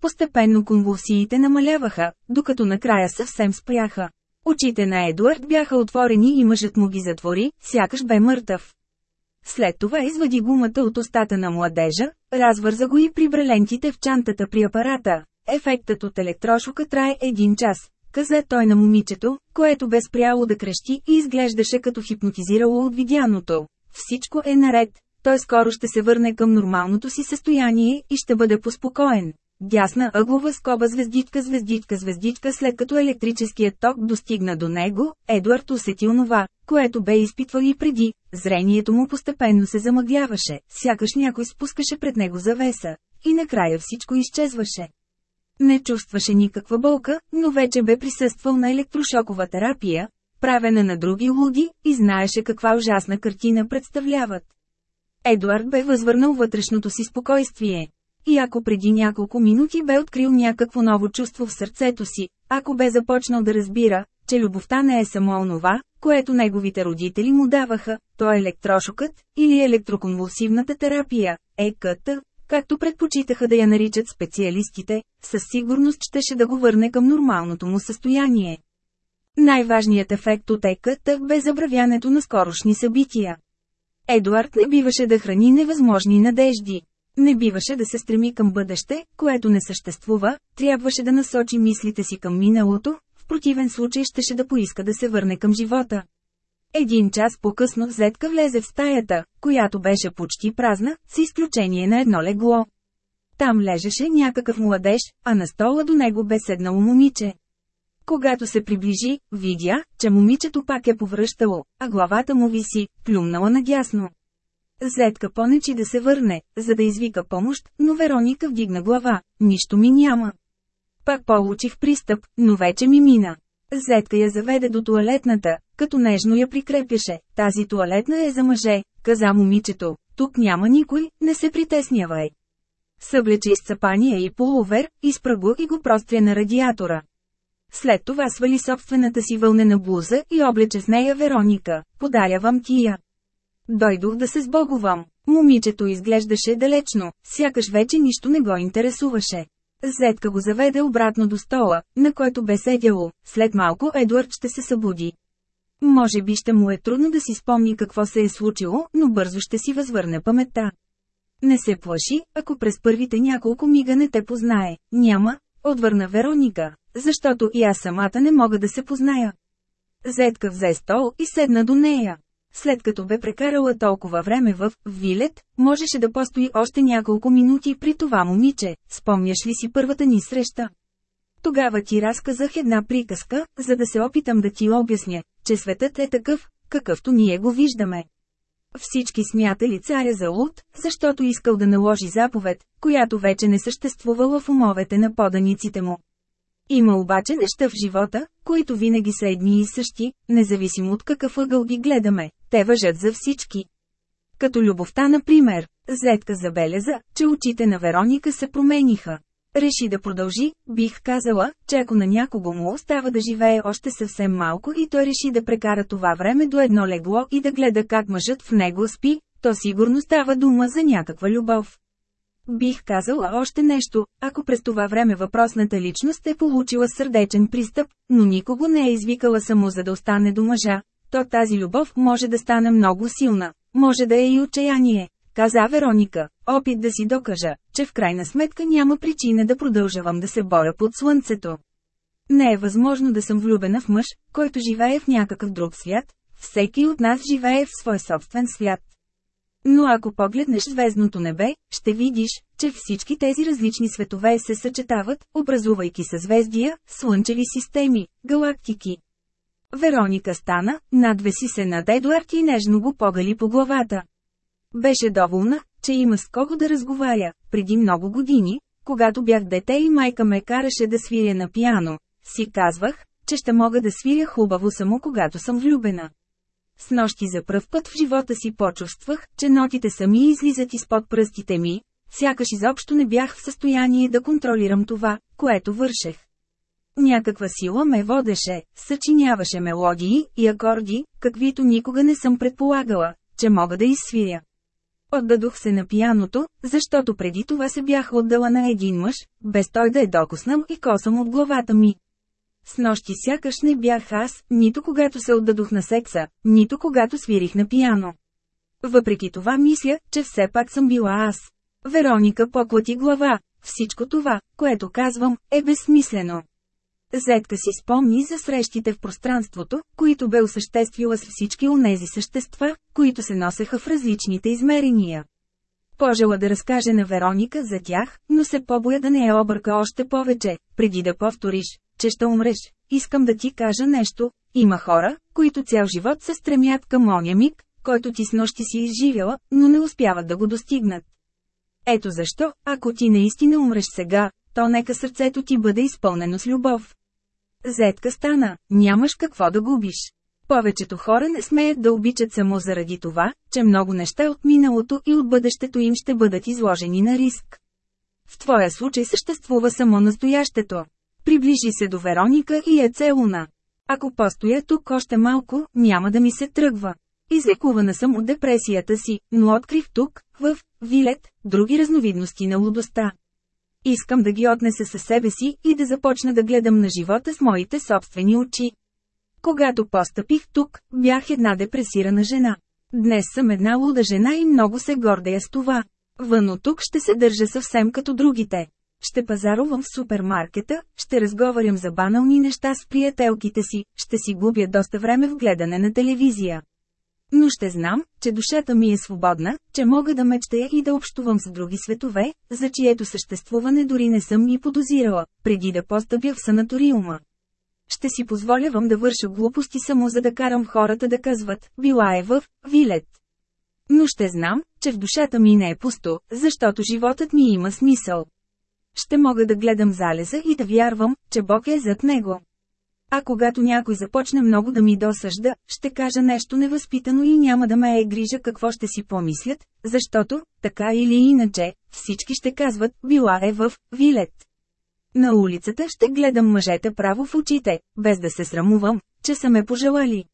Постепенно конвулсиите намаляваха, докато накрая съвсем спряха. Очите на Едуард бяха отворени и мъжът му ги затвори, сякаш бе мъртъв. След това извади гумата от устата на младежа, развърза го и прибра лентите в чантата при апарата. Ефектът от електрошока трае един час, каза той на момичето, което бе спряло да крещи и изглеждаше като хипнотизирало от видяното. Всичко е наред, той скоро ще се върне към нормалното си състояние и ще бъде поспокоен. Дясна ъглова скоба звездичка звездичка звездичка след като електрическият ток достигна до него, Едуард усети онова, което бе изпитвал и преди, зрението му постепенно се замъгляваше, сякаш някой спускаше пред него завеса, и накрая всичко изчезваше. Не чувстваше никаква болка, но вече бе присъствал на електрошокова терапия, правена на други луди, и знаеше каква ужасна картина представляват. Едуард бе възвърнал вътрешното си спокойствие. И ако преди няколко минути бе открил някакво ново чувство в сърцето си, ако бе започнал да разбира, че любовта не е само онова, което неговите родители му даваха, то е електрошокът, или електроконвулсивната терапия, ЕКТ, както предпочитаха да я наричат специалистите, със сигурност щеше да го върне към нормалното му състояние. Най-важният ефект от ЕКТ бе забравянето на скорошни събития. Едуард не биваше да храни невъзможни надежди. Не биваше да се стреми към бъдеще, което не съществува, трябваше да насочи мислите си към миналото, в противен случай щеше да поиска да се върне към живота. Един час по-късно Зетка влезе в стаята, която беше почти празна, с изключение на едно легло. Там лежеше някакъв младеж, а на стола до него бе седнало момиче. Когато се приближи, видя, че момичето пак е повръщало, а главата му виси, плюмнала надясно. Зетка понечи да се върне, за да извика помощ, но Вероника вдигна глава, нищо ми няма. Пак получих пристъп, но вече ми мина. Зетка я заведе до туалетната, като нежно я прикрепяше. Тази туалетна е за мъже, каза момичето. Тук няма никой, не се притеснявай. Съблече изцапания и полувер, изпра го и го простря на радиатора. След това свали собствената си вълнена блуза и облече с нея Вероника. Подарявам ти я. Дойдох да се сбогувам. Момичето изглеждаше далечно, сякаш вече нищо не го интересуваше. Зетка го заведе обратно до стола, на който бе седяло. След малко Едуард ще се събуди. Може би ще му е трудно да си спомни какво се е случило, но бързо ще си възвърне паметта. Не се плаши, ако през първите няколко мига не те познае. Няма, отвърна Вероника, защото и аз самата не мога да се позная. Зетка взе стол и седна до нея. След като бе прекарала толкова време в Вилет, можеше да постои още няколко минути при това момиче, спомняш ли си първата ни среща? Тогава ти разказах една приказка, за да се опитам да ти обясня, че светът е такъв, какъвто ние го виждаме. Всички смятали царя за луд, защото искал да наложи заповед, която вече не съществувала в умовете на поданиците му. Има обаче неща в живота, които винаги са едни и същи, независимо от какъв ъгъл ги гледаме, те въжат за всички. Като любовта, например, Зетка забеляза, че очите на Вероника се промениха. Реши да продължи, бих казала, че ако на някого му остава да живее още съвсем малко и той реши да прекара това време до едно легло и да гледа как мъжът в него спи, то сигурно става дума за някаква любов. Бих казала още нещо, ако през това време въпросната личност е получила сърдечен пристъп, но никого не е извикала само за да остане до мъжа, то тази любов може да стане много силна, може да е и отчаяние, каза Вероника, опит да си докажа, че в крайна сметка няма причина да продължавам да се боря под слънцето. Не е възможно да съм влюбена в мъж, който живее в някакъв друг свят, всеки от нас живее в свой собствен свят. Но ако погледнеш звездното небе, ще видиш, че всички тези различни светове се съчетават, образувайки съзвездия, слънчеви системи, галактики. Вероника стана, надвеси се над Едуард и нежно го погали по главата. Беше доволна, че има с кого да разговаря. Преди много години, когато бях дете и майка ме караше да свиря на пиано, си казвах, че ще мога да свиря хубаво само когато съм влюбена. С нощи за пръв път в живота си почувствах, че нотите сами излизат изпод пръстите ми, сякаш изобщо не бях в състояние да контролирам това, което вършех. Някаква сила ме водеше, съчиняваше мелодии и акорди, каквито никога не съм предполагала, че мога да изсвиря. Отдадох се на пияното, защото преди това се бях отдала на един мъж, без той да е докоснал и косъм от главата ми. С нощи сякаш не бях аз, нито когато се отдадох на секса, нито когато свирих на пияно. Въпреки това мисля, че все пак съм била аз. Вероника поклати глава. Всичко това, което казвам, е безсмислено. Зетка си спомни за срещите в пространството, които бе осъществила с всички онези същества, които се носеха в различните измерения. Пожела да разкаже на Вероника за тях, но се побоя да не я обърка още повече, преди да повториш, че ще умреш. Искам да ти кажа нещо, има хора, които цял живот се стремят към оня миг, който ти с нощи си изживяла, но не успяват да го достигнат. Ето защо, ако ти наистина умреш сега, то нека сърцето ти бъде изпълнено с любов. Зетка стана, нямаш какво да губиш. Повечето хора не смеят да обичат само заради това, че много неща от миналото и от бъдещето им ще бъдат изложени на риск. В твоя случай съществува само настоящето. Приближи се до Вероника и е целуна. Ако постоя тук още малко, няма да ми се тръгва. Излекувана съм от депресията си, но открих тук, в Вилет, други разновидности на лудостта. Искам да ги отнеса със себе си и да започна да гледам на живота с моите собствени очи. Когато постъпих тук, бях една депресирана жена. Днес съм една луда жена и много се гордея с това. Вън от тук ще се държа съвсем като другите. Ще пазарувам в супермаркета, ще разговарям за банални неща с приятелките си, ще си губя доста време в гледане на телевизия. Но ще знам, че душата ми е свободна, че мога да мечтая и да общувам с други светове, за чието съществуване дори не съм и подозирала, преди да постъпя в санаториума. Ще си позволявам да върша глупости само за да карам хората да казват, била е в Вилет. Но ще знам, че в душата ми не е пусто, защото животът ми има смисъл. Ще мога да гледам залеза и да вярвам, че Бог е зад него. А когато някой започне много да ми досъжда, ще кажа нещо невъзпитано и няма да ме е грижа какво ще си помислят, защото, така или иначе, всички ще казват, била е в Вилет. На улицата ще гледам мъжете право в очите, без да се срамувам, че са ме пожелали.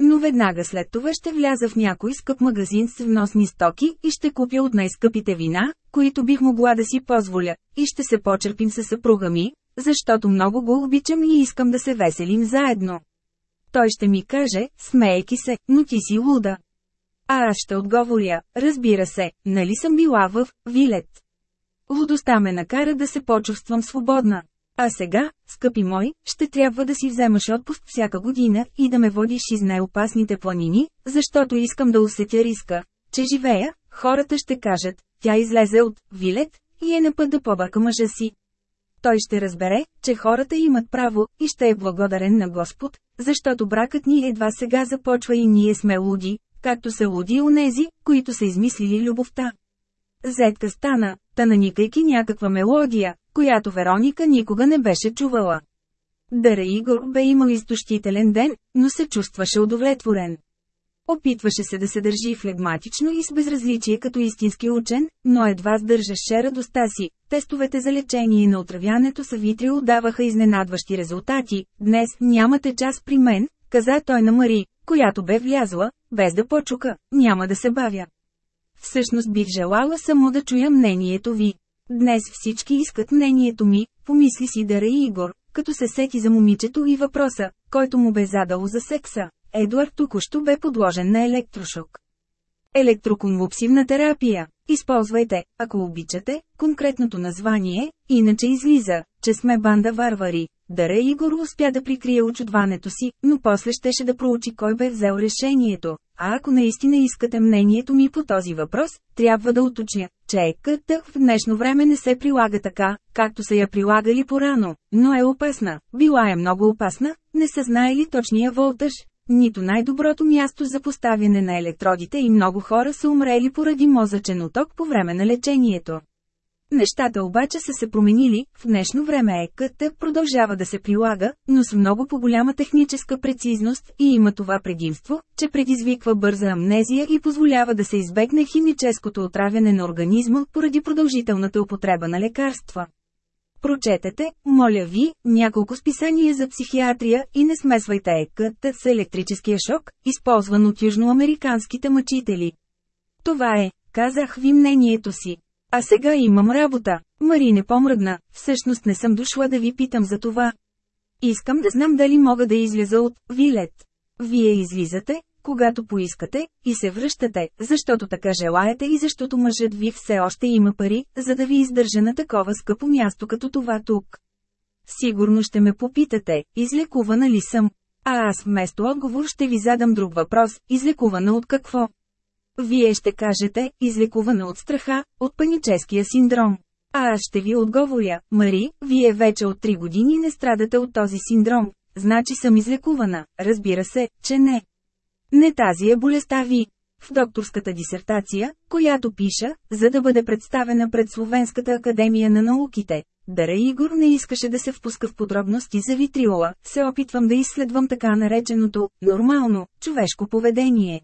Но веднага след това ще вляза в някой скъп магазин с вносни стоки и ще купя от най-скъпите вина, които бих могла да си позволя, и ще се почерпим със съпруга ми, защото много го обичам и искам да се веселим заедно. Той ще ми каже, смеейки се, но ти си луда. А аз ще отговоря, разбира се, нали съм била в Вилет. Лудостта ме накара да се почувствам свободна. А сега, скъпи мой, ще трябва да си вземаш отпуск всяка година и да ме водиш из най-опасните планини, защото искам да усетя риска, че живея, хората ще кажат, тя излезе от Вилет и е на път да побака мъжа си. Той ще разбере, че хората имат право и ще е благодарен на Господ, защото бракът ни едва сега започва и ние сме луди, както са луди онези, които са измислили любовта. Зетка стана, та наникайки някаква мелодия, която Вероника никога не беше чувала. Дара Игор бе имал изтощителен ден, но се чувстваше удовлетворен. Опитваше се да се държи флегматично и с безразличие като истински учен, но едва сдържаше радостта си. Тестовете за лечение на отравянето са витрио даваха изненадващи резултати. Днес нямате час при мен, каза той на Мари, която бе влязла, без да почука, няма да се бавя. всъщност бих желала само да чуя мнението ви. Днес всички искат мнението ми, помисли си Дара Игор, като се сети за момичето и въпроса, който му бе задало за секса. Едуард току-що бе подложен на електрошок. Електроконвулсивна терапия. Използвайте, ако обичате, конкретното название, иначе излиза, че сме банда варвари. Дара Игор успя да прикрие очудването си, но после щеше да проучи кой бе взел решението. А ако наистина искате мнението ми по този въпрос, трябва да уточня, че ЕКТ в днешно време не се прилага така, както са я прилагали порано, но е опасна. Била е много опасна, не са знаели точния волтаж, нито най-доброто място за поставяне на електродите и много хора са умрели поради мозъчен оток по време на лечението. Нещата обаче са се променили, в днешно време ЕКТ продължава да се прилага, но с много по-голяма техническа прецизност и има това предимство, че предизвиква бърза амнезия и позволява да се избегне химическото отравяне на организма поради продължителната употреба на лекарства. Прочетете, моля ви, няколко списания за психиатрия и не смесвайте ЕКТ с електрическия шок, използван от южноамериканските мъчители. Това е, казах ви мнението си. А сега имам работа. Мари не помръдна, всъщност не съм дошла да ви питам за това. Искам да знам дали мога да изляза от Вилет. Вие излизате, когато поискате, и се връщате, защото така желаете и защото мъжът ви все още има пари, за да ви издържа на такова скъпо място като това тук. Сигурно ще ме попитате, излекувана ли съм? А аз вместо отговор ще ви задам друг въпрос, излекувана от какво? Вие ще кажете, излекувана от страха, от паническия синдром. А аз ще ви отговоря, Мари, вие вече от 3 години не страдате от този синдром, значи съм излекувана, разбира се, че не. Не тази е болестта ви. В докторската дисертация, която пиша, за да бъде представена пред Словенската академия на науките, Дара Игор не искаше да се впуска в подробности за витриола, се опитвам да изследвам така нареченото «нормално» човешко поведение.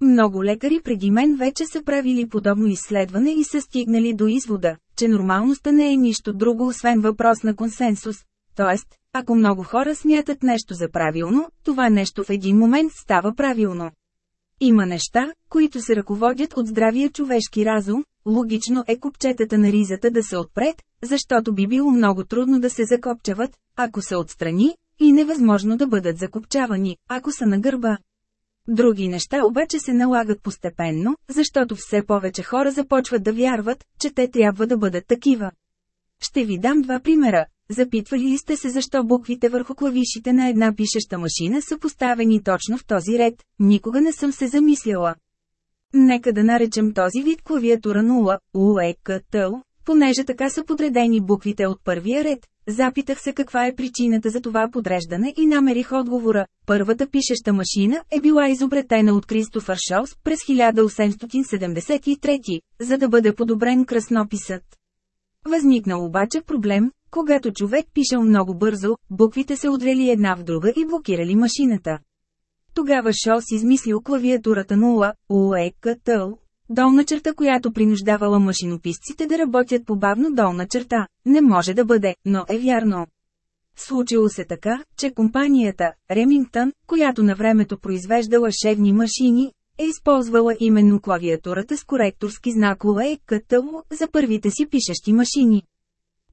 Много лекари преди мен вече са правили подобно изследване и са стигнали до извода, че нормалността не е нищо друго освен въпрос на консенсус. Тоест, ако много хора смятат нещо за правилно, това нещо в един момент става правилно. Има неща, които се ръководят от здравия човешки разум, логично е копчетата на ризата да се отпред, защото би било много трудно да се закопчават, ако са отстрани, и невъзможно да бъдат закопчавани, ако са на гърба. Други неща обаче се налагат постепенно, защото все повече хора започват да вярват, че те трябва да бъдат такива. Ще ви дам два примера. Запитвали ли сте се защо буквите върху клавишите на една пишеща машина са поставени точно в този ред? Никога не съм се замисляла. Нека да наречем този вид клавиатура 0, УЕКТЛ, понеже така са подредени буквите от първия ред. Запитах се каква е причината за това подреждане и намерих отговора. Първата пишеща машина е била изобретена от Кристофър Шоус през 1873, за да бъде подобрен кръснописът. Възникнал обаче проблем, когато човек пишел много бързо, буквите се отрели една в друга и блокирали машината. Тогава Шос измислил клавиатурата 0, УЕКТЛ, долна черта, която принуждавала машинописците да работят по бавно долна черта. Не може да бъде, но е вярно. Случило се така, че компанията, Ремингтън, която на времето произвеждала шевни машини, е използвала именно клавиатурата с коректорски знак УЕКТЛ за първите си пишещи машини.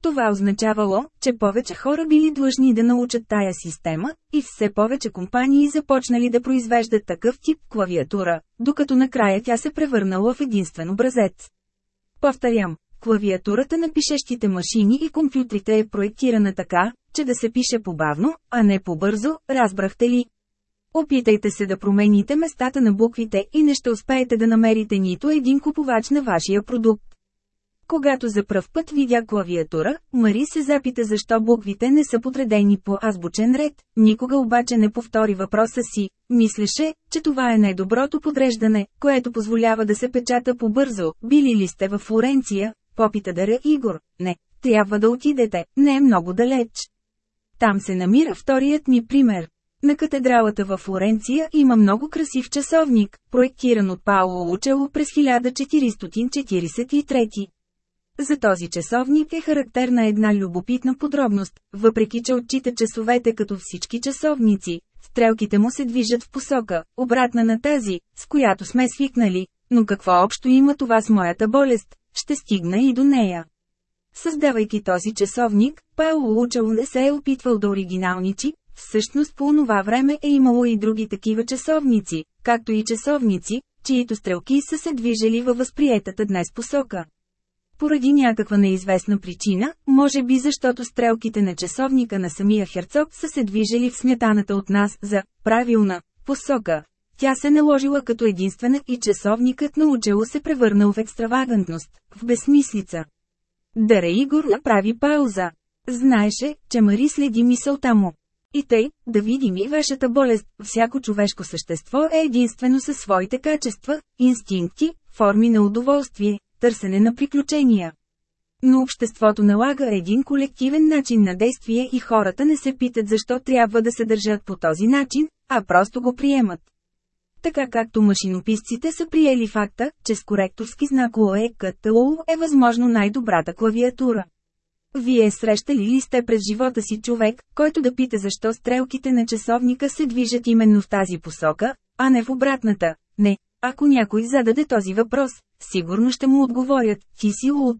Това означавало, че повече хора били длъжни да научат тая система, и все повече компании започнали да произвеждат такъв тип клавиатура, докато накрая тя се превърнала в единствен образец. Повторям, клавиатурата на пишещите машини и компютрите е проектирана така, че да се пише побавно, а не по-бързо, разбрахте ли? Опитайте се да промените местата на буквите и не ще успеете да намерите нито един купувач на вашия продукт. Когато за пръв път видя клавиатура, Мари се запита защо буквите не са подредени по азбучен ред, никога обаче не повтори въпроса си. Мислеше, че това е най-доброто подреждане, което позволява да се печата по-бързо. Били ли сте във Флоренция? Попита Дара Игор. Не, трябва да отидете, не е много далеч. Там се намира вторият ми пример. На катедралата във Флоренция има много красив часовник, проектиран от Пауло Лучело през 1443. За този часовник е характерна една любопитна подробност, въпреки че отчита часовете като всички часовници. Стрелките му се движат в посока, обратна на тази, с която сме свикнали, но какво общо има това с моята болест, ще стигна и до нея. Създавайки този часовник, Пауло Учел не се е опитвал да оригиналничи, всъщност по онова време е имало и други такива часовници, както и часовници, чието стрелки са се движели във възприетата днес посока. Поради някаква неизвестна причина, може би защото стрелките на часовника на самия Херцог са се движели в смятаната от нас за «правилна» посока. Тя се наложила като единствена и часовникът на учело се превърнал в екстравагантност, в безсмислица. Даре Игор направи пауза. Знаеше, че Мари следи мисълта му. И тъй, да видим и вашата болест, всяко човешко същество е единствено със своите качества, инстинкти, форми на удоволствие, търсене на приключения. Но обществото налага един колективен начин на действие и хората не се питат защо трябва да се държат по този начин, а просто го приемат. Така както машинописците са приели факта, че с коректорски знак ОЕКТО е възможно най-добрата клавиатура. Вие срещали ли сте през живота си човек, който да пита защо стрелките на часовника се движат именно в тази посока, а не в обратната? Не, ако някой зададе този въпрос, сигурно ще му отговорят, ти си луд.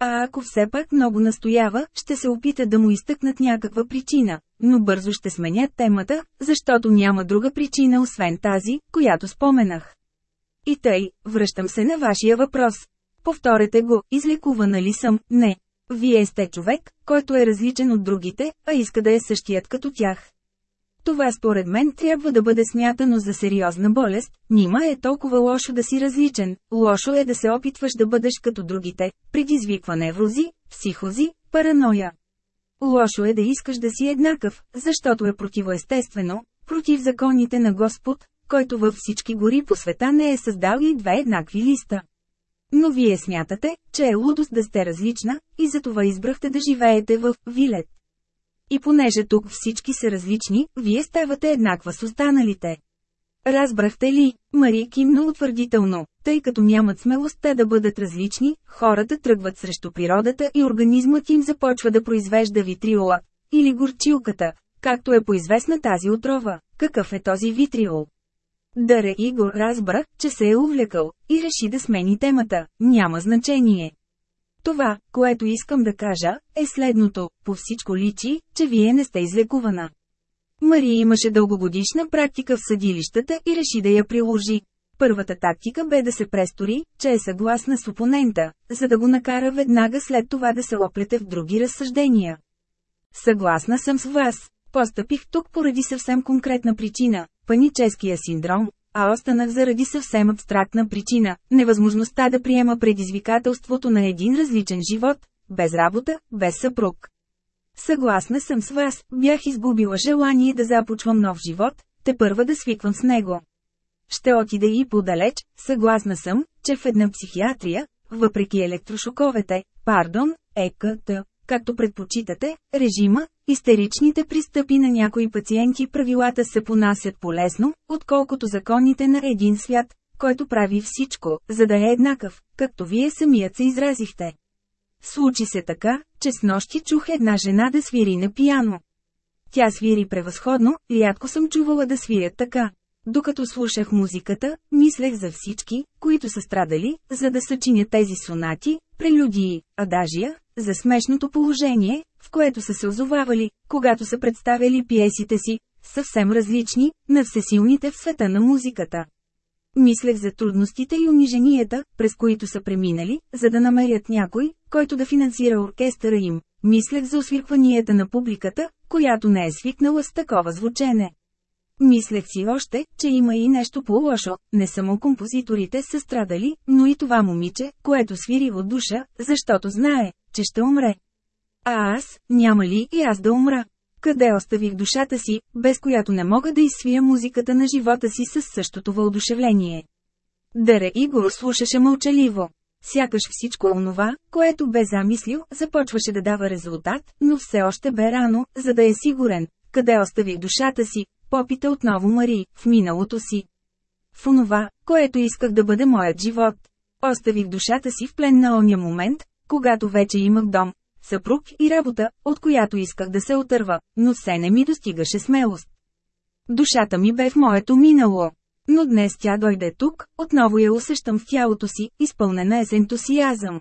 А ако все пак много настоява, ще се опита да му изтъкнат някаква причина, но бързо ще сменят темата, защото няма друга причина освен тази, която споменах. И тъй, връщам се на вашия въпрос. Повторете го, излекувана ли съм, не. Вие сте човек, който е различен от другите, а иска да е същият като тях. Това според мен трябва да бъде смятано за сериозна болест, нима е толкова лошо да си различен, лошо е да се опитваш да бъдеш като другите, предизвиква неврози, психози, параноя. Лошо е да искаш да си еднакъв, защото е противоестествено, против законите на Господ, който във всички гори по света не е създал и две еднакви листа. Но вие смятате, че е лудост да сте различна, и затова избрахте да живеете в Вилет. И понеже тук всички са различни, вие ставате еднаква с останалите. Разбрахте ли, Мари кимна утвърдително, тъй като нямат смелостта да бъдат различни, хората тръгват срещу природата и организмът им започва да произвежда витриола, или горчилката, както е поизвестна тази отрова. Какъв е този витриол? Даре Игор разбра, че се е увлекал, и реши да смени темата, няма значение. Това, което искам да кажа, е следното, по всичко личи, че вие не сте излекувана. Мария имаше дългогодишна практика в съдилищата и реши да я приложи. Първата тактика бе да се престори, че е съгласна с опонента, за да го накара веднага след това да се оплете в други разсъждения. Съгласна съм с вас. Постъпих тук поради съвсем конкретна причина – паническия синдром, а останах заради съвсем абстрактна причина – невъзможността да приема предизвикателството на един различен живот, без работа, без съпруг. Съгласна съм с вас, бях изгубила желание да започвам нов живот, те първа да свиквам с него. Ще отида и подалеч, съгласна съм, че в една психиатрия, въпреки електрошоковете, пардон, ЕКТ, както предпочитате, режима, истеричните пристъпи на някои пациенти правилата се понасят полезно, отколкото законите на един свят, който прави всичко, за да е еднакъв, както вие самият се изразихте. Случи се така, че с нощи чух една жена да свири на пияно. Тя свири превъзходно, рядко съм чувала да свирят така. Докато слушах музиката, мислех за всички, които са страдали, за да съчинят тези сонати, прелюдии, адажия, за смешното положение, в което са се озовавали, когато са представили пиесите си, съвсем различни, на всесилните в света на музиката. Мислех за трудностите и униженията, през които са преминали, за да намерят някой, който да финансира оркестъра им. Мислех за освиркванията на публиката, която не е свикнала с такова звучене. Мислех си още, че има и нещо по-лошо, не само композиторите са страдали, но и това момиче, което свири от душа, защото знае, че ще умре. А аз, няма ли и аз да умра? Къде оставих душата си, без която не мога да изсвия музиката на живота си с същото въодушевление? Дере Игор слушаше мълчаливо. Сякаш всичко онова, което бе замислил, започваше да дава резултат, но все още бе рано, за да е сигурен. Къде оставих душата си, попита отново Мари, в миналото си. В онова, което исках да бъде моят живот. Оставих душата си в плен на оня момент, когато вече имах дом, съпруг и работа, от която исках да се отърва, но все не ми достигаше смелост. Душата ми бе в моето минало. Но днес тя дойде тук, отново я усещам в тялото си, изпълнена е с ентусиазъм.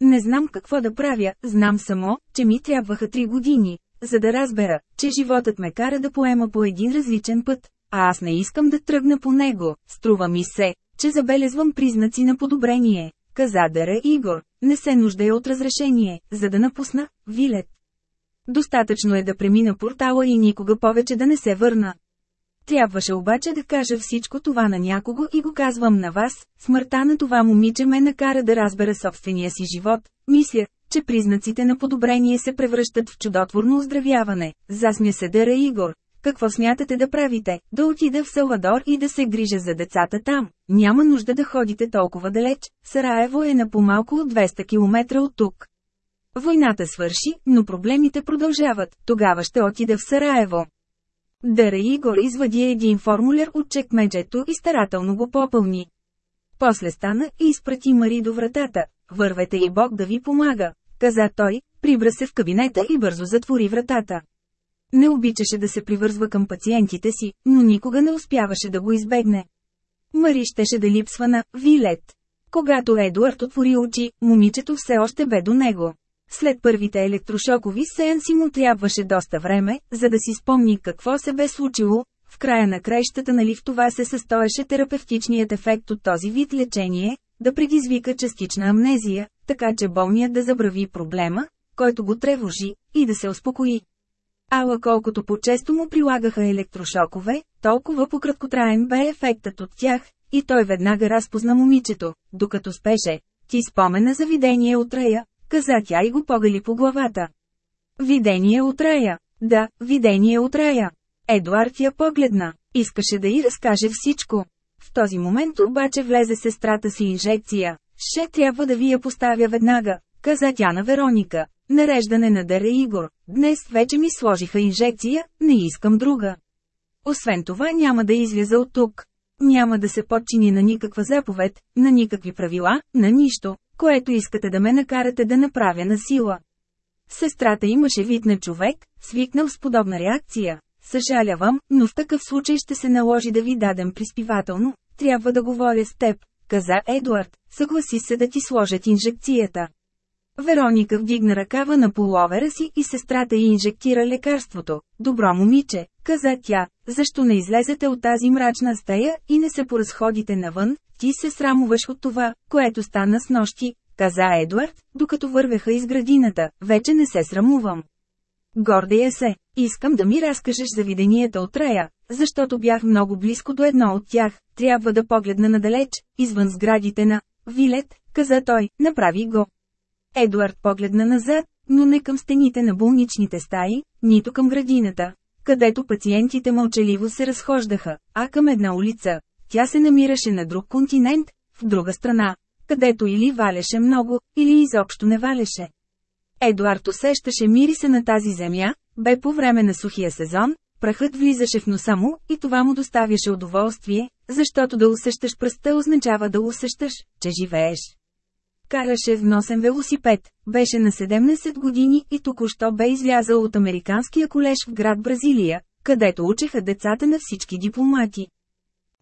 Не знам какво да правя, знам само, че ми трябваха три години, за да разбера, че животът ме кара да поема по един различен път, а аз не искам да тръгна по него, струва ми се, че забелезвам признаци на подобрение, каза Дара Игор, не се нуждае от разрешение, за да напусна, Вилет. Достатъчно е да премина портала и никога повече да не се върна. Трябваше обаче да кажа всичко това на някого и го казвам на вас, смъртта на това момиче ме накара да разбера собствения си живот, мисля, че признаците на подобрение се превръщат в чудотворно оздравяване, засмя се Дара Игор. Какво смятате да правите? Да отида в Салвадор и да се грижа за децата там. Няма нужда да ходите толкова далеч. Сараево е на по-малко от 200 км от тук. Войната свърши, но проблемите продължават. Тогава ще отида в Сараево. Дара Игор извади един формуляр от чекмеджето и старателно го попълни. После стана и изпрати Мари до вратата. Вървете и Бог да ви помага, каза той, прибра се в кабинета и бързо затвори вратата. Не обичаше да се привързва към пациентите си, но никога не успяваше да го избегне. Мари щеше да липсва на «Вилет». Когато Едуард отвори очи, момичето все още бе до него. След първите електрошокови сеанси му трябваше доста време, за да си спомни какво се бе случило. В края на краищата нали в това се състоеше терапевтичният ефект от този вид лечение, да предизвика частична амнезия, така че болният да забрави проблема, който го тревожи, и да се успокои. Ала колкото по-често му прилагаха електрошокове, толкова по-краткотраен бе ефектът от тях, и той веднага разпозна момичето, докато спеше. Ти спомена за видение от рая, каза тя и го погали по главата. Видение от рая. Да, видение от рая. Едуард я погледна. Искаше да й разкаже всичко. В този момент обаче влезе сестрата си инжекция. Ще трябва да ви я поставя веднага, каза тя на Вероника. Нареждане на Дара Игор. Днес вече ми сложиха инжекция, не искам друга. Освен това няма да изляза от тук. Няма да се подчини на никаква заповед, на никакви правила, на нищо, което искате да ме накарате да направя на сила. Сестрата имаше вид на човек, свикнал с подобна реакция. Съжалявам, но в такъв случай ще се наложи да ви дадем приспивателно. Трябва да говоря с теб, каза Едуард. Съгласи се да ти сложат инжекцията. Вероника вдигна ръкава на половера си и сестрата й инжектира лекарството. Добро момиче, каза тя, защо не излезете от тази мрачна стая и не се поразходите навън, ти се срамуваш от това, което стана с нощи, каза Едуард, докато вървеха из градината, вече не се срамувам. Гордея се, искам да ми разкажеш за виденията от рая, защото бях много близко до едно от тях, трябва да погледна надалеч, извън сградите на Вилет, каза той, направи го. Едуард погледна назад, но не към стените на болничните стаи, нито към градината, където пациентите мълчаливо се разхождаха, а към една улица. Тя се намираше на друг континент, в друга страна, където или валеше много, или изобщо не валеше. Едуард усещаше мириса на тази земя, бе по време на сухия сезон, прахът влизаше в носа му и това му доставяше удоволствие, защото да усещаш пръста означава да усещаш, че живееш. Караше в носен велосипед, беше на 17 години и току-що бе излязъл от Американския колеж в град Бразилия, където учеха децата на всички дипломати.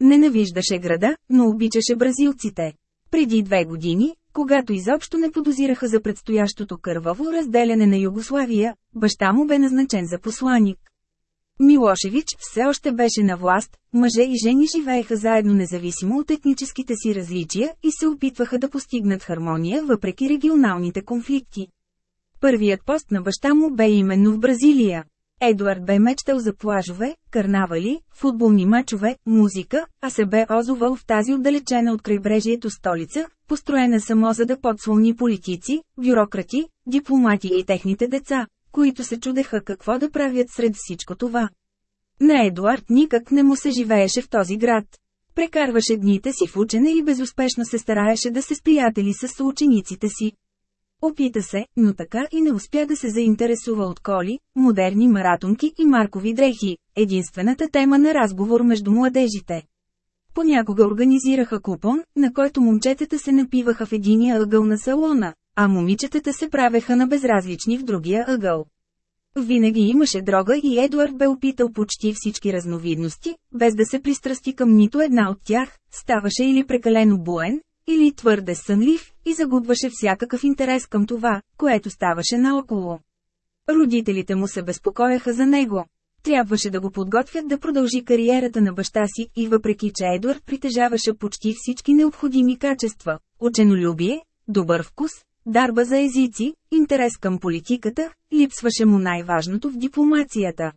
Ненавиждаше града, но обичаше бразилците. Преди две години, когато изобщо не подозираха за предстоящото кърваво разделяне на Югославия, баща му бе назначен за посланик. Милошевич все още беше на власт, мъже и жени живееха заедно независимо от етническите си различия и се опитваха да постигнат хармония въпреки регионалните конфликти. Първият пост на баща му бе именно в Бразилия. Едуард бе мечтал за плажове, карнавали, футболни мачове, музика, а се бе озовал в тази отдалечена от крайбрежието столица, построена само за да подслони политици, бюрократи, дипломати и техните деца, които се чудеха какво да правят сред всичко това. На Едуард никак не му се живееше в този град. Прекарваше дните си в учене и безуспешно се стараеше да се сприятели с съучениците си. Опита се, но така и не успя да се заинтересува от коли, модерни маратонки и маркови дрехи, единствената тема на разговор между младежите. Понякога организираха купон, на който момчетата се напиваха в единия ъгъл на салона, а момичетата се правеха на безразлични в другия ъгъл. Винаги имаше дрога и Едуард бе опитал почти всички разновидности, без да се пристрасти към нито една от тях, ставаше или прекалено буен, или твърде сънлив, и загубваше всякакъв интерес към това, което ставаше наоколо. Родителите му се безпокояха за него. Трябваше да го подготвят да продължи кариерата на баща си и въпреки че Едуард притежаваше почти всички необходими качества – ученолюбие, добър вкус, дарба за езици, интерес към политиката, липсваше му най-важното в дипломацията.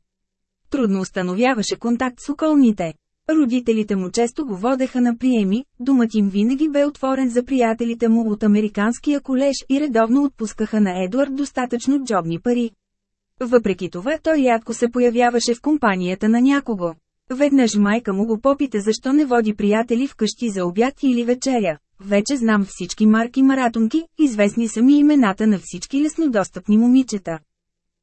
Трудно установяваше контакт с околните. Родителите му често го водеха на приеми, думът им винаги бе отворен за приятелите му от американския колеж и редовно отпускаха на Едуард достатъчно джобни пари. Въпреки това той рядко се появяваше в компанията на някого. Веднъж майка му го попита защо не води приятели вкъщи за обяд или вечеря. Вече знам всички марки маратонки, известни са ми имената на всички леснодостъпни момичета.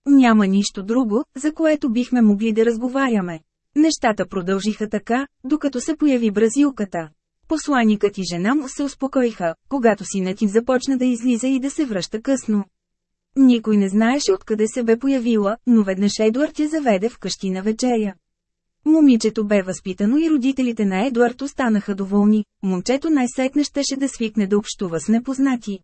Няма нищо друго, за което бихме могли да разговаряме. Нещата продължиха така, докато се появи бразилката. Посланикът и жена му се успокоиха, когато синът им започна да излиза и да се връща късно. Никой не знаеше откъде се бе появила, но веднъж Едуард я заведе в къщи на вечеря. Момичето бе възпитано и родителите на Едуард останаха доволни, момчето най-сетне щеше да свикне да общува с непознати.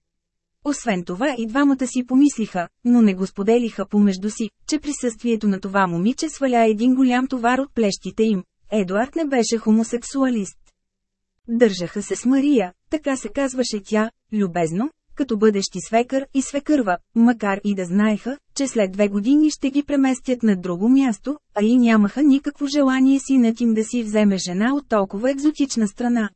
Освен това и двамата си помислиха, но не го споделиха помежду си, че присъствието на това момиче сваля един голям товар от плещите им. Едуард не беше хомосексуалист. Държаха се с Мария, така се казваше тя, любезно, като бъдещи свекър и свекърва, макар и да знаеха, че след две години ще ги преместят на друго място, а и нямаха никакво желание синът им да си вземе жена от толкова екзотична страна.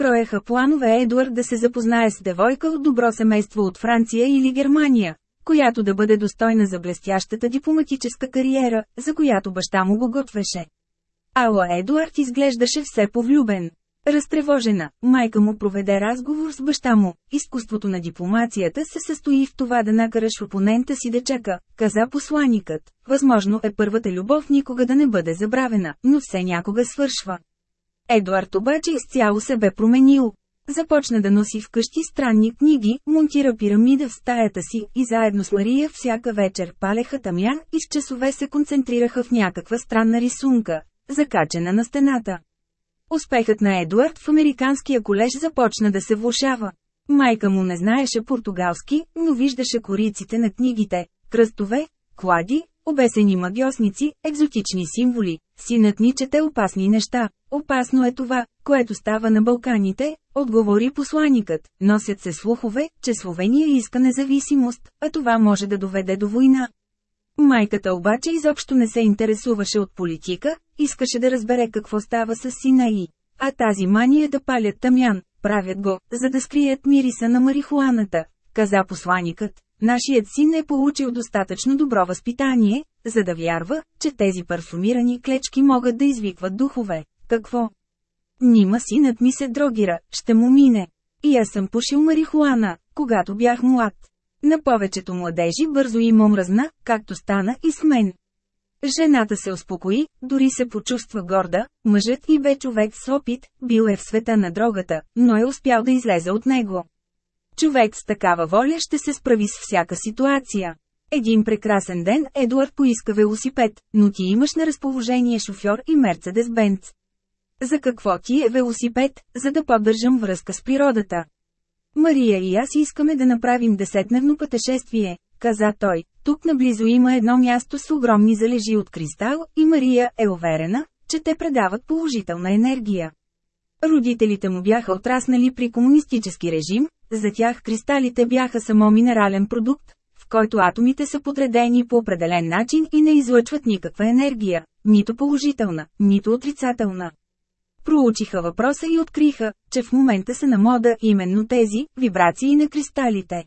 Кроеха планове Едуард да се запознае с девойка от добро семейство от Франция или Германия, която да бъде достойна за блестящата дипломатическа кариера, за която баща му го готвеше. Ала Едуард изглеждаше все повлюбен. Разтревожена, майка му проведе разговор с баща му. Изкуството на дипломацията се състои в това да накараш опонента си да чака, каза посланикът. Възможно е първата любов никога да не бъде забравена, но все някога свършва. Едуард обаче изцяло се бе променил. Започна да носи вкъщи странни книги, монтира пирамида в стаята си и заедно с Мария всяка вечер палеха тамян и с часове се концентрираха в някаква странна рисунка, закачена на стената. Успехът на Едуард в американския колеж започна да се влушава. Майка му не знаеше португалски, но виждаше кориците на книгите, кръстове, клади, обесени магиосници, екзотични символи. Синът ни чете опасни неща. Опасно е това, което става на Балканите, отговори посланикът. Носят се слухове, че Словения иска независимост, а това може да доведе до война. Майката обаче изобщо не се интересуваше от политика, искаше да разбере какво става с сина и. А тази мания да палят тамян, правят го, за да скрият мириса на марихуаната, каза посланикът. Нашият син е получил достатъчно добро възпитание, за да вярва, че тези парфумирани клечки могат да извикват духове. Какво? Нима синът ми се дрогира, ще му мине. И аз съм пушил марихуана, когато бях млад. На повечето младежи бързо им омръзна, както стана и с мен. Жената се успокои, дори се почувства горда, мъжът и бе човек с опит, бил е в света на дрогата, но е успял да излезе от него. Човек с такава воля ще се справи с всяка ситуация. Един прекрасен ден Едуард поиска велосипед, но ти имаш на разположение шофьор и Мерцедес Бенц. За какво ти е велосипед, за да поддържам връзка с природата? Мария и аз искаме да направим десетдневно пътешествие, каза той. Тук наблизо има едно място с огромни залежи от кристал и Мария е уверена, че те предават положителна енергия. Родителите му бяха отраснали при комунистически режим, за тях кристалите бяха само минерален продукт, в който атомите са подредени по определен начин и не излъчват никаква енергия, нито положителна, нито отрицателна. Проучиха въпроса и откриха, че в момента са на мода именно тези вибрации на кристалите.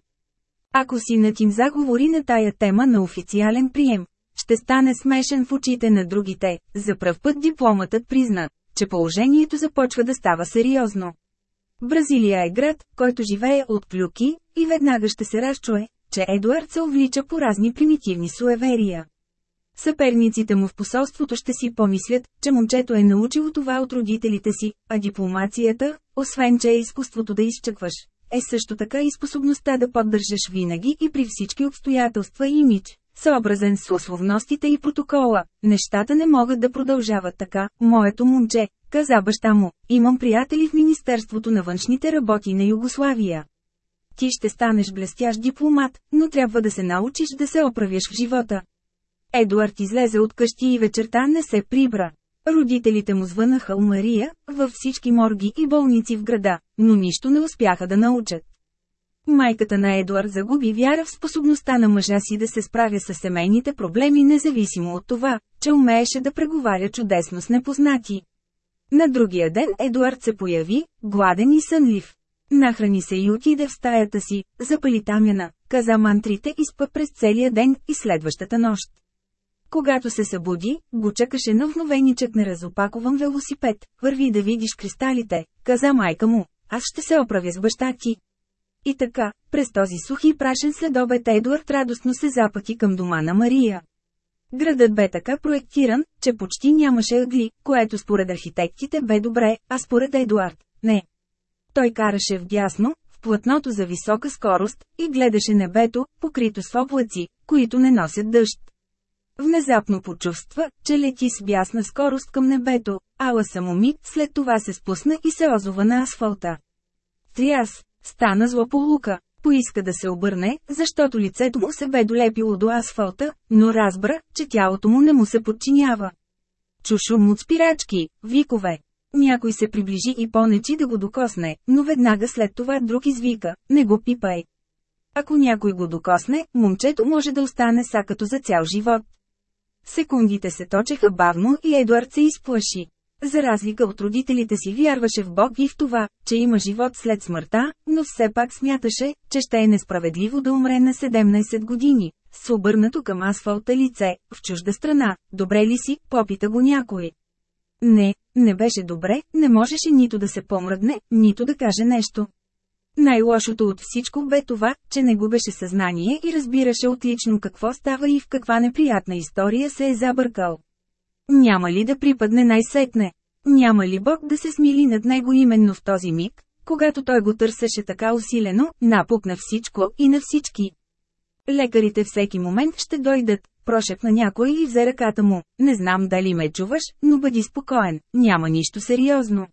Ако синът им заговори на тая тема на официален прием, ще стане смешен в очите на другите. За пръв път дипломатът призна, че положението започва да става сериозно. Бразилия е град, който живее от клюки, и веднага ще се разчуе, че Едуард се увлича по разни примитивни суеверия. Съперниците му в посолството ще си помислят, че момчето е научило това от родителите си, а дипломацията, освен че е изкуството да изчакваш, е също така и способността да поддържаш винаги и при всички обстоятелства имидж, съобразен с условностите и протокола. Нещата не могат да продължават така, моето момче, каза баща му, имам приятели в Министерството на външните работи на Югославия. Ти ще станеш блестящ дипломат, но трябва да се научиш да се оправяш в живота. Едуард излезе от къщи и вечерта не се прибра. Родителите му звънаха у Мария, във всички морги и болници в града, но нищо не успяха да научат. Майката на Едуард загуби вяра в способността на мъжа си да се справя с семейните проблеми независимо от това, че умееше да преговаря чудесно с непознати. На другия ден Едуард се появи, гладен и сънлив. Нахрани се и отиде в стаята си, запали тамяна, каза мантрите и спа през целия ден и следващата нощ. Когато се събуди, го чакаше нов новеничък неразопакован велосипед. Върви да видиш кристалите, каза майка му. Аз ще се оправя с баща ти. И така, през този сух и прашен следобед Едуард радостно се запъти към дома на Мария. Градът бе така проектиран, че почти нямаше ъгли, което според архитектите бе добре, а според Едуард – не. Той караше вдясно, в платното за висока скорост, и гледаше небето, покрито с облаци, които не носят дъжд. Внезапно почувства, че лети с бясна скорост към небето, ала само миг след това се спусна и се озова на асфалта. Тряс, стана злополука, поиска да се обърне, защото лицето му се бе долепило до асфалта, но разбра, че тялото му не му се подчинява. Чу шум от спирачки, викове. Някой се приближи и понечи да го докосне, но веднага след това друг извика, не го пипай. Ако някой го докосне, момчето може да остане сакато за цял живот. Секундите се точеха бавно и Едуард се изплаши. За разлика от родителите си вярваше в Бог и в това, че има живот след смъртта, но все пак смяташе, че ще е несправедливо да умре на 17 години, с обърнато към асфалта лице, в чужда страна. Добре ли си, попита го някой. Не, не беше добре, не можеше нито да се помръдне, нито да каже нещо. Най-лошото от всичко бе това, че не губеше съзнание и разбираше отлично какво става и в каква неприятна история се е забъркал. Няма ли да припадне най-сетне? Няма ли Бог да се смили над него именно в този миг, когато той го търсеше така усилено, напук на всичко и на всички? Лекарите всеки момент ще дойдат, прошепна някой и взе ръката му. Не знам дали ме чуваш, но бъди спокоен, няма нищо сериозно.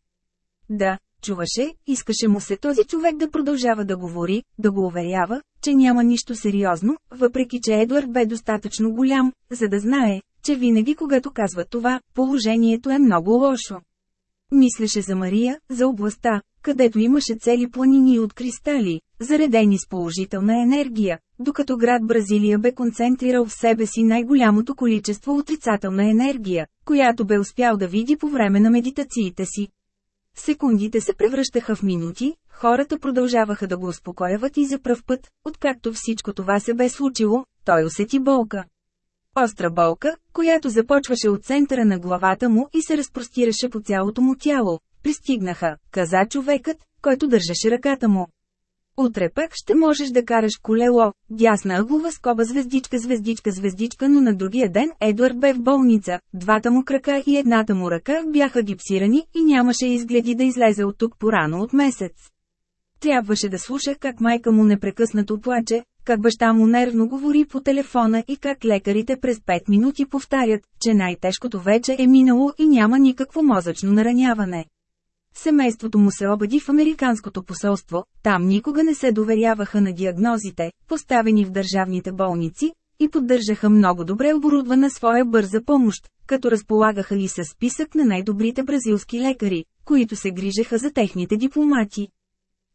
Да, чуваше, искаше му се този човек да продължава да говори, да го уверява, че няма нищо сериозно, въпреки че Едуард бе достатъчно голям, за да знае, че винаги когато казва това, положението е много лошо. Мислеше за Мария, за областта, където имаше цели планини от кристали, заредени с положителна енергия, докато град Бразилия бе концентрирал в себе си най-голямото количество отрицателна енергия, която бе успял да види по време на медитациите си. Секундите се превръщаха в минути, хората продължаваха да го успокояват и за пръв път, откакто всичко това се бе случило, той усети болка. Остра болка, която започваше от центъра на главата му и се разпростираше по цялото му тяло. Пристигнаха, каза човекът, който държеше ръката му. Утре пък ще можеш да караш колело, дясна ъглова скоба звездичка звездичка звездичка, но на другия ден Едуард бе в болница, двата му крака и едната му ръка бяха гипсирани и нямаше изгледи да излезе от тук порано от месец. Трябваше да слуша как майка му непрекъснато плаче, как баща му нервно говори по телефона и как лекарите през 5 минути повтарят, че най-тежкото вече е минало и няма никакво мозъчно нараняване. Семейството му се обади в Американското посолство, там никога не се доверяваха на диагнозите, поставени в държавните болници, и поддържаха много добре оборудвана своя бърза помощ, като разполагаха и със списък на най-добрите бразилски лекари, които се грижеха за техните дипломати.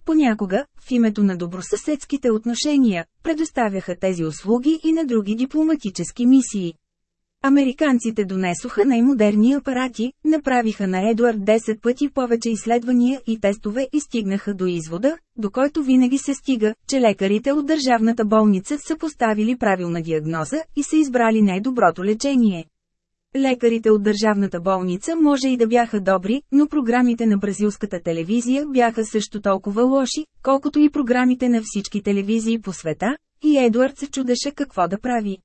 Понякога, в името на добросъседските отношения, предоставяха тези услуги и на други дипломатически мисии. Американците донесоха най-модерни апарати, направиха на Едуард 10 пъти повече изследвания и тестове и стигнаха до извода, до който винаги се стига, че лекарите от държавната болница са поставили правилна диагноза и са избрали най-доброто лечение. Лекарите от държавната болница може и да бяха добри, но програмите на бразилската телевизия бяха също толкова лоши, колкото и програмите на всички телевизии по света, и Едуард се чудеше какво да прави.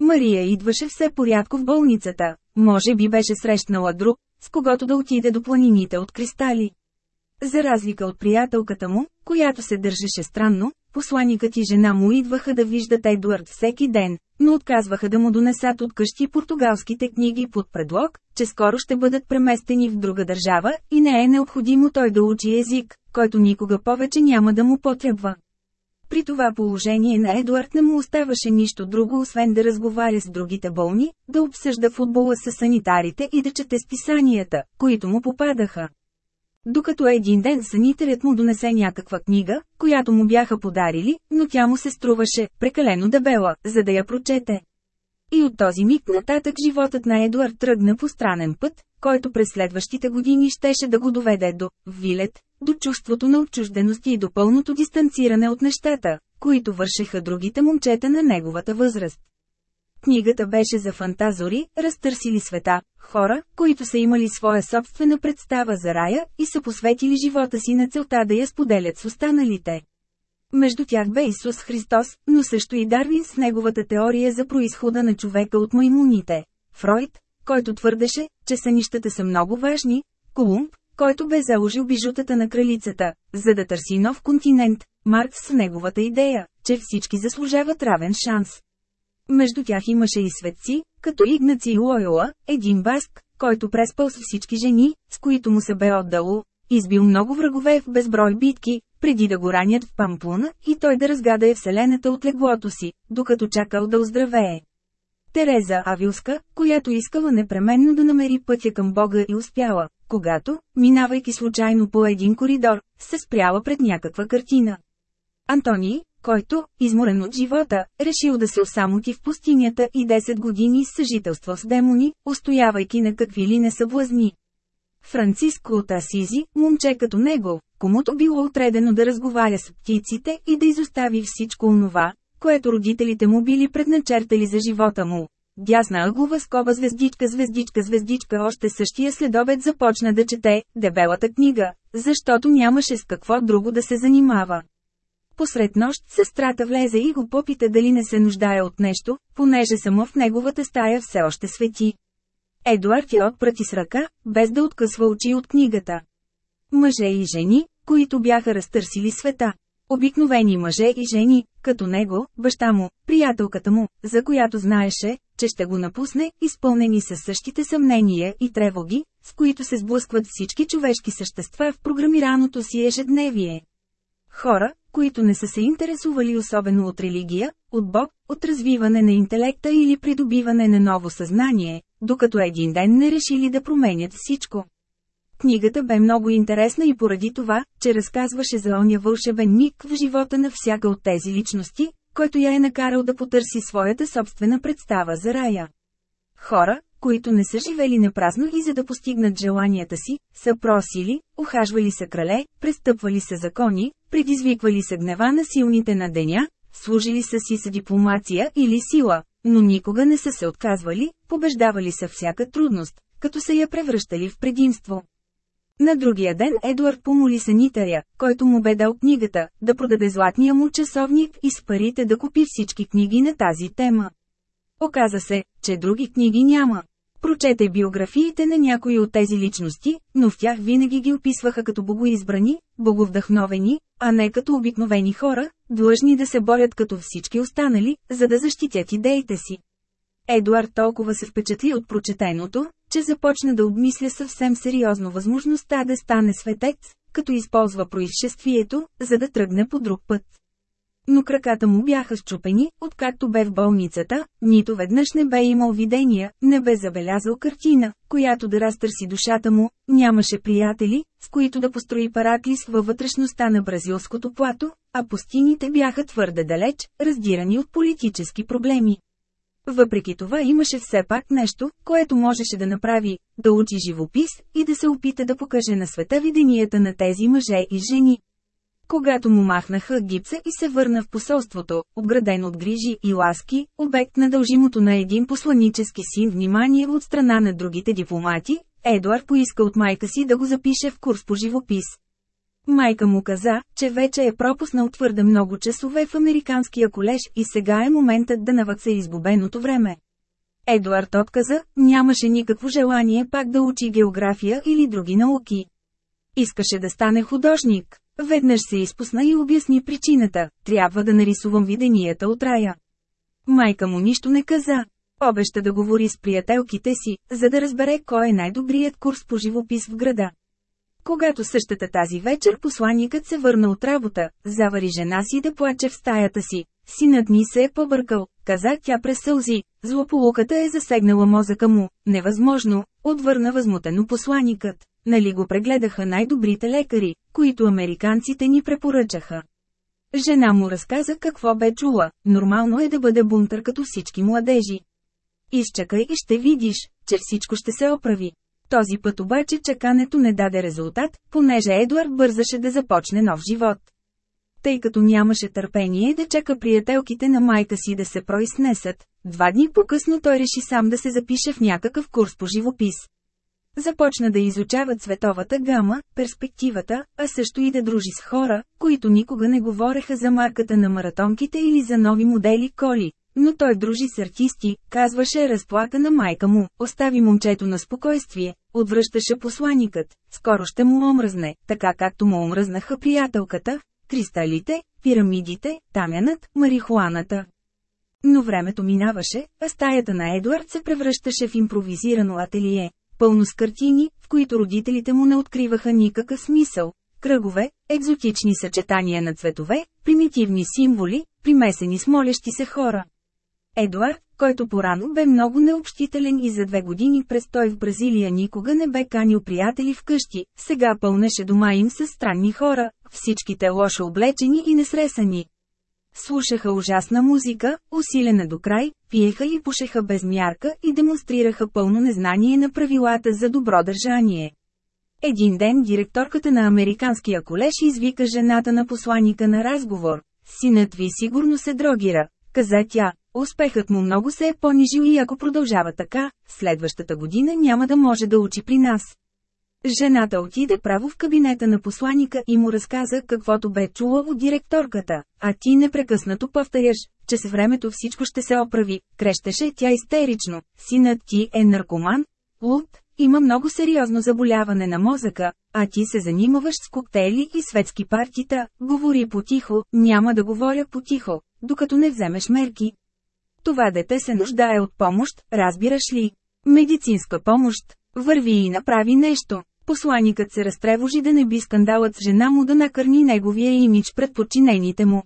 Мария идваше все порядко в болницата, може би беше срещнала друг, с когото да отиде до планините от кристали. За разлика от приятелката му, която се държеше странно, посланикът и жена му идваха да виждат Едуард всеки ден, но отказваха да му донесат от къщи португалските книги под предлог, че скоро ще бъдат преместени в друга държава и не е необходимо той да учи език, който никога повече няма да му потребва. При това положение на Едуард не му оставаше нищо друго освен да разговаря с другите болни, да обсъжда футбола с санитарите и да чете списанията, които му попадаха. Докато един ден санитарят му донесе някаква книга, която му бяха подарили, но тя му се струваше прекалено дебела, за да я прочете. И от този миг нататък животът на Едуард тръгна по странен път, който през следващите години щеше да го доведе до Вилет, до чувството на отчужденост и до пълното дистанциране от нещата, които вършеха другите момчета на неговата възраст. Книгата беше за фантазори, разтърсили света, хора, които са имали своя собствена представа за рая и са посветили живота си на целта да я споделят с останалите. Между тях бе Исус Христос, но също и Дарвин с неговата теория за происхода на човека от маймуните. Фройд, който твърдеше, че сънищата са много важни, Колумб, който бе заложил бижутата на кралицата, за да търси нов континент, Маркс с неговата идея, че всички заслужават равен шанс. Между тях имаше и светци, като Игнаци Лойола, един баск, който преспал с всички жени, с които му се бе отдало, избил много врагове в безброй битки, преди да го ранят в Памплуна и той да разгадае Вселената от леглото си, докато чакал да оздравее. Тереза Авилска, която искала непременно да намери пътя към Бога и успяла, когато, минавайки случайно по един коридор, се спряла пред някаква картина. Антони, който, изморен от живота, решил да се осамоти в пустинята и 10 години съжителства с демони, устоявайки на какви ли не съблазни. Франциско от Асизи, момче като него, комуто било отредено да разговаря с птиците и да изостави всичко онова, което родителите му били предначертали за живота му. Дясна ъглова скоба звездичка звездичка звездичка още същия следобед започна да чете дебелата книга, защото нямаше с какво друго да се занимава. Посред нощ сестрата влезе и го попита дали не се нуждае от нещо, понеже само в неговата стая все още свети. Едуард я отпрати с ръка, без да откъсва очи от книгата. Мъже и жени, които бяха разтърсили света. Обикновени мъже и жени, като него, баща му, приятелката му, за която знаеше, че ще го напусне, изпълнени със същите съмнения и тревоги, с които се сблъскват всички човешки същества в програмираното си ежедневие. Хора, които не са се интересували особено от религия, от Бог, от развиване на интелекта или придобиване на ново съзнание, докато един ден не решили да променят всичко. Книгата бе много интересна и поради това, че разказваше за оня вълшебен миг в живота на всяка от тези личности, който я е накарал да потърси своята собствена представа за рая. Хора, които не са живели напразно и за да постигнат желанията си, са просили, ухажвали са крале, престъпвали са закони, предизвиквали са гнева на силните на деня, служили са си с дипломация или сила, но никога не са се отказвали, побеждавали са всяка трудност, като са я превръщали в предимство. На другия ден Едуард помоли санитаря, който му бе дал книгата, да продаде златния му часовник и с парите да купи всички книги на тази тема. Оказа се, че други книги няма. Прочете биографиите на някои от тези личности, но в тях винаги ги описваха като богоизбрани, боговдъхновени, а не като обикновени хора, длъжни да се борят като всички останали, за да защитят идеите си. Едуард толкова се впечатли от прочетеното, че започна да обмисля съвсем сериозно възможността да стане светец, като използва происшествието, за да тръгне по друг път. Но краката му бяха щупени, откакто бе в болницата, нито веднъж не бе имал видения, не бе забелязал картина, която да разтърси душата му, нямаше приятели, с които да построи параклис във вътрешността на бразилското плато, а пустините бяха твърде далеч, раздирани от политически проблеми. Въпреки това имаше все пак нещо, което можеше да направи, да учи живопис и да се опита да покаже на света виденията на тези мъже и жени. Когато му махнаха гипса и се върна в посолството, обграден от грижи и ласки, обект на дължимото на един посланически син внимание от страна на другите дипломати, Едуард поиска от майка си да го запише в курс по живопис. Майка му каза, че вече е пропуснал твърде много часове в американския колеж и сега е моментът да навакса изгубеното време. Едуард отказа, нямаше никакво желание пак да учи география или други науки. Искаше да стане художник. Веднъж се изпусна и обясни причината – трябва да нарисувам виденията от рая. Майка му нищо не каза. Обеща да говори с приятелките си, за да разбере кой е най-добрият курс по живопис в града. Когато същата тази вечер посланикът се върна от работа, завари жена си да плаче в стаята си. Синът ни се е побъркал, каза тя през сълзи, злополуката е засегнала мозъка му, невъзможно, отвърна възмутено посланикът. Нали го прегледаха най-добрите лекари, които американците ни препоръчаха. Жена му разказа какво бе чула, нормално е да бъде бунтър като всички младежи. Изчакай и ще видиш, че всичко ще се оправи. Този път обаче чакането не даде резултат, понеже Едуард бързаше да започне нов живот. Тъй като нямаше търпение да чака приятелките на майка си да се произнесат, два дни по-късно той реши сам да се запише в някакъв курс по живопис. Започна да изучава цветовата гама, перспективата, а също и да дружи с хора, които никога не говореха за марката на маратонките или за нови модели коли. Но той дружи с артисти, казваше разплакана майка му, остави момчето на спокойствие, отвръщаше посланикът, скоро ще му омръзне, така както му омръзнаха приятелката, кристалите, пирамидите, тамянът, марихуаната. Но времето минаваше, а стаята на Едуард се превръщаше в импровизирано ателие, пълно с картини, в които родителите му не откриваха никакъв смисъл. Кръгове, екзотични съчетания на цветове, примитивни символи, примесени с молещи се хора. Едуард, който порано бе много необщителен и за две години престой в Бразилия никога не бе канил приятели вкъщи, сега пълнеше дома им с странни хора, всичките лошо облечени и несресани. Слушаха ужасна музика, усилена до край, пиеха и пушеха без мярка и демонстрираха пълно незнание на правилата за добро държание. Един ден директорката на американския колеж извика жената на посланика на разговор. Синът ви сигурно се дрогира, каза тя. Успехът му много се е понижил и ако продължава така, следващата година няма да може да учи при нас. Жената отиде право в кабинета на посланика и му разказа каквото бе чула от директорката, а ти непрекъснато повторяш, че с времето всичко ще се оправи, крещеше тя истерично, синът ти е наркоман, луд, има много сериозно заболяване на мозъка, а ти се занимаваш с коктейли и светски партита, говори потихо, няма да говоря потихо, докато не вземеш мерки. Това дете се нуждае от помощ, разбираш ли? Медицинска помощ. Върви и направи нещо. Посланикът се разтревожи да не би скандалът с жена му да накърни неговия имидж пред подчинените му.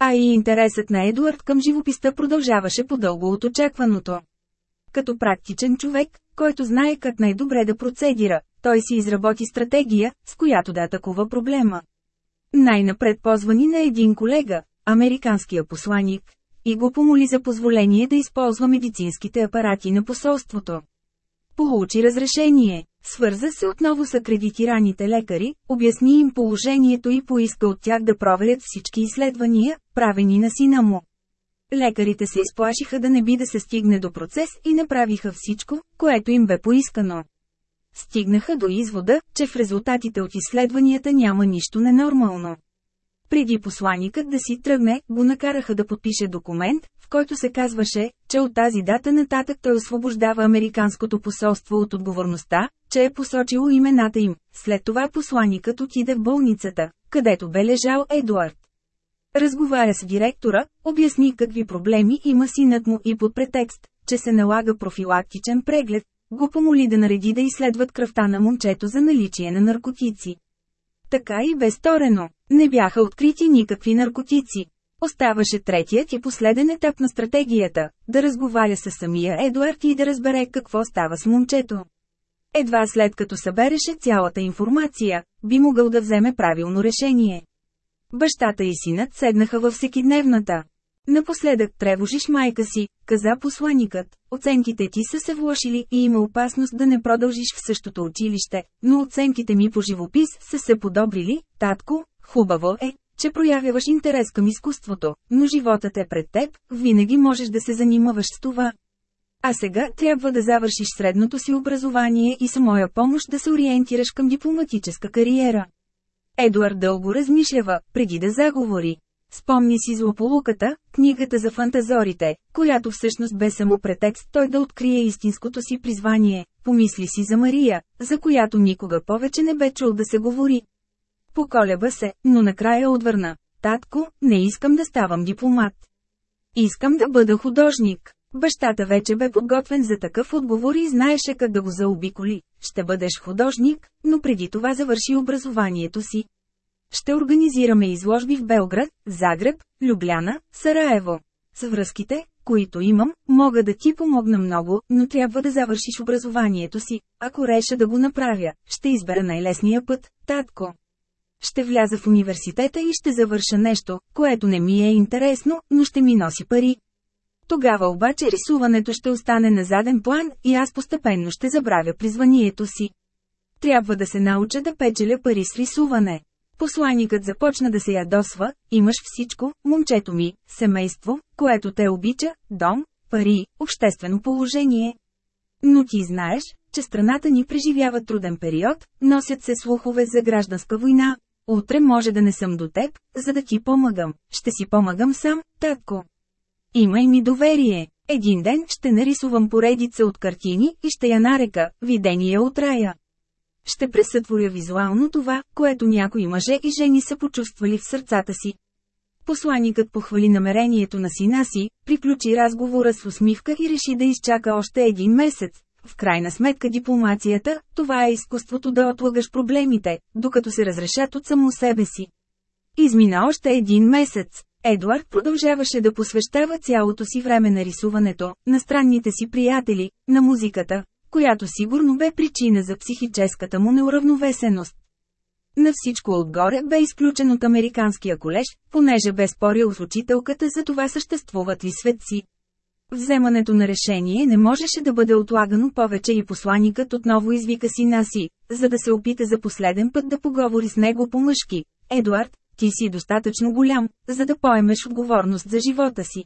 А и интересът на Едуард към живописта продължаваше по-дълго от очакваното. Като практичен човек, който знае как най-добре да процедира, той си изработи стратегия, с която да атакува проблема. Най-напред позвани на един колега, американския посланик, и го помоли за позволение да използва медицинските апарати на посолството. Получи разрешение, свърза се отново с акредитираните лекари, обясни им положението и поиска от тях да проверят всички изследвания, правени на сина му. Лекарите се изплашиха да не би да се стигне до процес и направиха всичко, което им бе поискано. Стигнаха до извода, че в резултатите от изследванията няма нищо ненормално. Преди посланикът да си тръгне, го накараха да подпише документ, в който се казваше, че от тази дата нататък той освобождава Американското посолство от отговорността, че е посочило имената им. След това посланикът отиде в болницата, където бе лежал Едуард. Разговаря с директора, обясни какви проблеми има синът му и под претекст, че се налага профилактичен преглед, го помоли да нареди да изследват кръвта на момчето за наличие на наркотици. Така и бе сторено. Не бяха открити никакви наркотици. Оставаше третият и последен етап на стратегията – да разговаря с самия Едуард и да разбере какво става с момчето. Едва след като събереше цялата информация, би могъл да вземе правилно решение. Бащата и синът седнаха във всекидневната. Напоследък тревожиш майка си, каза посланикът, оценките ти са се влошили и има опасност да не продължиш в същото училище, но оценките ми по живопис са се подобрили, татко, хубаво е, че проявяваш интерес към изкуството, но животът е пред теб, винаги можеш да се занимаваш с това. А сега трябва да завършиш средното си образование и с моя помощ да се ориентираш към дипломатическа кариера. Едуард дълго размишлява, преди да заговори. Спомни си злополуката, книгата за фантазорите, която всъщност бе само претекст той да открие истинското си призвание. Помисли си за Мария, за която никога повече не бе чул да се говори. Поколеба се, но накрая отвърна. Татко, не искам да ставам дипломат. Искам да бъда художник. Бащата вече бе подготвен за такъв отговор и знаеше как да го заобиколи. Ще бъдеш художник, но преди това завърши образованието си. Ще организираме изложби в Белград, Загреб, Любляна, Сараево. С връзките, които имам, мога да ти помогна много, но трябва да завършиш образованието си. Ако реша да го направя, ще избера най-лесния път, татко. Ще вляза в университета и ще завърша нещо, което не ми е интересно, но ще ми носи пари. Тогава обаче рисуването ще остане на заден план и аз постепенно ще забравя призванието си. Трябва да се науча да печеля пари с рисуване. Посланикът започна да се ядосва, имаш всичко, момчето ми, семейство, което те обича, дом, пари, обществено положение. Но ти знаеш, че страната ни преживява труден период, носят се слухове за гражданска война. Утре може да не съм до теб, за да ти помагам, ще си помагам сам, татко. Имай ми доверие. Един ден ще нарисувам поредица от картини и ще я нарека «Видение от рая». Ще пресътворя визуално това, което някои мъже и жени са почувствали в сърцата си. Посланикът похвали намерението на сина си, приключи разговора с усмивка и реши да изчака още един месец. В крайна сметка дипломацията, това е изкуството да отлагаш проблемите, докато се разрешат от само себе си. Измина още един месец. Едуард продължаваше да посвещава цялото си време на рисуването, на странните си приятели, на музиката, която сигурно бе причина за психическата му неуравновесеност. На всичко отгоре бе изключен от американския колеж, понеже бе спорил с учителката за това съществуват ли светци. Вземането на решение не можеше да бъде отлагано повече и посланикът отново извика сина си, за да се опита за последен път да поговори с него по-мъжки. Едуард, ти си достатъчно голям, за да поемеш отговорност за живота си.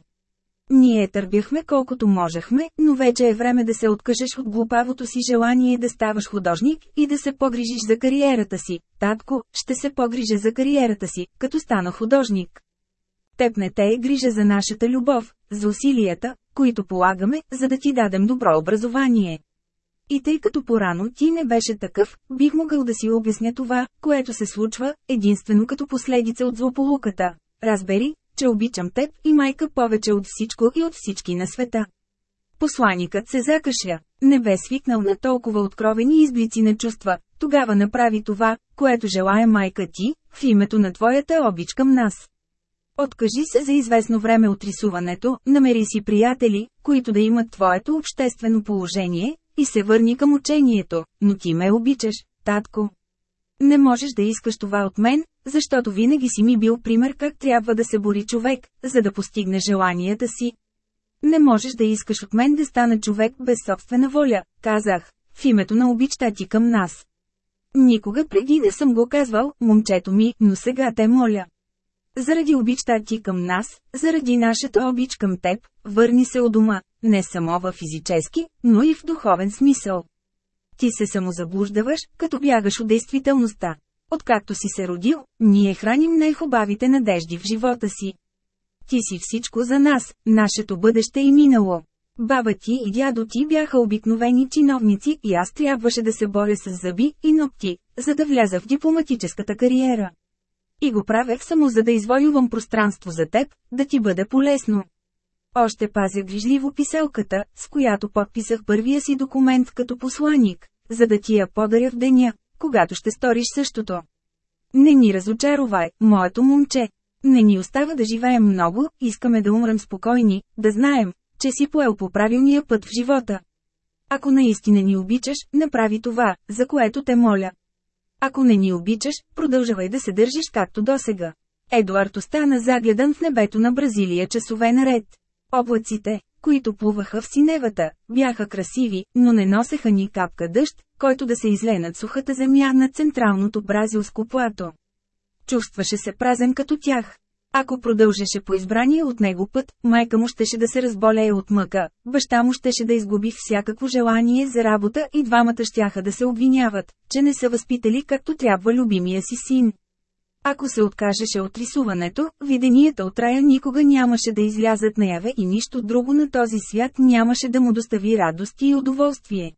Ние търпяхме колкото можехме, но вече е време да се откажеш от глупавото си желание да ставаш художник и да се погрижиш за кариерата си. Татко, ще се погрижа за кариерата си, като стана художник. Теб не е грижа за нашата любов, за усилията, които полагаме, за да ти дадем добро образование. И тъй като порано ти не беше такъв, бих могъл да си обясня това, което се случва, единствено като последица от злополуката. Разбери, че обичам теб и майка повече от всичко и от всички на света. Посланикът се закашля. Не бе свикнал на толкова откровени изблици на чувства. Тогава направи това, което желая майка ти, в името на твоята обич към нас. Откажи се за известно време от рисуването, намери си приятели, които да имат твоето обществено положение, и се върни към учението, но ти ме обичаш, татко. Не можеш да искаш това от мен, защото винаги си ми бил пример как трябва да се бори човек, за да постигне желанията си. Не можеш да искаш от мен да стана човек без собствена воля, казах, в името на обичта ти към нас. Никога преди не съм го казвал, момчето ми, но сега те моля. Заради обичта ти към нас, заради нашата обич към теб, върни се у дома, не само в физически, но и в духовен смисъл. Ти се самозаблуждаваш, като бягаш от действителността. Откакто си се родил, ние храним най-хубавите надежди в живота си. Ти си всичко за нас, нашето бъдеще и минало. Баба ти и дядо ти бяха обикновени чиновници и аз трябваше да се боря с зъби и ногти, за да вляза в дипломатическата кариера. И го правех само за да извоювам пространство за теб, да ти бъде полезно. Още пазя грижливо писелката, с която подписах първия си документ като посланик, за да ти я подаря в деня, когато ще сториш същото. Не ни разочаровай, моето момче. Не ни остава да живеем много, искаме да умрем спокойни, да знаем, че си поел по правилния път в живота. Ако наистина ни обичаш, направи това, за което те моля. Ако не ни обичаш, продължавай да се държиш както досега. Едуард остана загледан в небето на Бразилия часове наред. Облаците, които плуваха в синевата, бяха красиви, но не носеха ни капка дъжд, който да се изле над сухата земя на централното бразилско плато. Чувстваше се празен като тях. Ако продължеше по избрания от него път, майка му щеше да се разболее от мъка, баща му щеше да изгуби всякакво желание за работа и двамата щяха да се обвиняват, че не са възпитали както трябва любимия си син. Ако се откажеше от рисуването, виденията от рая никога нямаше да излязат наяве и нищо друго на този свят нямаше да му достави радост и удоволствие.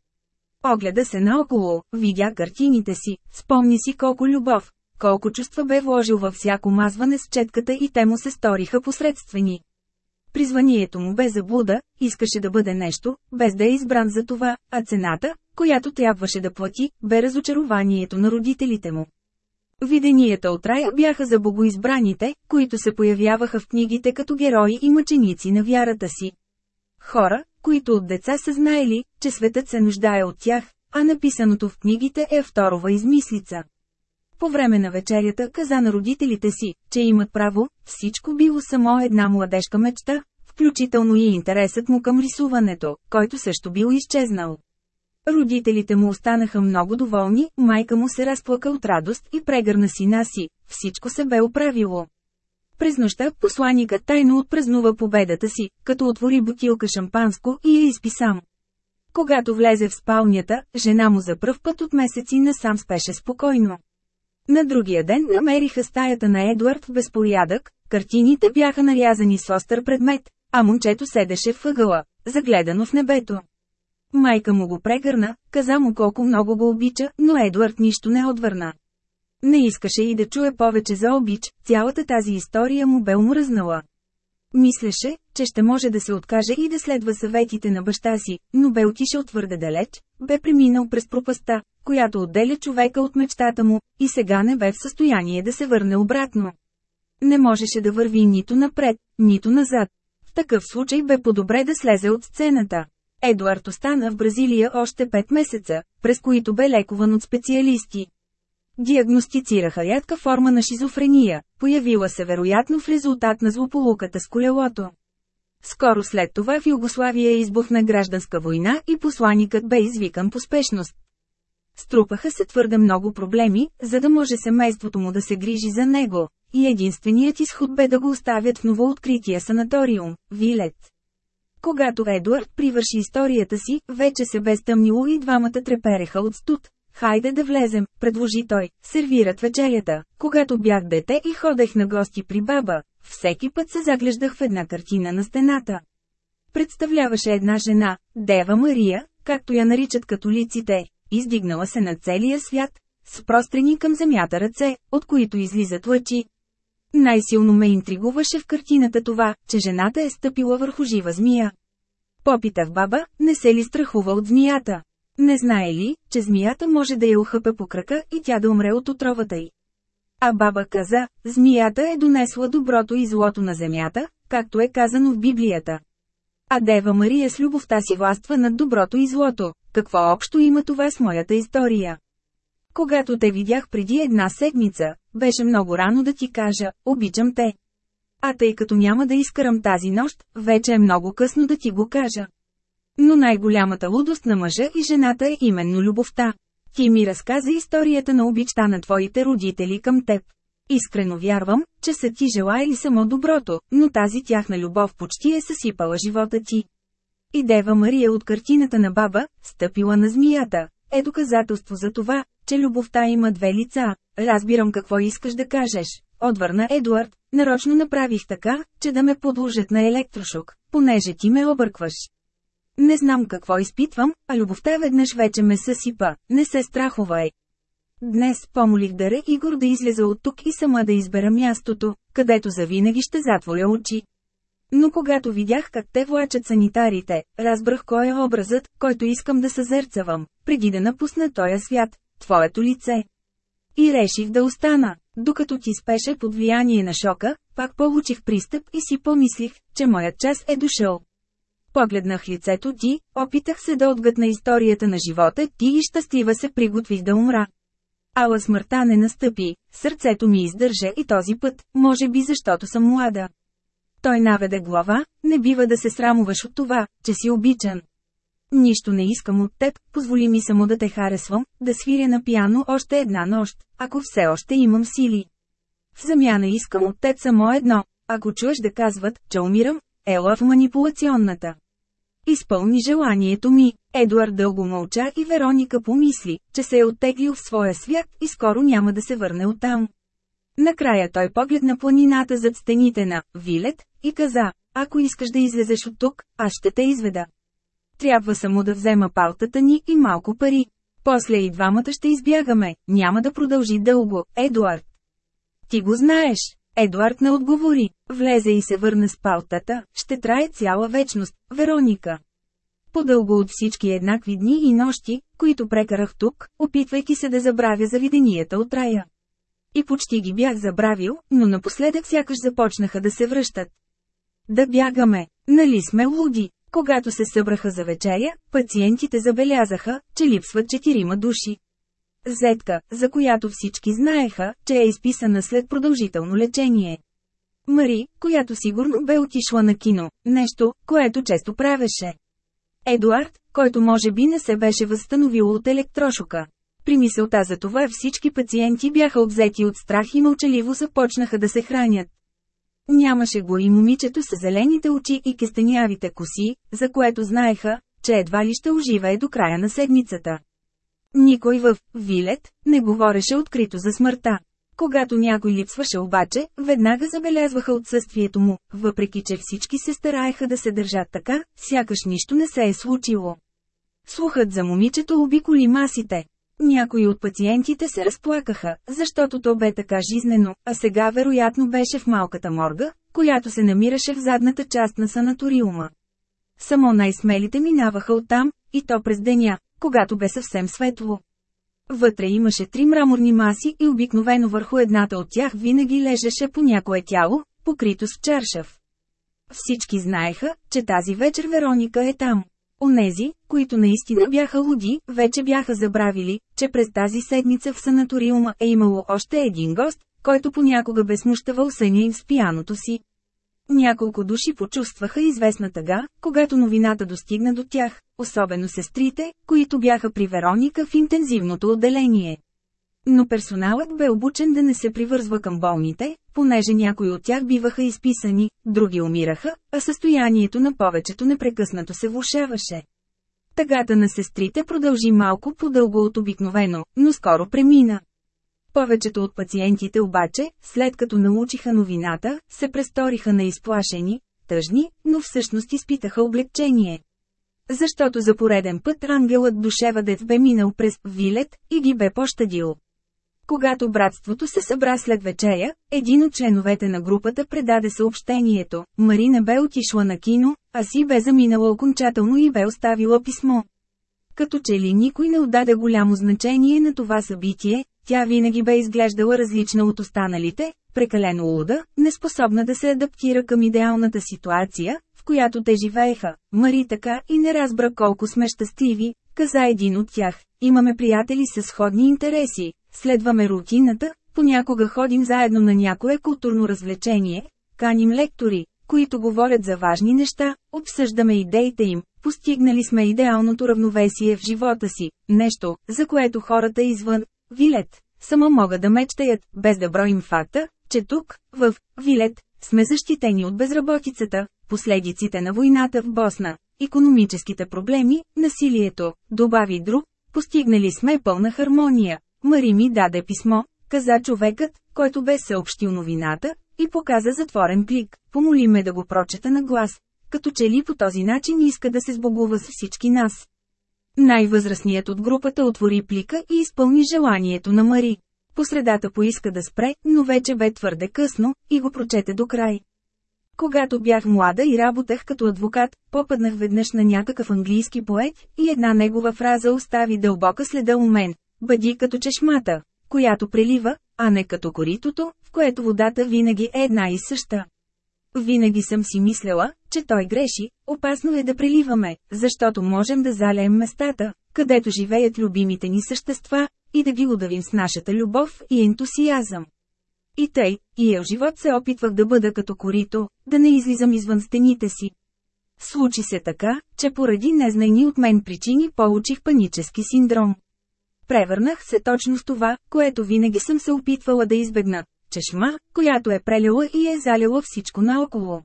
Огледа се наоколо, видя картините си, спомни си колко любов, колко чувства бе вложил във всяко мазване с четката и те му се сториха посредствени. Призванието му бе заблуда, искаше да бъде нещо, без да е избран за това, а цената, която трябваше да плати, бе разочарованието на родителите му. Виденията от рая бяха за богоизбраните, които се появяваха в книгите като герои и мъченици на вярата си. Хора, които от деца са знаели, че светът се нуждае от тях, а написаното в книгите е второва измислица. По време на вечерята каза на родителите си, че имат право, всичко било само една младежка мечта, включително и интересът му към рисуването, който също бил изчезнал. Родителите му останаха много доволни, майка му се разплака от радост и прегърна сина си, всичко се бе оправило. През нощта посланикът тайно отпразнува победата си, като отвори бутилка шампанско и я изпи сам. Когато влезе в спалнята, жена му за пръв път от месеци насам спеше спокойно. На другия ден намериха стаята на Едуард в безпорядък, картините бяха нарязани с остър предмет, а момчето седеше в ъгъла, загледано в небето. Майка му го прегърна, каза му колко много го обича, но Едуард нищо не отвърна. Не искаше и да чуе повече за обич, цялата тази история му бе умръзнала. Мислеше, че ще може да се откаже и да следва съветите на баща си, но бе отишъл твърде далеч, бе преминал през пропаста, която отделя човека от мечтата му, и сега не бе в състояние да се върне обратно. Не можеше да върви нито напред, нито назад. В такъв случай бе по-добре да слезе от сцената. Едуард остана в Бразилия още 5 месеца, през които бе лекуван от специалисти. Диагностицираха рядка форма на шизофрения, появила се вероятно в резултат на злополуката с колелото. Скоро след това в Югославия избухна гражданска война и посланикът бе извикан по спешност. Струпаха се твърде много проблеми, за да може семейството му да се грижи за него, и единственият изход бе да го оставят в новооткрития санаториум, Вилет. Когато Едуард привърши историята си, вече се бе стъмнило и двамата трепереха от студ. Хайде да влезем, предложи той, сервират вечерята. Когато бях дете и ходех на гости при баба, всеки път се заглеждах в една картина на стената. Представляваше една жена, Дева Мария, както я наричат католиците, издигнала се на целия свят, с прострени към земята ръце, от които излизат лъчи. Най-силно ме интригуваше в картината това, че жената е стъпила върху жива змия. Попитах баба, не се ли страхува от змията? Не знае ли, че змията може да я ухъпе по крака и тя да умре от отровата й? А баба каза, змията е донесла доброто и злото на земята, както е казано в Библията. А Дева Мария с любовта си властва над доброто и злото. Какво общо има това с моята история? Когато те видях преди една седмица, беше много рано да ти кажа, обичам те. А тъй като няма да изкарам тази нощ, вече е много късно да ти го кажа. Но най-голямата лудост на мъжа и жената е именно любовта. Ти ми разказа историята на обичта на твоите родители към теб. Искрено вярвам, че са ти желаяли само доброто, но тази тяхна любов почти е съсипала живота ти. И Дева Мария от картината на баба, стъпила на змията, е доказателство за това, че любовта има две лица. Разбирам какво искаш да кажеш, отвърна Едуард. Нарочно направих така, че да ме подложат на електрошок, понеже ти ме объркваш. Не знам какво изпитвам, а любовта веднъж вече ме съсипа, не се страхувай. Днес помолих Даре Игор да излезе от тук и сама да избера мястото, където завинаги ще затворя очи. Но когато видях как те влачат санитарите, разбрах кой е образът, който искам да съзерцавам, преди да напусна този свят, твоето лице. И реших да остана. Докато ти спеше под влияние на шока, пак получих пристъп и си помислих, че моят час е дошъл. Погледнах лицето ти, опитах се да отгътна историята на живота ти и щастлива се приготвих да умра. Ала смъртта не настъпи, сърцето ми издържа и този път, може би защото съм млада. Той наведе глава, не бива да се срамуваш от това, че си обичан. Нищо не искам от теб, позволи ми само да те харесвам, да свиря на пиано още една нощ, ако все още имам сили. В замяна искам от теб само едно, ако чуеш да казват, че умирам, ела в манипулационната. Изпълни желанието ми. Едуард дълго мълча и Вероника помисли, че се е оттеглил в своя свят и скоро няма да се върне оттам. Накрая той погледна планината зад стените на Вилет и каза, ако искаш да излезеш от тук, аз ще те изведа. Трябва само да взема палтата ни и малко пари. После и двамата ще избягаме, няма да продължи дълго, Едуард. Ти го знаеш. Едуард не отговори. Влезе и се върна с палтата. Ще трае цяла вечност, Вероника. По-дълго от всички еднакви дни и нощи, които прекарах тук, опитвайки се да забравя завиденията от рая. И почти ги бях забравил, но напоследък сякаш започнаха да се връщат. Да бягаме, нали сме луди? Когато се събраха за вечеря, пациентите забелязаха, че липсват четирима души. Зетка, за която всички знаеха, че е изписана след продължително лечение. Мари, която сигурно бе отишла на кино, нещо, което често правеше. Едуард, който може би не се беше възстановил от електрошока. При мисълта за това всички пациенти бяха обзети от страх и мълчаливо започнаха да се хранят. Нямаше го и момичето с зелените очи и кестенявите коси, за което знаеха, че едва ли ще оживее до края на седмицата. Никой в «Вилет» не говореше открито за смъртта. Когато някой липсваше обаче, веднага забелязваха отсъствието му, въпреки че всички се стараеха да се държат така, сякаш нищо не се е случило. Слухът за момичето обиколи масите. Някои от пациентите се разплакаха, защото то бе така жизнено, а сега вероятно беше в малката морга, която се намираше в задната част на санаториума. Само най-смелите минаваха оттам, и то през деня, когато бе съвсем светло. Вътре имаше три мраморни маси и обикновено върху едната от тях винаги лежеше по някое тяло, покрито с чаршав. Всички знаеха, че тази вечер Вероника е там. Онези, които наистина бяха луди, вече бяха забравили, че през тази седмица в санаториума е имало още един гост, който понякога бе смущавал съня им с пияното си. Няколко души почувстваха известна тъга, когато новината достигна до тях, особено сестрите, които бяха при Вероника в интензивното отделение. Но персоналът бе обучен да не се привързва към болните, понеже някои от тях биваха изписани, други умираха, а състоянието на повечето непрекъснато се влушаваше. Тъгата на сестрите продължи малко по-дълго от обикновено, но скоро премина. Повечето от пациентите обаче, след като научиха новината, се престориха на изплашени, тъжни, но всъщност изпитаха облегчение. Защото за пореден път ангелът душевадец бе минал през Вилет и ги бе пощадил. Когато братството се събра след вечеря, един от членовете на групата предаде съобщението. Марина бе отишла на кино, а си бе заминала окончателно и бе оставила писмо. Като че ли никой не отдаде голямо значение на това събитие, тя винаги бе изглеждала различна от останалите, прекалено луда, неспособна да се адаптира към идеалната ситуация, в която те живееха. Мари така и не разбра колко сме щастливи, каза един от тях. Имаме приятели с сходни интереси, следваме рутината, понякога ходим заедно на някое културно развлечение, каним лектори, които говорят за важни неща, обсъждаме идеите им, постигнали сме идеалното равновесие в живота си, нещо, за което хората извън Вилет само могат да мечтаят, без да броим факта, че тук, в Вилет, сме защитени от безработицата, последиците на войната в Босна, економическите проблеми, насилието, добави друг, постигнали сме пълна хармония. Мари ми даде писмо, каза човекът, който бе съобщил новината, и показа затворен плик, помоли ме да го прочета на глас, като че ли по този начин иска да се сбогува с всички нас. Най-възрастният от групата отвори плика и изпълни желанието на Мари. Посредата поиска да спре, но вече бе твърде късно, и го прочете до край. Когато бях млада и работех като адвокат, попаднах веднъж на някакъв английски поет, и една негова фраза остави дълбока следа у мен. Бъди като чешмата, която прелива, а не като коритото, в което водата винаги е една и съща. Винаги съм си мислела, че той греши, опасно е да преливаме, защото можем да залеем местата, където живеят любимите ни същества, и да ги удавим с нашата любов и ентусиазъм. И тъй, и ел живот се опитвах да бъда като корито, да не излизам извън стените си. Случи се така, че поради незнайни от мен причини получих панически синдром. Превърнах се точно в това, което винаги съм се опитвала да избегна – чешма, която е прелила и е залила всичко наоколо.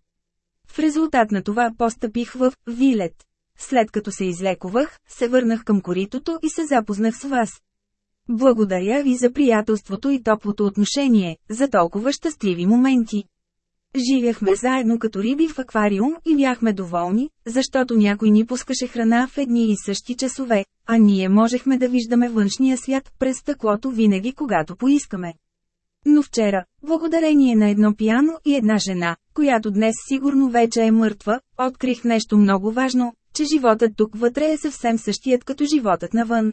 В резултат на това постъпих в Вилет. След като се излекувах, се върнах към коритото и се запознах с вас. Благодаря ви за приятелството и топлото отношение, за толкова щастливи моменти. Живяхме заедно като риби в аквариум и бяхме доволни, защото някой ни пускаше храна в едни и същи часове, а ние можехме да виждаме външния свят през стъклото винаги когато поискаме. Но вчера, благодарение на едно пияно и една жена, която днес сигурно вече е мъртва, открих нещо много важно, че животът тук вътре е съвсем същият като животът навън.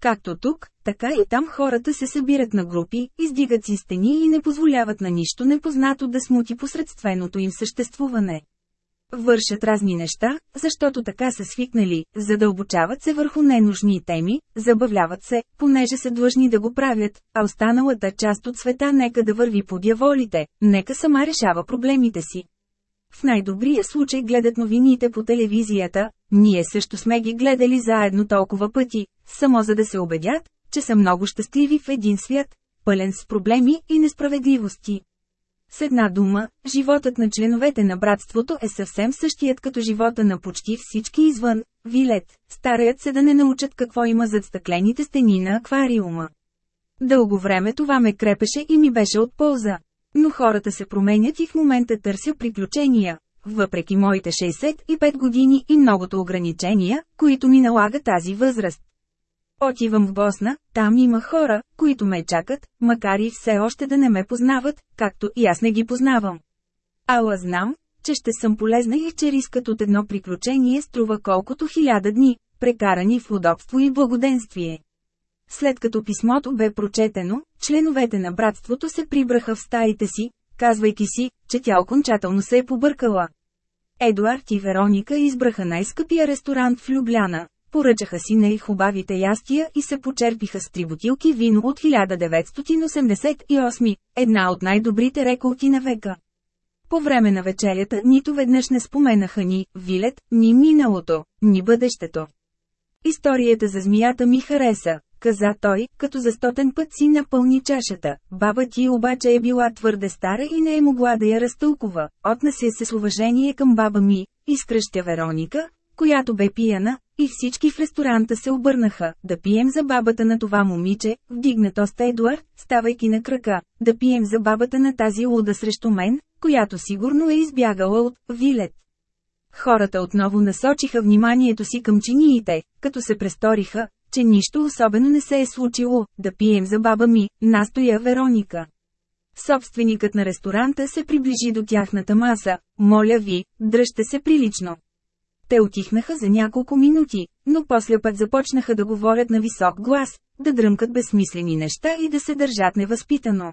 Както тук, така и там хората се събират на групи, издигат си стени и не позволяват на нищо непознато да смути посредственото им съществуване. Вършат разни неща, защото така са свикнали, задълбочават се върху ненужни теми, забавляват се, понеже са длъжни да го правят, а останалата част от света нека да върви по дяволите, нека сама решава проблемите си. В най-добрия случай гледат новините по телевизията, ние също сме ги гледали заедно толкова пъти, само за да се убедят, че са много щастливи в един свят, пълен с проблеми и несправедливости. С една дума, животът на членовете на братството е съвсем същият като живота на почти всички извън, вилет, стараят се да не научат какво има зад стъклените стени на аквариума. Дълго време това ме крепеше и ми беше от полза. Но хората се променят и в момента търся приключения, въпреки моите 65 години и многото ограничения, които ми налага тази възраст. Отивам в Босна, там има хора, които ме чакат, макар и все още да не ме познават, както и аз не ги познавам. Ала знам, че ще съм полезна и че рискът от едно приключение струва колкото хиляда дни, прекарани в удобство и благоденствие. След като писмото бе прочетено, членовете на братството се прибраха в стаите си, казвайки си, че тя окончателно се е побъркала. Едуард и Вероника избраха най-скъпия ресторант в Любляна, поръчаха си най-хубавите ястия и се почерпиха с три бутилки вино от 1988, една от най-добрите реколти на века. По време на вечерята нито веднъж не споменаха ни Вилет, ни миналото, ни бъдещето. Историята за змията ми хареса, каза той, като за стотен път си напълни чашата. Баба ти обаче е била твърде стара и не е могла да я разтълкува. Отнася се с уважение към баба ми, изкръщя Вероника, която бе пияна, и всички в ресторанта се обърнаха, да пием за бабата на това момиче, вдигна тост Едуард, ставайки на крака, да пием за бабата на тази луда срещу мен, която сигурно е избягала от Вилет. Хората отново насочиха вниманието си към чиниите, като се престориха, че нищо особено не се е случило, да пием за баба ми, настоя Вероника. Собственикът на ресторанта се приближи до тяхната маса, моля ви, дръжте се прилично. Те отихнаха за няколко минути, но после път започнаха да говорят на висок глас, да дръмкат безсмислени неща и да се държат невъзпитано.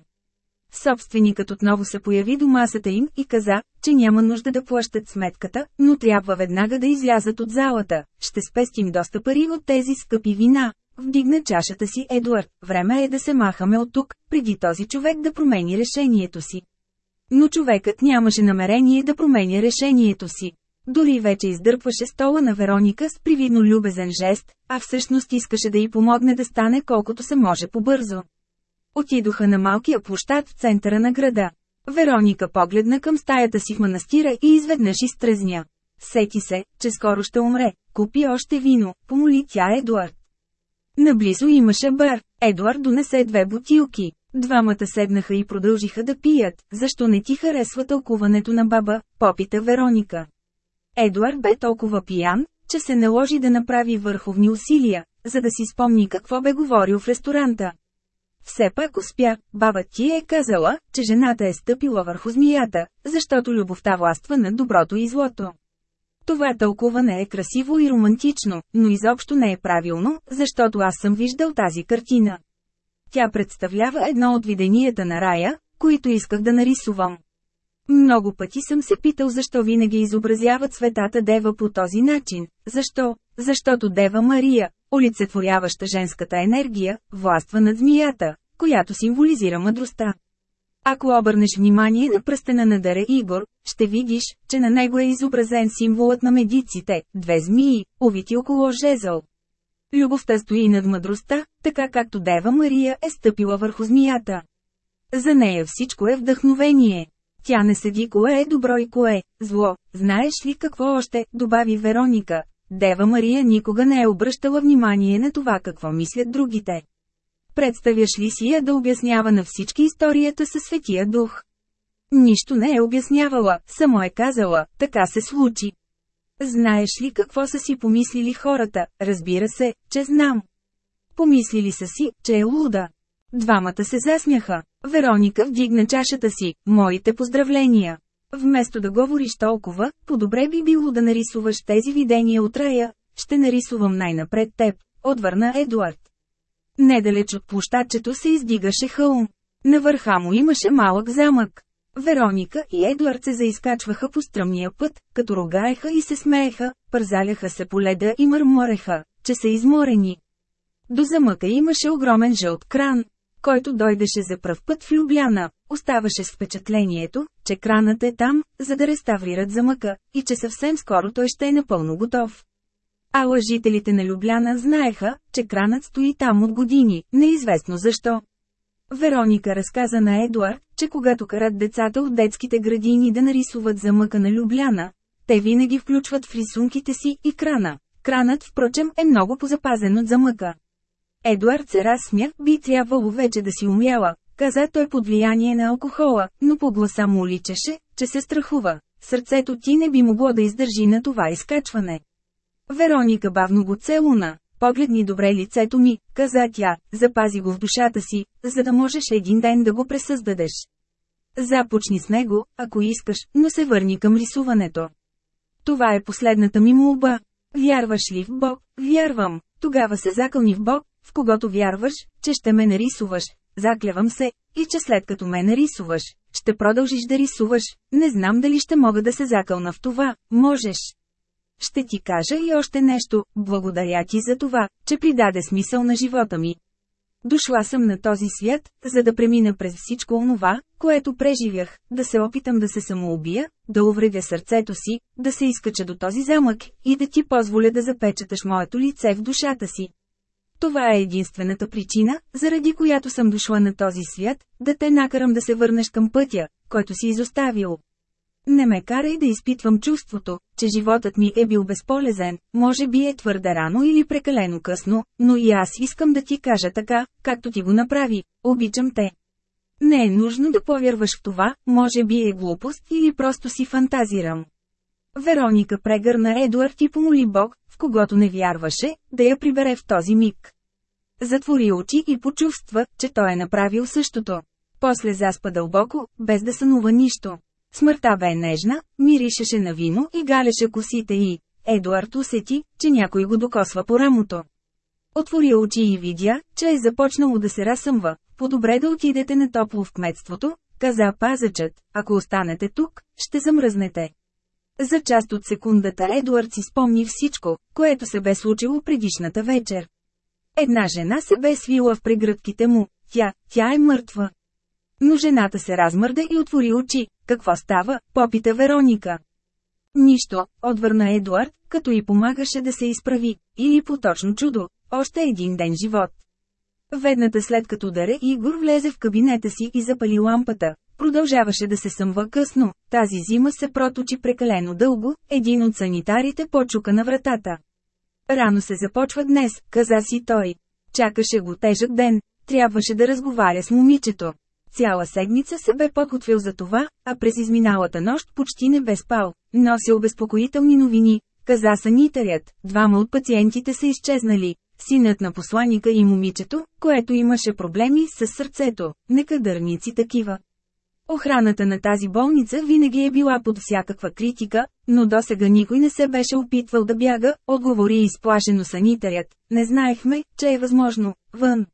Собственикът отново се появи до масата им и каза, че няма нужда да плащат сметката, но трябва веднага да излязат от залата. Ще спестим доста пари от тези скъпи вина. Вдигна чашата си Едуард. Време е да се махаме от тук, преди този човек да промени решението си. Но човекът нямаше намерение да променя решението си. Дори вече издърпваше стола на Вероника с привидно любезен жест, а всъщност искаше да й помогне да стане колкото се може побързо. Отидоха на малкия площад в центъра на града. Вероника погледна към стаята си в манастира и изведнъж изтрезня. Сети се, че скоро ще умре. Купи още вино, помоли тя Едуард. Наблизо имаше бар. Едуард донесе две бутилки. Двамата седнаха и продължиха да пият. Защо не ти харесва тълкуването на баба, попита Вероника. Едуард бе толкова пиян, че се наложи да направи върховни усилия, за да си спомни какво бе говорил в ресторанта. Все пак успя, баба ти е казала, че жената е стъпила върху змията, защото любовта властва над доброто и злото. Това тълкуване е красиво и романтично, но изобщо не е правилно, защото аз съм виждал тази картина. Тя представлява едно от виденията на рая, които исках да нарисувам. Много пъти съм се питал защо винаги изобразяват светата Дева по този начин. Защо? Защото Дева Мария, олицетворяваща женската енергия, властва над змията, която символизира мъдростта. Ако обърнеш внимание на пръстена на Даре Игор, ще видиш, че на него е изобразен символът на медиците – две змии, увити около жезъл. Любовта стои над мъдростта, така както Дева Мария е стъпила върху змията. За нея всичко е вдъхновение. Тя не седи кое е добро и кое е зло. Знаеш ли какво още, добави Вероника. Дева Мария никога не е обръщала внимание на това какво мислят другите. Представяш ли си я да обяснява на всички историята със Светия Дух? Нищо не е обяснявала, само е казала, така се случи. Знаеш ли какво са си помислили хората? Разбира се, че знам. Помислили са си, че е луда. Двамата се засмяха. Вероника вдигна чашата си, моите поздравления. Вместо да говориш толкова, по-добре би било да нарисуваш тези видения от рая. Ще нарисувам най-напред теб, отвърна Едуард. Недалеч от площадчето се издигаше хълм. На върха му имаше малък замък. Вероника и Едуард се заискачваха по стръмния път, като рогаеха и се смееха, пързаляха се по леда и мърмореха, че са изморени. До замъка имаше огромен жълт кран, който дойдеше за пръв път в Любляна, оставаше с впечатлението, че кранът е там, за да реставрират замъка, и че съвсем скоро той ще е напълно готов. А лъжителите на Любляна знаеха, че кранът стои там от години, неизвестно защо. Вероника разказа на Едуард, че когато карат децата от детските градини да нарисуват замъка на Любляна, те винаги включват в рисунките си и крана. Кранът, впрочем, е много позапазен от замъка. Едуард се разсмя, би трябвало вече да си умяла, каза той под влияние на алкохола, но по гласа му личеше, че се страхува. Сърцето ти не би могло да издържи на това изкачване. Вероника бавно го целуна. Погледни добре лицето ми, каза тя, запази го в душата си, за да можеш един ден да го пресъздадеш. Започни с него, ако искаш, но се върни към рисуването. Това е последната ми молба. Вярваш ли в Бог? Вярвам. Тогава се закълни в Бог, в когото вярваш, че ще ме нарисуваш. Заклявам се, и че след като ме нарисуваш, ще продължиш да рисуваш. Не знам дали ще мога да се закълна в това. Можеш. Ще ти кажа и още нещо, благодаря ти за това, че придаде смисъл на живота ми. Дошла съм на този свят, за да премина през всичко онова, което преживях, да се опитам да се самоубия, да увредя сърцето си, да се изкача до този замък и да ти позволя да запечаташ моето лице в душата си. Това е единствената причина, заради която съм дошла на този свят, да те накарам да се върнеш към пътя, който си изоставил. Не ме карай да изпитвам чувството, че животът ми е бил безполезен, може би е твърде рано или прекалено късно, но и аз искам да ти кажа така, както ти го направи, обичам те. Не е нужно да повярваш в това, може би е глупост или просто си фантазирам. Вероника прегърна Едуард и помоли Бог, в когото не вярваше, да я прибере в този миг. Затвори очи и почувства, че той е направил същото. После заспа дълбоко, без да сънува нищо. Смъртта бе нежна, миришеше на вино и галеше косите и Едуард усети, че някой го докосва по рамото. Отвори очи и видя, че е започнало да се разсъмва. По-добре да отидете на топло в кметството, каза пазачът, ако останете тук, ще замръзнете. За част от секундата Едуард си спомни всичко, което се бе случило предишната вечер. Една жена се бе свила в прегръдките му, тя, тя е мъртва. Но жената се размърда и отвори очи. Какво става? Попита Вероника. Нищо, отвърна Едуард, като й помагаше да се изправи. Или по точно чудо, още един ден живот. Ведната след като даре Игор влезе в кабинета си и запали лампата. Продължаваше да се съмва късно, тази зима се проточи прекалено дълго, един от санитарите почука на вратата. Рано се започва днес, каза си той. Чакаше го тежък ден, трябваше да разговаря с момичето. Цяла седмица се бе подготвил за това, а през изминалата нощ почти не бе спал. Нося обезпокоителни новини, каза санитарят, двама от пациентите са изчезнали. Синът на посланика и момичето, което имаше проблеми с сърцето, некадърници такива. Охраната на тази болница винаги е била под всякаква критика, но досега никой не се беше опитвал да бяга, отговори изплашено санитарят. Не знаехме, че е възможно. Вън.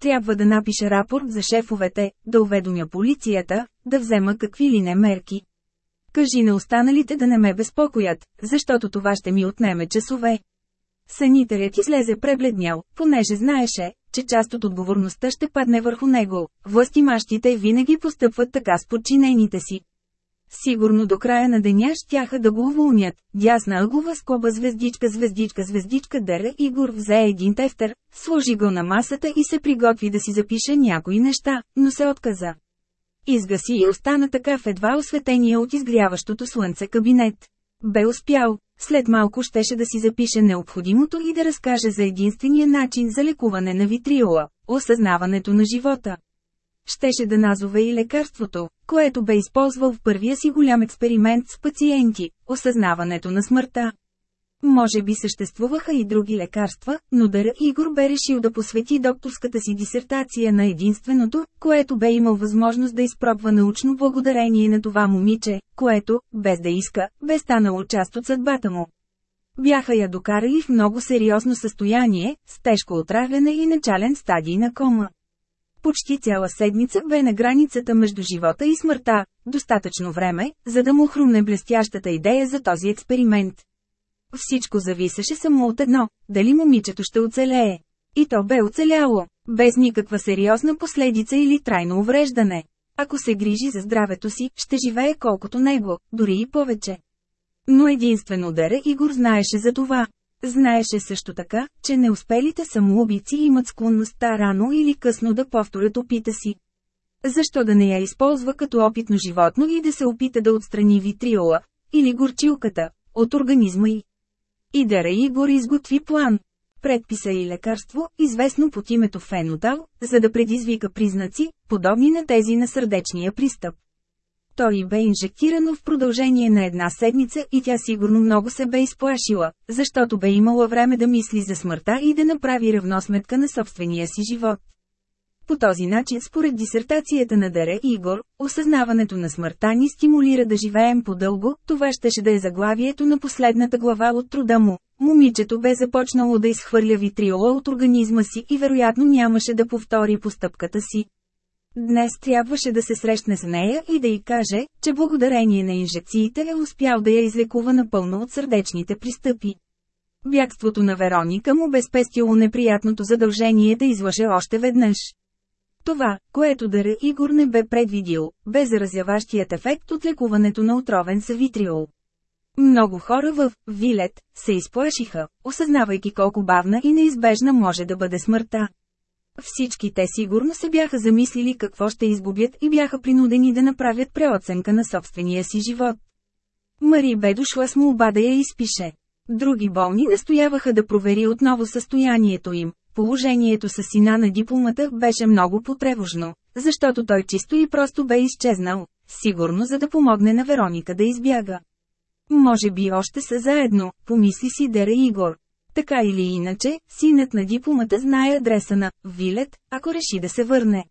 Трябва да напиша рапорт за шефовете, да уведомя полицията, да взема какви ли не мерки. Кажи на останалите да не ме безпокоят, защото това ще ми отнеме часове. Санитарят излезе пребледнял, понеже знаеше, че част от отговорността ще падне върху него. Властимащите винаги постъпват така с подчинените си. Сигурно до края на деня щяха да го уволнят. Дясна ъглова скоба звездичка звездичка звездичка Дере Игор взе един тефтер, сложи го на масата и се приготви да си запише някои неща, но се отказа. Изгаси и остана така в едва осветения от изгряващото слънце кабинет. Бе успял, след малко щеше да си запише необходимото и да разкаже за единствения начин за лекуване на витриола – осъзнаването на живота. Щеше да назове и лекарството, което бе използвал в първия си голям експеримент с пациенти – осъзнаването на смъртта. Може би съществуваха и други лекарства, но Дъра Игор бе решил да посвети докторската си дисертация на единственото, което бе имал възможност да изпробва научно благодарение на това момиче, което, без да иска, бе станало част от съдбата му. Бяха я докарали в много сериозно състояние, с тежко отравяне и начален стадий на кома. Почти цяла седмица бе на границата между живота и смъртта, достатъчно време, за да му хрумне блестящата идея за този експеримент. Всичко зависеше само от едно – дали момичето ще оцелее. И то бе оцеляло, без никаква сериозна последица или трайно увреждане. Ако се грижи за здравето си, ще живее колкото него, дори и повече. Но единствено Дера Игор знаеше за това. Знаеше също така, че неуспелите самоубийци имат склонността рано или късно да повторят опита си. Защо да не я използва като опитно животно и да се опита да отстрани витриола, или горчилката, от организма й? И Дара Игор изготви план. Предписа и лекарство, известно под името фенотал, за да предизвика признаци, подобни на тези на сърдечния пристъп. Той бе инжектирано в продължение на една седмица и тя сигурно много се бе изплашила, защото бе имала време да мисли за смъртта и да направи равносметка на собствения си живот. По този начин според дисертацията на Даре Игор, осъзнаването на смъртта ни стимулира да живеем по-дълго, това щеше да е заглавието на последната глава от труда му. Момичето бе започнало да изхвърля витриола от организма си и вероятно нямаше да повтори постъпката си. Днес трябваше да се срещне с нея и да й каже, че благодарение на инжекциите е успял да я излекува напълно от сърдечните пристъпи. Бягството на Вероника му бе спестило неприятното задължение да излъже още веднъж. Това, което Дъра Игор не бе предвидил, бе заразяващият ефект от лекуването на отровен савитриол. Много хора в Вилет се изплашиха, осъзнавайки колко бавна и неизбежна може да бъде смъртта. Всички те сигурно се бяха замислили какво ще изгубят и бяха принудени да направят преоценка на собствения си живот. Мари бе дошла с молба да я изпише. Други болни настояваха да провери отново състоянието им. Положението с сина на дипломата беше много потревожно, защото той чисто и просто бе изчезнал, сигурно за да помогне на Вероника да избяга. Може би още са заедно, помисли си Дера Игор. Така или иначе, синът на дипломата знае адреса на Вилет, ако реши да се върне.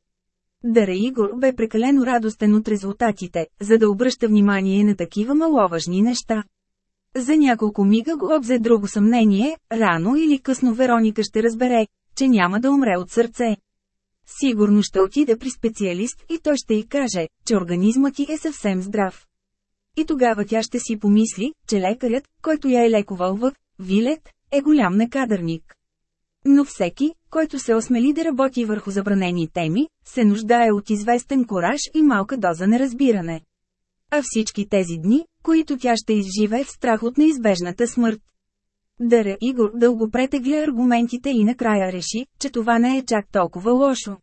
Дара Игор бе прекалено радостен от резултатите, за да обръща внимание на такива маловажни неща. За няколко мига го обзе друго съмнение, рано или късно Вероника ще разбере, че няма да умре от сърце. Сигурно ще отиде при специалист и той ще й каже, че организмът ти е съвсем здрав. И тогава тя ще си помисли, че лекарят, който я е лекувал в Вилет, е голям некадърник. Но всеки, който се осмели да работи върху забранени теми, се нуждае от известен кораж и малка доза неразбиране. А всички тези дни, които тя ще изживе в страх от неизбежната смърт. Дъра Игор дълго претегля аргументите и накрая реши, че това не е чак толкова лошо.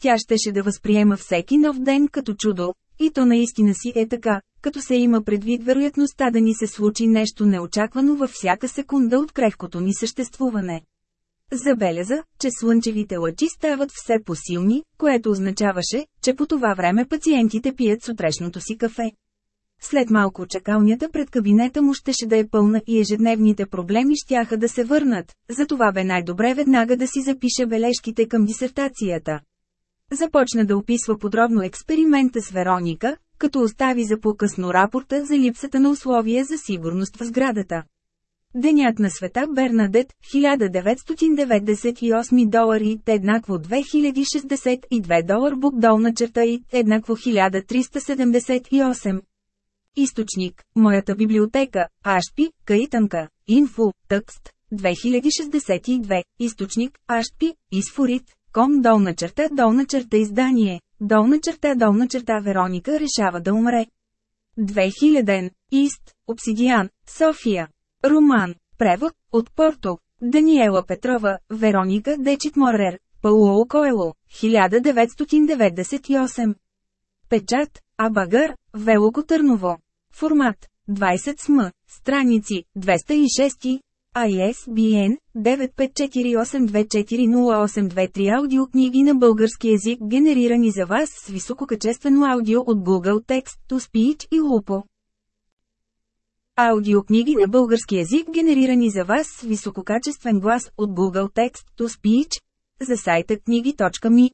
Тя щеше да възприема всеки нов ден като чудо, и то наистина си е така, като се има предвид вероятността да ни се случи нещо неочаквано във всяка секунда от крехкото ни съществуване. Забеляза, че слънчевите лъчи стават все по-силни, което означаваше, че по това време пациентите пият сутрешното си кафе. След малко чакалнята пред кабинета му щеше да е пълна и ежедневните проблеми щяха да се върнат, затова бе най-добре веднага да си запише бележките към дисертацията. Започна да описва подробно експеримента с Вероника, като остави за по-късно рапорта за липсата на условия за сигурност в сградата. Денят на света Бернадет, 1998 долари, еднакво 2062 долар бук долна черта и еднакво 1378. Източник, моята библиотека, Ашпи, Каитанка, Инфо, Тъкст, 2062, източник, Ашпи, Изфорит, Ком. Долна черта. Долна черта. Издание, долна черта. Долна черта. Вероника решава да умре. 2000. Ист, Обсидиан, София. Роман. Превод, от Порто. Даниела Петрова, Вероника Дечит Морер, Пауло Коело, 1998. Печат, Абагър, Велоко Търново. Формат, 20 см, страници, 206, ISBN 954824083 аудиокниги на български език генерирани за вас с висококачествено аудио от Google Text to Speech и Lupo. Аудиокниги на български язик генерирани за вас с висококачествен глас от Google Text to Speech за сайта книги.ми